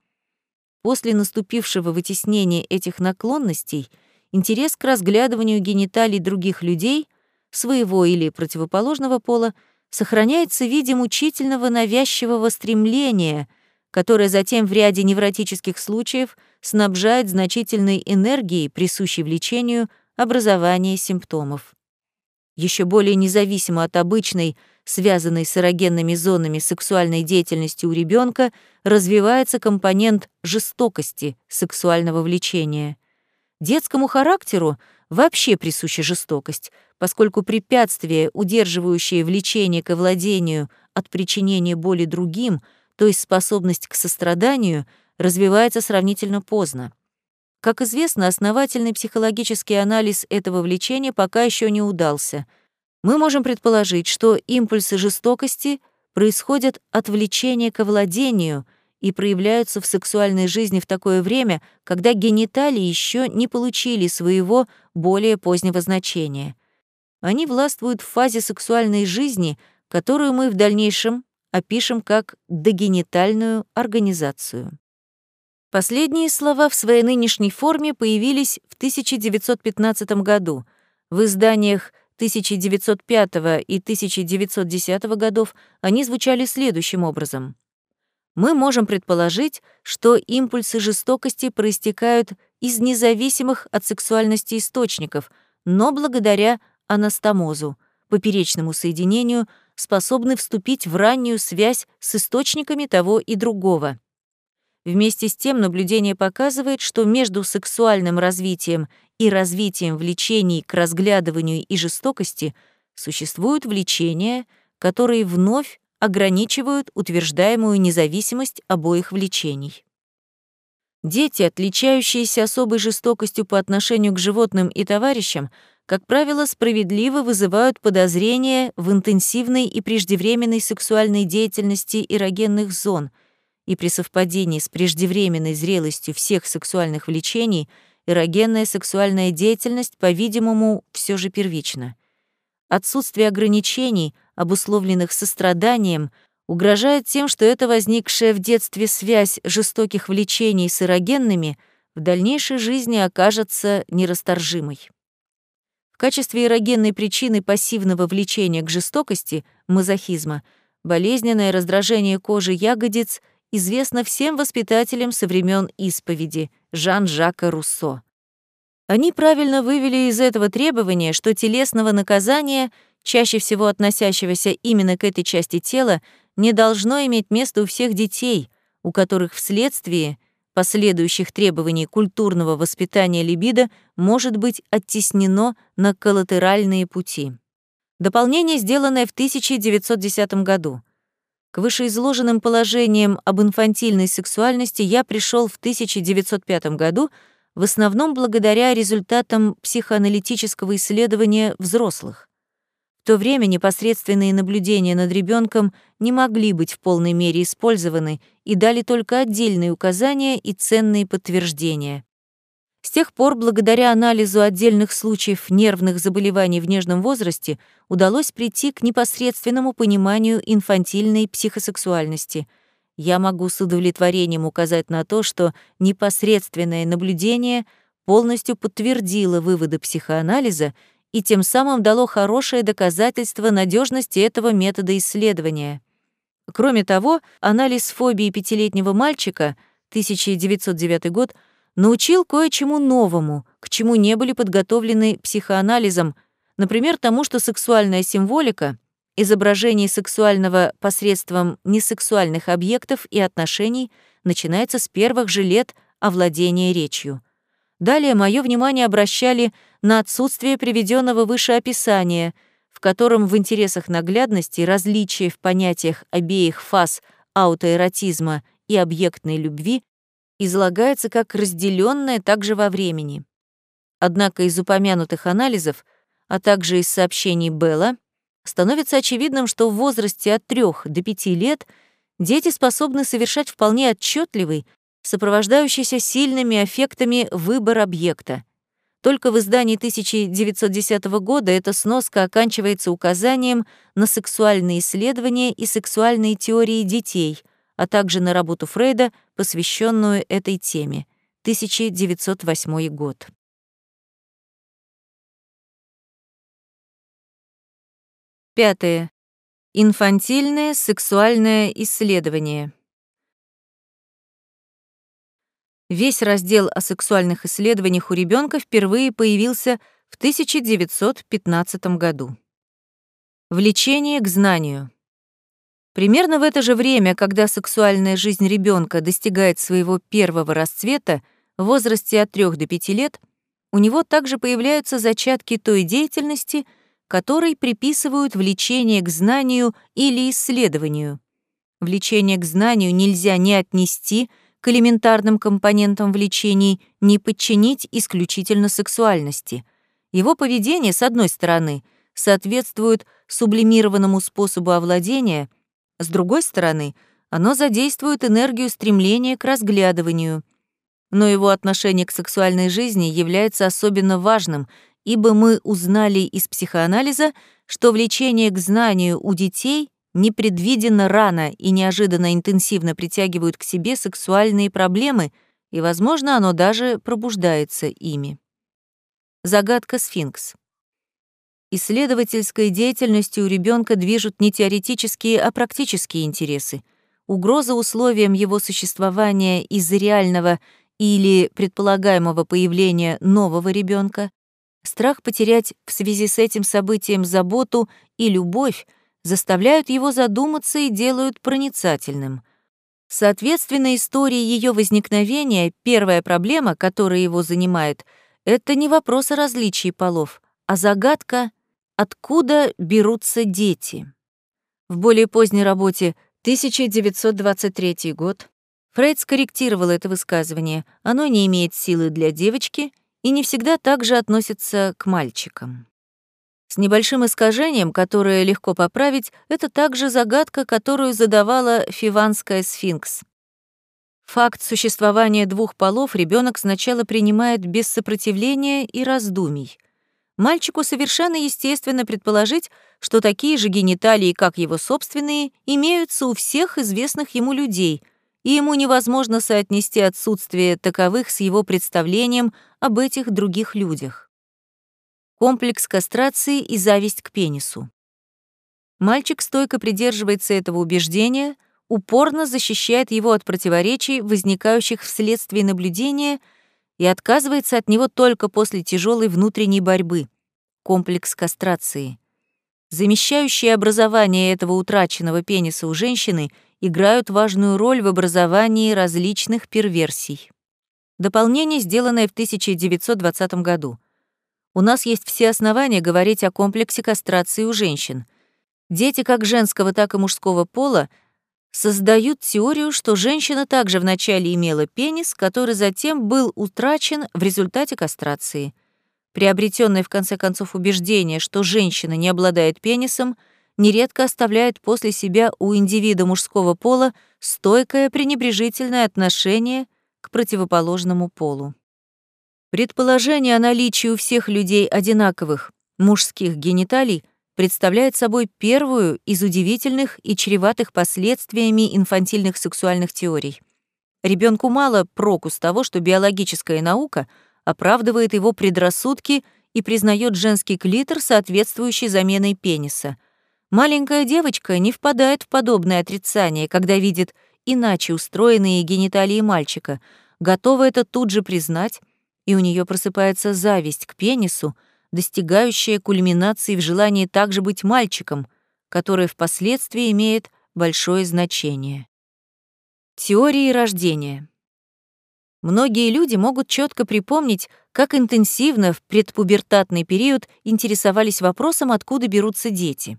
S1: После наступившего вытеснения этих наклонностей — интерес к разглядыванию гениталий других людей, своего или противоположного пола, сохраняется в виде мучительного навязчивого стремления, которое затем в ряде невротических случаев снабжает значительной энергией, присущей влечению, образование симптомов. Еще более независимо от обычной, связанной с эрогенными зонами сексуальной деятельности у ребенка, развивается компонент жестокости сексуального влечения. Детскому характеру вообще присуща жестокость, поскольку препятствие, удерживающее влечение к владению от причинения боли другим, то есть способность к состраданию, развивается сравнительно поздно. Как известно, основательный психологический анализ этого влечения пока еще не удался. Мы можем предположить, что импульсы жестокости происходят от влечения к владению — и проявляются в сексуальной жизни в такое время, когда гениталии еще не получили своего более позднего значения. Они властвуют в фазе сексуальной жизни, которую мы в дальнейшем опишем как догенитальную организацию. Последние слова в своей нынешней форме появились в 1915 году. В изданиях 1905 и 1910 годов они звучали следующим образом мы можем предположить, что импульсы жестокости проистекают из независимых от сексуальности источников, но благодаря анастомозу, поперечному соединению, способны вступить в раннюю связь с источниками того и другого. Вместе с тем наблюдение показывает, что между сексуальным развитием и развитием влечений к разглядыванию и жестокости существуют влечения, которые вновь ограничивают утверждаемую независимость обоих влечений. Дети, отличающиеся особой жестокостью по отношению к животным и товарищам, как правило, справедливо вызывают подозрения в интенсивной и преждевременной сексуальной деятельности эрогенных зон, и при совпадении с преждевременной зрелостью всех сексуальных влечений эрогенная сексуальная деятельность, по-видимому, все же первична. Отсутствие ограничений, обусловленных состраданием, угрожает тем, что эта возникшая в детстве связь жестоких влечений с эрогенными в дальнейшей жизни окажется нерасторжимой. В качестве эрогенной причины пассивного влечения к жестокости, мазохизма, болезненное раздражение кожи ягодиц известно всем воспитателям со времен исповеди Жан-Жака Руссо. Они правильно вывели из этого требования, что телесного наказания, чаще всего относящегося именно к этой части тела, не должно иметь места у всех детей, у которых вследствие последующих требований культурного воспитания либидо может быть оттеснено на коллатеральные пути. Дополнение, сделанное в 1910 году. К вышеизложенным положениям об инфантильной сексуальности я пришел в 1905 году в основном благодаря результатам психоаналитического исследования взрослых. В то время непосредственные наблюдения над ребенком не могли быть в полной мере использованы и дали только отдельные указания и ценные подтверждения. С тех пор, благодаря анализу отдельных случаев нервных заболеваний в нежном возрасте, удалось прийти к непосредственному пониманию инфантильной психосексуальности — я могу с удовлетворением указать на то, что непосредственное наблюдение полностью подтвердило выводы психоанализа и тем самым дало хорошее доказательство надежности этого метода исследования. Кроме того, анализ фобии пятилетнего мальчика 1909 год научил кое-чему новому, к чему не были подготовлены психоанализом, например, тому, что сексуальная символика Изображение сексуального посредством несексуальных объектов и отношений начинается с первых же лет овладения речью. Далее мое внимание обращали на отсутствие приведенного выше описания, в котором в интересах наглядности различия в понятиях обеих фаз аутоэротизма и объектной любви излагается как разделенное также во времени. Однако из упомянутых анализов, а также из сообщений Белла, становится очевидным, что в возрасте от 3 до 5 лет дети способны совершать вполне отчетливый, сопровождающийся сильными эффектами выбор объекта. Только в издании 1910 года эта сноска оканчивается указанием на сексуальные исследования и сексуальные теории детей, а также на работу Фрейда, посвященную этой теме. 1908 год. Пятое. Инфантильное сексуальное исследование. Весь раздел о сексуальных исследованиях у ребенка впервые появился в 1915 году. Влечение к знанию. Примерно в это же время, когда сексуальная жизнь ребенка достигает своего первого расцвета в возрасте от 3 до 5 лет, у него также появляются зачатки той деятельности, которой приписывают влечение к знанию или исследованию. Влечение к знанию нельзя ни отнести к элементарным компонентам влечений, ни подчинить исключительно сексуальности. Его поведение, с одной стороны, соответствует сублимированному способу овладения, с другой стороны, оно задействует энергию стремления к разглядыванию. Но его отношение к сексуальной жизни является особенно важным, ибо мы узнали из психоанализа, что влечение к знанию у детей непредвиденно рано и неожиданно интенсивно притягивают к себе сексуальные проблемы, и, возможно, оно даже пробуждается ими. Загадка сфинкс. Исследовательской деятельностью у ребенка движут не теоретические, а практические интересы. Угроза условиям его существования из-за реального или предполагаемого появления нового ребенка, страх потерять в связи с этим событием заботу и любовь заставляют его задуматься и делают проницательным. Соответственно, истории ее возникновения, первая проблема, которая его занимает, это не вопрос о различии полов, а загадка Откуда берутся дети? В более поздней работе 1923 год Фрейд скорректировал это высказывание. Оно не имеет силы для девочки и не всегда также относится к мальчикам. С небольшим искажением, которое легко поправить, это также загадка, которую задавала фиванская сфинкс. Факт существования двух полов ребенок сначала принимает без сопротивления и раздумий. Мальчику совершенно естественно предположить, что такие же гениталии, как его собственные, имеются у всех известных ему людей, и ему невозможно соотнести отсутствие таковых с его представлением об этих других людях. Комплекс кастрации и зависть к пенису. Мальчик стойко придерживается этого убеждения, упорно защищает его от противоречий, возникающих вследствие наблюдения — и отказывается от него только после тяжелой внутренней борьбы, комплекс кастрации. Замещающие образование этого утраченного пениса у женщины играют важную роль в образовании различных перверсий. Дополнение, сделанное в 1920 году. У нас есть все основания говорить о комплексе кастрации у женщин. Дети как женского, так и мужского пола — создают теорию, что женщина также вначале имела пенис, который затем был утрачен в результате кастрации. Приобретенное в конце концов убеждение, что женщина не обладает пенисом, нередко оставляет после себя у индивида мужского пола стойкое пренебрежительное отношение к противоположному полу. Предположение о наличии у всех людей одинаковых мужских гениталий представляет собой первую из удивительных и чреватых последствиями инфантильных сексуальных теорий. Ребенку мало проку с того, что биологическая наука оправдывает его предрассудки и признает женский клитор соответствующей заменой пениса. Маленькая девочка не впадает в подобное отрицание, когда видит иначе устроенные гениталии мальчика, готова это тут же признать, и у нее просыпается зависть к пенису, достигающая кульминации в желании также быть мальчиком, которое впоследствии имеет большое значение. Теории рождения. Многие люди могут четко припомнить, как интенсивно в предпубертатный период интересовались вопросом, откуда берутся дети.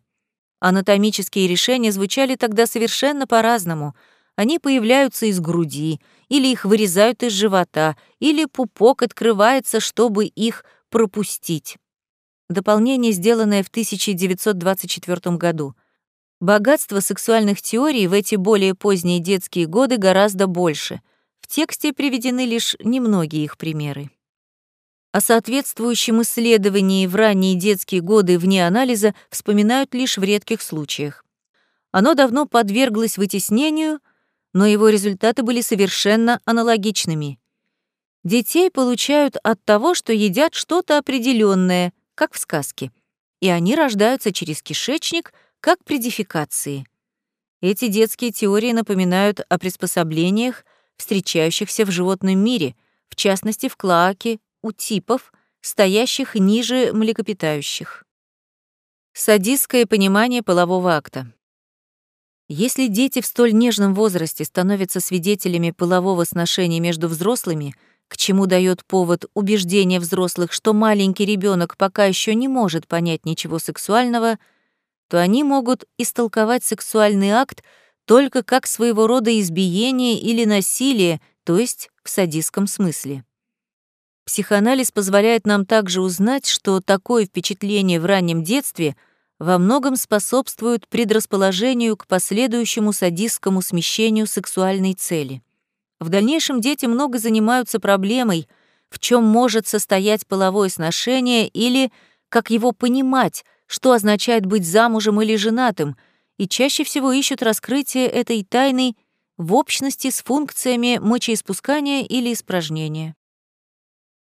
S1: Анатомические решения звучали тогда совершенно по-разному. Они появляются из груди, или их вырезают из живота, или пупок открывается, чтобы их пропустить дополнение, сделанное в 1924 году. Богатство сексуальных теорий в эти более поздние детские годы гораздо больше. В тексте приведены лишь немногие их примеры. О соответствующем исследовании в ранние детские годы вне анализа вспоминают лишь в редких случаях. Оно давно подверглось вытеснению, но его результаты были совершенно аналогичными. Детей получают от того, что едят что-то определенное, как в сказке, и они рождаются через кишечник, как при дефекации. Эти детские теории напоминают о приспособлениях, встречающихся в животном мире, в частности в клоаке у типов, стоящих ниже млекопитающих. Садистское понимание полового акта. Если дети в столь нежном возрасте становятся свидетелями полового сношения между взрослыми, к чему дает повод убеждение взрослых, что маленький ребенок пока еще не может понять ничего сексуального, то они могут истолковать сексуальный акт только как своего рода избиение или насилие, то есть в садистском смысле. Психоанализ позволяет нам также узнать, что такое впечатление в раннем детстве во многом способствует предрасположению к последующему садистскому смещению сексуальной цели. В дальнейшем дети много занимаются проблемой, в чем может состоять половое сношение или как его понимать, что означает быть замужем или женатым, и чаще всего ищут раскрытие этой тайны в общности с функциями мочеиспускания или испражнения.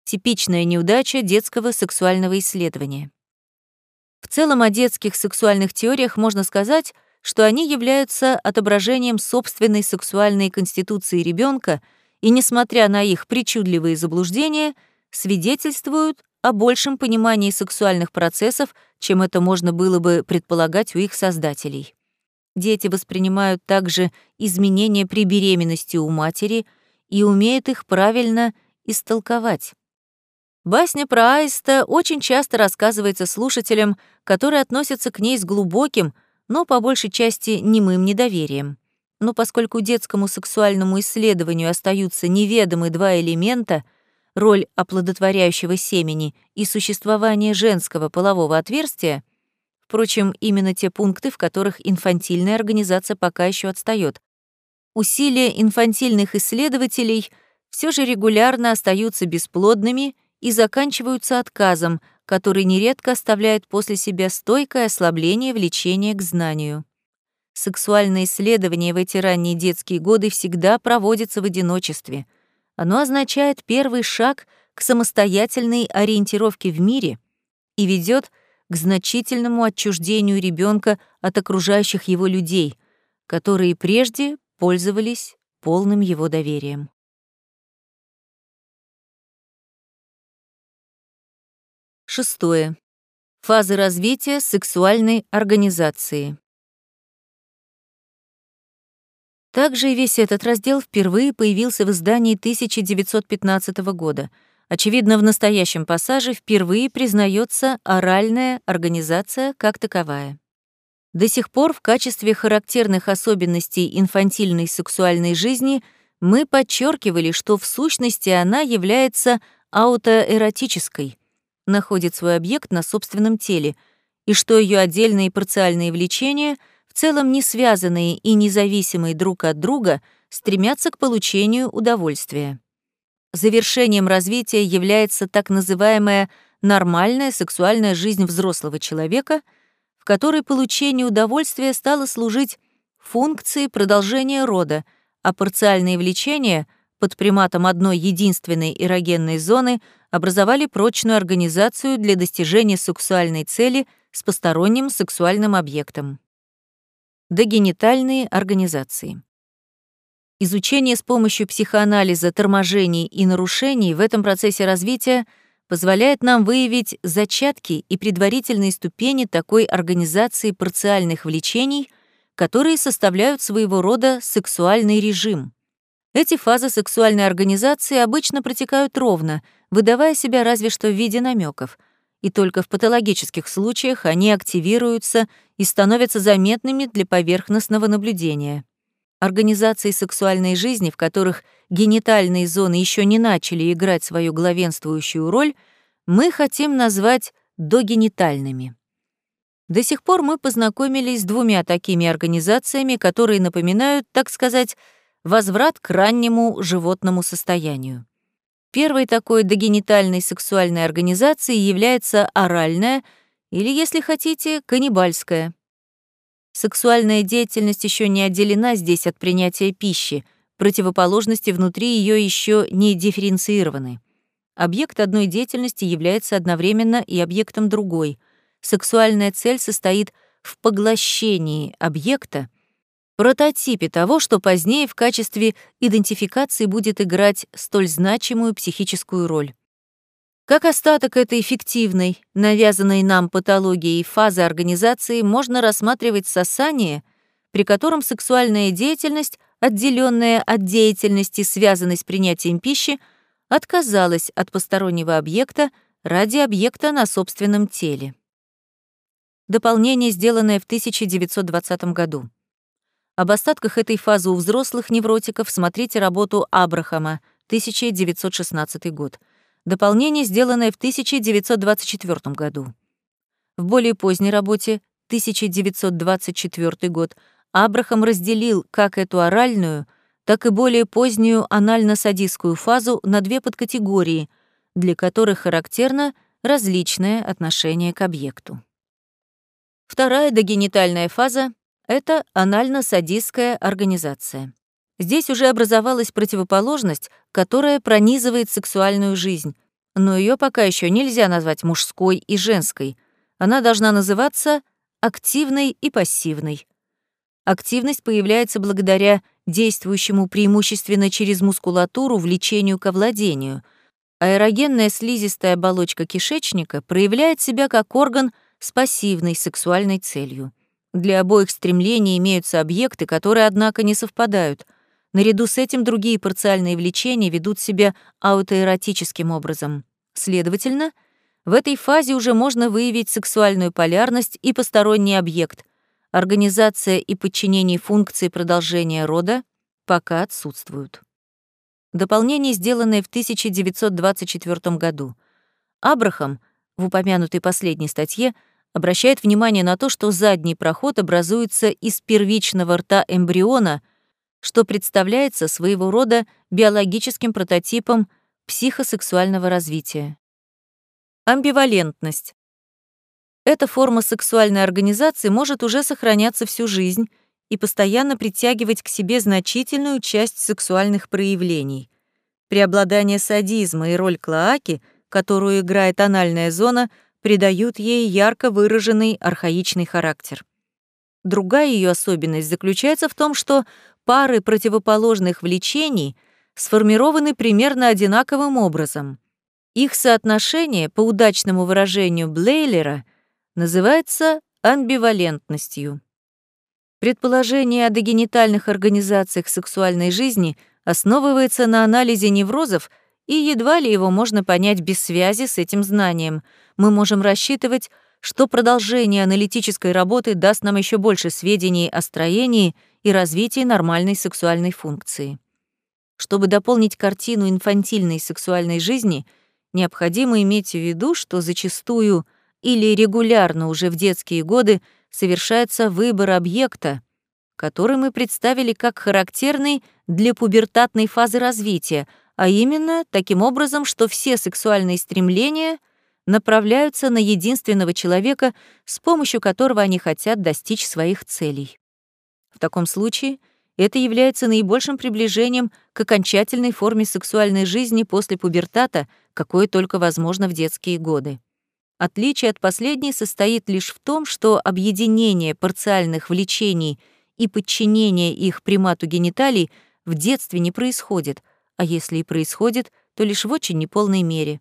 S1: Типичная неудача детского сексуального исследования. В целом о детских сексуальных теориях можно сказать, что они являются отображением собственной сексуальной конституции ребенка и, несмотря на их причудливые заблуждения, свидетельствуют о большем понимании сексуальных процессов, чем это можно было бы предполагать у их создателей. Дети воспринимают также изменения при беременности у матери и умеют их правильно истолковать. Басня про аиста очень часто рассказывается слушателям, которые относятся к ней с глубоким, но по большей части немым недоверием. Но поскольку детскому сексуальному исследованию остаются неведомы два элемента — роль оплодотворяющего семени и существование женского полового отверстия, впрочем, именно те пункты, в которых инфантильная организация пока еще отстает, усилия инфантильных исследователей все же регулярно остаются бесплодными и заканчиваются отказом, который нередко оставляет после себя стойкое ослабление влечения к знанию. Сексуальное исследование в эти ранние детские годы всегда проводится в одиночестве. Оно означает первый шаг к самостоятельной ориентировке в мире и ведет к значительному отчуждению ребенка от окружающих его людей, которые прежде пользовались полным его доверием. Шестое. Фазы развития сексуальной организации. Также весь этот раздел впервые появился в издании 1915 года. Очевидно, в настоящем пассаже впервые признается оральная организация как таковая. До сих пор в качестве характерных особенностей инфантильной сексуальной жизни мы подчеркивали, что в сущности она является аутоэротической — находит свой объект на собственном теле, и что ее отдельные парциальные влечения, в целом не связанные и независимые друг от друга, стремятся к получению удовольствия. Завершением развития является так называемая нормальная сексуальная жизнь взрослого человека, в которой получение удовольствия стало служить функцией продолжения рода, а парциальные влечения под приматом одной единственной эрогенной зоны образовали прочную организацию для достижения сексуальной цели с посторонним сексуальным объектом. Догенитальные организации. Изучение с помощью психоанализа торможений и нарушений в этом процессе развития позволяет нам выявить зачатки и предварительные ступени такой организации парциальных влечений, которые составляют своего рода сексуальный режим. Эти фазы сексуальной организации обычно протекают ровно, выдавая себя разве что в виде намеков, и только в патологических случаях они активируются и становятся заметными для поверхностного наблюдения. Организации сексуальной жизни, в которых генитальные зоны еще не начали играть свою главенствующую роль, мы хотим назвать догенитальными. До сих пор мы познакомились с двумя такими организациями, которые напоминают, так сказать, возврат к раннему животному состоянию. Первой такой догенитальной сексуальной организацией является оральная или, если хотите, каннибальская. Сексуальная деятельность еще не отделена здесь от принятия пищи, противоположности внутри ее еще не дифференцированы. Объект одной деятельности является одновременно и объектом другой. Сексуальная цель состоит в поглощении объекта — прототипе того, что позднее в качестве идентификации будет играть столь значимую психическую роль. Как остаток этой эффективной, навязанной нам патологией фазы организации можно рассматривать сосание, при котором сексуальная деятельность, отделенная от деятельности, связанной с принятием пищи, отказалась от постороннего объекта ради объекта на собственном теле. Дополнение, сделанное в 1920 году. Об остатках этой фазы у взрослых невротиков смотрите работу Абрахама, 1916 год. Дополнение, сделанное в 1924 году. В более поздней работе, 1924 год, Абрахам разделил как эту оральную, так и более позднюю анально-садистскую фазу на две подкатегории, для которых характерно различное отношение к объекту. Вторая догенитальная фаза — это анально-садистская организация. Здесь уже образовалась противоположность, которая пронизывает сексуальную жизнь, но ее пока еще нельзя назвать мужской и женской. Она должна называться активной и пассивной. Активность появляется благодаря действующему преимущественно через мускулатуру влечению к овладению. Аэрогенная слизистая оболочка кишечника проявляет себя как орган с пассивной сексуальной целью. Для обоих стремлений имеются объекты, которые, однако, не совпадают. Наряду с этим другие парциальные влечения ведут себя аутоэротическим образом. Следовательно, в этой фазе уже можно выявить сексуальную полярность и посторонний объект. Организация и подчинение функции продолжения рода пока отсутствуют. Дополнение, сделанное в 1924 году. Абрахам в упомянутой последней статье обращает внимание на то, что задний проход образуется из первичного рта эмбриона, что представляется своего рода биологическим прототипом психосексуального развития. Амбивалентность. Эта форма сексуальной организации может уже сохраняться всю жизнь и постоянно притягивать к себе значительную часть сексуальных проявлений. Преобладание садизма и роль клоаки, которую играет анальная зона, придают ей ярко выраженный архаичный характер. Другая ее особенность заключается в том, что пары противоположных влечений сформированы примерно одинаковым образом. Их соотношение, по удачному выражению Блейлера, называется амбивалентностью. Предположение о догенитальных организациях сексуальной жизни основывается на анализе неврозов, и едва ли его можно понять без связи с этим знанием. Мы можем рассчитывать, что продолжение аналитической работы даст нам еще больше сведений о строении и развитии нормальной сексуальной функции. Чтобы дополнить картину инфантильной сексуальной жизни — необходимо иметь в виду, что зачастую или регулярно уже в детские годы совершается выбор объекта, который мы представили как характерный для пубертатной фазы развития, а именно таким образом, что все сексуальные стремления направляются на единственного человека, с помощью которого они хотят достичь своих целей. В таком случае это является наибольшим приближением к окончательной форме сексуальной жизни после пубертата — какое только возможно в детские годы. Отличие от последней состоит лишь в том, что объединение парциальных влечений и подчинение их примату гениталий в детстве не происходит, а если и происходит, то лишь в очень неполной мере.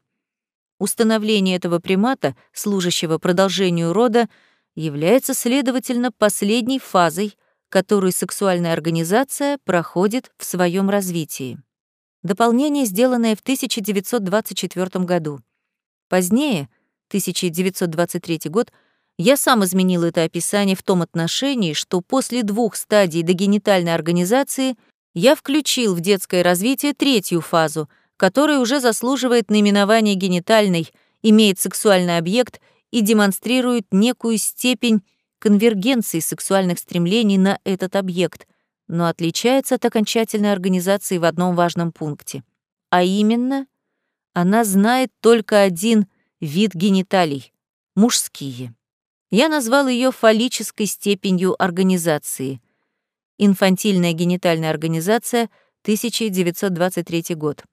S1: Установление этого примата, служащего продолжению рода, является, следовательно, последней фазой, которую сексуальная организация проходит в своем развитии. Дополнение, сделанное в 1924 году. Позднее, 1923 год, я сам изменил это описание в том отношении, что после двух стадий догенитальной организации я включил в детское развитие третью фазу, которая уже заслуживает наименования генитальной, имеет сексуальный объект и демонстрирует некую степень конвергенции сексуальных стремлений на этот объект, но отличается от окончательной организации в одном важном пункте. А именно, она знает только один вид гениталий — мужские. Я назвал ее фаллической степенью организации. Инфантильная генитальная организация, 1923 год.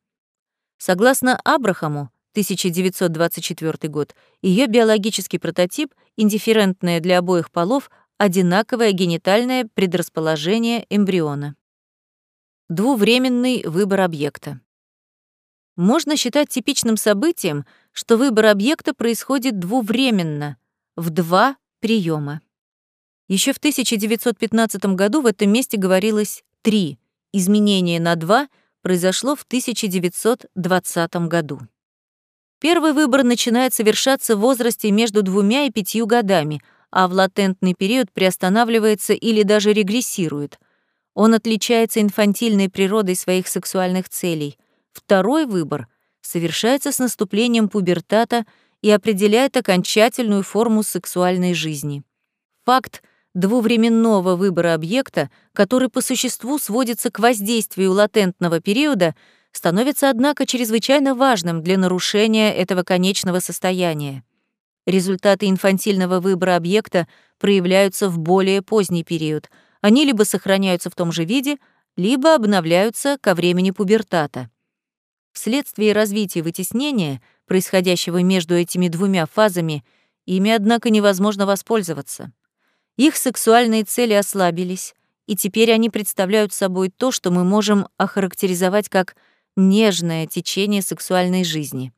S1: Согласно Абрахаму, 1924 год, ее биологический прототип, индифферентная для обоих полов, одинаковое генитальное предрасположение эмбриона. Двувременный выбор объекта. Можно считать типичным событием, что выбор объекта происходит двувременно, в два приема. Еще в 1915 году в этом месте говорилось «три». Изменение на «два» произошло в 1920 году. Первый выбор начинает совершаться в возрасте между двумя и пятью годами, а в латентный период приостанавливается или даже регрессирует. Он отличается инфантильной природой своих сексуальных целей. Второй выбор совершается с наступлением пубертата и определяет окончательную форму сексуальной жизни. Факт двувременного выбора объекта, который по существу сводится к воздействию латентного периода, становится, однако, чрезвычайно важным для нарушения этого конечного состояния. Результаты инфантильного выбора объекта проявляются в более поздний период. Они либо сохраняются в том же виде, либо обновляются ко времени пубертата. Вследствие развития вытеснения, происходящего между этими двумя фазами, ими, однако, невозможно воспользоваться. Их сексуальные цели ослабились, и теперь они представляют собой то, что мы можем охарактеризовать как нежное течение сексуальной жизни.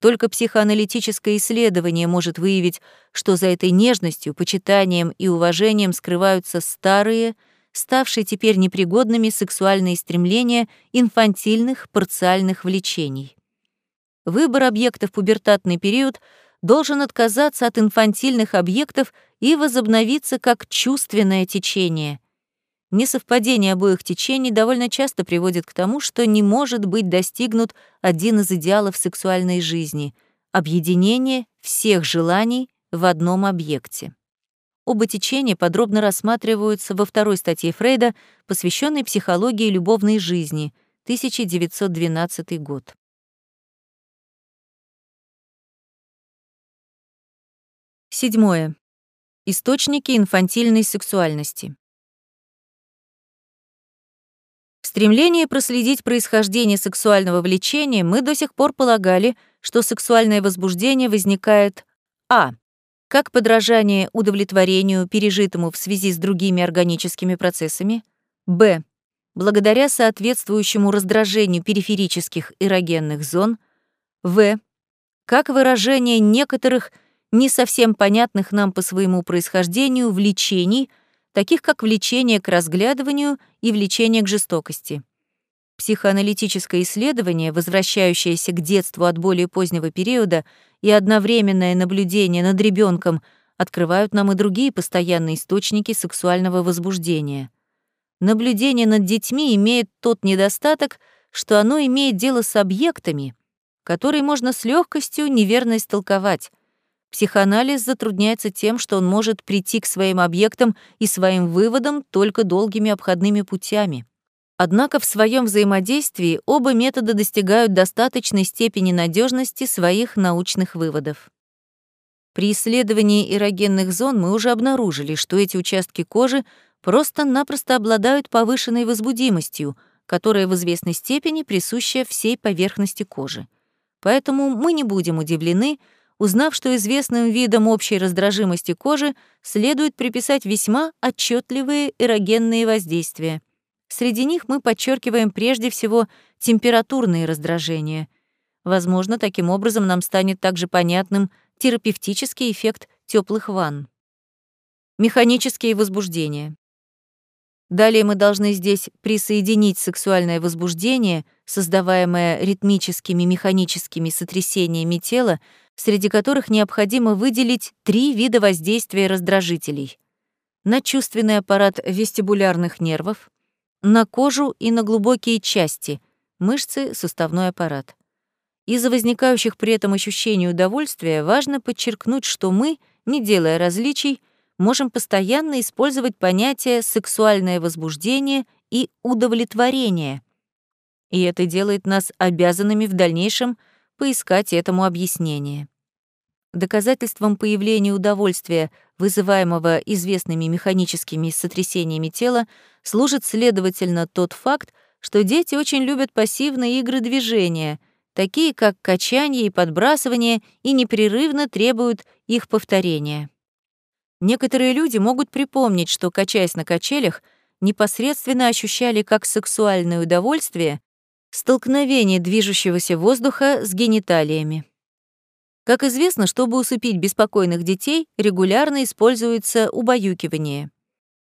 S1: Только психоаналитическое исследование может выявить, что за этой нежностью, почитанием и уважением скрываются старые, ставшие теперь непригодными сексуальные стремления инфантильных парциальных влечений. Выбор объектов в пубертатный период должен отказаться от инфантильных объектов и возобновиться как чувственное течение. Несовпадение обоих течений довольно часто приводит к тому, что не может быть достигнут один из идеалов сексуальной жизни — объединение всех желаний в одном объекте. Оба течения подробно рассматриваются во второй статье Фрейда, посвященной психологии любовной жизни, 1912 год. Седьмое. Источники инфантильной сексуальности. В стремлении проследить происхождение сексуального влечения мы до сих пор полагали, что сексуальное возбуждение возникает а. как подражание удовлетворению, пережитому в связи с другими органическими процессами, б. благодаря соответствующему раздражению периферических эрогенных зон, в. как выражение некоторых не совсем понятных нам по своему происхождению влечений, таких как влечение к разглядыванию и влечение к жестокости. Психоаналитическое исследование, возвращающееся к детству от более позднего периода, и одновременное наблюдение над ребенком открывают нам и другие постоянные источники сексуального возбуждения. Наблюдение над детьми имеет тот недостаток, что оно имеет дело с объектами, которые можно с легкостью неверно истолковать, Психоанализ затрудняется тем, что он может прийти к своим объектам и своим выводам только долгими обходными путями. Однако в своем взаимодействии оба метода достигают достаточной степени надежности своих научных выводов. При исследовании эрогенных зон мы уже обнаружили, что эти участки кожи просто-напросто обладают повышенной возбудимостью, которая в известной степени присуща всей поверхности кожи. Поэтому мы не будем удивлены, узнав, что известным видам общей раздражимости кожи следует приписать весьма отчетливые эрогенные воздействия. Среди них мы подчеркиваем прежде всего температурные раздражения. Возможно, таким образом нам станет также понятным терапевтический эффект теплых ванн. Механические возбуждения. Далее мы должны здесь присоединить сексуальное возбуждение, создаваемое ритмическими механическими сотрясениями тела, среди которых необходимо выделить три вида воздействия раздражителей — на чувственный аппарат вестибулярных нервов, на кожу и на глубокие части — мышцы, суставной аппарат. Из-за возникающих при этом ощущений удовольствия важно подчеркнуть, что мы, не делая различий, можем постоянно использовать понятия «сексуальное возбуждение» и «удовлетворение». И это делает нас обязанными в дальнейшем поискать этому объяснение. Доказательством появления удовольствия, вызываемого известными механическими сотрясениями тела, служит, следовательно, тот факт, что дети очень любят пассивные игры движения, такие как качание и подбрасывание, и непрерывно требуют их повторения. Некоторые люди могут припомнить, что, качаясь на качелях, непосредственно ощущали как сексуальное удовольствие Столкновение движущегося воздуха с гениталиями. Как известно, чтобы усыпить беспокойных детей, регулярно используется убаюкивание.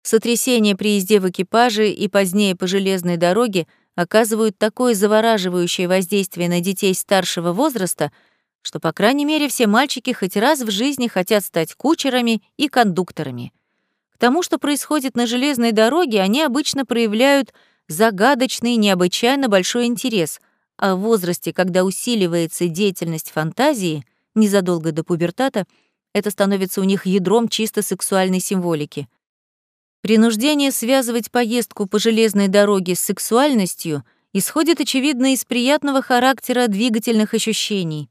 S1: Сотрясения при езде в экипаже и позднее по железной дороге оказывают такое завораживающее воздействие на детей старшего возраста, что, по крайней мере, все мальчики хоть раз в жизни хотят стать кучерами и кондукторами. К тому, что происходит на железной дороге, они обычно проявляют загадочный, необычайно большой интерес, а в возрасте, когда усиливается деятельность фантазии, незадолго до пубертата, это становится у них ядром чисто сексуальной символики. Принуждение связывать поездку по железной дороге с сексуальностью исходит, очевидно, из приятного характера двигательных ощущений.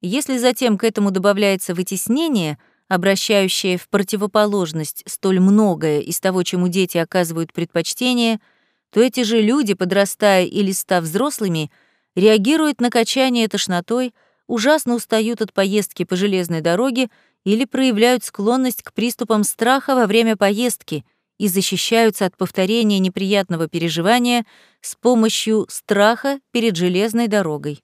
S1: Если затем к этому добавляется вытеснение, обращающее в противоположность столь многое из того, чему дети оказывают предпочтение, то эти же люди, подрастая или став взрослыми, реагируют на качание тошнотой, ужасно устают от поездки по железной дороге или проявляют склонность к приступам страха во время поездки — и защищаются от повторения неприятного переживания с помощью страха перед железной дорогой.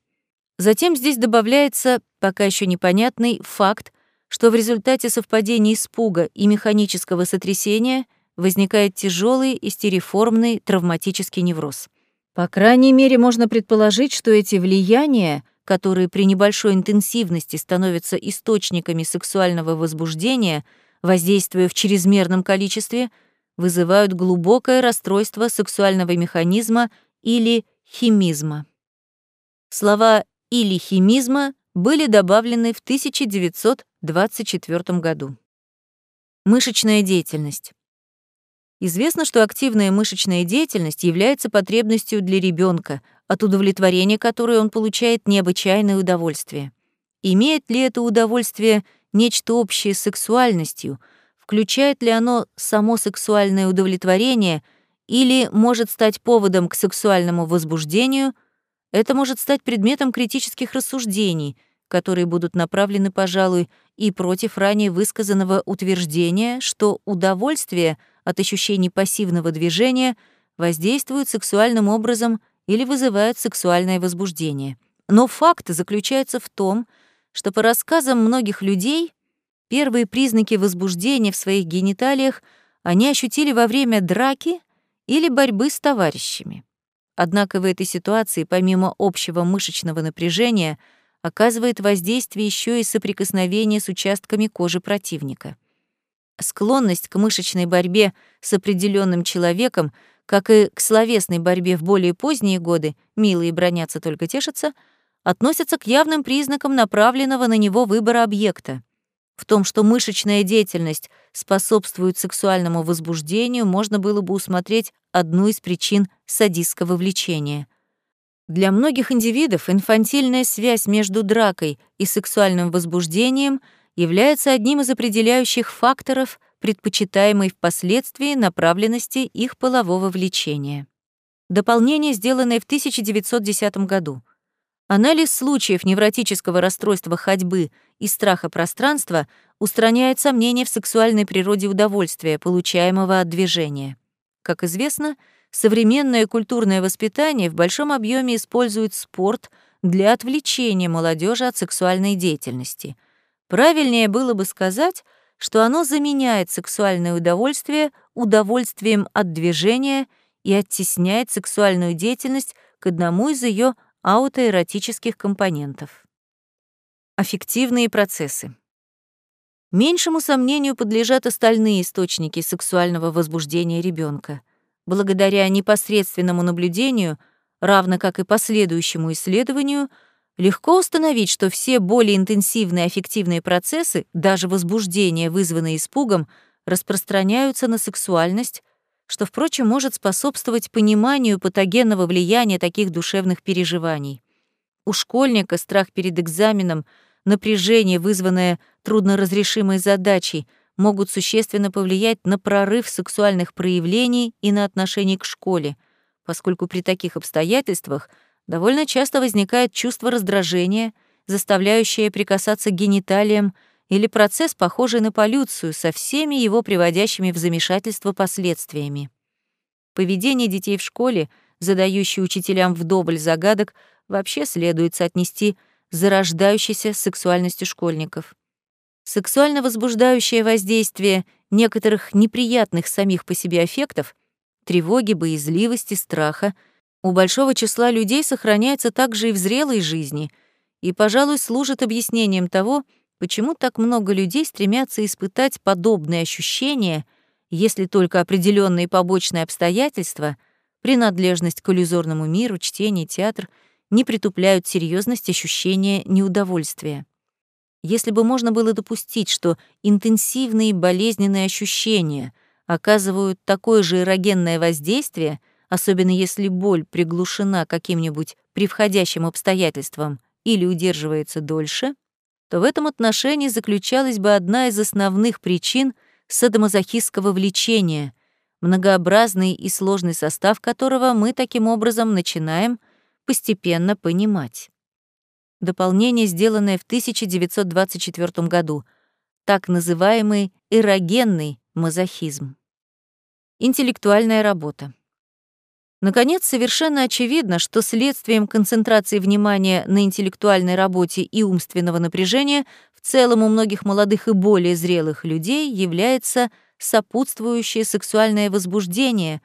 S1: Затем здесь добавляется, пока еще непонятный, факт, что в результате совпадения испуга и механического сотрясения возникает тяжелый истериформный травматический невроз. По крайней мере, можно предположить, что эти влияния, которые при небольшой интенсивности становятся источниками сексуального возбуждения, воздействуя в чрезмерном количестве, вызывают глубокое расстройство сексуального механизма или химизма. Слова «или химизма» были добавлены в 1924 году. Мышечная деятельность. Известно, что активная мышечная деятельность является потребностью для ребенка, от удовлетворения которой он получает необычайное удовольствие. Имеет ли это удовольствие нечто общее с сексуальностью — включает ли оно само сексуальное удовлетворение или может стать поводом к сексуальному возбуждению, это может стать предметом критических рассуждений, которые будут направлены, пожалуй, и против ранее высказанного утверждения, что удовольствие от ощущений пассивного движения воздействует сексуальным образом или вызывает сексуальное возбуждение. Но факт заключается в том, что по рассказам многих людей Первые признаки возбуждения в своих гениталиях они ощутили во время драки или борьбы с товарищами. Однако в этой ситуации, помимо общего мышечного напряжения, оказывает воздействие еще и соприкосновение с участками кожи противника. Склонность к мышечной борьбе с определенным человеком, как и к словесной борьбе в более поздние годы, милые бронятся только тешатся, относятся к явным признакам направленного на него выбора объекта. В том, что мышечная деятельность способствует сексуальному возбуждению, можно было бы усмотреть одну из причин садистского влечения. Для многих индивидов инфантильная связь между дракой и сексуальным возбуждением является одним из определяющих факторов предпочитаемой впоследствии направленности их полового влечения. Дополнение, сделанное в 1910 году — Анализ случаев невротического расстройства ходьбы и страха пространства устраняет сомнения в сексуальной природе удовольствия, получаемого от движения. Как известно, современное культурное воспитание в большом объеме использует спорт для отвлечения молодежи от сексуальной деятельности. Правильнее было бы сказать, что оно заменяет сексуальное удовольствие удовольствием от движения и оттесняет сексуальную деятельность к одному из ее аутоэротических компонентов. Аффективные процессы. Меньшему сомнению подлежат остальные источники сексуального возбуждения ребенка. Благодаря непосредственному наблюдению, равно как и последующему исследованию, легко установить, что все более интенсивные аффективные процессы, даже возбуждение, вызванное испугом, распространяются на сексуальность, что, впрочем, может способствовать пониманию патогенного влияния таких душевных переживаний. У школьника страх перед экзаменом, напряжение, вызванное трудноразрешимой задачей, могут существенно повлиять на прорыв сексуальных проявлений и на отношение к школе, поскольку при таких обстоятельствах довольно часто возникает чувство раздражения, заставляющее прикасаться к гениталиям, или процесс, похожий на полюцию, со всеми его приводящими в замешательство последствиями. Поведение детей в школе, задающее учителям вдоволь загадок, вообще следует соотнести с зарождающейся сексуальностью школьников. Сексуально возбуждающее воздействие некоторых неприятных самих по себе аффектов, тревоги, боязливости, страха, у большого числа людей сохраняется также и в зрелой жизни и, пожалуй, служит объяснением того, почему так много людей стремятся испытать подобные ощущения, если только определенные побочные обстоятельства, принадлежность к иллюзорному миру, чтение, театр не притупляют серьезность ощущения неудовольствия. Если бы можно было допустить, что интенсивные болезненные ощущения оказывают такое же эрогенное воздействие, особенно если боль приглушена каким-нибудь превходящим обстоятельством или удерживается дольше, то в этом отношении заключалась бы одна из основных причин садомазохистского влечения, многообразный и сложный состав которого мы таким образом начинаем постепенно понимать. Дополнение, сделанное в 1924 году, так называемый эрогенный мазохизм. Интеллектуальная работа. Наконец, совершенно очевидно, что следствием концентрации внимания на интеллектуальной работе и умственного напряжения в целом у многих молодых и более зрелых людей является сопутствующее сексуальное возбуждение,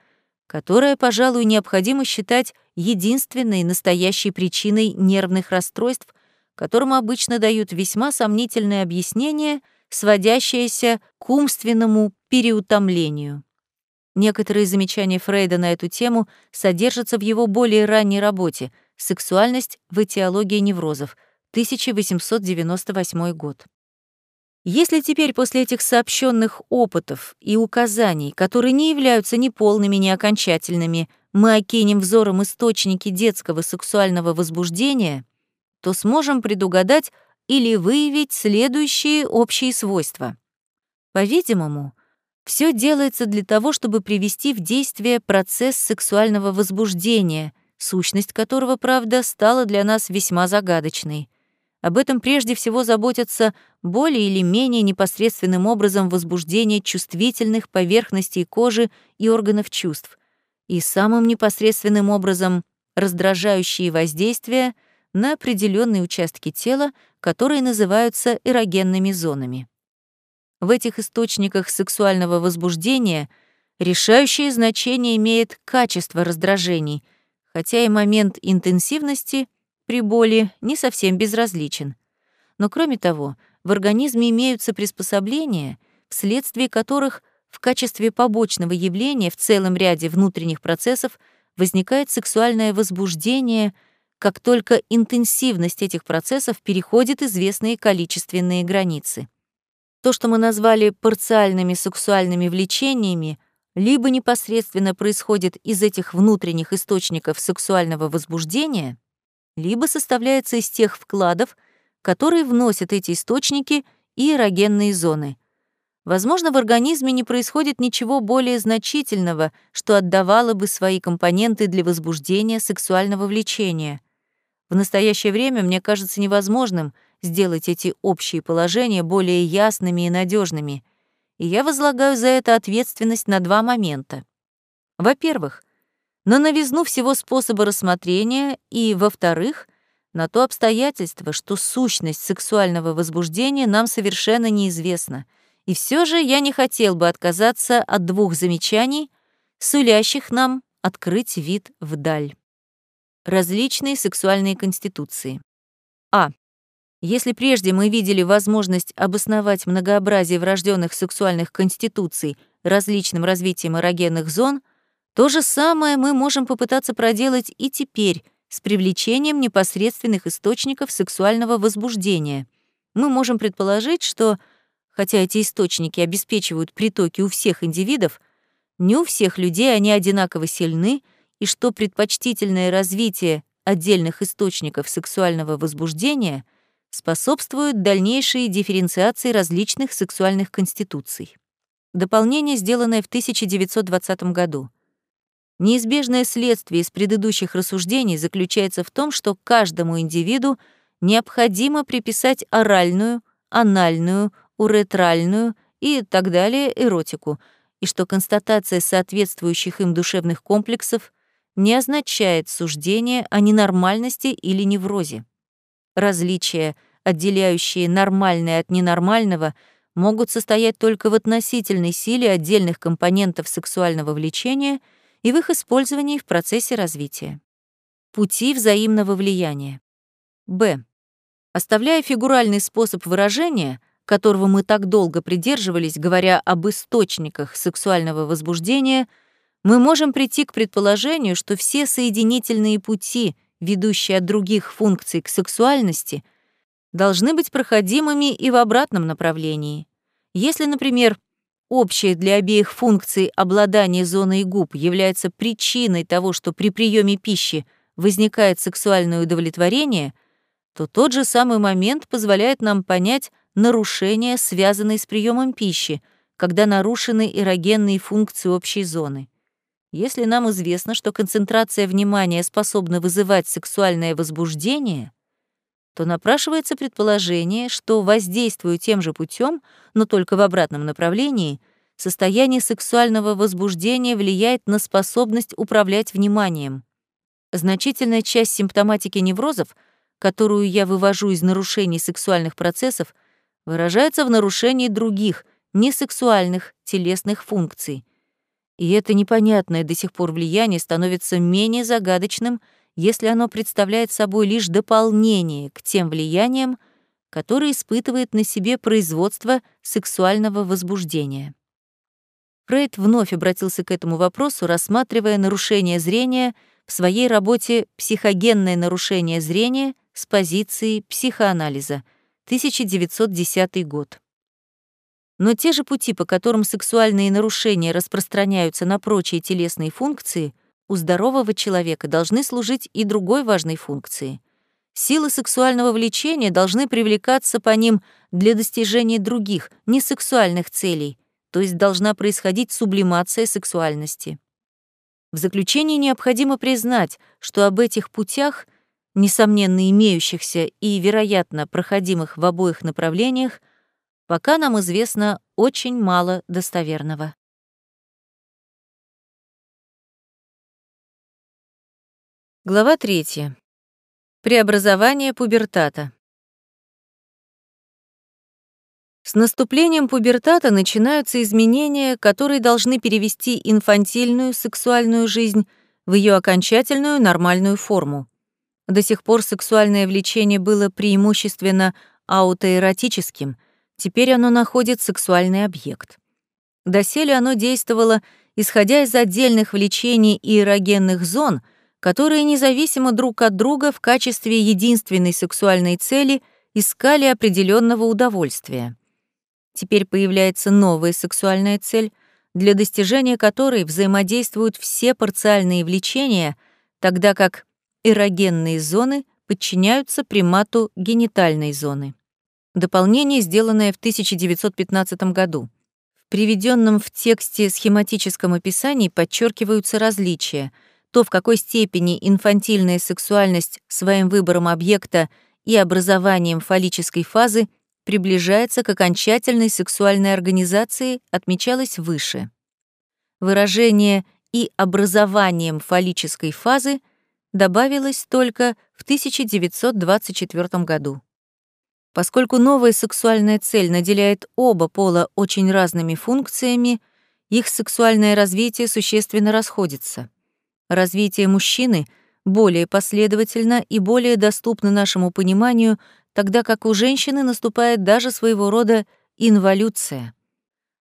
S1: которое, пожалуй, необходимо считать единственной настоящей причиной нервных расстройств, которым обычно дают весьма сомнительное объяснение, сводящееся к умственному переутомлению. Некоторые замечания Фрейда на эту тему содержатся в его более ранней работе «Сексуальность в этиологии неврозов», 1898 год. Если теперь после этих сообщенных опытов и указаний, которые не являются ни полными, ни окончательными, мы окинем взором источники детского сексуального возбуждения, то сможем предугадать или выявить следующие общие свойства. По-видимому, все делается для того, чтобы привести в действие процесс сексуального возбуждения, сущность которого, правда, стала для нас весьма загадочной. Об этом прежде всего заботятся более или менее непосредственным образом возбуждение чувствительных поверхностей кожи и органов чувств, и самым непосредственным образом раздражающие воздействия на определенные участки тела, которые называются эрогенными зонами. В этих источниках сексуального возбуждения решающее значение имеет качество раздражений, хотя и момент интенсивности при боли не совсем безразличен. Но кроме того, в организме имеются приспособления, вследствие которых в качестве побочного явления в целом ряде внутренних процессов возникает сексуальное возбуждение, как только интенсивность этих процессов переходит известные количественные границы. То, что мы назвали парциальными сексуальными влечениями, либо непосредственно происходит из этих внутренних источников сексуального возбуждения, либо составляется из тех вкладов, которые вносят эти источники и эрогенные зоны. Возможно, в организме не происходит ничего более значительного, что отдавало бы свои компоненты для возбуждения сексуального влечения. В настоящее время мне кажется невозможным — сделать эти общие положения более ясными и надежными, и я возлагаю за это ответственность на два момента. Во-первых, на новизну всего способа рассмотрения, и, во-вторых, на то обстоятельство, что сущность сексуального возбуждения нам совершенно неизвестна, и все же я не хотел бы отказаться от двух замечаний, сулящих нам открыть вид вдаль. Различные сексуальные конституции. А. Если прежде мы видели возможность обосновать многообразие врожденных сексуальных конституций различным развитием эрогенных зон, то же самое мы можем попытаться проделать и теперь с привлечением непосредственных источников сексуального возбуждения. Мы можем предположить, что, хотя эти источники обеспечивают притоки у всех индивидов, не у всех людей они одинаково сильны, и что предпочтительное развитие отдельных источников сексуального возбуждения — способствуют дальнейшей дифференциации различных сексуальных конституций. Дополнение, сделанное в 1920 году. Неизбежное следствие из предыдущих рассуждений заключается в том, что каждому индивиду необходимо приписать оральную, анальную, уретральную и так далее эротику, и что констатация соответствующих им душевных комплексов не означает суждение о ненормальности или неврозе. Различия, отделяющие нормальное от ненормального, могут состоять только в относительной силе отдельных компонентов сексуального влечения и в их использовании в процессе развития. пути взаимного влияния. Б. Оставляя фигуральный способ выражения, которого мы так долго придерживались, говоря об источниках сексуального возбуждения, мы можем прийти к предположению, что все соединительные пути, ведущие от других функций к сексуальности, должны быть проходимыми и в обратном направлении. Если, например, общее для обеих функций обладание зоной губ является причиной того, что при приеме пищи возникает сексуальное удовлетворение, то тот же самый момент позволяет нам понять нарушения, связанные с приемом пищи, когда нарушены эрогенные функции общей зоны. Если нам известно, что концентрация внимания способна вызывать сексуальное возбуждение, то напрашивается предположение, что, воздействуя тем же путем, но только в обратном направлении, состояние сексуального возбуждения влияет на способность управлять вниманием. Значительная часть симптоматики неврозов, которую я вывожу из нарушений сексуальных процессов, выражается в нарушении других, несексуальных телесных функций. И это непонятное до сих пор влияние становится менее загадочным, если оно представляет собой лишь дополнение к тем влияниям, которые испытывает на себе производство сексуального возбуждения. Фрейд вновь обратился к этому вопросу, рассматривая нарушение зрения в своей работе «Психогенное нарушение зрения» с позиции психоанализа, 1910 год. Но те же пути, по которым сексуальные нарушения распространяются на прочие телесные функции — у здорового человека должны служить и другой важной функции. Силы сексуального влечения должны привлекаться по ним для достижения других, несексуальных целей, то есть должна происходить сублимация сексуальности. В заключение необходимо признать, что об этих путях, несомненно имеющихся и, вероятно, проходимых в обоих направлениях, пока нам известно очень мало достоверного. Глава 3. Преобразование пубертата. С наступлением пубертата начинаются изменения, которые должны перевести инфантильную сексуальную жизнь в ее окончательную нормальную форму. До сих пор сексуальное влечение было преимущественно аутоэротическим, теперь оно находит сексуальный объект. Доселе оно действовало, исходя из отдельных влечений и эрогенных зон — которые независимо друг от друга в качестве единственной сексуальной цели искали определенного удовольствия. Теперь появляется новая сексуальная цель, для достижения которой взаимодействуют все парциальные влечения, тогда как эрогенные зоны подчиняются примату генитальной зоны. Дополнение, сделанное в 1915 году. В приведенном в тексте схематическом описании подчеркиваются различия — то, в какой степени инфантильная сексуальность своим выбором объекта и образованием фаллической фазы приближается к окончательной сексуальной организации, отмечалось выше. Выражение «и образованием фаллической фазы» добавилось только в 1924 году. Поскольку новая сексуальная цель наделяет оба пола очень разными функциями, их сексуальное развитие существенно расходится. Развитие мужчины более последовательно и более доступно нашему пониманию, тогда как у женщины наступает даже своего рода инволюция.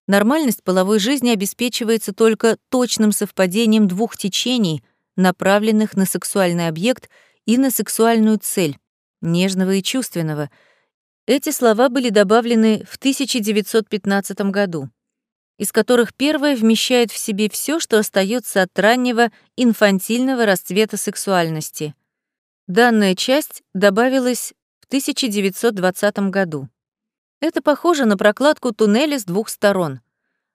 S1: Нормальность половой жизни обеспечивается только точным совпадением двух течений, направленных на сексуальный объект и на сексуальную цель, нежного и чувственного. Эти слова были добавлены в 1915 году из которых первая вмещает в себе все, что остается от раннего инфантильного расцвета сексуальности. Данная часть добавилась в 1920 году. Это похоже на прокладку туннеля с двух сторон.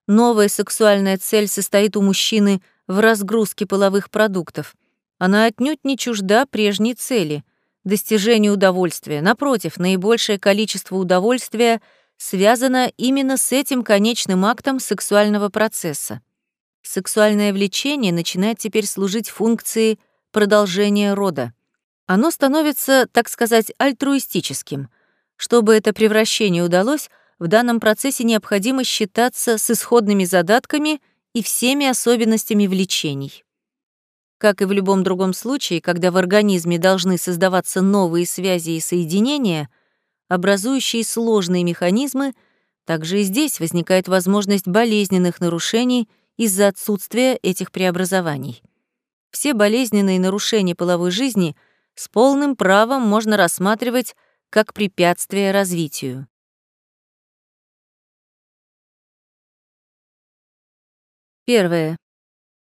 S1: Новая сексуальная цель состоит у мужчины в разгрузке половых продуктов. Она отнюдь не чужда прежней цели — достижению удовольствия. Напротив, наибольшее количество удовольствия — связано именно с этим конечным актом сексуального процесса. Сексуальное влечение начинает теперь служить функции продолжения рода. Оно становится, так сказать, альтруистическим. Чтобы это превращение удалось, в данном процессе необходимо считаться с исходными задатками и всеми особенностями влечений. Как и в любом другом случае, когда в организме должны создаваться новые связи и соединения, образующие сложные механизмы, также и здесь возникает возможность болезненных нарушений из-за отсутствия этих преобразований. Все болезненные нарушения половой жизни с полным правом можно рассматривать как препятствие развитию. Первое.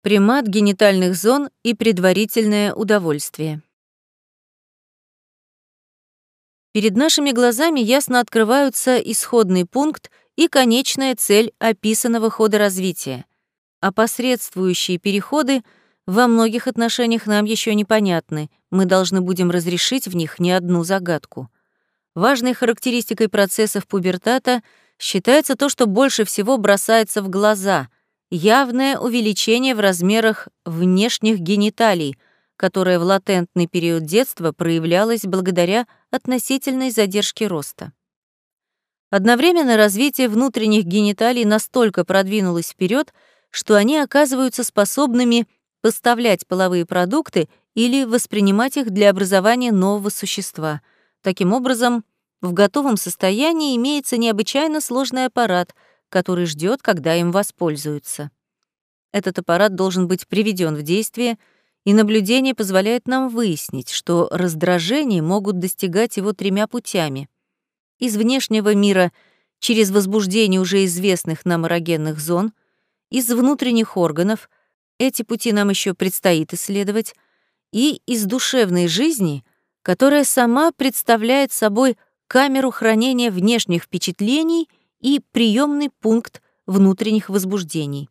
S1: Примат генитальных зон и предварительное удовольствие. Перед нашими глазами ясно открываются исходный пункт и конечная цель описанного хода развития. А посредствующие переходы во многих отношениях нам еще непонятны, мы должны будем разрешить в них не одну загадку. Важной характеристикой процессов пубертата считается то, что больше всего бросается в глаза — явное увеличение в размерах внешних гениталий, которое в латентный период детства проявлялось благодаря относительной задержке роста. Одновременно развитие внутренних гениталий настолько продвинулось вперед, что они оказываются способными поставлять половые продукты или воспринимать их для образования нового существа. Таким образом, в готовом состоянии имеется необычайно сложный аппарат — который ждет, когда им воспользуются. Этот аппарат должен быть приведен в действие, и наблюдение позволяет нам выяснить, что раздражения могут достигать его тремя путями. Из внешнего мира через возбуждение уже известных нам эрогенных зон, из внутренних органов, эти пути нам еще предстоит исследовать, и из душевной жизни, которая сама представляет собой камеру хранения внешних впечатлений и приемный пункт внутренних возбуждений.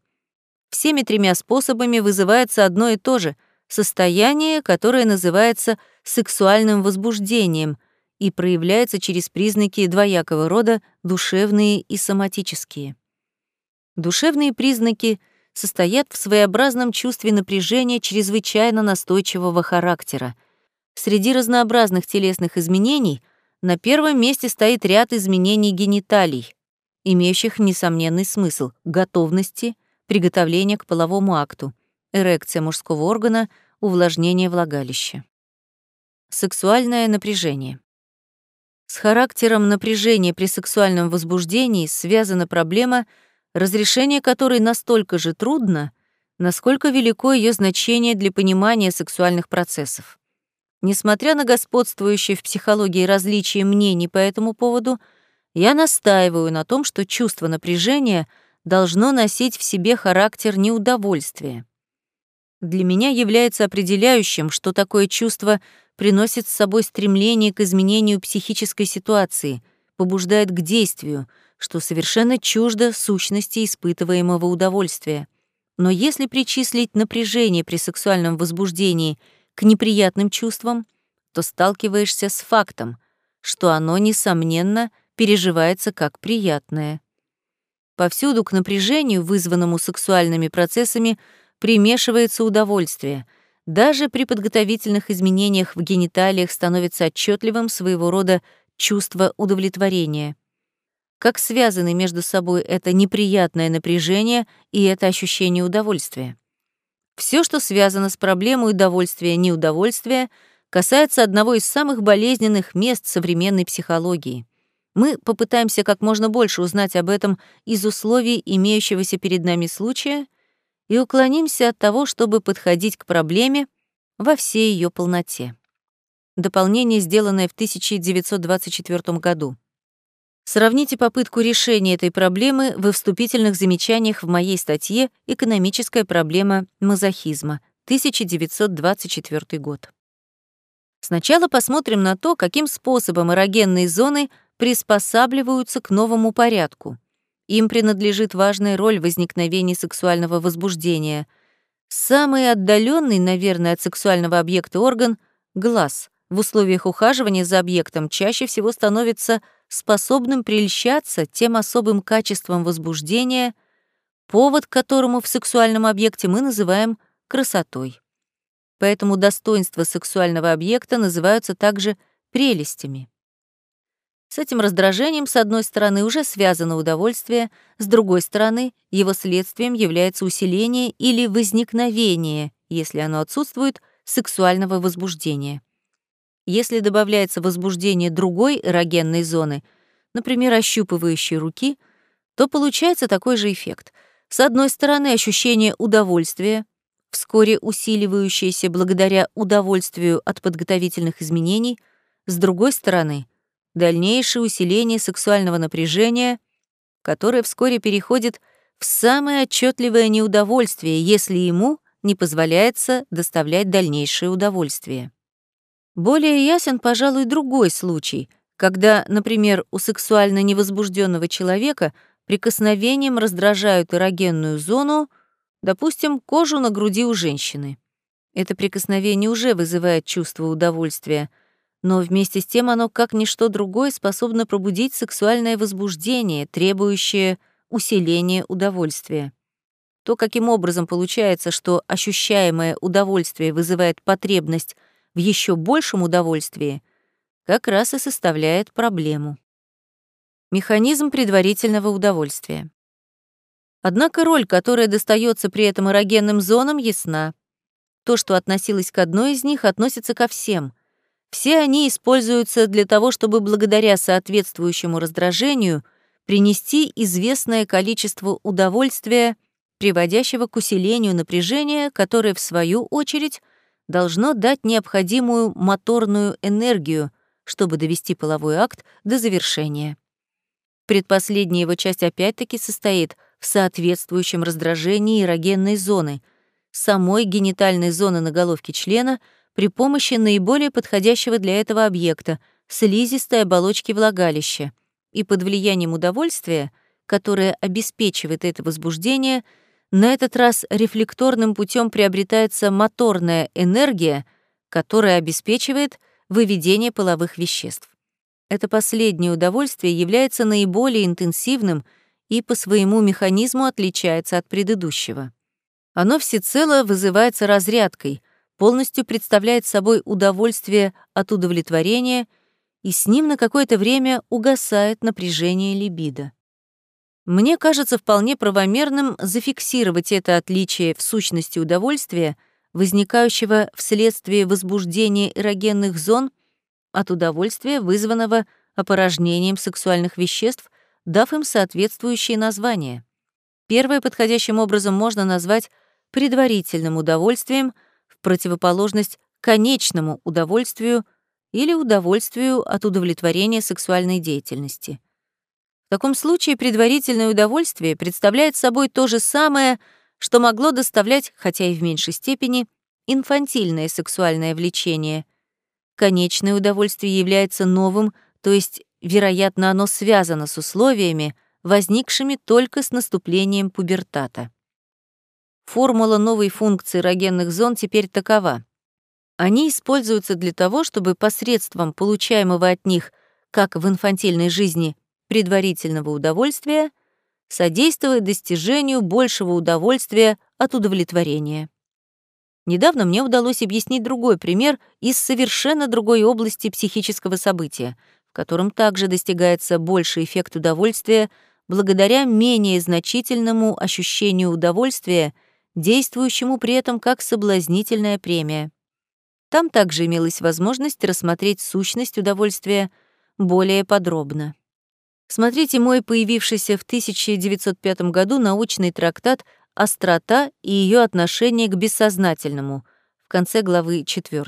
S1: Всеми тремя способами вызывается одно и то же — состояние, которое называется сексуальным возбуждением и проявляется через признаки двоякого рода душевные и соматические. Душевные признаки состоят в своеобразном чувстве напряжения чрезвычайно настойчивого характера. Среди разнообразных телесных изменений на первом месте стоит ряд изменений гениталий имеющих несомненный смысл — готовности, приготовления к половому акту, эрекция мужского органа, увлажнение влагалища. Сексуальное напряжение. С характером напряжения при сексуальном возбуждении связана проблема, разрешение которой настолько же трудно, насколько велико ее значение для понимания сексуальных процессов. Несмотря на господствующие в психологии различия мнений по этому поводу — я настаиваю на том, что чувство напряжения должно носить в себе характер неудовольствия. Для меня является определяющим, что такое чувство приносит с собой стремление к изменению психической ситуации, побуждает к действию, что совершенно чуждо сущности испытываемого удовольствия. Но если причислить напряжение при сексуальном возбуждении к неприятным чувствам, то сталкиваешься с фактом, что оно, несомненно, — переживается как приятное. Повсюду к напряжению, вызванному сексуальными процессами, примешивается удовольствие. Даже при подготовительных изменениях в гениталиях становится отчетливым своего рода чувство удовлетворения. Как связаны между собой это неприятное напряжение и это ощущение удовольствия? Все, что связано с проблемой удовольствия-неудовольствия, касается одного из самых болезненных мест современной психологии — мы попытаемся как можно больше узнать об этом из условий имеющегося перед нами случая и уклонимся от того, чтобы подходить к проблеме во всей ее полноте. Дополнение, сделанное в 1924 году. Сравните попытку решения этой проблемы во вступительных замечаниях в моей статье «Экономическая проблема мазохизма», 1924 год. Сначала посмотрим на то, каким способом эрогенные зоны — приспосабливаются к новому порядку. Им принадлежит важная роль в возникновении сексуального возбуждения. Самый отдаленный, наверное, от сексуального объекта орган — глаз. В условиях ухаживания за объектом чаще всего становится способным прельщаться тем особым качеством возбуждения, повод к которому в сексуальном объекте мы называем красотой. Поэтому достоинства сексуального объекта называются также прелестями. С этим раздражением, с одной стороны, уже связано удовольствие, с другой стороны, его следствием является усиление или возникновение если оно отсутствует, сексуального возбуждения. Если добавляется возбуждение другой эрогенной зоны, например, ощупывающей руки, то получается такой же эффект. С одной стороны, ощущение удовольствия, вскоре усиливающееся благодаря удовольствию от подготовительных изменений, с другой стороны, дальнейшее усиление сексуального напряжения, которое вскоре переходит в самое отчетливое неудовольствие, если ему не позволяется доставлять дальнейшее удовольствие. Более ясен, пожалуй, другой случай, когда, например, у сексуально невозбужденного человека прикосновением раздражают эрогенную зону, допустим, кожу на груди у женщины. Это прикосновение уже вызывает чувство удовольствия, но вместе с тем оно, как ничто другое, способно пробудить сексуальное возбуждение, требующее усиления удовольствия. То, каким образом получается, что ощущаемое удовольствие вызывает потребность в еще большем удовольствии, как раз и составляет проблему. Механизм предварительного удовольствия. Однако роль, которая достается при этом эрогенным зонам, ясна. То, что относилось к одной из них, относится ко всем. Все они используются для того, чтобы благодаря соответствующему раздражению принести известное количество удовольствия приводящего к усилению напряжения, которое, в свою очередь, должно дать необходимую моторную энергию, чтобы довести половой акт до завершения. Предпоследняя его часть опять-таки состоит в соответствующем раздражении эрогенной зоны, самой генитальной зоны на головке члена при помощи наиболее подходящего для этого объекта — слизистой оболочки влагалища, и под влиянием удовольствия, которое обеспечивает это возбуждение — на этот раз рефлекторным путем приобретается моторная энергия, которая обеспечивает выведение половых веществ. Это последнее удовольствие является наиболее интенсивным и по своему механизму отличается от предыдущего. Оно всецело вызывается разрядкой, полностью представляет собой удовольствие от удовлетворения, и с ним на какое-то время угасает напряжение либидо. Мне кажется вполне правомерным зафиксировать это отличие в сущности удовольствия, возникающего вследствие возбуждения эрогенных зон от удовольствия, вызванного опорожнением сексуальных веществ, дав им соответствующие названия. Первое подходящим образом можно назвать предварительным удовольствием противоположность конечному удовольствию или удовольствию от удовлетворения сексуальной деятельности. В таком случае предварительное удовольствие представляет собой то же самое, что могло доставлять, хотя и в меньшей степени, инфантильное сексуальное влечение. Конечное удовольствие является новым, то есть, вероятно, оно связано с условиями, возникшими только с наступлением пубертата. Формула новой функции эрогенных зон теперь такова. Они используются для того, чтобы посредством получаемого от них, как в инфантильной жизни, предварительного удовольствия содействует достижению большего удовольствия от удовлетворения. Недавно мне удалось объяснить другой пример из совершенно другой области психического события, в котором также достигается больший эффект удовольствия благодаря менее значительному ощущению удовольствия, действующему при этом как соблазнительная премия. Там также имелась возможность рассмотреть сущность удовольствия более подробно. Смотрите мой появившийся в 1905 году научный трактат «Острота и ее отношение к бессознательному» в конце главы 4.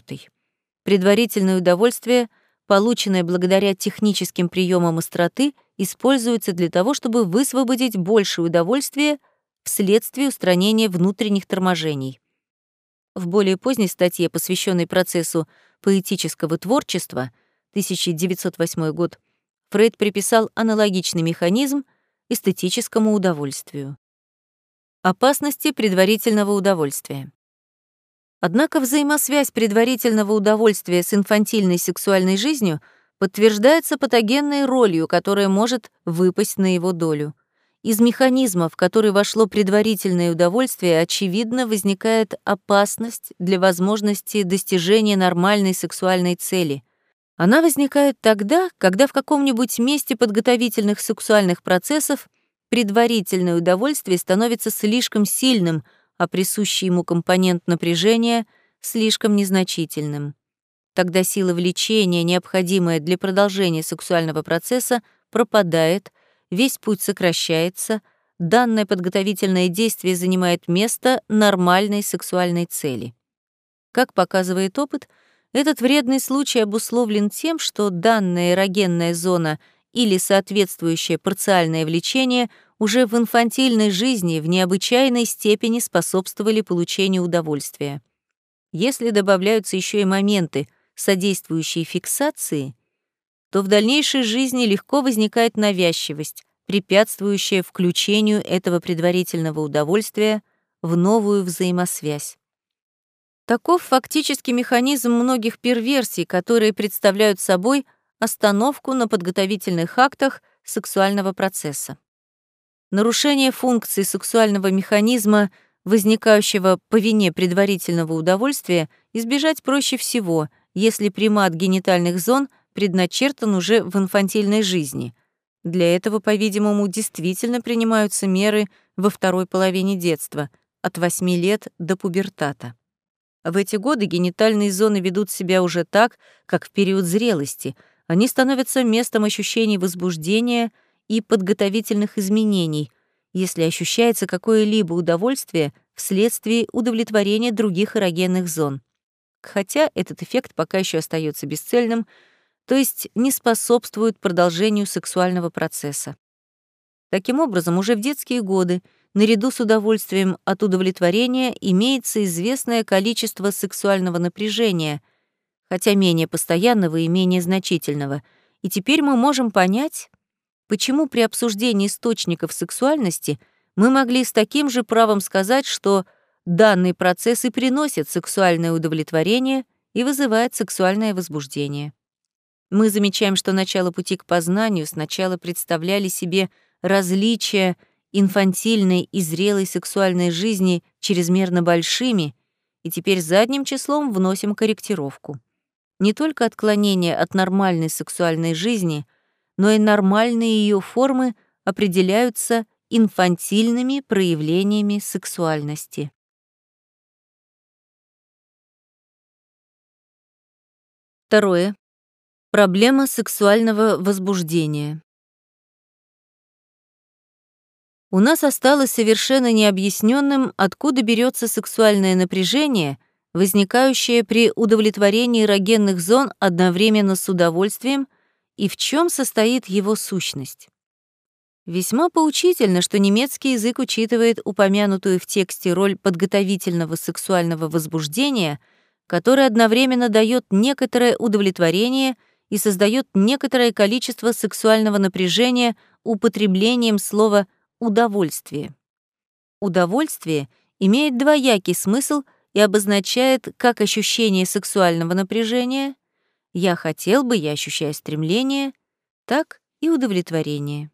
S1: Предварительное удовольствие, полученное благодаря техническим приемам остроты, используется для того, чтобы высвободить больше удовольствия вследствие устранения внутренних торможений. В более поздней статье, посвященной процессу поэтического творчества, 1908 год, Фрейд приписал аналогичный механизм эстетическому удовольствию. Опасности предварительного удовольствия. Однако взаимосвязь предварительного удовольствия с инфантильной сексуальной жизнью подтверждается патогенной ролью, которая может выпасть на его долю. Из механизма, в который вошло предварительное удовольствие, очевидно возникает опасность для возможности достижения нормальной сексуальной цели, она возникает тогда, когда в каком-нибудь месте подготовительных сексуальных процессов предварительное удовольствие становится слишком сильным, а присущий ему компонент напряжения слишком незначительным. Тогда сила влечения, необходимая для продолжения сексуального процесса, пропадает, весь путь сокращается, данное подготовительное действие занимает место нормальной сексуальной цели. Как показывает опыт, этот вредный случай обусловлен тем, что данная эрогенная зона или соответствующее парциальное влечение уже в инфантильной жизни в необычайной степени способствовали получению удовольствия. Если добавляются еще и моменты, содействующие фиксации, то в дальнейшей жизни легко возникает навязчивость, препятствующая включению этого предварительного удовольствия в новую взаимосвязь. Таков фактически механизм многих перверсий, которые представляют собой остановку на подготовительных актах сексуального процесса. Нарушение функции сексуального механизма, возникающего по вине предварительного удовольствия, избежать проще всего, если примат генитальных зон предначертан уже в инфантильной жизни. Для этого, по-видимому, действительно принимаются меры во второй половине детства, от 8 лет до пубертата. В эти годы генитальные зоны ведут себя уже так, как в период зрелости. Они становятся местом ощущений возбуждения и подготовительных изменений, если ощущается какое-либо удовольствие вследствие удовлетворения других эрогенных зон. Хотя этот эффект пока еще остается бесцельным, то есть не способствует продолжению сексуального процесса. Таким образом, уже в детские годы — наряду с удовольствием от удовлетворения имеется известное количество сексуального напряжения, хотя менее постоянного и менее значительного. И теперь мы можем понять, почему при обсуждении источников сексуальности мы могли с таким же правом сказать, что данный процесс и приносит сексуальное удовлетворение и вызывает сексуальное возбуждение. Мы замечаем, что начало пути к познанию сначала представляли себе различия инфантильной и зрелой сексуальной жизни чрезмерно большими, и теперь задним числом вносим корректировку. Не только отклонения от нормальной сексуальной жизни, но и нормальные ее формы определяются инфантильными проявлениями сексуальности. Второе. Проблема сексуального возбуждения. У нас осталось совершенно необъясненным, откуда берется сексуальное напряжение, возникающее при удовлетворении эрогенных зон одновременно с удовольствием, и в чем состоит его сущность. Весьма поучительно, что немецкий язык учитывает упомянутую в тексте роль подготовительного сексуального возбуждения, которое одновременно дает некоторое удовлетворение и создает некоторое количество сексуального напряжения употреблением слова удовольствие. Удовольствие имеет двоякий смысл и обозначает как ощущение сексуального напряжения, я хотел бы, я ощущаю стремление, так и удовлетворение.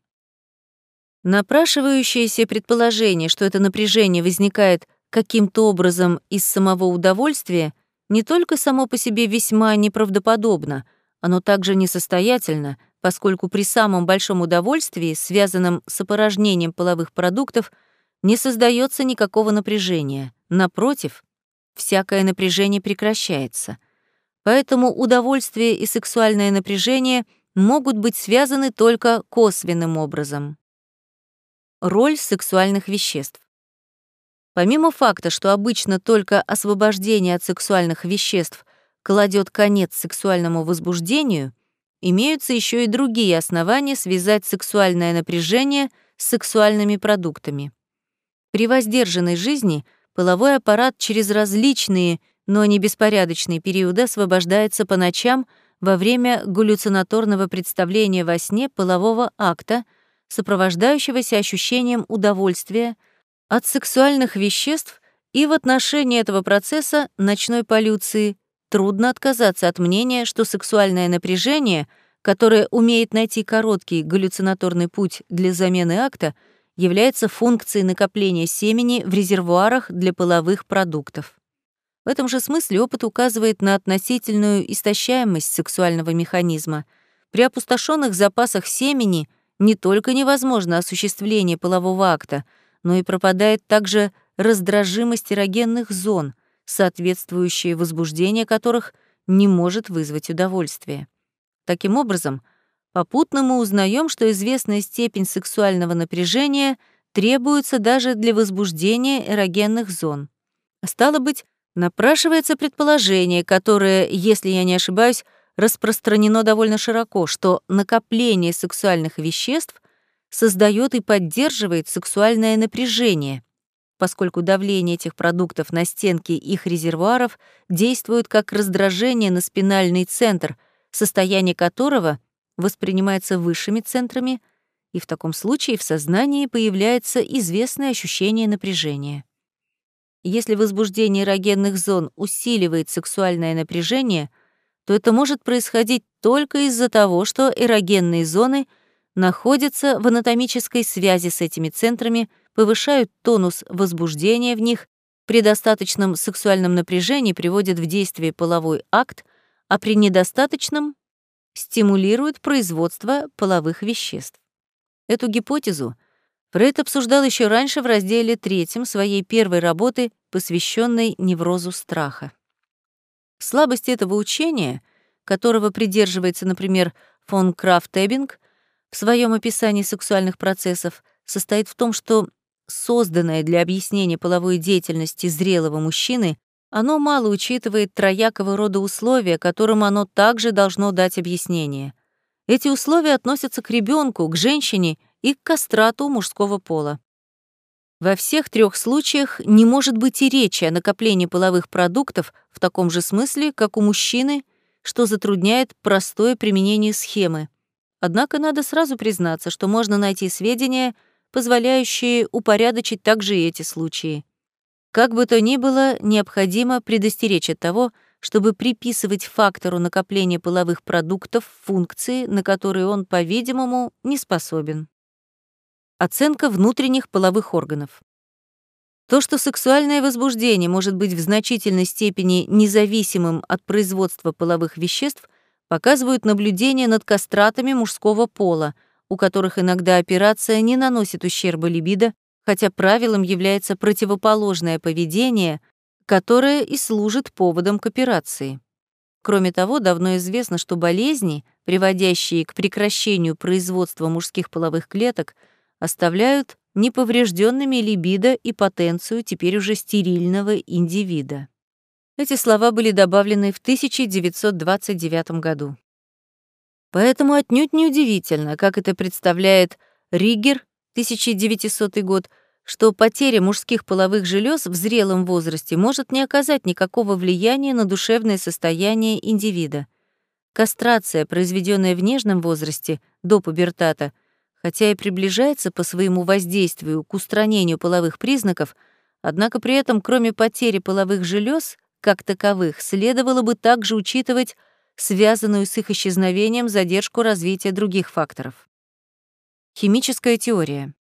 S1: Напрашивающееся предположение, что это напряжение возникает каким-то образом из самого удовольствия, не только само по себе весьма неправдоподобно, оно также несостоятельно, поскольку при самом большом удовольствии, связанном с опорожнением половых продуктов, не создается никакого напряжения. Напротив, всякое напряжение прекращается. Поэтому удовольствие и сексуальное напряжение могут быть связаны только косвенным образом. Роль сексуальных веществ. Помимо факта, что обычно только освобождение от сексуальных веществ кладет конец сексуальному возбуждению — имеются еще и другие основания связать сексуальное напряжение с сексуальными продуктами. При воздержанной жизни половой аппарат через различные, но не беспорядочные периоды освобождается по ночам во время галлюцинаторного представления во сне полового акта, сопровождающегося ощущением удовольствия от сексуальных веществ и в отношении этого процесса ночной полюции Трудно отказаться от мнения, что сексуальное напряжение, которое умеет найти короткий галлюцинаторный путь для замены акта, является функцией накопления семени в резервуарах для половых продуктов. В этом же смысле опыт указывает на относительную истощаемость сексуального механизма. При опустошенных запасах семени не только невозможно осуществление полового акта, но и пропадает также раздражимость эрогенных зон, соответствующее возбуждение которых не может вызвать удовольствие. Таким образом, попутно мы узнаем, что известная степень сексуального напряжения требуется даже для возбуждения эрогенных зон. Стало быть, напрашивается предположение, которое, если я не ошибаюсь, распространено довольно широко, что накопление сексуальных веществ создает и поддерживает сексуальное напряжение, поскольку давление этих продуктов на стенки их резервуаров действует как раздражение на спинальный центр, состояние которого воспринимается высшими центрами, и в таком случае в сознании появляется известное ощущение напряжения. Если возбуждение эрогенных зон усиливает сексуальное напряжение, то это может происходить только из-за того, что эрогенные зоны находятся в анатомической связи с этими центрами, повышают тонус возбуждения в них, при достаточном сексуальном напряжении приводят в действие половой акт, а при недостаточном стимулируют производство половых веществ. Эту гипотезу Фрейд обсуждал еще раньше в разделе третьем своей первой работы, посвященной неврозу страха. Слабость этого учения, которого придерживается, например, фон Крафт-Эббинг в своем описании сексуальных процессов, состоит в том, что созданное для объяснения половой деятельности зрелого мужчины, оно мало учитывает троякого рода условия, которым оно также должно дать объяснение. Эти условия относятся к ребенку, к женщине и к кастрату мужского пола. Во всех трех случаях не может быть и речи о накоплении половых продуктов в таком же смысле, как у мужчины, что затрудняет простое применение схемы. Однако надо сразу признаться, что можно найти сведения, позволяющие упорядочить также и эти случаи. Как бы то ни было, необходимо предостеречь от того, чтобы приписывать фактору накопления половых продуктов функции, на которые он, по-видимому, не способен. Оценка внутренних половых органов. То, что сексуальное возбуждение может быть в значительной степени независимым от производства половых веществ, показывают наблюдения над кастратами мужского пола, у которых иногда операция не наносит ущерба либидо, хотя правилом является противоположное поведение, которое и служит поводом к операции. Кроме того, давно известно, что болезни, приводящие к прекращению производства мужских половых клеток, оставляют неповрежденными либидо и потенцию теперь уже стерильного индивида. Эти слова были добавлены в 1929 году. Поэтому отнюдь не удивительно, как это представляет Ригер, 1900 год, что потеря мужских половых желез в зрелом возрасте может не оказать никакого влияния на душевное состояние индивида. Кастрация, произведенная в нежном возрасте, до пубертата — хотя и приближается по своему воздействию к устранению половых признаков, однако при этом, кроме потери половых желез, как таковых, следовало бы также учитывать связанную с их исчезновением задержку развития других факторов. Химическая теория.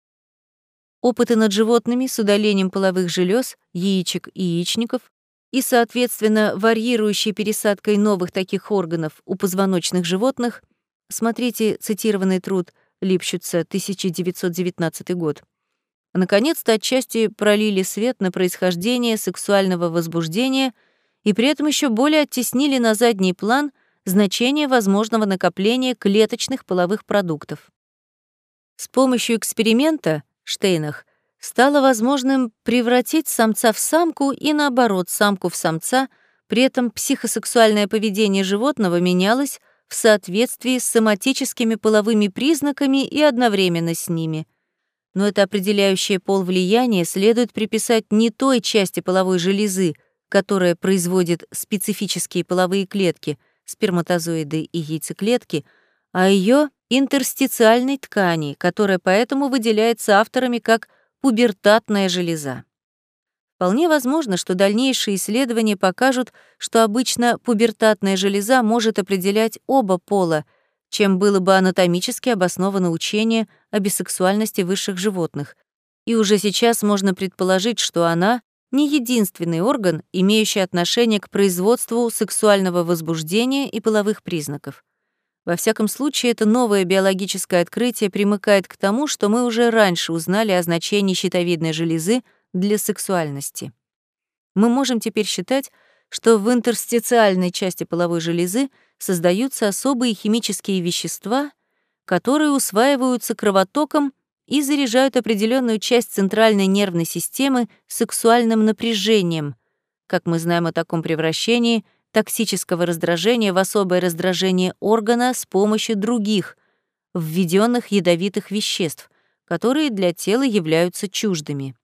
S1: Опыты над животными с удалением половых желез, яичек и яичников и, соответственно, варьирующей пересадкой новых таких органов у позвоночных животных, смотрите цитированный труд Липщица, 1919 год. Наконец-то отчасти пролили свет на происхождение сексуального возбуждения и при этом еще более оттеснили на задний план значение возможного накопления клеточных половых продуктов. С помощью эксперимента Штейнах стало возможным превратить самца в самку и наоборот самку в самца, при этом психосексуальное поведение животного менялось в соответствии с соматическими половыми признаками и одновременно с ними. Но это определяющее пол влияние следует приписать не той части половой железы, которая производит специфические половые клетки, сперматозоиды и яйцеклетки, а ее интерстициальной ткани, которая поэтому выделяется авторами как пубертатная железа. Вполне возможно, что дальнейшие исследования покажут, что обычно пубертатная железа может определять оба пола, чем было бы анатомически обосновано учение о бисексуальности высших животных. И уже сейчас можно предположить, что она не единственный орган, имеющий отношение к производству сексуального возбуждения и половых признаков. Во всяком случае, это новое биологическое открытие примыкает к тому, что мы уже раньше узнали о значении щитовидной железы для сексуальности. Мы можем теперь считать, что в интерстициальной части половой железы создаются особые химические вещества, которые усваиваются кровотоком и заряжают определенную часть центральной нервной системы сексуальным напряжением. Как мы знаем о таком превращении токсического раздражения в особое раздражение органа с помощью других, введенных ядовитых веществ, которые для тела являются чуждыми.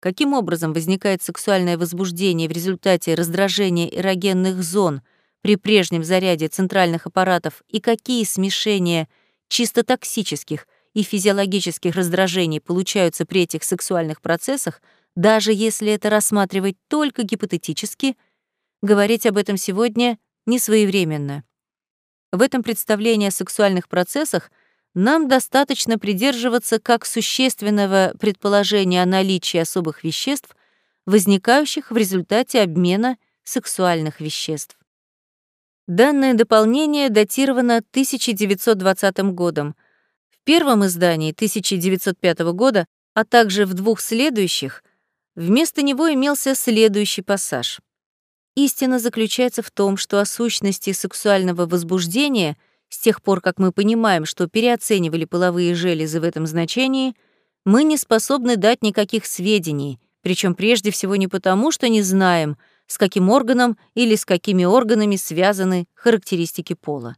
S1: Каким образом возникает сексуальное возбуждение в результате раздражения эрогенных зон при прежнем заряде центральных аппаратов и какие смешения чисто токсических и физиологических раздражений получаются при этих сексуальных процессах, даже если это рассматривать только гипотетически, говорить об этом сегодня не своевременно. В этом представлении о сексуальных процессах нам достаточно придерживаться как существенного предположения о наличии особых веществ, возникающих в результате обмена сексуальных веществ. Данное дополнение датировано 1920 годом. Первом издании 1905 года, а также в двух следующих, вместо него имелся следующий пассаж. Истина заключается в том, что о сущности сексуального возбуждения — с тех пор, как мы понимаем, что переоценивали половые железы в этом значении, мы не способны дать никаких сведений, причем прежде всего не потому, что не знаем, с каким органом или с какими органами связаны характеристики пола.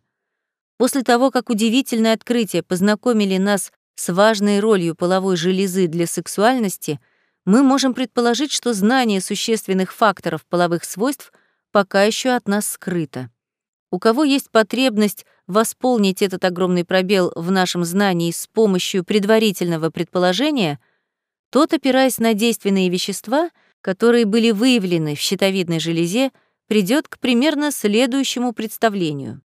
S1: После того, как удивительное открытие познакомили нас с важной ролью половой железы для сексуальности, мы можем предположить, что знание существенных факторов половых свойств пока еще от нас скрыто. У кого есть потребность восполнить этот огромный пробел в нашем знании с помощью предварительного предположения, тот, опираясь на действенные вещества, которые были выявлены в щитовидной железе, придет к примерно следующему представлению.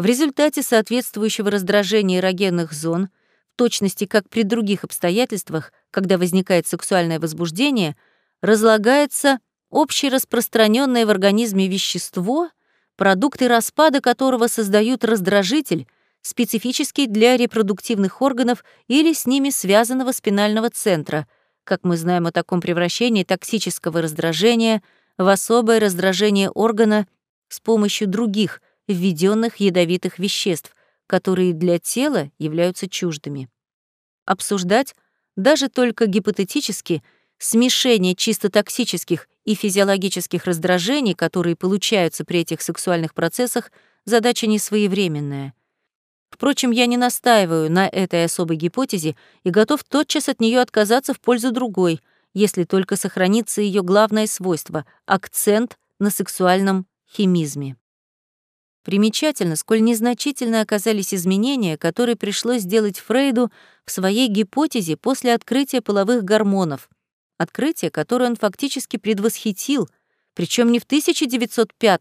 S1: В результате соответствующего раздражения эрогенных зон, в точности как при других обстоятельствах, когда возникает сексуальное возбуждение, разлагается общераспространенное в организме вещество — продукты распада которого создают раздражитель, специфический для репродуктивных органов или с ними связанного спинального центра, как мы знаем о таком превращении токсического раздражения в особое раздражение органа с помощью других введенных ядовитых веществ, которые для тела являются чуждыми. Обсуждать, даже только гипотетически, смешение чисто токсических и физиологических раздражений, которые получаются при этих сексуальных процессах, задача не своевременная. Впрочем, я не настаиваю на этой особой гипотезе и готов тотчас от нее отказаться в пользу другой, если только сохранится ее главное свойство — акцент на сексуальном химизме. Примечательно, сколь незначительно оказались изменения, которые пришлось сделать Фрейду в своей гипотезе после открытия половых гормонов — Открытие, которое он фактически предвосхитил, причем не в 1905,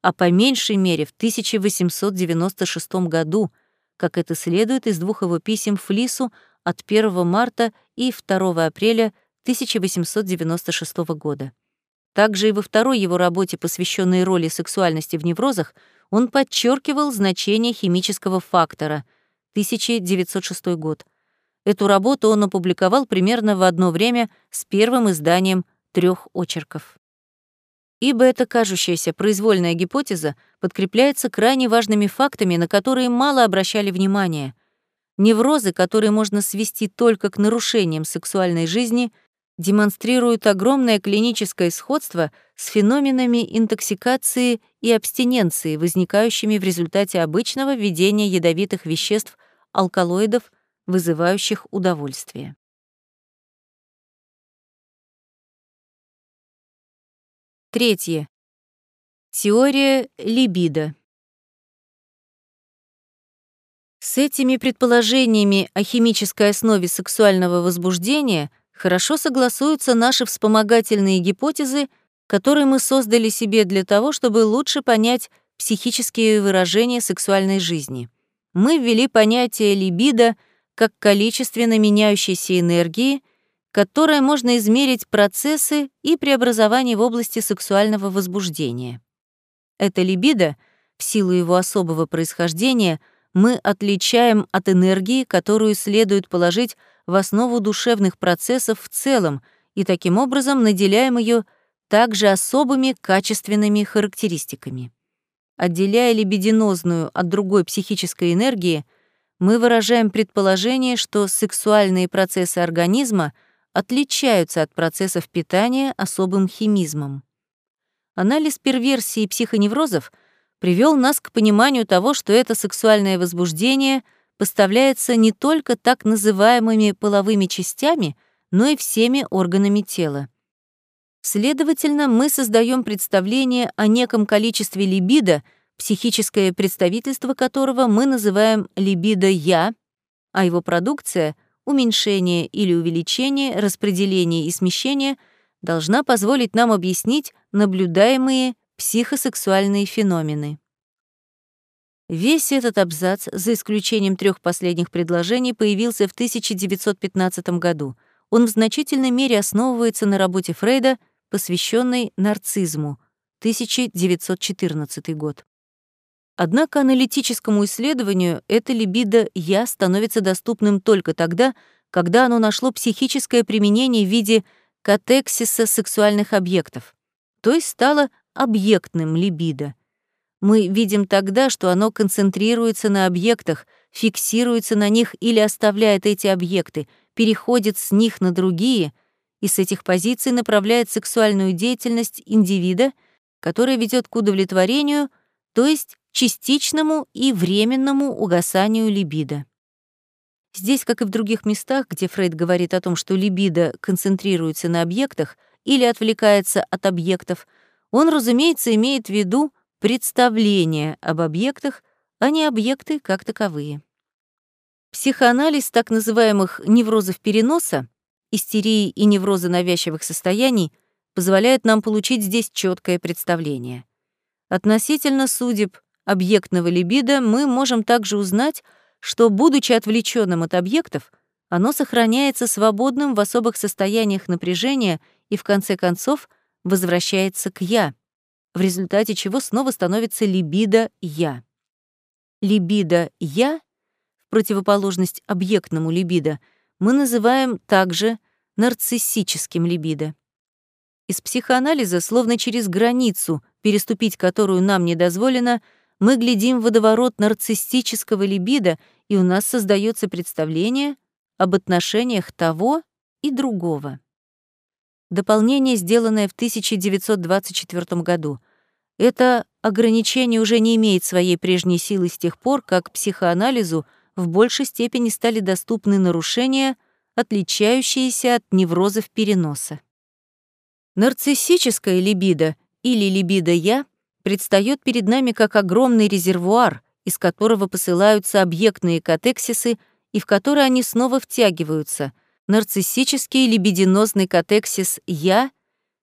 S1: а по меньшей мере в 1896 году, как это следует из двух его писем Флису от 1 марта и 2 апреля 1896 года. Также и во второй его работе, посвященной роли сексуальности в неврозах, он подчеркивал значение химического фактора 1906 год — Эту работу он опубликовал примерно в одно время с первым изданием трех очерков. Ибо эта кажущаяся произвольная гипотеза подкрепляется крайне важными фактами, на которые мало обращали внимания. Неврозы, которые можно свести только к нарушениям сексуальной жизни, демонстрируют огромное клиническое сходство с феноменами интоксикации и абстиненции, возникающими в результате обычного введения ядовитых веществ, алкалоидов, вызывающих удовольствие. Третье. Теория либидо. С этими предположениями о химической основе сексуального возбуждения хорошо согласуются наши вспомогательные гипотезы, которые мы создали себе для того, чтобы лучше понять психические выражения сексуальной жизни. Мы ввели понятие либидо — как количественно меняющейся энергии, которая можно измерить процессы и преобразования в области сексуального возбуждения. Это либидо, в силу его особого происхождения, мы отличаем от энергии, которую следует положить в основу душевных процессов в целом и таким образом наделяем ее также особыми качественными характеристиками. Отделяя либидинозную от другой психической энергии, мы выражаем предположение, что сексуальные процессы организма отличаются от процессов питания особым химизмом. Анализ перверсии психоневрозов привел нас к пониманию того, что это сексуальное возбуждение поставляется не только так называемыми половыми частями, но и всеми органами тела. Следовательно, мы создаем представление о неком количестве либидо, психическое представительство которого мы называем либидо-я, а его продукция — уменьшение или увеличение, распределение и смещение — должна позволить нам объяснить наблюдаемые психосексуальные феномены. Весь этот абзац, за исключением трех последних предложений, появился в 1915 году. Он в значительной мере основывается на работе Фрейда посвященной нарцизму, 1914 год. Однако аналитическому исследованию это либидо «я» становится доступным только тогда, когда оно нашло психическое применение в виде катексиса сексуальных объектов, то есть стало объектным либидо. Мы видим тогда, что оно концентрируется на объектах, фиксируется на них или оставляет эти объекты, переходит с них на другие — и с этих позиций направляет сексуальную деятельность индивида, которая ведет к удовлетворению, то есть частичному и временному угасанию либидо. Здесь, как и в других местах, где Фрейд говорит о том, что либидо концентрируется на объектах или отвлекается от объектов, он, разумеется, имеет в виду представление об объектах, а не объекты как таковые. Психоанализ так называемых неврозов переноса истерии и неврозы навязчивых состояний позволяет нам получить здесь четкое представление. Относительно судеб объектного либидо мы можем также узнать, что, будучи отвлеченным от объектов, оно сохраняется свободным в особых состояниях напряжения и, в конце концов, возвращается к «я», в результате чего снова становится либидо «я». Либидо «я», в противоположность объектному либидо — мы называем также нарциссическим либидо. Из психоанализа, словно через границу, переступить которую нам не дозволено, мы глядим водоворот нарциссического либидо, и у нас создается представление об отношениях того и другого. Дополнение, сделанное в 1924 году. Это ограничение уже не имеет своей прежней силы с тех пор, как психоанализу — в большей степени стали доступны нарушения, отличающиеся от неврозов переноса. Нарциссическая либидо или либидо-я предстает перед нами как огромный резервуар, из которого посылаются объектные катексисы и в который они снова втягиваются. Нарциссический либидинозный катексис «я»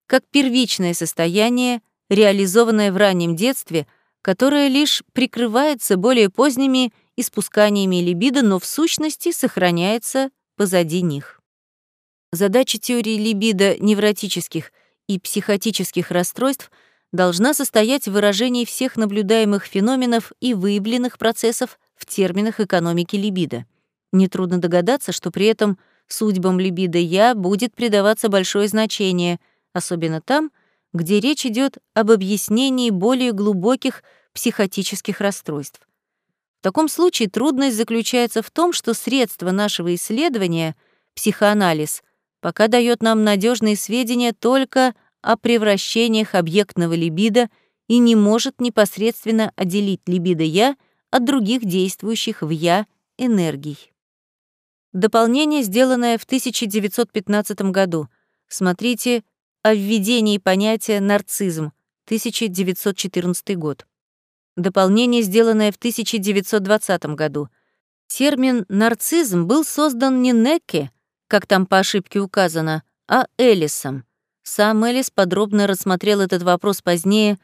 S1: как первичное состояние, реализованное в раннем детстве, которое лишь прикрывается более поздними испусканиями либидо, но в сущности сохраняется позади них. Задача теории либидо невротических и психотических расстройств должна состоять в выражении всех наблюдаемых феноменов и выявленных процессов в терминах экономики либидо. Нетрудно догадаться, что при этом судьбам либидо «я» будет придаваться большое значение, особенно там, где речь идет об объяснении более глубоких психотических расстройств. В таком случае трудность заключается в том, что средство нашего исследования, психоанализ, пока дает нам надежные сведения только о превращениях объектного либидо и не может непосредственно отделить либидо «я» от других действующих в «я» энергий. Дополнение, сделанное в 1915 году. Смотрите «О введении понятия нарцизм», 1914 год. Дополнение, сделанное в 1920 году. Термин «нарцизм» был создан не Некке, как там по ошибке указано, а Элисом. Сам Элис подробно рассмотрел этот вопрос позднее,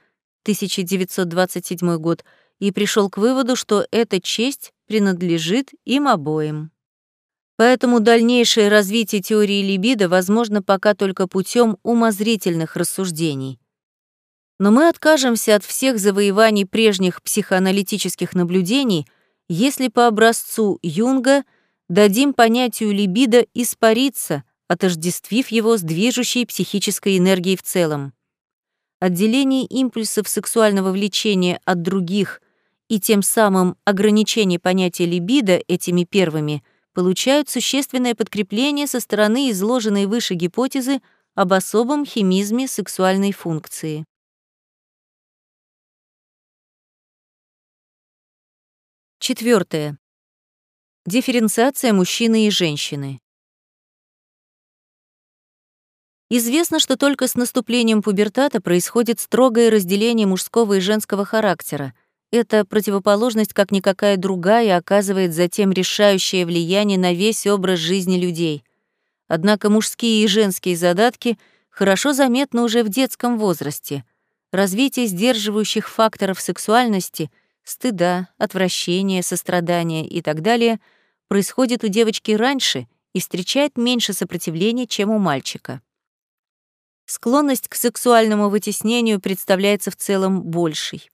S1: 1927 год, и пришел к выводу, что эта честь принадлежит им обоим. Поэтому дальнейшее развитие теории либидо возможно пока только путем умозрительных рассуждений. Но мы откажемся от всех завоеваний прежних психоаналитических наблюдений, если по образцу Юнга дадим понятию либидо испариться, отождествив его с движущей психической энергией в целом. Отделение импульсов сексуального влечения от других и тем самым ограничение понятия либидо этими первыми получают существенное подкрепление со стороны изложенной выше гипотезы об особом химизме сексуальной функции. Четвертое. Дифференциация мужчины и женщины. Известно, что только с наступлением пубертата происходит строгое разделение мужского и женского характера. Эта противоположность, как никакая другая, оказывает затем решающее влияние на весь образ жизни людей. Однако мужские и женские задатки хорошо заметны уже в детском возрасте. Развитие сдерживающих факторов сексуальности — стыда, отвращения, сострадания и так далее происходит у девочки раньше и встречает меньше сопротивления, чем у мальчика. Склонность к сексуальному вытеснению представляется в целом большей.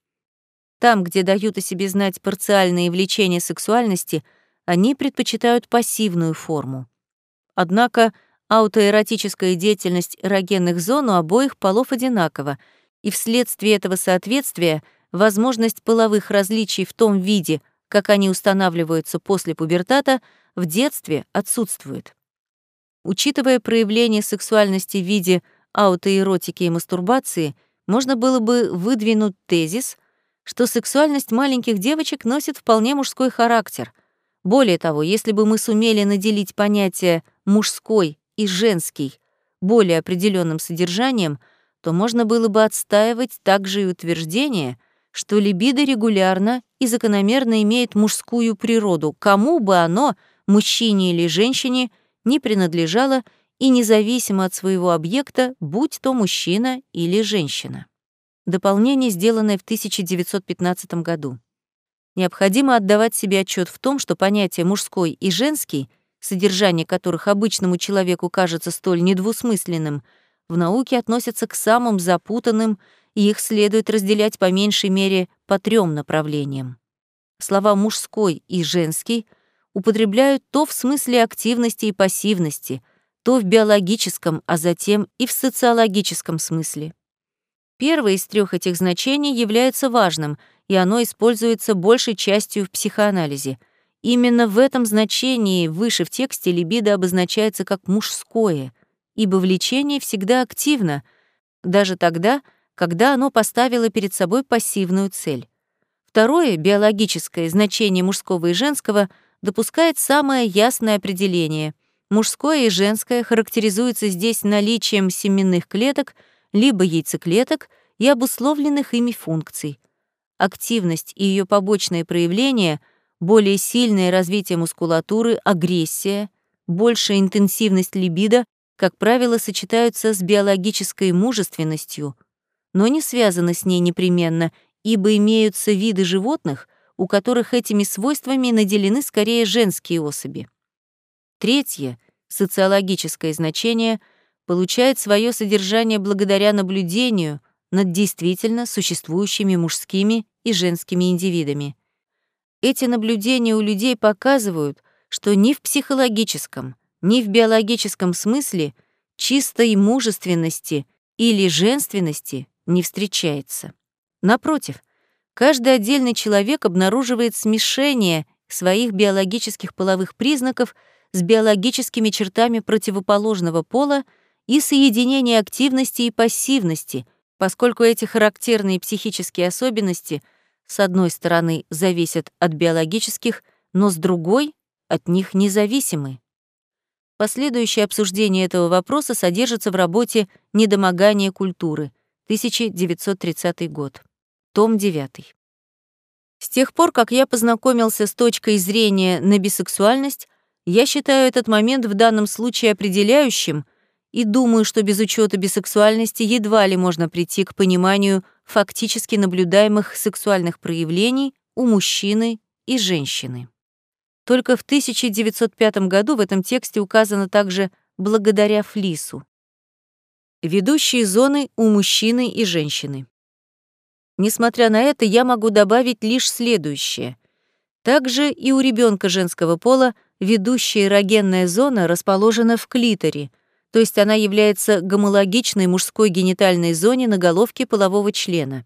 S1: Там, где дают о себе знать парциальные влечения сексуальности, они предпочитают пассивную форму. Однако аутоэротическая деятельность эрогенных зон у обоих полов одинакова, и вследствие этого соответствия — возможность половых различий в том виде, как они устанавливаются после пубертата, в детстве отсутствует. Учитывая проявление сексуальности в виде аутоэротики и мастурбации, можно было бы выдвинуть тезис, что сексуальность маленьких девочек носит вполне мужской характер. Более того, если бы мы сумели наделить понятия «мужской» и «женский» более определенным содержанием, то можно было бы отстаивать также и утверждение — что либидо регулярно и закономерно имеет мужскую природу, кому бы оно, мужчине или женщине, не принадлежало и независимо от своего объекта, будь то мужчина или женщина. Дополнение, сделанное в 1915 году. Необходимо отдавать себе отчет в том, что понятия «мужской» и «женский», содержание которых обычному человеку кажется столь недвусмысленным, в науке относятся к самым запутанным и их следует разделять по меньшей мере по трем направлениям. Слова «мужской» и «женский» употребляют то в смысле активности и пассивности, то в биологическом, а затем и в социологическом смысле. Первое из трех этих значений является важным, и оно используется большей частью в психоанализе. Именно в этом значении выше в тексте либидо обозначается как мужское, ибо влечение всегда активно, даже тогда, когда оно поставило перед собой пассивную цель. Второе, биологическое значение мужского и женского, допускает самое ясное определение. Мужское и женское характеризуется здесь наличием семенных клеток, либо яйцеклеток и обусловленных ими функций. Активность и ее побочные проявления, более сильное развитие мускулатуры, агрессия, большая интенсивность либидо, как правило, сочетаются с биологической мужественностью — но не связаны с ней непременно, ибо имеются виды животных, у которых этими свойствами наделены скорее женские особи. Третье, социологическое значение, получает свое содержание благодаря наблюдению над действительно существующими мужскими и женскими индивидами. Эти наблюдения у людей показывают, что ни в психологическом, ни в биологическом смысле чистой мужественности или женственности не встречается. Напротив, каждый отдельный человек обнаруживает смешение своих биологических половых признаков с биологическими чертами противоположного пола и соединение активности и пассивности, поскольку эти характерные психические особенности с одной стороны зависят от биологических, но с другой — от них независимы. Последующее обсуждение этого вопроса содержится в работе «Недомогание культуры», 1930 год. Том 9. С тех пор, как я познакомился с точкой зрения на бисексуальность, я считаю этот момент в данном случае определяющим и думаю, что без учета бисексуальности едва ли можно прийти к пониманию фактически наблюдаемых сексуальных проявлений у мужчины и женщины. Только в 1905 году в этом тексте указано также «благодаря Флису». Ведущие зоны у мужчины и женщины. Несмотря на это, я могу добавить лишь следующее. Также и у ребенка женского пола ведущая эрогенная зона расположена в клиторе, то есть она является гомологичной мужской генитальной зоне на головке полового члена.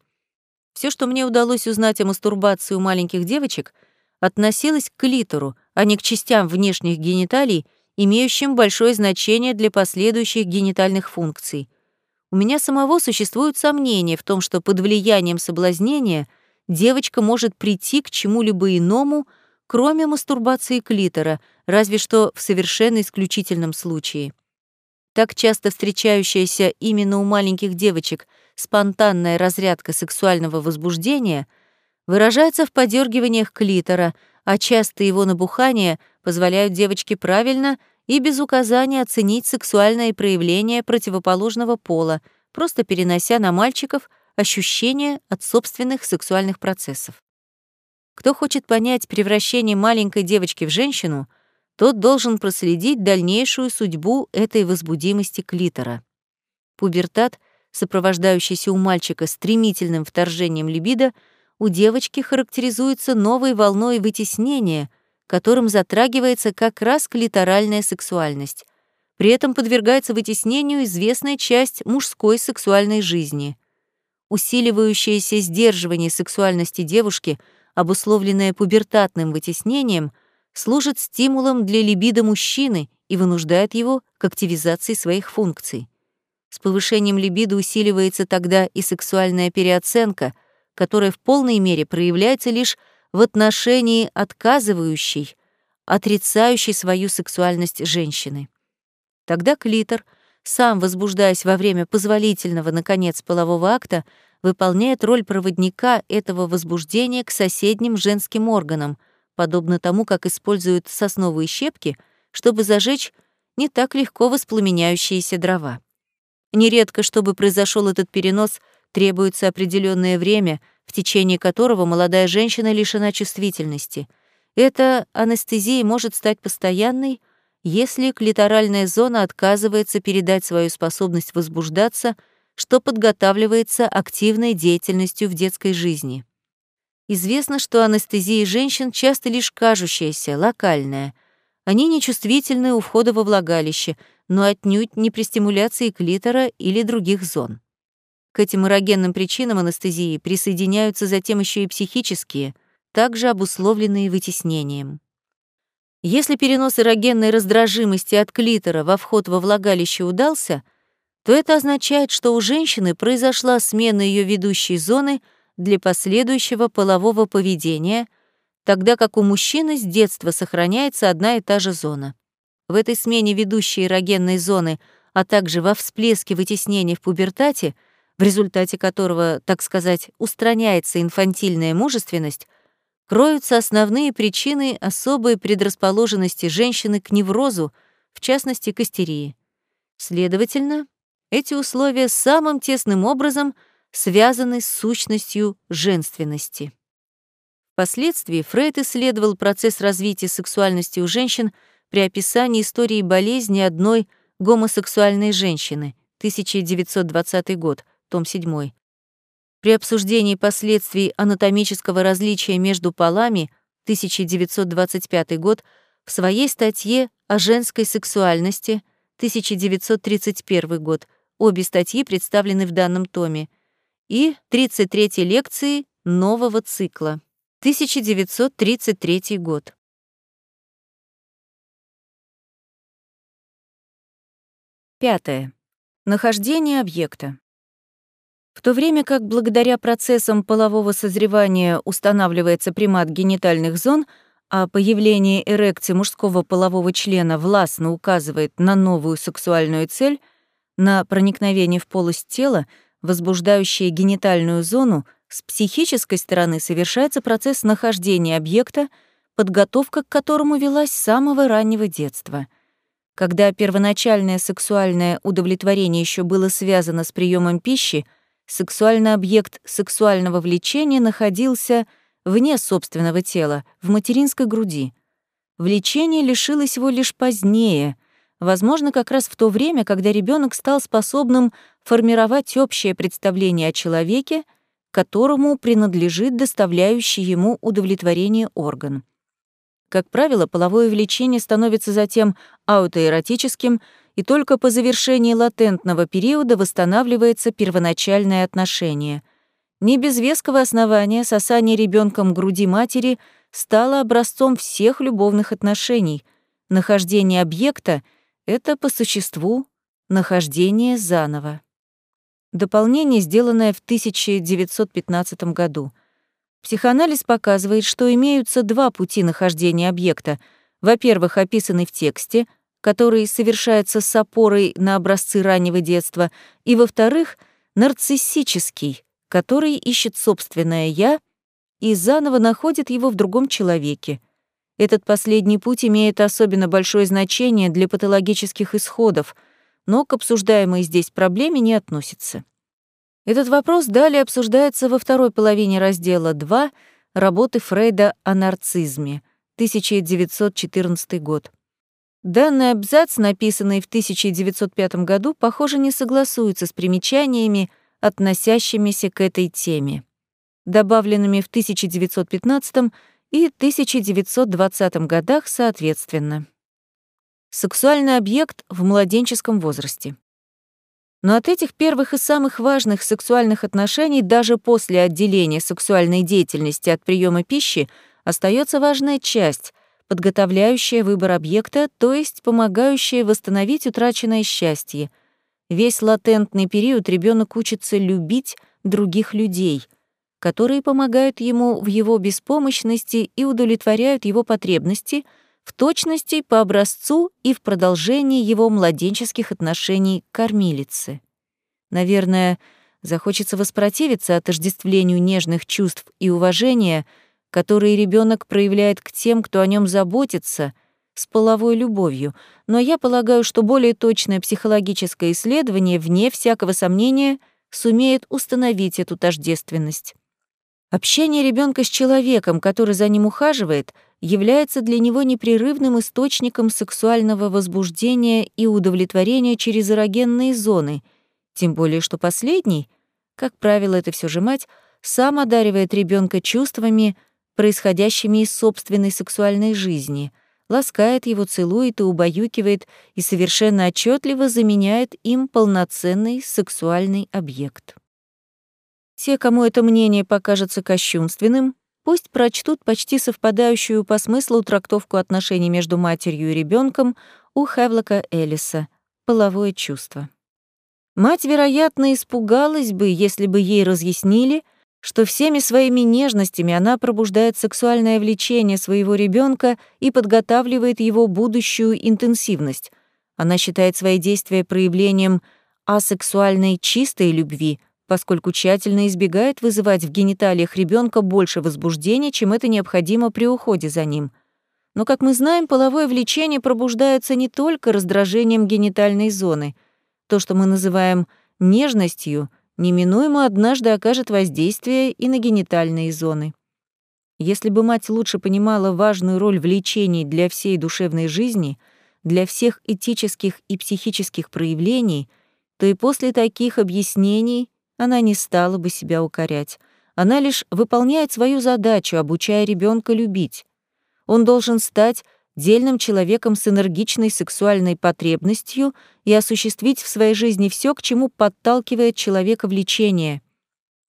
S1: Все, что мне удалось узнать о мастурбации у маленьких девочек, относилось к клитору, а не к частям внешних гениталий, имеющим большое значение для последующих генитальных функций. У меня самого существуют сомнения в том, что под влиянием соблазнения девочка может прийти к чему-либо иному, кроме мастурбации клитора, разве что в совершенно исключительном случае. Так часто встречающаяся именно у маленьких девочек спонтанная разрядка сексуального возбуждения выражается в подергиваниях клитора, а часто его набухание позволяют девочке правильно и без указания оценить сексуальное проявление противоположного пола, просто перенося на мальчиков ощущения от собственных сексуальных процессов. Кто хочет понять превращение маленькой девочки в женщину, тот должен проследить дальнейшую судьбу этой возбудимости клитора. Пубертат, сопровождающийся у мальчика стремительным вторжением либидо, у девочки характеризуется новой волной вытеснения, которым затрагивается как раз клиторальная сексуальность. При этом подвергается вытеснению известная часть мужской сексуальной жизни. Усиливающееся сдерживание сексуальности девушки — обусловленное пубертатным вытеснением, служит стимулом для либидо мужчины и вынуждает его к активизации своих функций. С повышением либидо усиливается тогда и сексуальная переоценка, которая в полной мере проявляется лишь в отношении отказывающей, отрицающей свою сексуальность женщины. Тогда клитор, сам возбуждаясь во время позволительного, наконец, полового акта, выполняет роль проводника этого возбуждения к соседним женским органам, подобно тому, как используют сосновые щепки, чтобы зажечь не так легко воспламеняющиеся дрова. Нередко, чтобы произошел этот перенос, требуется определенное время, в течение которого молодая женщина лишена чувствительности. Эта анестезия может стать постоянной, если клиторальная зона отказывается передать свою способность возбуждаться — что подготавливается активной деятельностью в детской жизни. Известно, что анестезия женщин часто лишь кажущаяся, локальная. Они нечувствительны у входа во влагалище, но отнюдь не при стимуляции клитора или других зон. К этим эрогенным причинам анестезии присоединяются затем еще и психические, также обусловленные вытеснением. Если перенос эрогенной раздражимости от клитора во вход во влагалище удался, то это означает, что у женщины произошла смена ее ведущей зоны для последующего полового поведения, тогда как у мужчины с детства сохраняется одна и та же зона. В этой смене ведущей эрогенной зоны, а также во всплеске вытеснения в пубертате, в результате которого, так сказать, устраняется инфантильная мужественность, кроются основные причины особой предрасположенности женщины к неврозу, в частности, к истерии. Следовательно, эти условия самым тесным образом связаны с сущностью женственности. Впоследствии Фрейд исследовал процесс развития сексуальности у женщин при описании истории болезни одной гомосексуальной женщины, 1920 год, том 7. При обсуждении последствий анатомического различия между полами, 1925 год, в своей статье о женской сексуальности, 1931 год, Обе статьи представлены в данном томе. И 33-й лекции нового цикла. 1933 год. Пятое. Нахождение объекта. В то время как благодаря процессам полового созревания устанавливается примат генитальных зон, а появление эрекции мужского полового члена властно указывает на новую сексуальную цель — на проникновение в полость тела, возбуждающее генитальную зону, с психической стороны совершается процесс нахождения объекта, подготовка к которому велась с самого раннего детства. Когда первоначальное сексуальное удовлетворение еще было связано с приемом пищи, сексуальный объект сексуального влечения находился вне собственного тела, в материнской груди. Влечение лишилось его лишь позднее, Возможно, как раз в то время, когда ребенок стал способным формировать общее представление о человеке, которому принадлежит доставляющий ему удовлетворение орган. Как правило, половое влечение становится затем аутоэротическим, и только по завершении латентного периода восстанавливается первоначальное отношение. Не без веского основания сосание ребенком груди матери стало образцом всех любовных отношений. Нахождение объекта — это по существу нахождение заново. Дополнение, сделанное в 1915 году. Психоанализ показывает, что имеются два пути нахождения объекта. Во-первых, описанный в тексте, который совершается с опорой на образцы раннего детства, и, во-вторых, нарциссический, который ищет собственное «я» и заново находит его в другом человеке. Этот последний путь имеет особенно большое значение для патологических исходов — но к обсуждаемой здесь проблеме не относится. Этот вопрос далее обсуждается во второй половине раздела 2 работы Фрейда о нарцизме, 1914 год. Данный абзац, написанный в 1905 году, похоже, не согласуется с примечаниями, относящимися к этой теме, добавленными в 1915 и 1920 годах соответственно сексуальный объект в младенческом возрасте. Но от этих первых и самых важных сексуальных отношений даже после отделения сексуальной деятельности от приема пищи остается важная часть, подготовляющая выбор объекта, то есть помогающая восстановить утраченное счастье. Весь латентный период ребенок учится любить других людей, которые помогают ему в его беспомощности и удовлетворяют его потребности — в точности по образцу и в продолжении его младенческих отношений к кормилице. Наверное, захочется воспротивиться отождествлению нежных чувств и уважения, которые ребенок проявляет к тем, кто о нем заботится, с половой любовью, но я полагаю, что более точное психологическое исследование, вне всякого сомнения, сумеет установить эту тождественность. Общение ребенка с человеком, который за ним ухаживает, является для него непрерывным источником сексуального возбуждения и удовлетворения через эрогенные зоны, тем более что последний, как правило, это все же мать, сам одаривает ребенка чувствами, происходящими из собственной сексуальной жизни, ласкает его, целует и убаюкивает и совершенно отчетливо заменяет им полноценный сексуальный объект. Те, кому это мнение покажется кощунственным, пусть прочтут почти совпадающую по смыслу трактовку отношений между матерью и ребенком у Хевлока Эллиса «Половое чувство». Мать, вероятно, испугалась бы, если бы ей разъяснили, что всеми своими нежностями она пробуждает сексуальное влечение своего ребенка и подготавливает его будущую интенсивность. Она считает свои действия проявлением асексуальной чистой любви — поскольку тщательно избегает вызывать в гениталиях ребенка больше возбуждения, чем это необходимо при уходе за ним. Но, как мы знаем, половое влечение пробуждается не только раздражением генитальной зоны. То, что мы называем нежностью, неминуемо однажды окажет воздействие и на генитальные зоны. Если бы мать лучше понимала важную роль влечений для всей душевной жизни, для всех этических и психических проявлений, то и после таких объяснений она не стала бы себя укорять. Она лишь выполняет свою задачу, обучая ребенка любить. Он должен стать дельным человеком с энергичной сексуальной потребностью и осуществить в своей жизни все, к чему подталкивает человека влечение.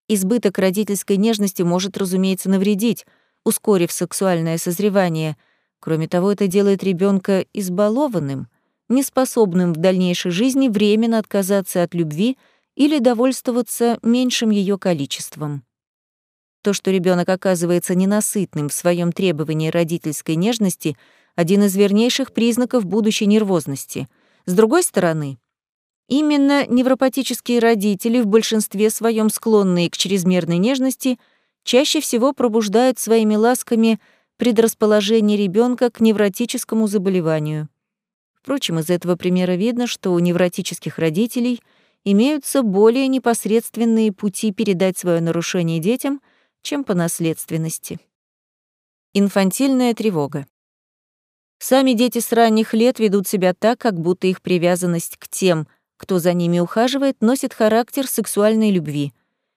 S1: Избыток родительской нежности может, разумеется, навредить, ускорив сексуальное созревание. Кроме того, это делает ребенка избалованным, неспособным в дальнейшей жизни временно отказаться от любви — или довольствоваться меньшим ее количеством. То, что ребенок оказывается ненасытным в своем требовании родительской нежности, один из вернейших признаков будущей нервозности. С другой стороны, именно невропатические родители, в большинстве своем склонные к чрезмерной нежности, чаще всего пробуждают своими ласками предрасположение ребенка к невротическому заболеванию. Впрочем, из этого примера видно, что у невротических родителей — имеются более непосредственные пути передать свое нарушение детям, чем по наследственности. Инфантильная тревога. Сами дети с ранних лет ведут себя так, как будто их привязанность к тем, кто за ними ухаживает, носит характер сексуальной любви.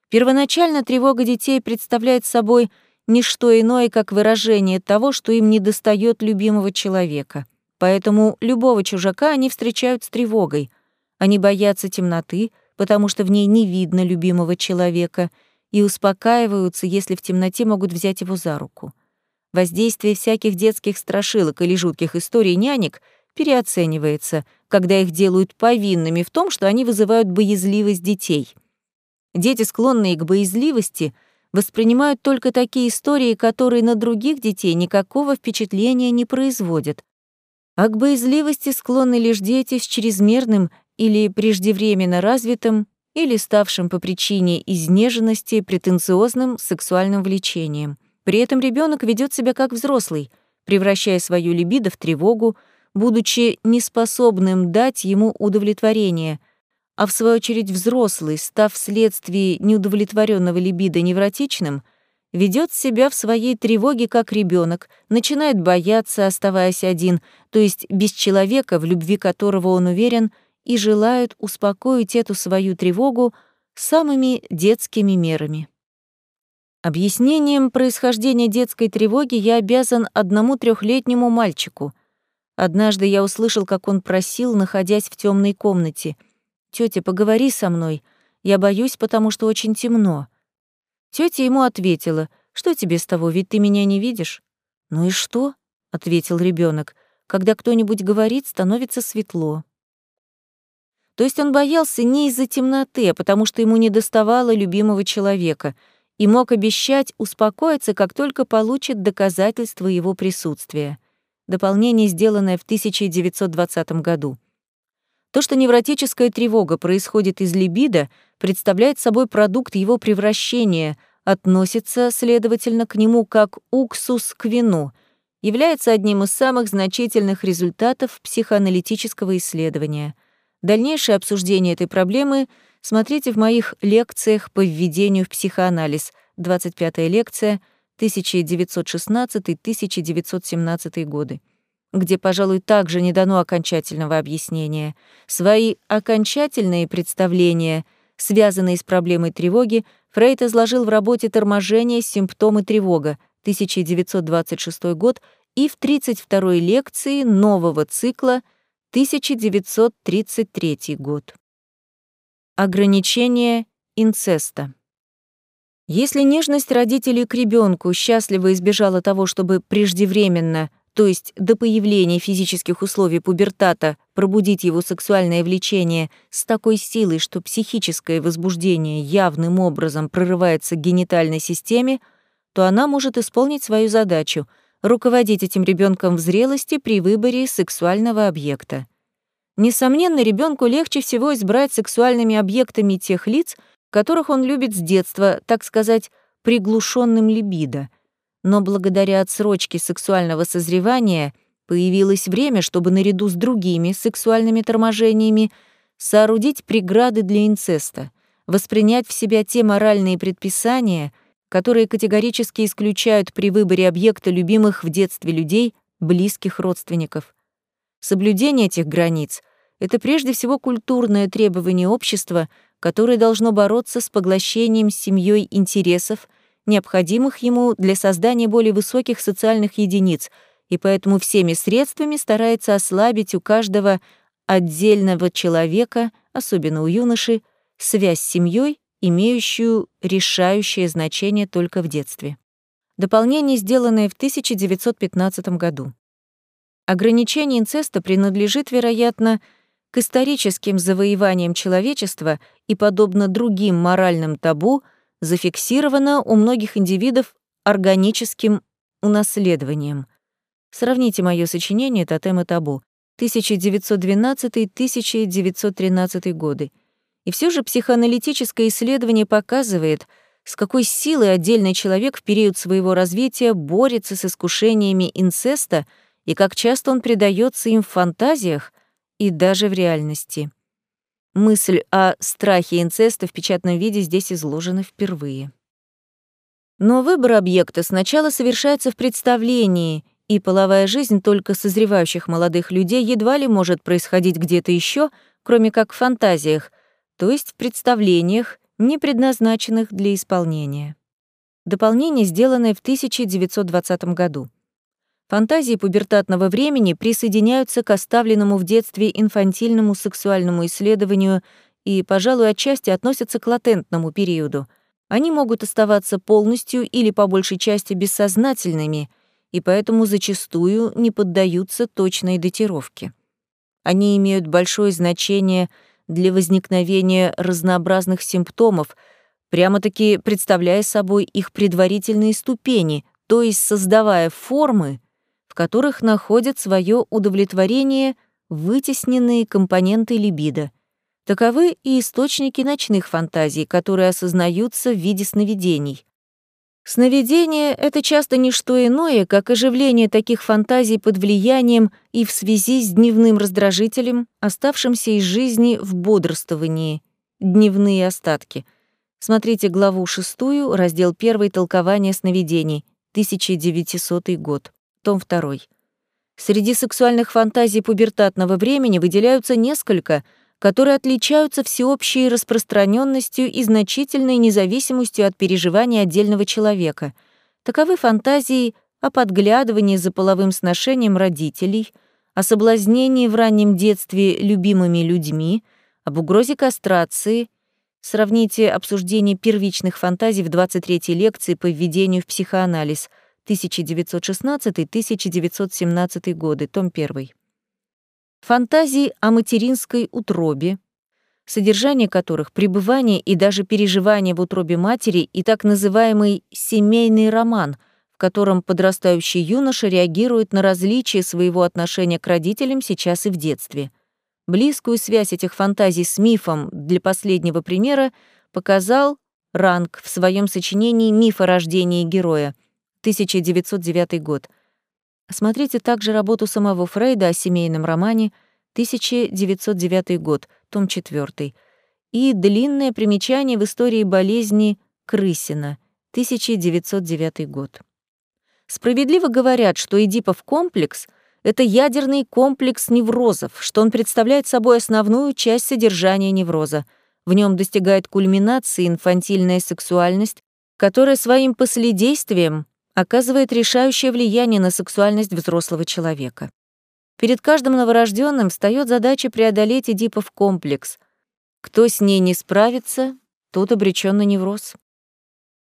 S1: Первоначально тревога детей представляет собой ни что иное, как выражение того, что им недостает любимого человека. Поэтому любого чужака они встречают с тревогой. Они боятся темноты, потому что в ней не видно любимого человека, и успокаиваются, если в темноте могут взять его за руку. Воздействие всяких детских страшилок или жутких историй нянек переоценивается, когда их делают повинными в том, что они вызывают боязливость детей. Дети, склонные к боязливости, воспринимают только такие истории, которые на других детей никакого впечатления не производят. А к боязливости склонны лишь дети с чрезмерным или преждевременно развитым или ставшим по причине изнеженности претенциозным сексуальным влечением — при этом ребенок ведет себя как взрослый, превращая свою либидо в тревогу, будучи неспособным дать ему удовлетворение, а в свою очередь взрослый, став вследствие неудовлетворенного либидо невротичным, ведет себя в своей тревоге как ребенок, начинает бояться, оставаясь один, то есть без человека, в любви которого он уверен, и желает успокоить эту свою тревогу самыми детскими мерами. Объяснением происхождения детской тревоги я обязан одному трехлетнему мальчику. Однажды я услышал, как он просил, находясь в темной комнате. «Тётя, поговори со мной. Я боюсь, потому что очень темно». Тётя ему ответила, «Что тебе с того, ведь ты меня не видишь?» «Ну и что?» — ответил ребенок. «Когда кто-нибудь говорит, становится светло». То есть он боялся не из-за темноты, а потому что ему не доставало любимого человека — и мог обещать успокоиться, как только получит доказательства его присутствия. Дополнение, сделанное в 1920 году. То, что невротическая тревога происходит из либидо, представляет собой продукт его превращения, относится, следовательно, к нему как уксус к вину, является одним из самых значительных результатов психоаналитического исследования. Дальнейшее обсуждение этой проблемы — Смотрите в моих лекциях по введению в психоанализ, 25-я лекция, 1916-1917 годы, где, пожалуй, также не дано окончательного объяснения. Свои окончательные представления, связанные с проблемой тревоги, Фрейд изложил в работе «Торможение. Симптомы тревога», 1926 год, и в 32-й лекции нового цикла, 1933 год. Ограничение инцеста. Если нежность родителей к ребенку счастливо избежала того, чтобы преждевременно, то есть до появления физических условий пубертата, пробудить его сексуальное влечение с такой силой, что психическое возбуждение явным образом прорывается к генитальной системе, то она может исполнить свою задачу — руководить этим ребенком в зрелости при выборе сексуального объекта. Несомненно, ребенку легче всего избрать сексуальными объектами тех лиц, которых он любит с детства, так сказать, приглушенным либидо. Но благодаря отсрочке сексуального созревания появилось время, чтобы наряду с другими сексуальными торможениями соорудить преграды для инцеста, воспринять в себя те моральные предписания, которые категорически исключают при выборе объекта любимых в детстве людей, близких родственников. Соблюдение этих границ это прежде всего культурное требование общества, которое должно бороться с поглощением семьей интересов, необходимых ему для создания более высоких социальных единиц, и поэтому всеми средствами старается ослабить у каждого отдельного человека, особенно у юноши, связь с семьей, имеющую решающее значение только в детстве. Дополнение, сделанное в 1915 году. Ограничение инцеста принадлежит, вероятно, к историческим завоеваниям человечества и, подобно другим моральным табу, зафиксировано у многих индивидов органическим унаследованием. Сравните мое сочинение «Тотем и табу» 1912-1913 годы. И все же психоаналитическое исследование показывает, с какой силой отдельный человек в период своего развития борется с искушениями инцеста и как часто он предается им в фантазиях, и даже в реальности. Мысль о страхе инцеста в печатном виде здесь изложена впервые. Но выбор объекта сначала совершается в представлении, и половая жизнь только созревающих молодых людей едва ли может происходить где-то еще, кроме как в фантазиях, то есть в представлениях, не предназначенных для исполнения. Дополнение, сделанное в 1920 году. Фантазии пубертатного времени присоединяются к оставленному в детстве инфантильному сексуальному исследованию и, пожалуй, отчасти относятся к латентному периоду. Они могут оставаться полностью или по большей части бессознательными, и поэтому зачастую не поддаются точной датировке. Они имеют большое значение для возникновения разнообразных симптомов, прямо-таки представляя собой их предварительные ступени, то есть создавая формы, в которых находят свое удовлетворение вытесненные компоненты либидо. Таковы и источники ночных фантазий, которые осознаются в виде сновидений. Сновидение — это часто не что иное, как оживление таких фантазий под влиянием и в связи с дневным раздражителем, оставшимся из жизни в бодрствовании, дневные остатки. Смотрите главу 6, раздел 1 «Толкование сновидений», 1900 год том 2. Среди сексуальных фантазий пубертатного времени выделяются несколько, которые отличаются всеобщей распространенностью и значительной независимостью от переживаний отдельного человека. Таковы фантазии о подглядывании за половым сношением родителей, о соблазнении в раннем детстве любимыми людьми, об угрозе кастрации. Сравните обсуждение первичных фантазий в 23-й лекции по введению в психоанализ — 1916-1917 годы, том 1. Фантазии о материнской утробе, содержание которых пребывание и даже переживание в утробе матери и так называемый семейный роман, в котором подрастающий юноша реагирует на различия своего отношения к родителям сейчас и в детстве. Близкую связь этих фантазий с мифом для последнего примера показал Ранг в своем сочинении «Миф о рождении героя», 1909 год. Смотрите также работу самого Фрейда о семейном романе 1909 год, том 4, и длинное примечание в истории болезни Крысина 1909 год. Справедливо говорят, что Эдипов комплекс — это ядерный комплекс неврозов, что он представляет собой основную часть содержания невроза. В нем достигает кульминации инфантильная сексуальность, которая своим последействием оказывает решающее влияние на сексуальность взрослого человека. Перед каждым новорожденным встает задача преодолеть Эдипов комплекс. Кто с ней не справится, тот обречен на невроз.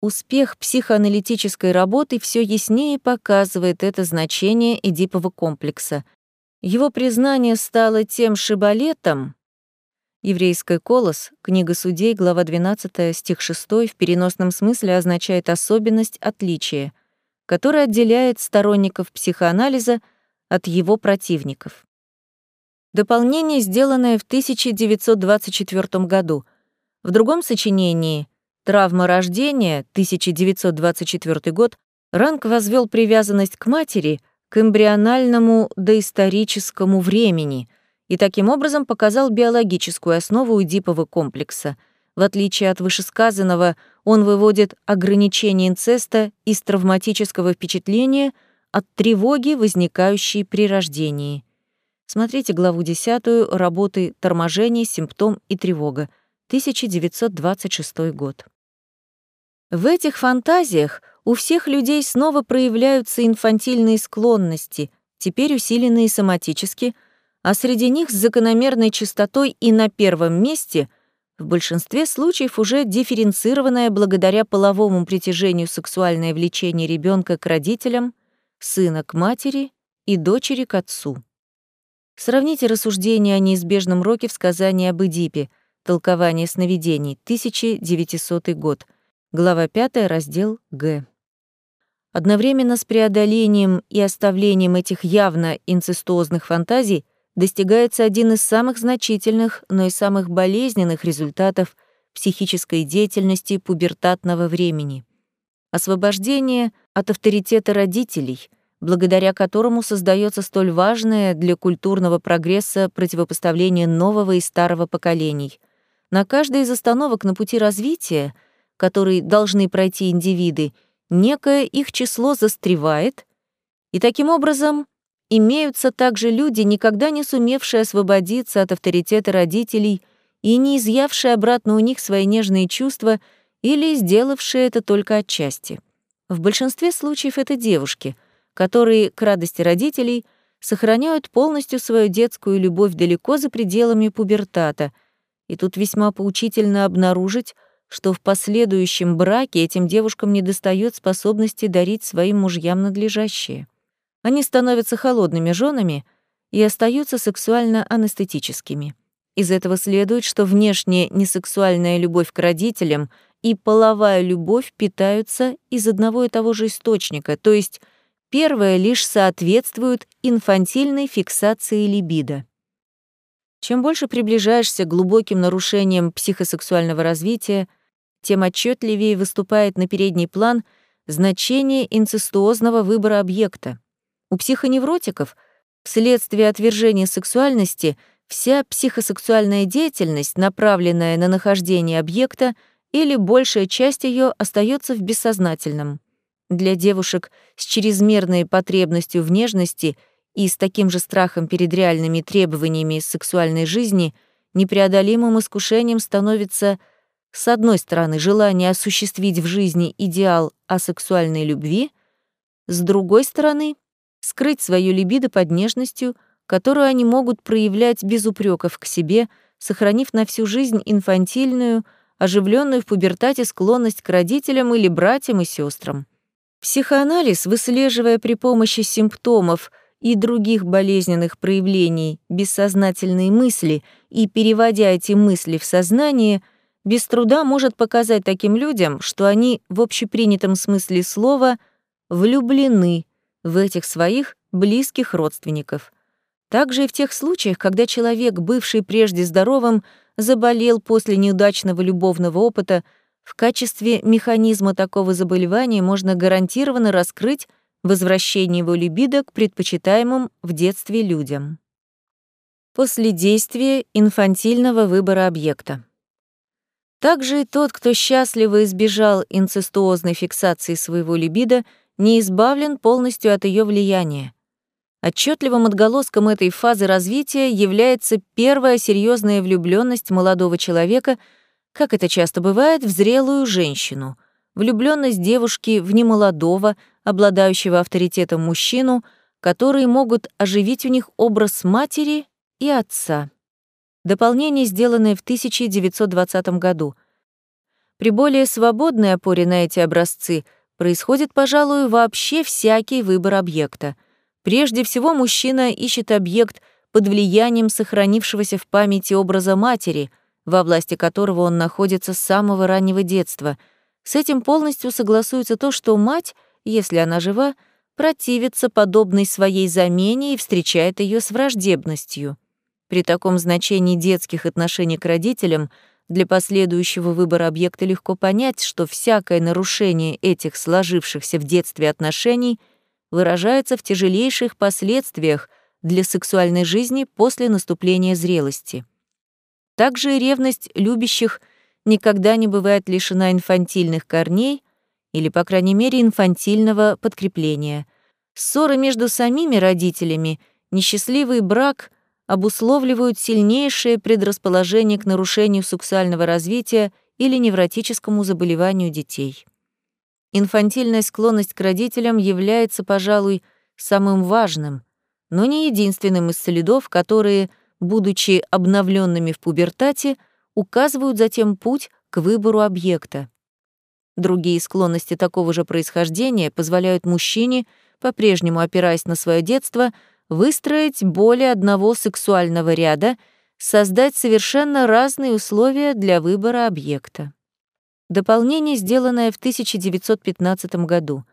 S1: Успех психоаналитической работы все яснее показывает это значение Эдипова комплекса. Его признание стало тем шибалетом, Еврейская колос, книга судей, глава 12, стих 6, в переносном смысле означает особенность, отличие который отделяет сторонников психоанализа от его противников. Дополнение, сделанное в 1924 году. В другом сочинении «Травма рождения» 1924 год Ранг возвел привязанность к матери к эмбриональному доисторическому времени и таким образом показал биологическую основу Эдипова комплекса — в отличие от вышесказанного, он выводит ограничение инцеста из травматического впечатления от тревоги, возникающей при рождении. Смотрите главу 10 работы «Торможение, симптом и тревога», 1926 год. В этих фантазиях у всех людей снова проявляются инфантильные склонности, теперь усиленные соматически, а среди них с закономерной частотой и на первом месте — в большинстве случаев уже дифференцированное благодаря половому притяжению сексуальное влечение ребенка к родителям, сына к матери и дочери к отцу. Сравните рассуждения о неизбежном роке в сказании об Эдипе, толкование сновидений, 1900 год, глава 5, раздел Г. Одновременно с преодолением и оставлением этих явно инцестуозных фантазий достигается один из самых значительных, но и самых болезненных результатов психической деятельности пубертатного времени. Освобождение от авторитета родителей, благодаря которому создается столь важное для культурного прогресса противопоставление нового и старого поколений. На каждой из остановок на пути развития, который должны пройти индивиды, некое их число застревает, и таким образом Имеются также люди, никогда не сумевшие освободиться от авторитета родителей и не изъявшие обратно у них свои нежные чувства или сделавшие это только отчасти. В большинстве случаев это девушки, которые, к радости родителей, сохраняют полностью свою детскую любовь далеко за пределами пубертата, и тут весьма поучительно обнаружить, что в последующем браке этим девушкам недостает способности дарить своим мужьям надлежащее. Они становятся холодными женами и остаются сексуально анестетическими. Из этого следует, что внешне несексуальная любовь к родителям и половая любовь питаются из одного и того же источника, то есть первое лишь соответствует инфантильной фиксации либидо. Чем больше приближаешься к глубоким нарушениям психосексуального развития, тем отчетливее выступает на передний план значение инцестуозного выбора объекта. У психоневротиков вследствие отвержения сексуальности вся психосексуальная деятельность, направленная на нахождение объекта, или большая часть ее остается в бессознательном. Для девушек с чрезмерной потребностью в нежности и с таким же страхом перед реальными требованиями сексуальной жизни непреодолимым искушением становится с одной стороны желание осуществить в жизни идеал асексуальной любви, с другой стороны скрыть свою либидо под нежностью, которую они могут проявлять без упреков к себе, сохранив на всю жизнь инфантильную, оживленную в пубертате склонность к родителям или братьям и сестрам. Психоанализ, выслеживая при помощи симптомов и других болезненных проявлений бессознательные мысли и переводя эти мысли в сознание, без труда может показать таким людям, что они в общепринятом смысле слова влюблены в этих своих близких родственников. Также и в тех случаях, когда человек, бывший прежде здоровым, заболел после неудачного любовного опыта, в качестве механизма такого заболевания можно гарантированно раскрыть возвращение его либидо к предпочитаемым в детстве людям. После действия инфантильного выбора объекта. Также и тот, кто счастливо избежал инцестуозной фиксации своего либидо, не избавлен полностью от ее влияния. Отчетливым отголоском этой фазы развития является первая серьезная влюбленность молодого человека, как это часто бывает, в зрелую женщину. Влюбленность девушки в немолодого, обладающего авторитетом мужчину, которые могут оживить у них образ матери и отца. Дополнение, сделанное в 1920 году. При более свободной опоре на эти образцы — происходит, пожалуй, вообще всякий выбор объекта. Прежде всего, мужчина ищет объект под влиянием сохранившегося в памяти образа матери, во власти которого он находится с самого раннего детства. С этим полностью согласуется то, что мать, если она жива, противится подобной своей замене и встречает ее с враждебностью. При таком значении детских отношений к родителям — для последующего выбора объекта легко понять, что всякое нарушение этих сложившихся в детстве отношений выражается в тяжелейших последствиях для сексуальной жизни после наступления зрелости. Также и ревность любящих никогда не бывает лишена инфантильных корней или, по крайней мере, инфантильного подкрепления. Ссоры между самими родителями, несчастливый брак — обусловливают сильнейшее предрасположение к нарушению сексуального развития или невротическому заболеванию детей. Инфантильная склонность к родителям является, пожалуй, самым важным, но не единственным из следов, которые, будучи обновленными в пубертате, указывают затем путь к выбору объекта. Другие склонности такого же происхождения позволяют мужчине, по-прежнему опираясь на свое детство, выстроить более одного сексуального ряда, создать совершенно разные условия для выбора объекта. Дополнение, сделанное в 1915 году.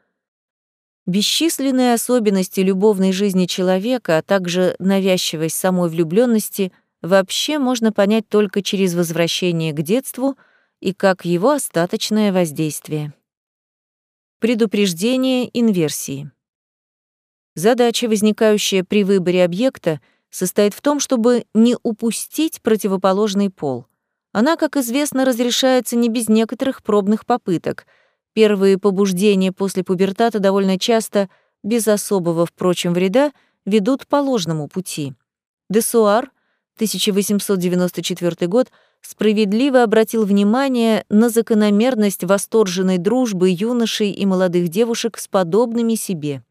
S1: Бесчисленные особенности любовной жизни человека, а также навязчивость самой влюбленности вообще можно понять только через возвращение к детству и как его остаточное воздействие. Предупреждение инверсии. Задача, возникающая при выборе объекта, состоит в том, чтобы не упустить противоположный пол. Она, как известно, разрешается не без некоторых пробных попыток. Первые побуждения после пубертата довольно часто, без особого, впрочем, вреда, ведут по ложному пути. Десуар 1894 год, справедливо обратил внимание на закономерность восторженной дружбы юношей и молодых девушек с подобными себе.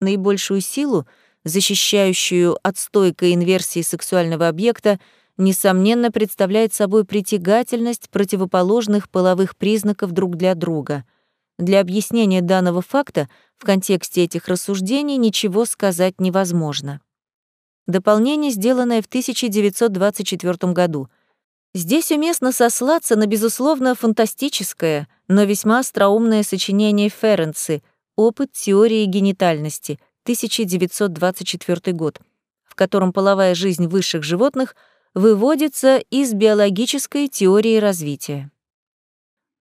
S1: Наибольшую силу, защищающую от стойкой инверсии сексуального объекта, несомненно представляет собой притягательность противоположных половых признаков друг для друга. Для объяснения данного факта в контексте этих рассуждений ничего сказать невозможно. Дополнение, сделанное в 1924 году. Здесь уместно сослаться на, безусловно, фантастическое, но весьма остроумное сочинение Ференци «Опыт теории генитальности», 1924 год, в котором половая жизнь высших животных — выводится из биологической теории развития.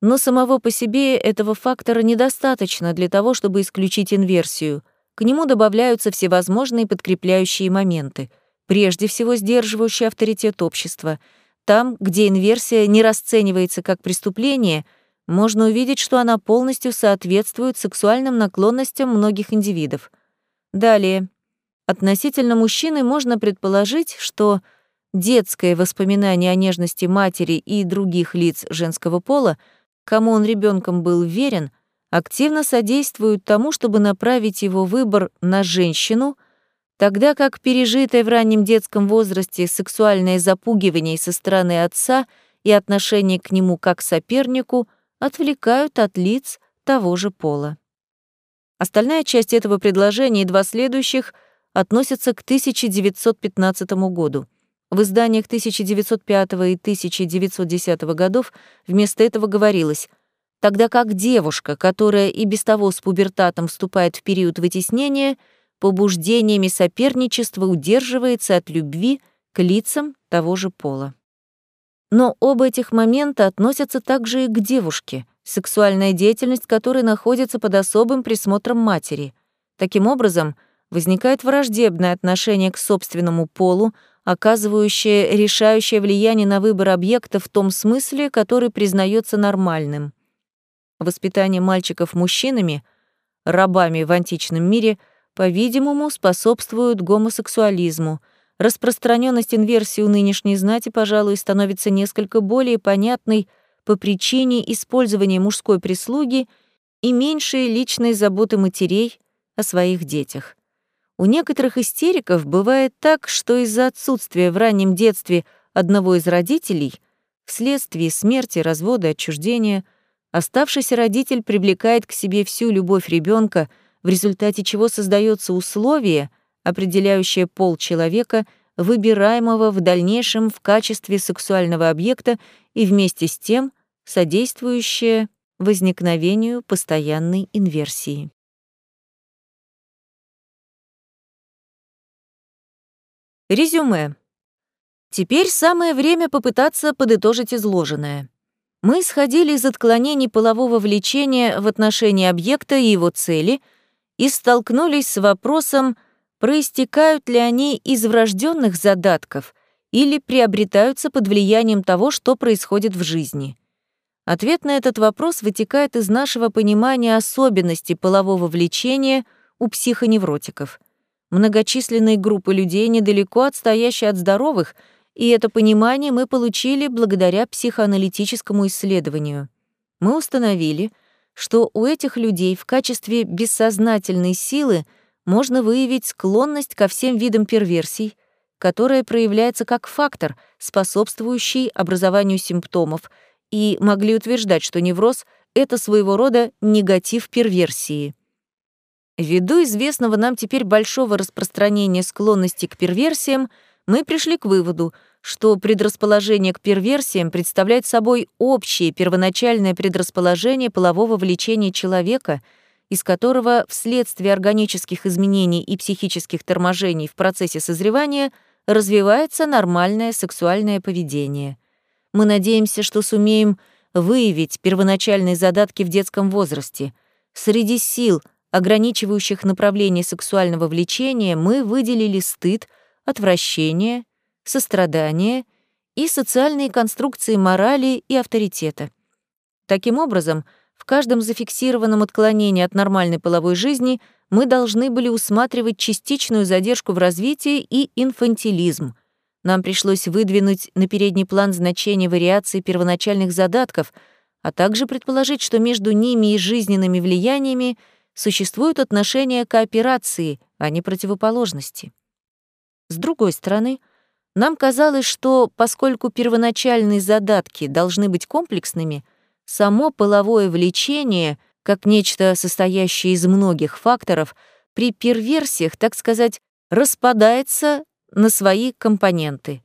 S1: Но самого по себе этого фактора недостаточно для того, чтобы исключить инверсию. К нему добавляются всевозможные подкрепляющие моменты, прежде всего сдерживающий авторитет общества. Там, где инверсия не расценивается как преступление, можно увидеть, что она полностью соответствует сексуальным наклонностям многих индивидов. Далее. Относительно мужчины можно предположить, что детское воспоминание о нежности матери и других лиц женского пола, кому он ребенком был верен, активно содействуют тому, чтобы направить его выбор на женщину, тогда как пережитое в раннем детском возрасте сексуальное запугивание со стороны отца и отношение к нему как сопернику отвлекают от лиц того же пола. Остальная часть этого предложения и два следующих относятся к 1915 году — в изданиях 1905 и 1910 годов вместо этого говорилось «тогда как девушка, которая и без того с пубертатом вступает в период вытеснения, побуждениями соперничества удерживается от любви к лицам того же пола». Но оба этих момента относятся также и к девушке, сексуальная деятельность которой находится под особым присмотром матери. Таким образом, возникает враждебное отношение к собственному полу, оказывающее решающее влияние на выбор объекта в том смысле, который признается нормальным. Воспитание мальчиков мужчинами, рабами в античном мире, по-видимому, способствует гомосексуализму. Распространенность инверсии у нынешней знати, пожалуй, становится несколько более понятной по причине использования мужской прислуги и меньшей личной заботы матерей о своих детях. У некоторых истериков бывает так, что из-за отсутствия в раннем детстве одного из родителей, вследствие смерти, развода, отчуждения, оставшийся родитель привлекает к себе всю любовь ребенка, в результате чего создается условие, определяющее пол человека, выбираемого в дальнейшем в качестве сексуального объекта и вместе с тем содействующее возникновению постоянной инверсии. Резюме. Теперь самое время попытаться подытожить изложенное. Мы исходили из отклонений полового влечения в отношении объекта и его цели и столкнулись с вопросом, проистекают ли они из врожденных задатков или приобретаются под влиянием того, что происходит в жизни. Ответ на этот вопрос вытекает из нашего понимания особенностей полового влечения у психоневротиков — многочисленные группы людей, недалеко отстоящие от здоровых, и это понимание мы получили благодаря психоаналитическому исследованию. Мы установили, что у этих людей в качестве бессознательной силы можно выявить склонность ко всем видам перверсий, которая проявляется как фактор, способствующий образованию симптомов, и могли утверждать, что невроз — это своего рода негатив перверсии. Ввиду известного нам теперь большого распространения склонности к перверсиям, мы пришли к выводу, что предрасположение к перверсиям представляет собой общее первоначальное предрасположение полового влечения человека, из которого вследствие органических изменений и психических торможений в процессе созревания развивается нормальное сексуальное поведение. Мы надеемся, что сумеем выявить первоначальные задатки в детском возрасте. Среди сил — ограничивающих направление сексуального влечения, мы выделили стыд, отвращение, сострадание и социальные конструкции морали и авторитета. Таким образом, в каждом зафиксированном отклонении от нормальной половой жизни мы должны были усматривать частичную задержку в развитии и инфантилизм. нам пришлось выдвинуть на передний план значение вариаций первоначальных задатков, а также предположить, что между ними и жизненными влияниями существуют отношения кооперации, а не противоположности. С другой стороны, нам казалось, что поскольку первоначальные задатки должны быть комплексными, само половое влечение, как нечто состоящее из многих факторов, при перверсиях, так сказать, распадается на свои компоненты.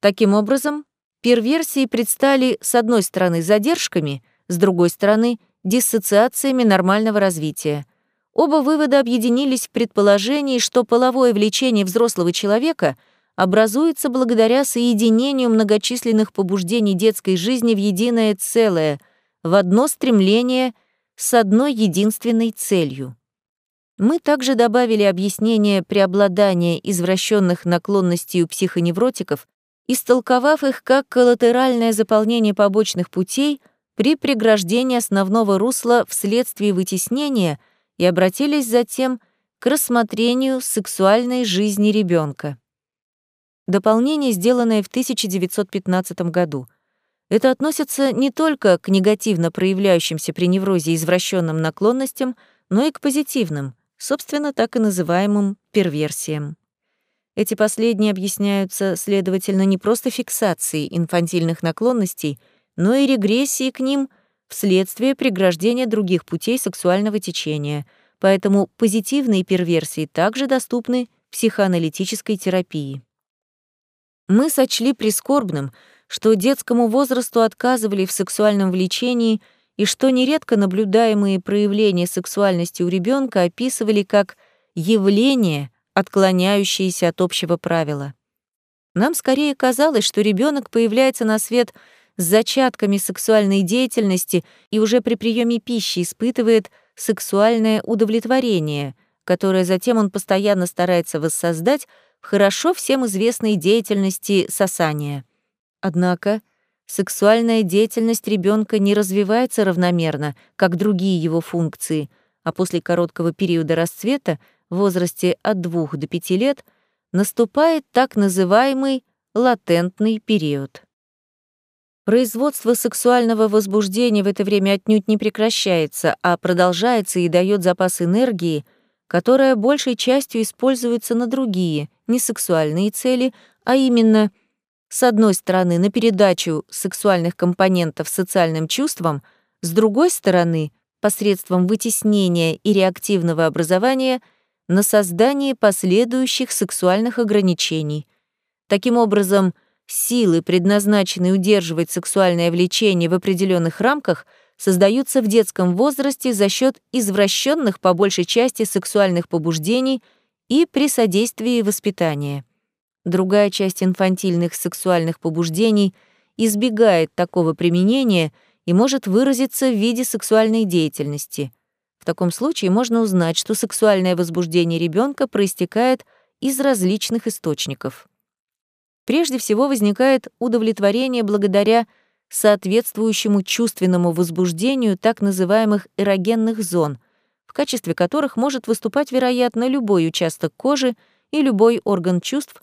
S1: Таким образом, перверсии предстали с одной стороны задержками, с другой стороны диссоциациями нормального развития. Оба вывода объединились в предположении, что половое влечение взрослого человека образуется благодаря соединению многочисленных побуждений детской жизни в единое целое, в одно стремление с одной единственной целью. Мы также добавили объяснение преобладания извращенных наклонностей у психоневротиков, истолковав их как коллатеральное заполнение побочных путей при преграждении основного русла вследствие вытеснения и обратились затем к рассмотрению сексуальной жизни ребенка. Дополнение, сделанное в 1915 году. Это относится не только к негативно проявляющимся при неврозе извращенным наклонностям, но и к позитивным — собственно, так и называемым перверсиям. Эти последние объясняются, следовательно, не просто фиксацией инфантильных наклонностей, но и регрессией к ним вследствие преграждения других путей сексуального течения, поэтому позитивные перверсии также доступны психоаналитической терапии. Мы сочли прискорбным, что детскому возрасту отказывали в сексуальном влечении – и что нередко наблюдаемые проявления сексуальности у ребенка описывали как явление, отклоняющееся от общего правила. Нам скорее казалось, что ребенок появляется на свет с зачатками сексуальной деятельности и уже при приеме пищи испытывает сексуальное удовлетворение, которое затем он постоянно старается воссоздать в хорошо всем известной деятельности сосания. Однако Сексуальная деятельность ребенка не развивается равномерно, как другие его функции, а после короткого периода расцвета, в возрасте от 2 до 5 лет, наступает так называемый латентный период. Производство сексуального возбуждения в это время отнюдь не прекращается, а продолжается и дает запас энергии, которая большей частью используется на другие, не сексуальные цели, а именно с одной стороны, на передачу сексуальных компонентов социальным чувствам, с другой стороны, посредством вытеснения и реактивного образования, на создание последующих сексуальных ограничений. Таким образом, силы, предназначенные удерживать сексуальное влечение в определенных рамках, создаются в детском возрасте за счет извращенных по большей части сексуальных побуждений и при содействии воспитания. Другая часть инфантильных сексуальных побуждений избегает такого применения и может выразиться в виде сексуальной деятельности. В таком случае можно узнать, что сексуальное возбуждение ребенка проистекает из различных источников. Прежде всего возникает удовлетворение благодаря соответствующему чувственному возбуждению так называемых эрогенных зон, в качестве которых может выступать, вероятно, любой участок кожи и любой орган чувств,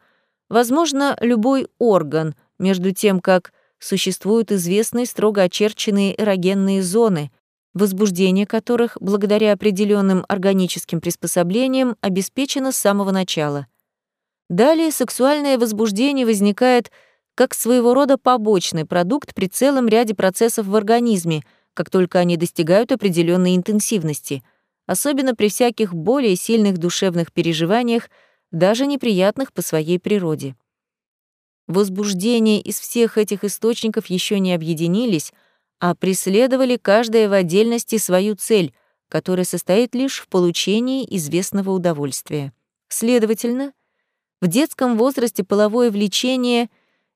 S1: Возможно, любой орган, между тем как существуют известные строго очерченные эрогенные зоны, возбуждение которых, благодаря определенным органическим приспособлениям, обеспечено с самого начала. Далее сексуальное возбуждение возникает как своего рода побочный продукт при целом ряде процессов в организме, как только они достигают определенной интенсивности, особенно при всяких более сильных душевных переживаниях, даже неприятных по своей природе. Возбуждения из всех этих источников еще не объединились, а преследовали каждая в отдельности свою цель, которая состоит лишь в получении известного удовольствия. Следовательно, в детском возрасте половое влечение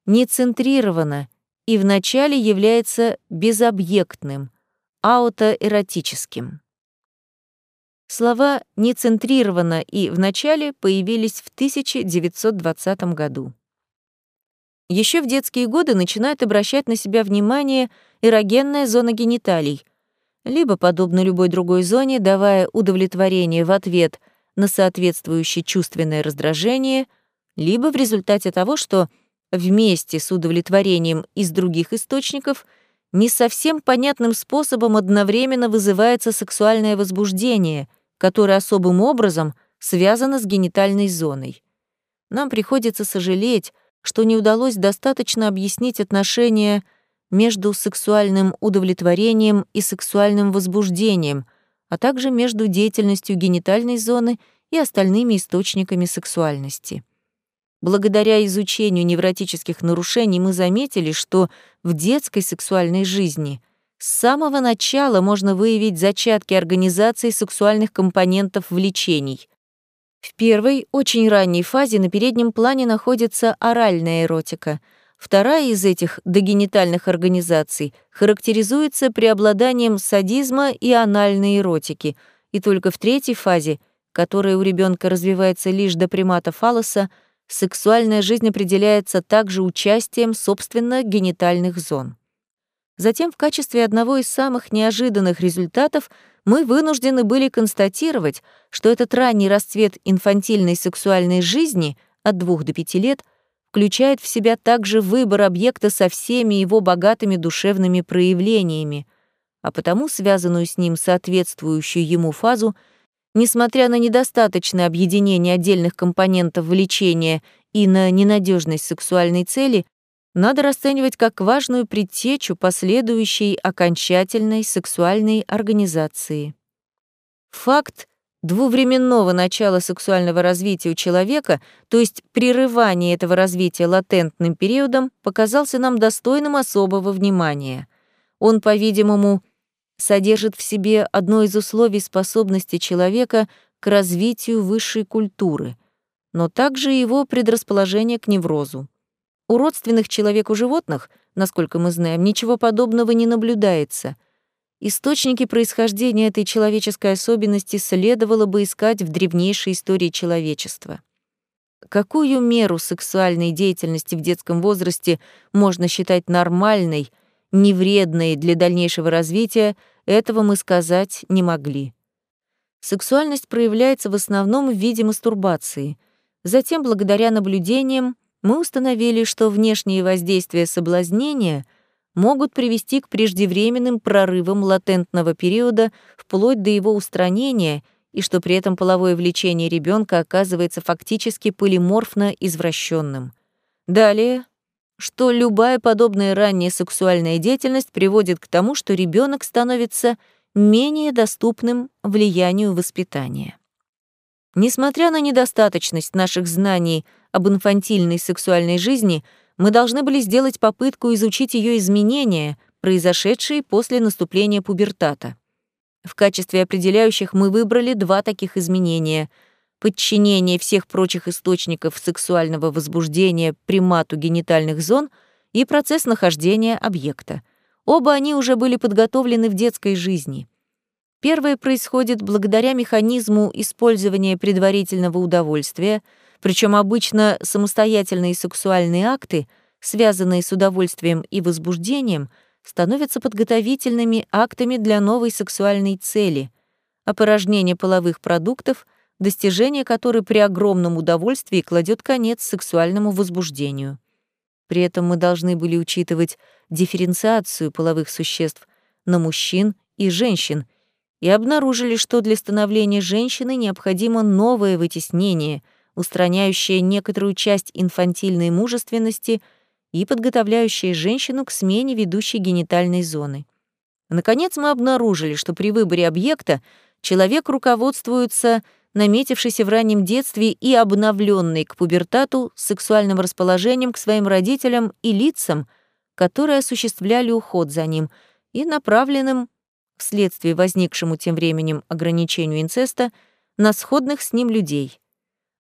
S1: не центрировано и вначале является безобъектным, аутоэротическим. Слова «нецентрировано» и «в начале» появились в 1920 году. Еще в детские годы начинает обращать на себя внимание эрогенная зона гениталий, либо, подобно любой другой зоне, давая удовлетворение в ответ на соответствующее чувственное раздражение, либо в результате того, что вместе с удовлетворением из других источников, не совсем понятным способом одновременно вызывается сексуальное возбуждение, которое особым образом связано с генитальной зоной. Нам приходится сожалеть, что не удалось достаточно объяснить отношения между сексуальным удовлетворением и сексуальным возбуждением, а также между деятельностью генитальной зоны и остальными источниками сексуальности. Благодаря изучению невротических нарушений мы заметили, что в детской сексуальной жизни с самого начала можно выявить зачатки организации сексуальных компонентов влечений. В первой, очень ранней фазе на переднем плане находится оральная эротика. Вторая из этих догенитальных организаций характеризуется преобладанием садизма и анальной эротики, и только в третьей фазе, которая у ребенка развивается лишь до примата фалоса, сексуальная жизнь определяется также участием, собственно, генитальных зон. Затем в качестве одного из самых неожиданных результатов мы вынуждены были констатировать, что этот ранний расцвет инфантильной сексуальной жизни от 2 до 5 лет включает в себя также выбор объекта со всеми его богатыми душевными проявлениями, а потому связанную с ним соответствующую ему фазу — Несмотря на недостаточное объединение отдельных компонентов влечения и на ненадежность сексуальной цели, надо расценивать как важную предтечу последующей окончательной сексуальной организации. Факт двувременного начала сексуального развития у человека, то есть прерывание этого развития латентным периодом, показался нам достойным особого внимания. Он, по-видимому, содержит в себе одно из условий способности человека к развитию высшей культуры, но также его предрасположение к неврозу. У родственных человеку животных, насколько мы знаем, ничего подобного не наблюдается. Источники происхождения этой человеческой особенности следовало бы искать в древнейшей истории человечества. Какую меру сексуальной деятельности в детском возрасте можно считать нормальной, невредной для дальнейшего развития, этого мы сказать не могли. Сексуальность проявляется в основном в виде мастурбации. Затем, благодаря наблюдениям, мы установили, что внешние воздействия соблазнения могут привести к преждевременным прорывам латентного периода вплоть до его устранения и что при этом половое влечение ребенка оказывается фактически полиморфно извращенным. Далее что любая подобная ранняя сексуальная деятельность приводит к тому, что ребенок становится менее доступным влиянию воспитания. Несмотря на недостаточность наших знаний об инфантильной сексуальной жизни, мы должны были сделать попытку изучить ее изменения, произошедшие после наступления пубертата. В качестве определяющих мы выбрали два таких изменения — подчинение всех прочих источников сексуального возбуждения примату генитальных зон и процесс нахождения объекта. Оба они уже были подготовлены в детской жизни. Первое происходит благодаря механизму использования предварительного удовольствия, причем обычно самостоятельные сексуальные акты, связанные с удовольствием и возбуждением, становятся подготовительными актами для новой сексуальной цели, опорожнение половых продуктов — достижение которой при огромном удовольствии кладет конец сексуальному возбуждению. При этом мы должны были учитывать дифференциацию половых существ на мужчин и женщин и обнаружили, что для становления женщины необходимо новое вытеснение, устраняющее некоторую часть инфантильной мужественности и подготовляющее женщину к смене ведущей генитальной зоны. Наконец мы обнаружили, что при выборе объекта человек руководствуется наметившийся в раннем детстве и обновленный к пубертату сексуальным расположением к своим родителям и лицам, которые осуществляли уход за ним, и направленным, вследствие возникшему тем временем ограничению инцеста, на сходных с ним людей.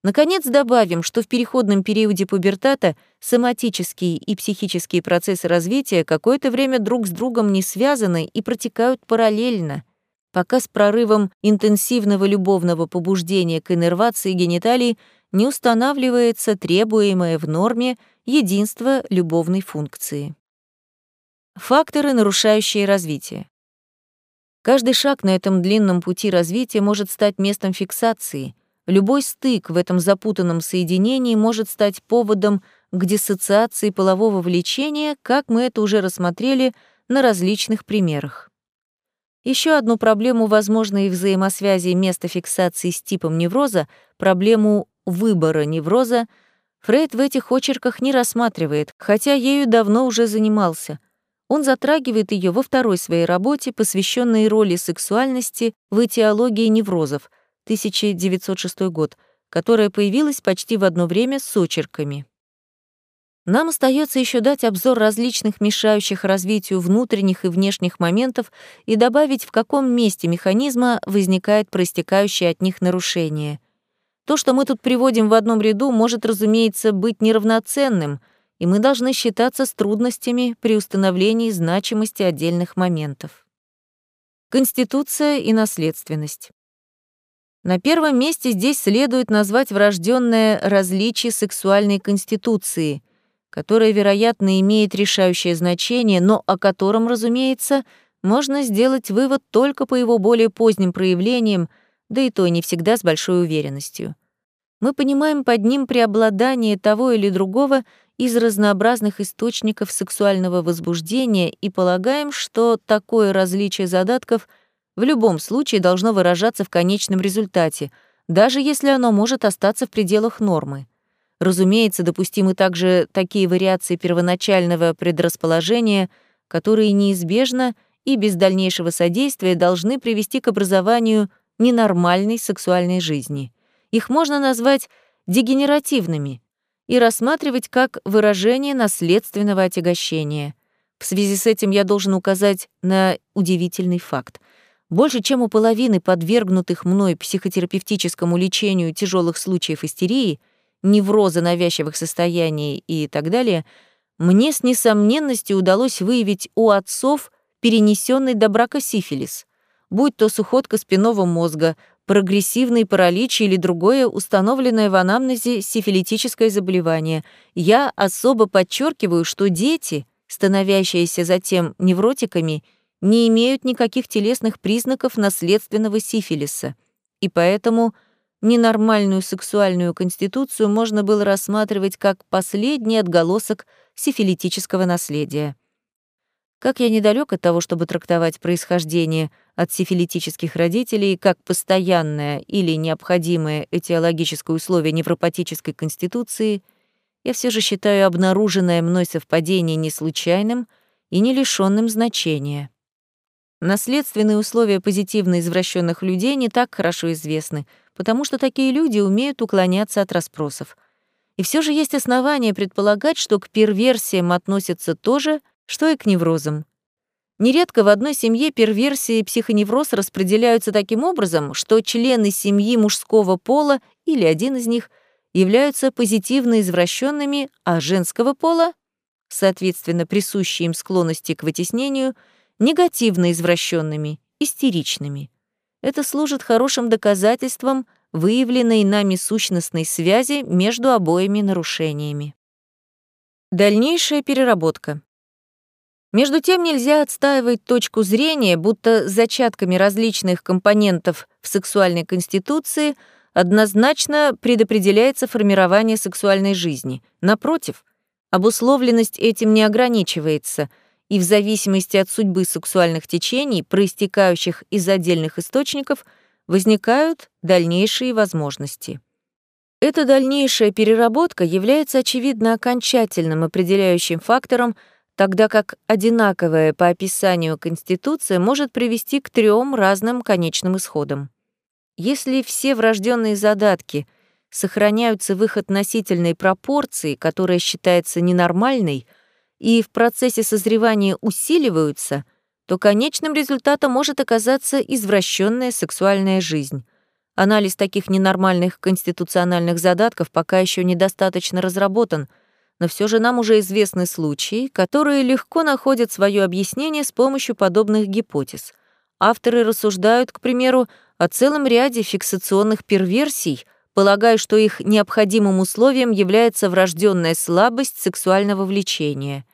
S1: Наконец добавим, что в переходном периоде пубертата соматические и психические процессы развития какое-то время друг с другом не связаны и протекают параллельно — пока с прорывом интенсивного любовного побуждения к иннервации гениталий не устанавливается требуемое в норме единство любовной функции. Факторы, нарушающие развитие. Каждый шаг на этом длинном пути развития может стать местом фиксации. Любой стык в этом запутанном соединении может стать поводом к диссоциации полового влечения, как мы это уже рассмотрели на различных примерах. Еще одну проблему возможной взаимосвязи места фиксации с типом невроза, проблему выбора невроза, Фрейд в этих очерках не рассматривает, хотя ею давно уже занимался. Он затрагивает ее во второй своей работе, посвященной роли сексуальности в этиологии неврозов, 1906 год, которая появилась почти в одно время с очерками. Нам остается еще дать обзор различных мешающих развитию внутренних и внешних моментов и добавить, в каком месте механизма возникает проистекающее от них нарушение — то, что мы тут приводим в одном ряду, может, разумеется, быть неравноценным, и мы должны считаться с трудностями при установлении значимости отдельных моментов. Конституция и наследственность. На первом месте здесь следует назвать врожденное различие сексуальной конституции, которое, вероятно, имеет решающее значение, но о котором, разумеется, можно сделать вывод только по его более поздним проявлениям, да и то не всегда с большой уверенностью. Мы понимаем под ним преобладание того или другого из разнообразных источников сексуального возбуждения и полагаем, что такое различие задатков в любом случае должно выражаться в конечном результате, даже если оно может остаться в пределах нормы. Разумеется, допустимы также такие вариации первоначального предрасположения, которые неизбежно и без дальнейшего содействия должны привести к образованию ненормальной сексуальной жизни. Их можно назвать дегенеративными и рассматривать как выражение наследственного отягощения. В связи с этим я должен указать на удивительный факт. Больше чем у половины подвергнутых мной психотерапевтическому лечению тяжелых случаев истерии, невроза навязчивых состояний и так далее, мне с несомненностью удалось выявить у отцов перенесенный до брака сифилис будь то сухотка спинного мозга, прогрессивный паралич или другое установленное в анамнезе сифилитическое заболевание. Я особо подчеркиваю, что дети, становящиеся затем невротиками, не имеют никаких телесных признаков наследственного сифилиса, и поэтому ненормальную сексуальную конституцию можно было рассматривать как последний отголосок сифилитического наследия. Как я недалек от того, чтобы трактовать происхождение от сифилитических родителей как постоянное или необходимое этиологическое условие невропатической конституции, я все же считаю обнаруженное мной совпадение не случайным и не лишенным значения. Наследственные условия позитивно извращенных людей не так хорошо известны, потому что такие люди умеют уклоняться от расспросов. И все же есть основания предполагать, что к перверсиям относятся тоже что и к неврозам. Нередко в одной семье перверсии и психоневроз распределяются таким образом, что члены семьи мужского пола или один из них являются позитивно извращенными, а женского пола, соответственно, присущие им склонности к вытеснению, негативно извращенными, истеричными. Это служит хорошим доказательством выявленной нами сущностной связи между обоими нарушениями. Дальнейшая переработка. Между тем нельзя отстаивать точку зрения, будто зачатками различных компонентов в сексуальной конституции однозначно предопределяется формирование сексуальной жизни. Напротив, обусловленность этим не ограничивается, и в зависимости от судьбы сексуальных течений, проистекающих из отдельных источников, возникают дальнейшие возможности. Эта дальнейшая переработка является, очевидно, окончательным определяющим фактором – тогда как одинаковая по описанию Конституция может привести к трем разным конечным исходам. Если все врожденные задатки сохраняются в их относительной пропорции, которая считается ненормальной, и в процессе созревания усиливаются, то конечным результатом может оказаться извращенная сексуальная жизнь. Анализ таких ненормальных конституциональных задатков пока еще недостаточно разработан — но все же нам уже известны случаи, которые легко находят свое объяснение с помощью подобных гипотез. Авторы рассуждают, к примеру, о целом ряде фиксационных перверсий, полагая, что их необходимым условием является врожденная слабость сексуального влечения.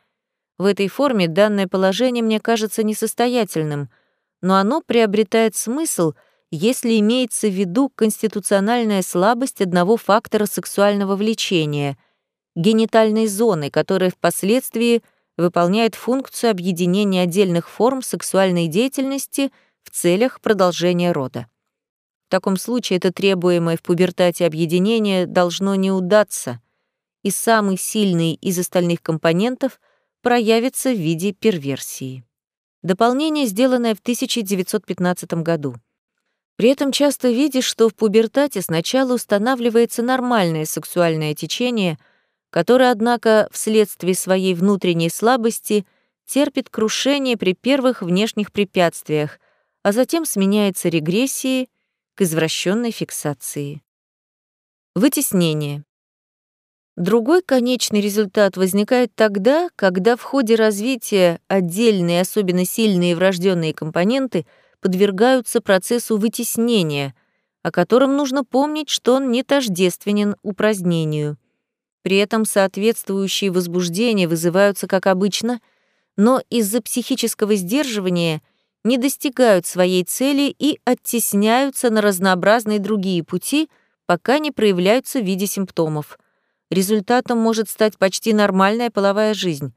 S1: В этой форме данное положение мне кажется несостоятельным, но оно приобретает смысл, если имеется в виду конституциональная слабость одного фактора сексуального влечения — генитальной зоны, которая впоследствии выполняет функцию объединения отдельных форм сексуальной деятельности в целях продолжения рода. В таком случае это требуемое в пубертате объединение должно не удаться, и самый сильный из остальных компонентов проявится в виде перверсии. Дополнение, сделанное в 1915 году. При этом часто видишь, что в пубертате сначала устанавливается нормальное сексуальное течение, которое, однако, вследствие своей внутренней слабости терпит крушение при первых внешних препятствиях, а затем сменяется регрессией к извращенной фиксации. Вытеснение. Другой конечный результат возникает тогда, когда в ходе развития отдельные, особенно сильные врожденные компоненты подвергаются процессу вытеснения, о котором нужно помнить, что он не тождественен упразднению. При этом соответствующие возбуждения вызываются, как обычно, но из-за психического сдерживания не достигают своей цели и оттесняются на разнообразные другие пути, пока не проявляются в виде симптомов — Результатом может стать почти нормальная половая жизнь,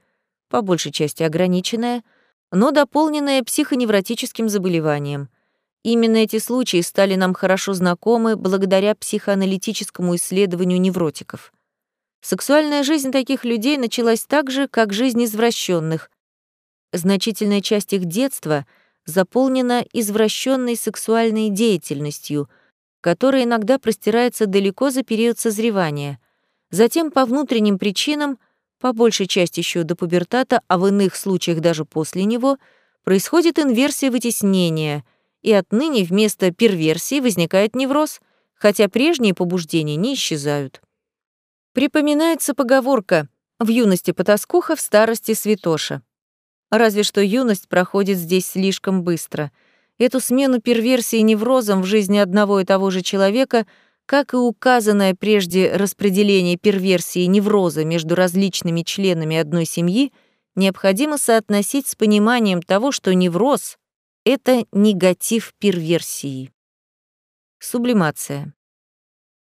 S1: по большей части ограниченная, но дополненная психоневротическим заболеванием. Именно эти случаи стали нам хорошо знакомы благодаря психоаналитическому исследованию невротиков. Сексуальная жизнь таких людей началась так же, как жизнь извращенных. Значительная часть их детства заполнена извращенной сексуальной деятельностью, которая иногда простирается далеко за период созревания — Затем по внутренним причинам, по большей части еще до пубертата, а в иных случаях даже после него, происходит инверсия вытеснения, и отныне вместо перверсии возникает невроз, хотя прежние побуждения не исчезают. Припоминается поговорка «в юности потаскуха, в старости святоша». Разве что юность проходит здесь слишком быстро. Эту смену перверсии неврозом в жизни одного и того же человека — как и указанное прежде распределение перверсии невроза между различными членами одной семьи, необходимо соотносить с пониманием того, что невроз — это негатив перверсии. Сублимация.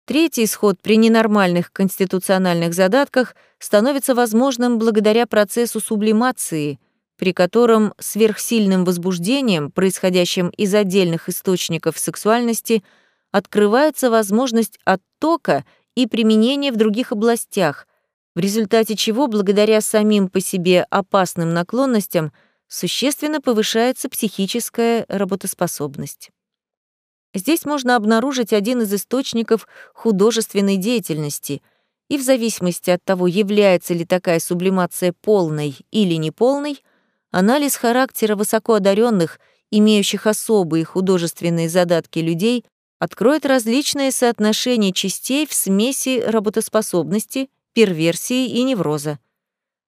S1: Третий исход при ненормальных конституциональных задатках становится возможным благодаря процессу сублимации, при котором сверхсильным возбуждением, происходящим из отдельных источников сексуальности — открывается возможность оттока и применения в других областях, в результате чего, благодаря самим по себе опасным наклонностям, существенно повышается психическая работоспособность. Здесь можно обнаружить один из источников художественной деятельности, и в зависимости от того, является ли такая сублимация полной или неполной, анализ характера высокоодаренных, имеющих особые художественные задатки людей, откроет различные соотношения частей в смеси работоспособности, перверсии и невроза.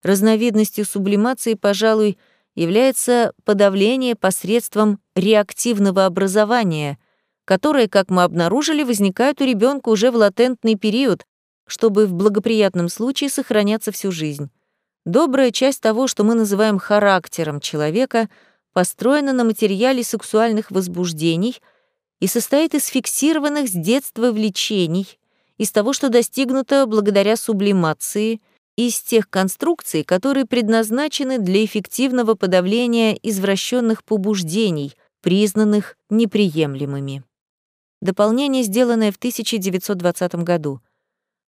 S1: Разновидностью сублимации, пожалуй, является подавление посредством реактивного образования, которое, как мы обнаружили, возникает у ребенка уже в латентный период, чтобы в благоприятном случае сохраняться всю жизнь. Добрая часть того, что мы называем характером человека, построена на материале сексуальных возбуждений — и состоит из фиксированных с детства влечений, из того, что достигнуто благодаря сублимации, из тех конструкций, которые предназначены для эффективного подавления извращенных побуждений, признанных неприемлемыми. Дополнение, сделанное в 1920 году.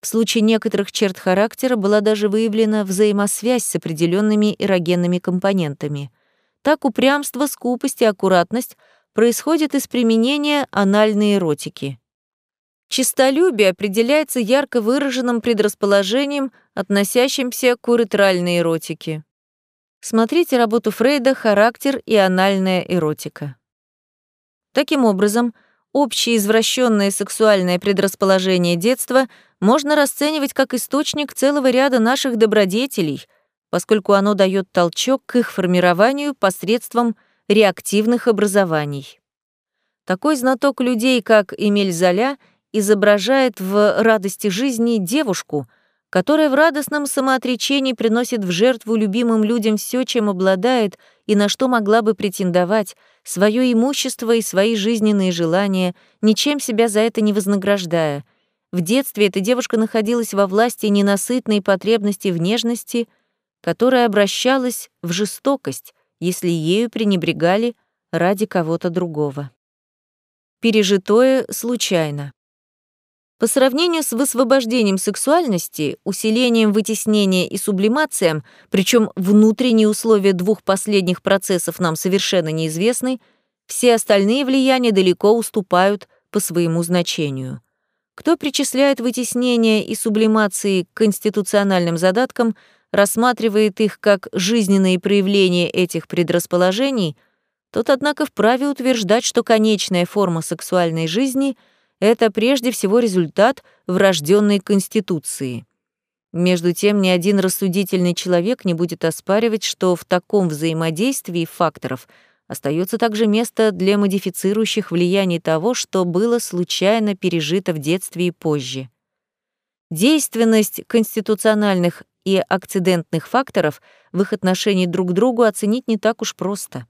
S1: В случае некоторых черт характера была даже выявлена взаимосвязь с определенными эрогенными компонентами. Так упрямство, скупость и аккуратность происходит из применения анальной эротики. Чистолюбие определяется ярко выраженным предрасположением, относящимся к уретральной эротике. Смотрите работу Фрейда «Характер и анальная эротика». Таким образом, общее извращенное сексуальное предрасположение детства можно расценивать как источник целого ряда наших добродетелей, поскольку оно дает толчок к их формированию посредством реактивных образований. Такой знаток людей, как Эмиль Золя, изображает в радости жизни девушку, которая в радостном самоотречении приносит в жертву любимым людям все, чем обладает и на что могла бы претендовать, свое имущество и свои жизненные желания, ничем себя за это не вознаграждая. В детстве эта девушка находилась во власти ненасытной потребности в нежности, которая обращалась в жестокость, если ею пренебрегали ради кого-то другого. Пережитое случайно. По сравнению с высвобождением сексуальности, усилением вытеснения и сублимацием, причем внутренние условия двух последних процессов нам совершенно неизвестны, все остальные влияния далеко уступают по своему значению. Кто причисляет вытеснение и сублимации к конституциональным задаткам, рассматривает их как жизненные проявления этих предрасположений, тот, однако, вправе утверждать, что конечная форма сексуальной жизни — это прежде всего результат врожденной конституции. Между тем, ни один рассудительный человек не будет оспаривать, что в таком взаимодействии факторов остается также место для модифицирующих влияний того, что было случайно пережито в детстве и позже. Действенность конституциональных и акцидентных факторов в их отношении друг к другу оценить не так уж просто.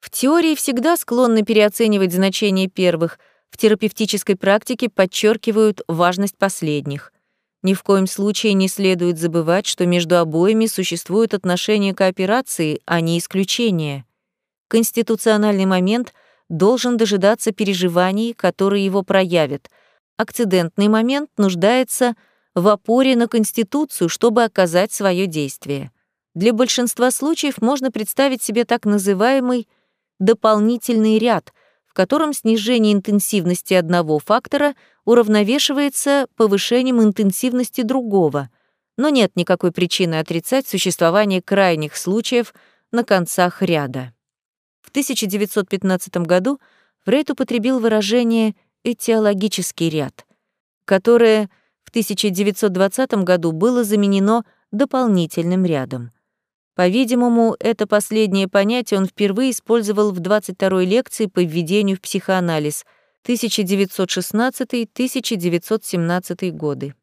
S1: В теории всегда склонны переоценивать значение первых — в терапевтической практике подчеркивают важность последних. Ни в коем случае не следует забывать, что между обоими существуют отношения кооперации, а не исключения. Конституциональный момент должен дожидаться переживаний, которые его проявят. Акцидентный момент нуждается в опоре на Конституцию, чтобы оказать свое действие. Для большинства случаев можно представить себе так называемый дополнительный ряд — котором снижение интенсивности одного фактора уравновешивается повышением интенсивности другого, но нет никакой причины отрицать существование крайних случаев на концах ряда. В 1915 году Фрейд употребил выражение «этиологический ряд», которое в 1920 году было заменено дополнительным рядом — по-видимому, это последнее понятие он впервые использовал в 22-й лекции по введению в психоанализ 1916-1917 годы.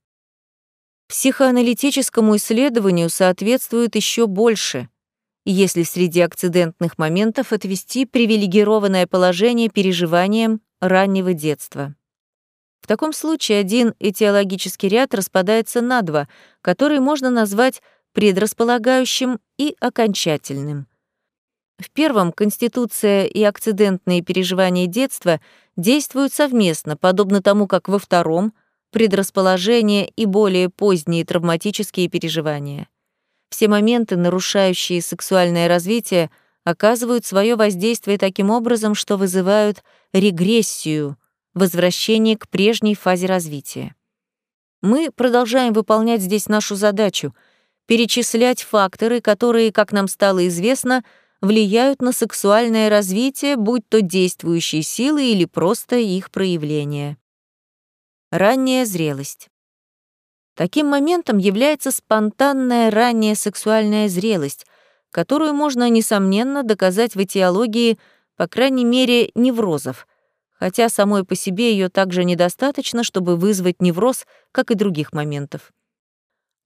S1: Психоаналитическому исследованию соответствует еще больше, если среди акцидентных моментов отвести привилегированное положение переживаниям раннего детства. В таком случае один этиологический ряд распадается на два, которые можно назвать предрасполагающим и окончательным. В первом конституция и акцидентные переживания детства действуют совместно, подобно тому, как во втором предрасположение и более поздние травматические переживания. Все моменты, нарушающие сексуальное развитие, оказывают свое воздействие таким образом, что вызывают регрессию, возвращение к прежней фазе развития. Мы продолжаем выполнять здесь нашу задачу — перечислять факторы, которые, как нам стало известно, влияют на сексуальное развитие, будь то действующие силы или просто их проявление. Ранняя зрелость. Таким моментом является спонтанная ранняя сексуальная зрелость, которую можно, несомненно, доказать в этиологии, по крайней мере, неврозов, хотя самой по себе ее также недостаточно, чтобы вызвать невроз, как и других моментов.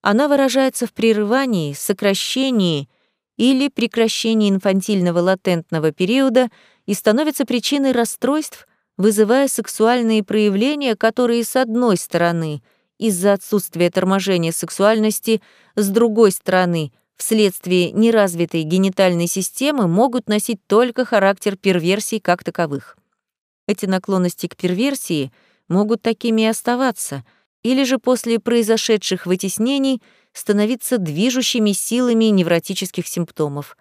S1: Она выражается в прерывании, сокращении или прекращении инфантильного латентного периода и становится причиной расстройств, вызывая сексуальные проявления, которые, с одной стороны, из-за отсутствия торможения сексуальности, с другой стороны, вследствие неразвитой генитальной системы могут носить только характер перверсий как таковых. Эти наклонности к перверсии могут такими и оставаться — или же после произошедших вытеснений становиться движущими силами невротических симптомов.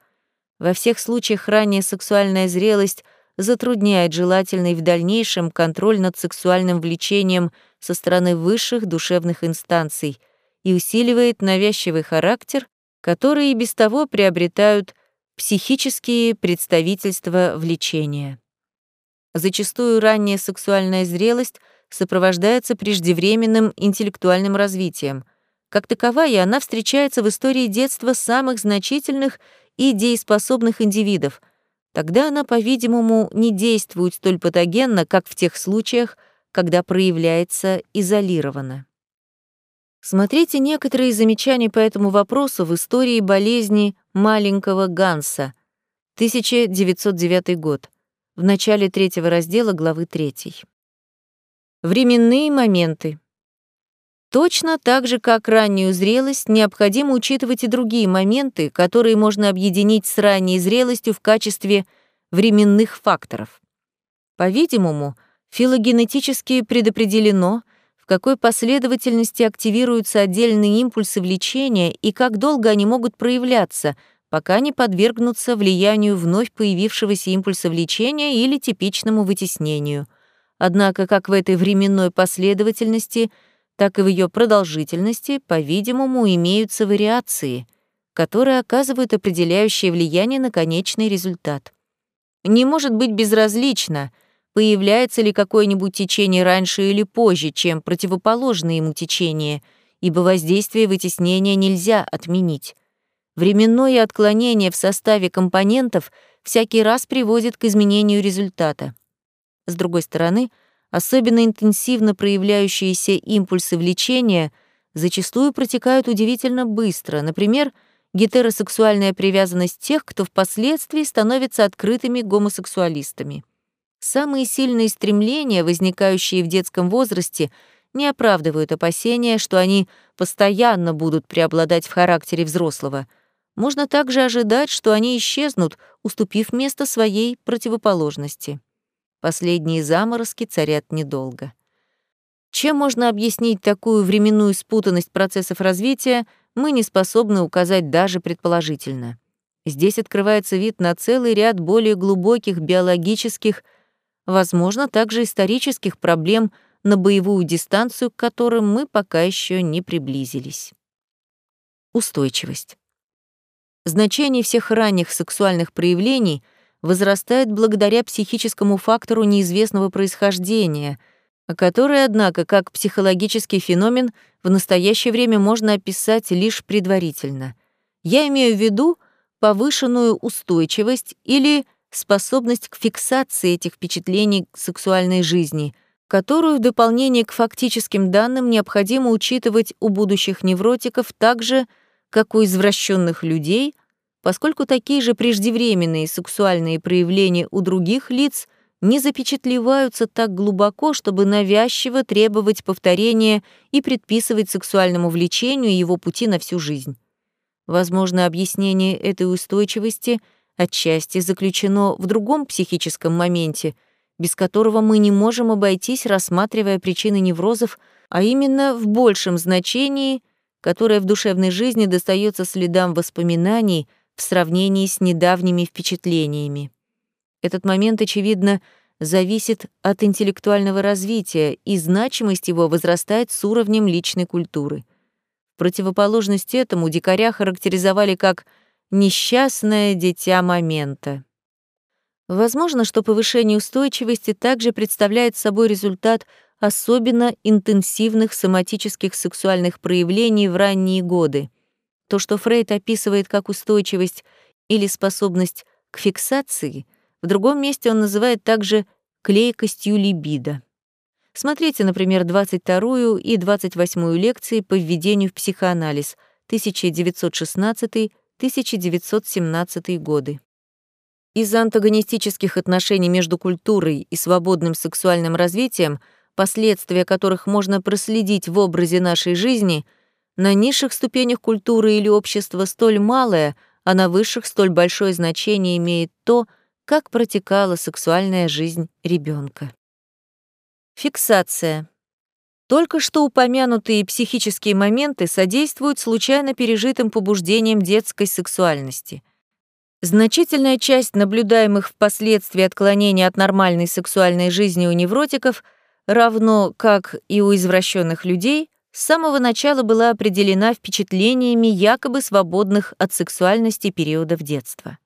S1: Во всех случаях ранняя сексуальная зрелость затрудняет желательный в дальнейшем контроль над сексуальным влечением со стороны высших душевных инстанций и усиливает навязчивый характер, который и без того приобретают психические представительства влечения. Зачастую ранняя сексуальная зрелость — сопровождается преждевременным интеллектуальным развитием. Как таковая, она встречается в истории детства самых значительных и дееспособных индивидов. Тогда она, по-видимому, не действует столь патогенно, как в тех случаях, когда проявляется изолированно. Смотрите некоторые замечания по этому вопросу в истории болезни маленького Ганса, 1909 год, в начале третьего раздела главы 3. Временные моменты. Точно так же, как раннюю зрелость, необходимо учитывать и другие моменты, которые можно объединить с ранней зрелостью в качестве временных факторов. По-видимому, филогенетически предопределено, в какой последовательности активируются отдельные импульсы влечения и как долго они могут проявляться, пока не подвергнутся влиянию вновь появившегося импульса влечения или типичному вытеснению. Однако как в этой временной последовательности — так и в ее продолжительности, по-видимому, имеются вариации, которые оказывают определяющее влияние на конечный результат. Не может быть безразлично, появляется ли какое-нибудь течение раньше или позже, чем противоположное ему течение, ибо воздействие вытеснения нельзя отменить. Временное отклонение в составе компонентов всякий раз приводит к изменению результата. С другой стороны, особенно интенсивно проявляющиеся импульсы влечения зачастую протекают удивительно быстро. Например, гетеросексуальная привязанность тех, кто впоследствии становится открытыми гомосексуалистами. Самые сильные стремления, возникающие в детском возрасте, не оправдывают опасения, что они постоянно будут преобладать в характере взрослого. Можно также ожидать, что они исчезнут, уступив место своей противоположности. Последние заморозки царят недолго. Чем можно объяснить такую временную спутанность процессов развития, мы не способны указать даже предположительно. Здесь открывается вид на целый ряд более глубоких биологических, возможно, также исторических проблем на боевую дистанцию, к которым мы пока еще не приблизились. Устойчивость. Значение всех ранних сексуальных проявлений — возрастает благодаря психическому фактору неизвестного происхождения, который, однако, как психологический феномен, в настоящее время можно описать лишь предварительно. Я имею в виду повышенную устойчивость или способность к фиксации этих впечатлений сексуальной жизни, которую в дополнение к фактическим данным необходимо учитывать у будущих невротиков так же, как у извращенных людей — поскольку такие же преждевременные сексуальные проявления у других лиц не запечатлеваются так глубоко, чтобы навязчиво требовать повторения и предписывать сексуальному влечению его пути на всю жизнь. Возможно, объяснение этой устойчивости отчасти заключено в другом психическом моменте, без которого мы не можем обойтись, рассматривая причины неврозов, а именно в большем значении, которое в душевной жизни достается следам воспоминаний, в сравнении с недавними впечатлениями. Этот момент, очевидно, зависит от интеллектуального развития, и значимость его возрастает с уровнем личной культуры. В противоположность этому дикаря характеризовали как «несчастное дитя момента». Возможно, что повышение устойчивости также представляет собой результат особенно интенсивных соматических сексуальных проявлений в ранние годы. То, что Фрейд описывает как устойчивость или способность к фиксации, в другом месте он называет также клейкостью либидо. Смотрите, например, 22-ю и 28-ю лекции по введению в психоанализ 1916-1917 годы. Из-за антагонистических отношений между культурой и свободным сексуальным развитием, последствия которых можно проследить в образе нашей жизни — на низших ступенях культуры или общества столь малое, а на высших столь большое значение имеет то, как протекала сексуальная жизнь ребенка. Фиксация. Только что упомянутые психические моменты содействуют случайно пережитым побуждениям детской сексуальности. Значительная часть наблюдаемых впоследствии отклонений от нормальной сексуальной жизни у невротиков, равно как и у извращенных людей, с самого начала была определена впечатлениями якобы свободных от сексуальности периодов детства.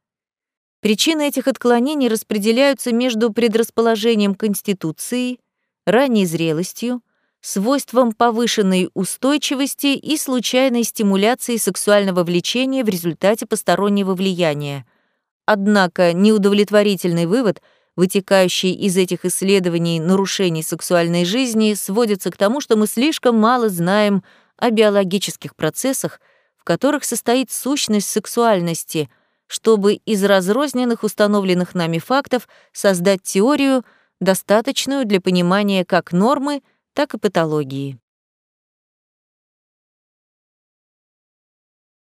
S1: Причины этих отклонений распределяются между предрасположением конституции, ранней зрелостью, свойством повышенной устойчивости и случайной стимуляции сексуального влечения в результате постороннего влияния. Однако неудовлетворительный вывод — вытекающие из этих исследований нарушений сексуальной жизни, сводятся к тому, что мы слишком мало знаем о биологических процессах, в которых состоит сущность сексуальности, чтобы из разрозненных установленных нами фактов создать теорию, достаточную для понимания как нормы, так и патологии.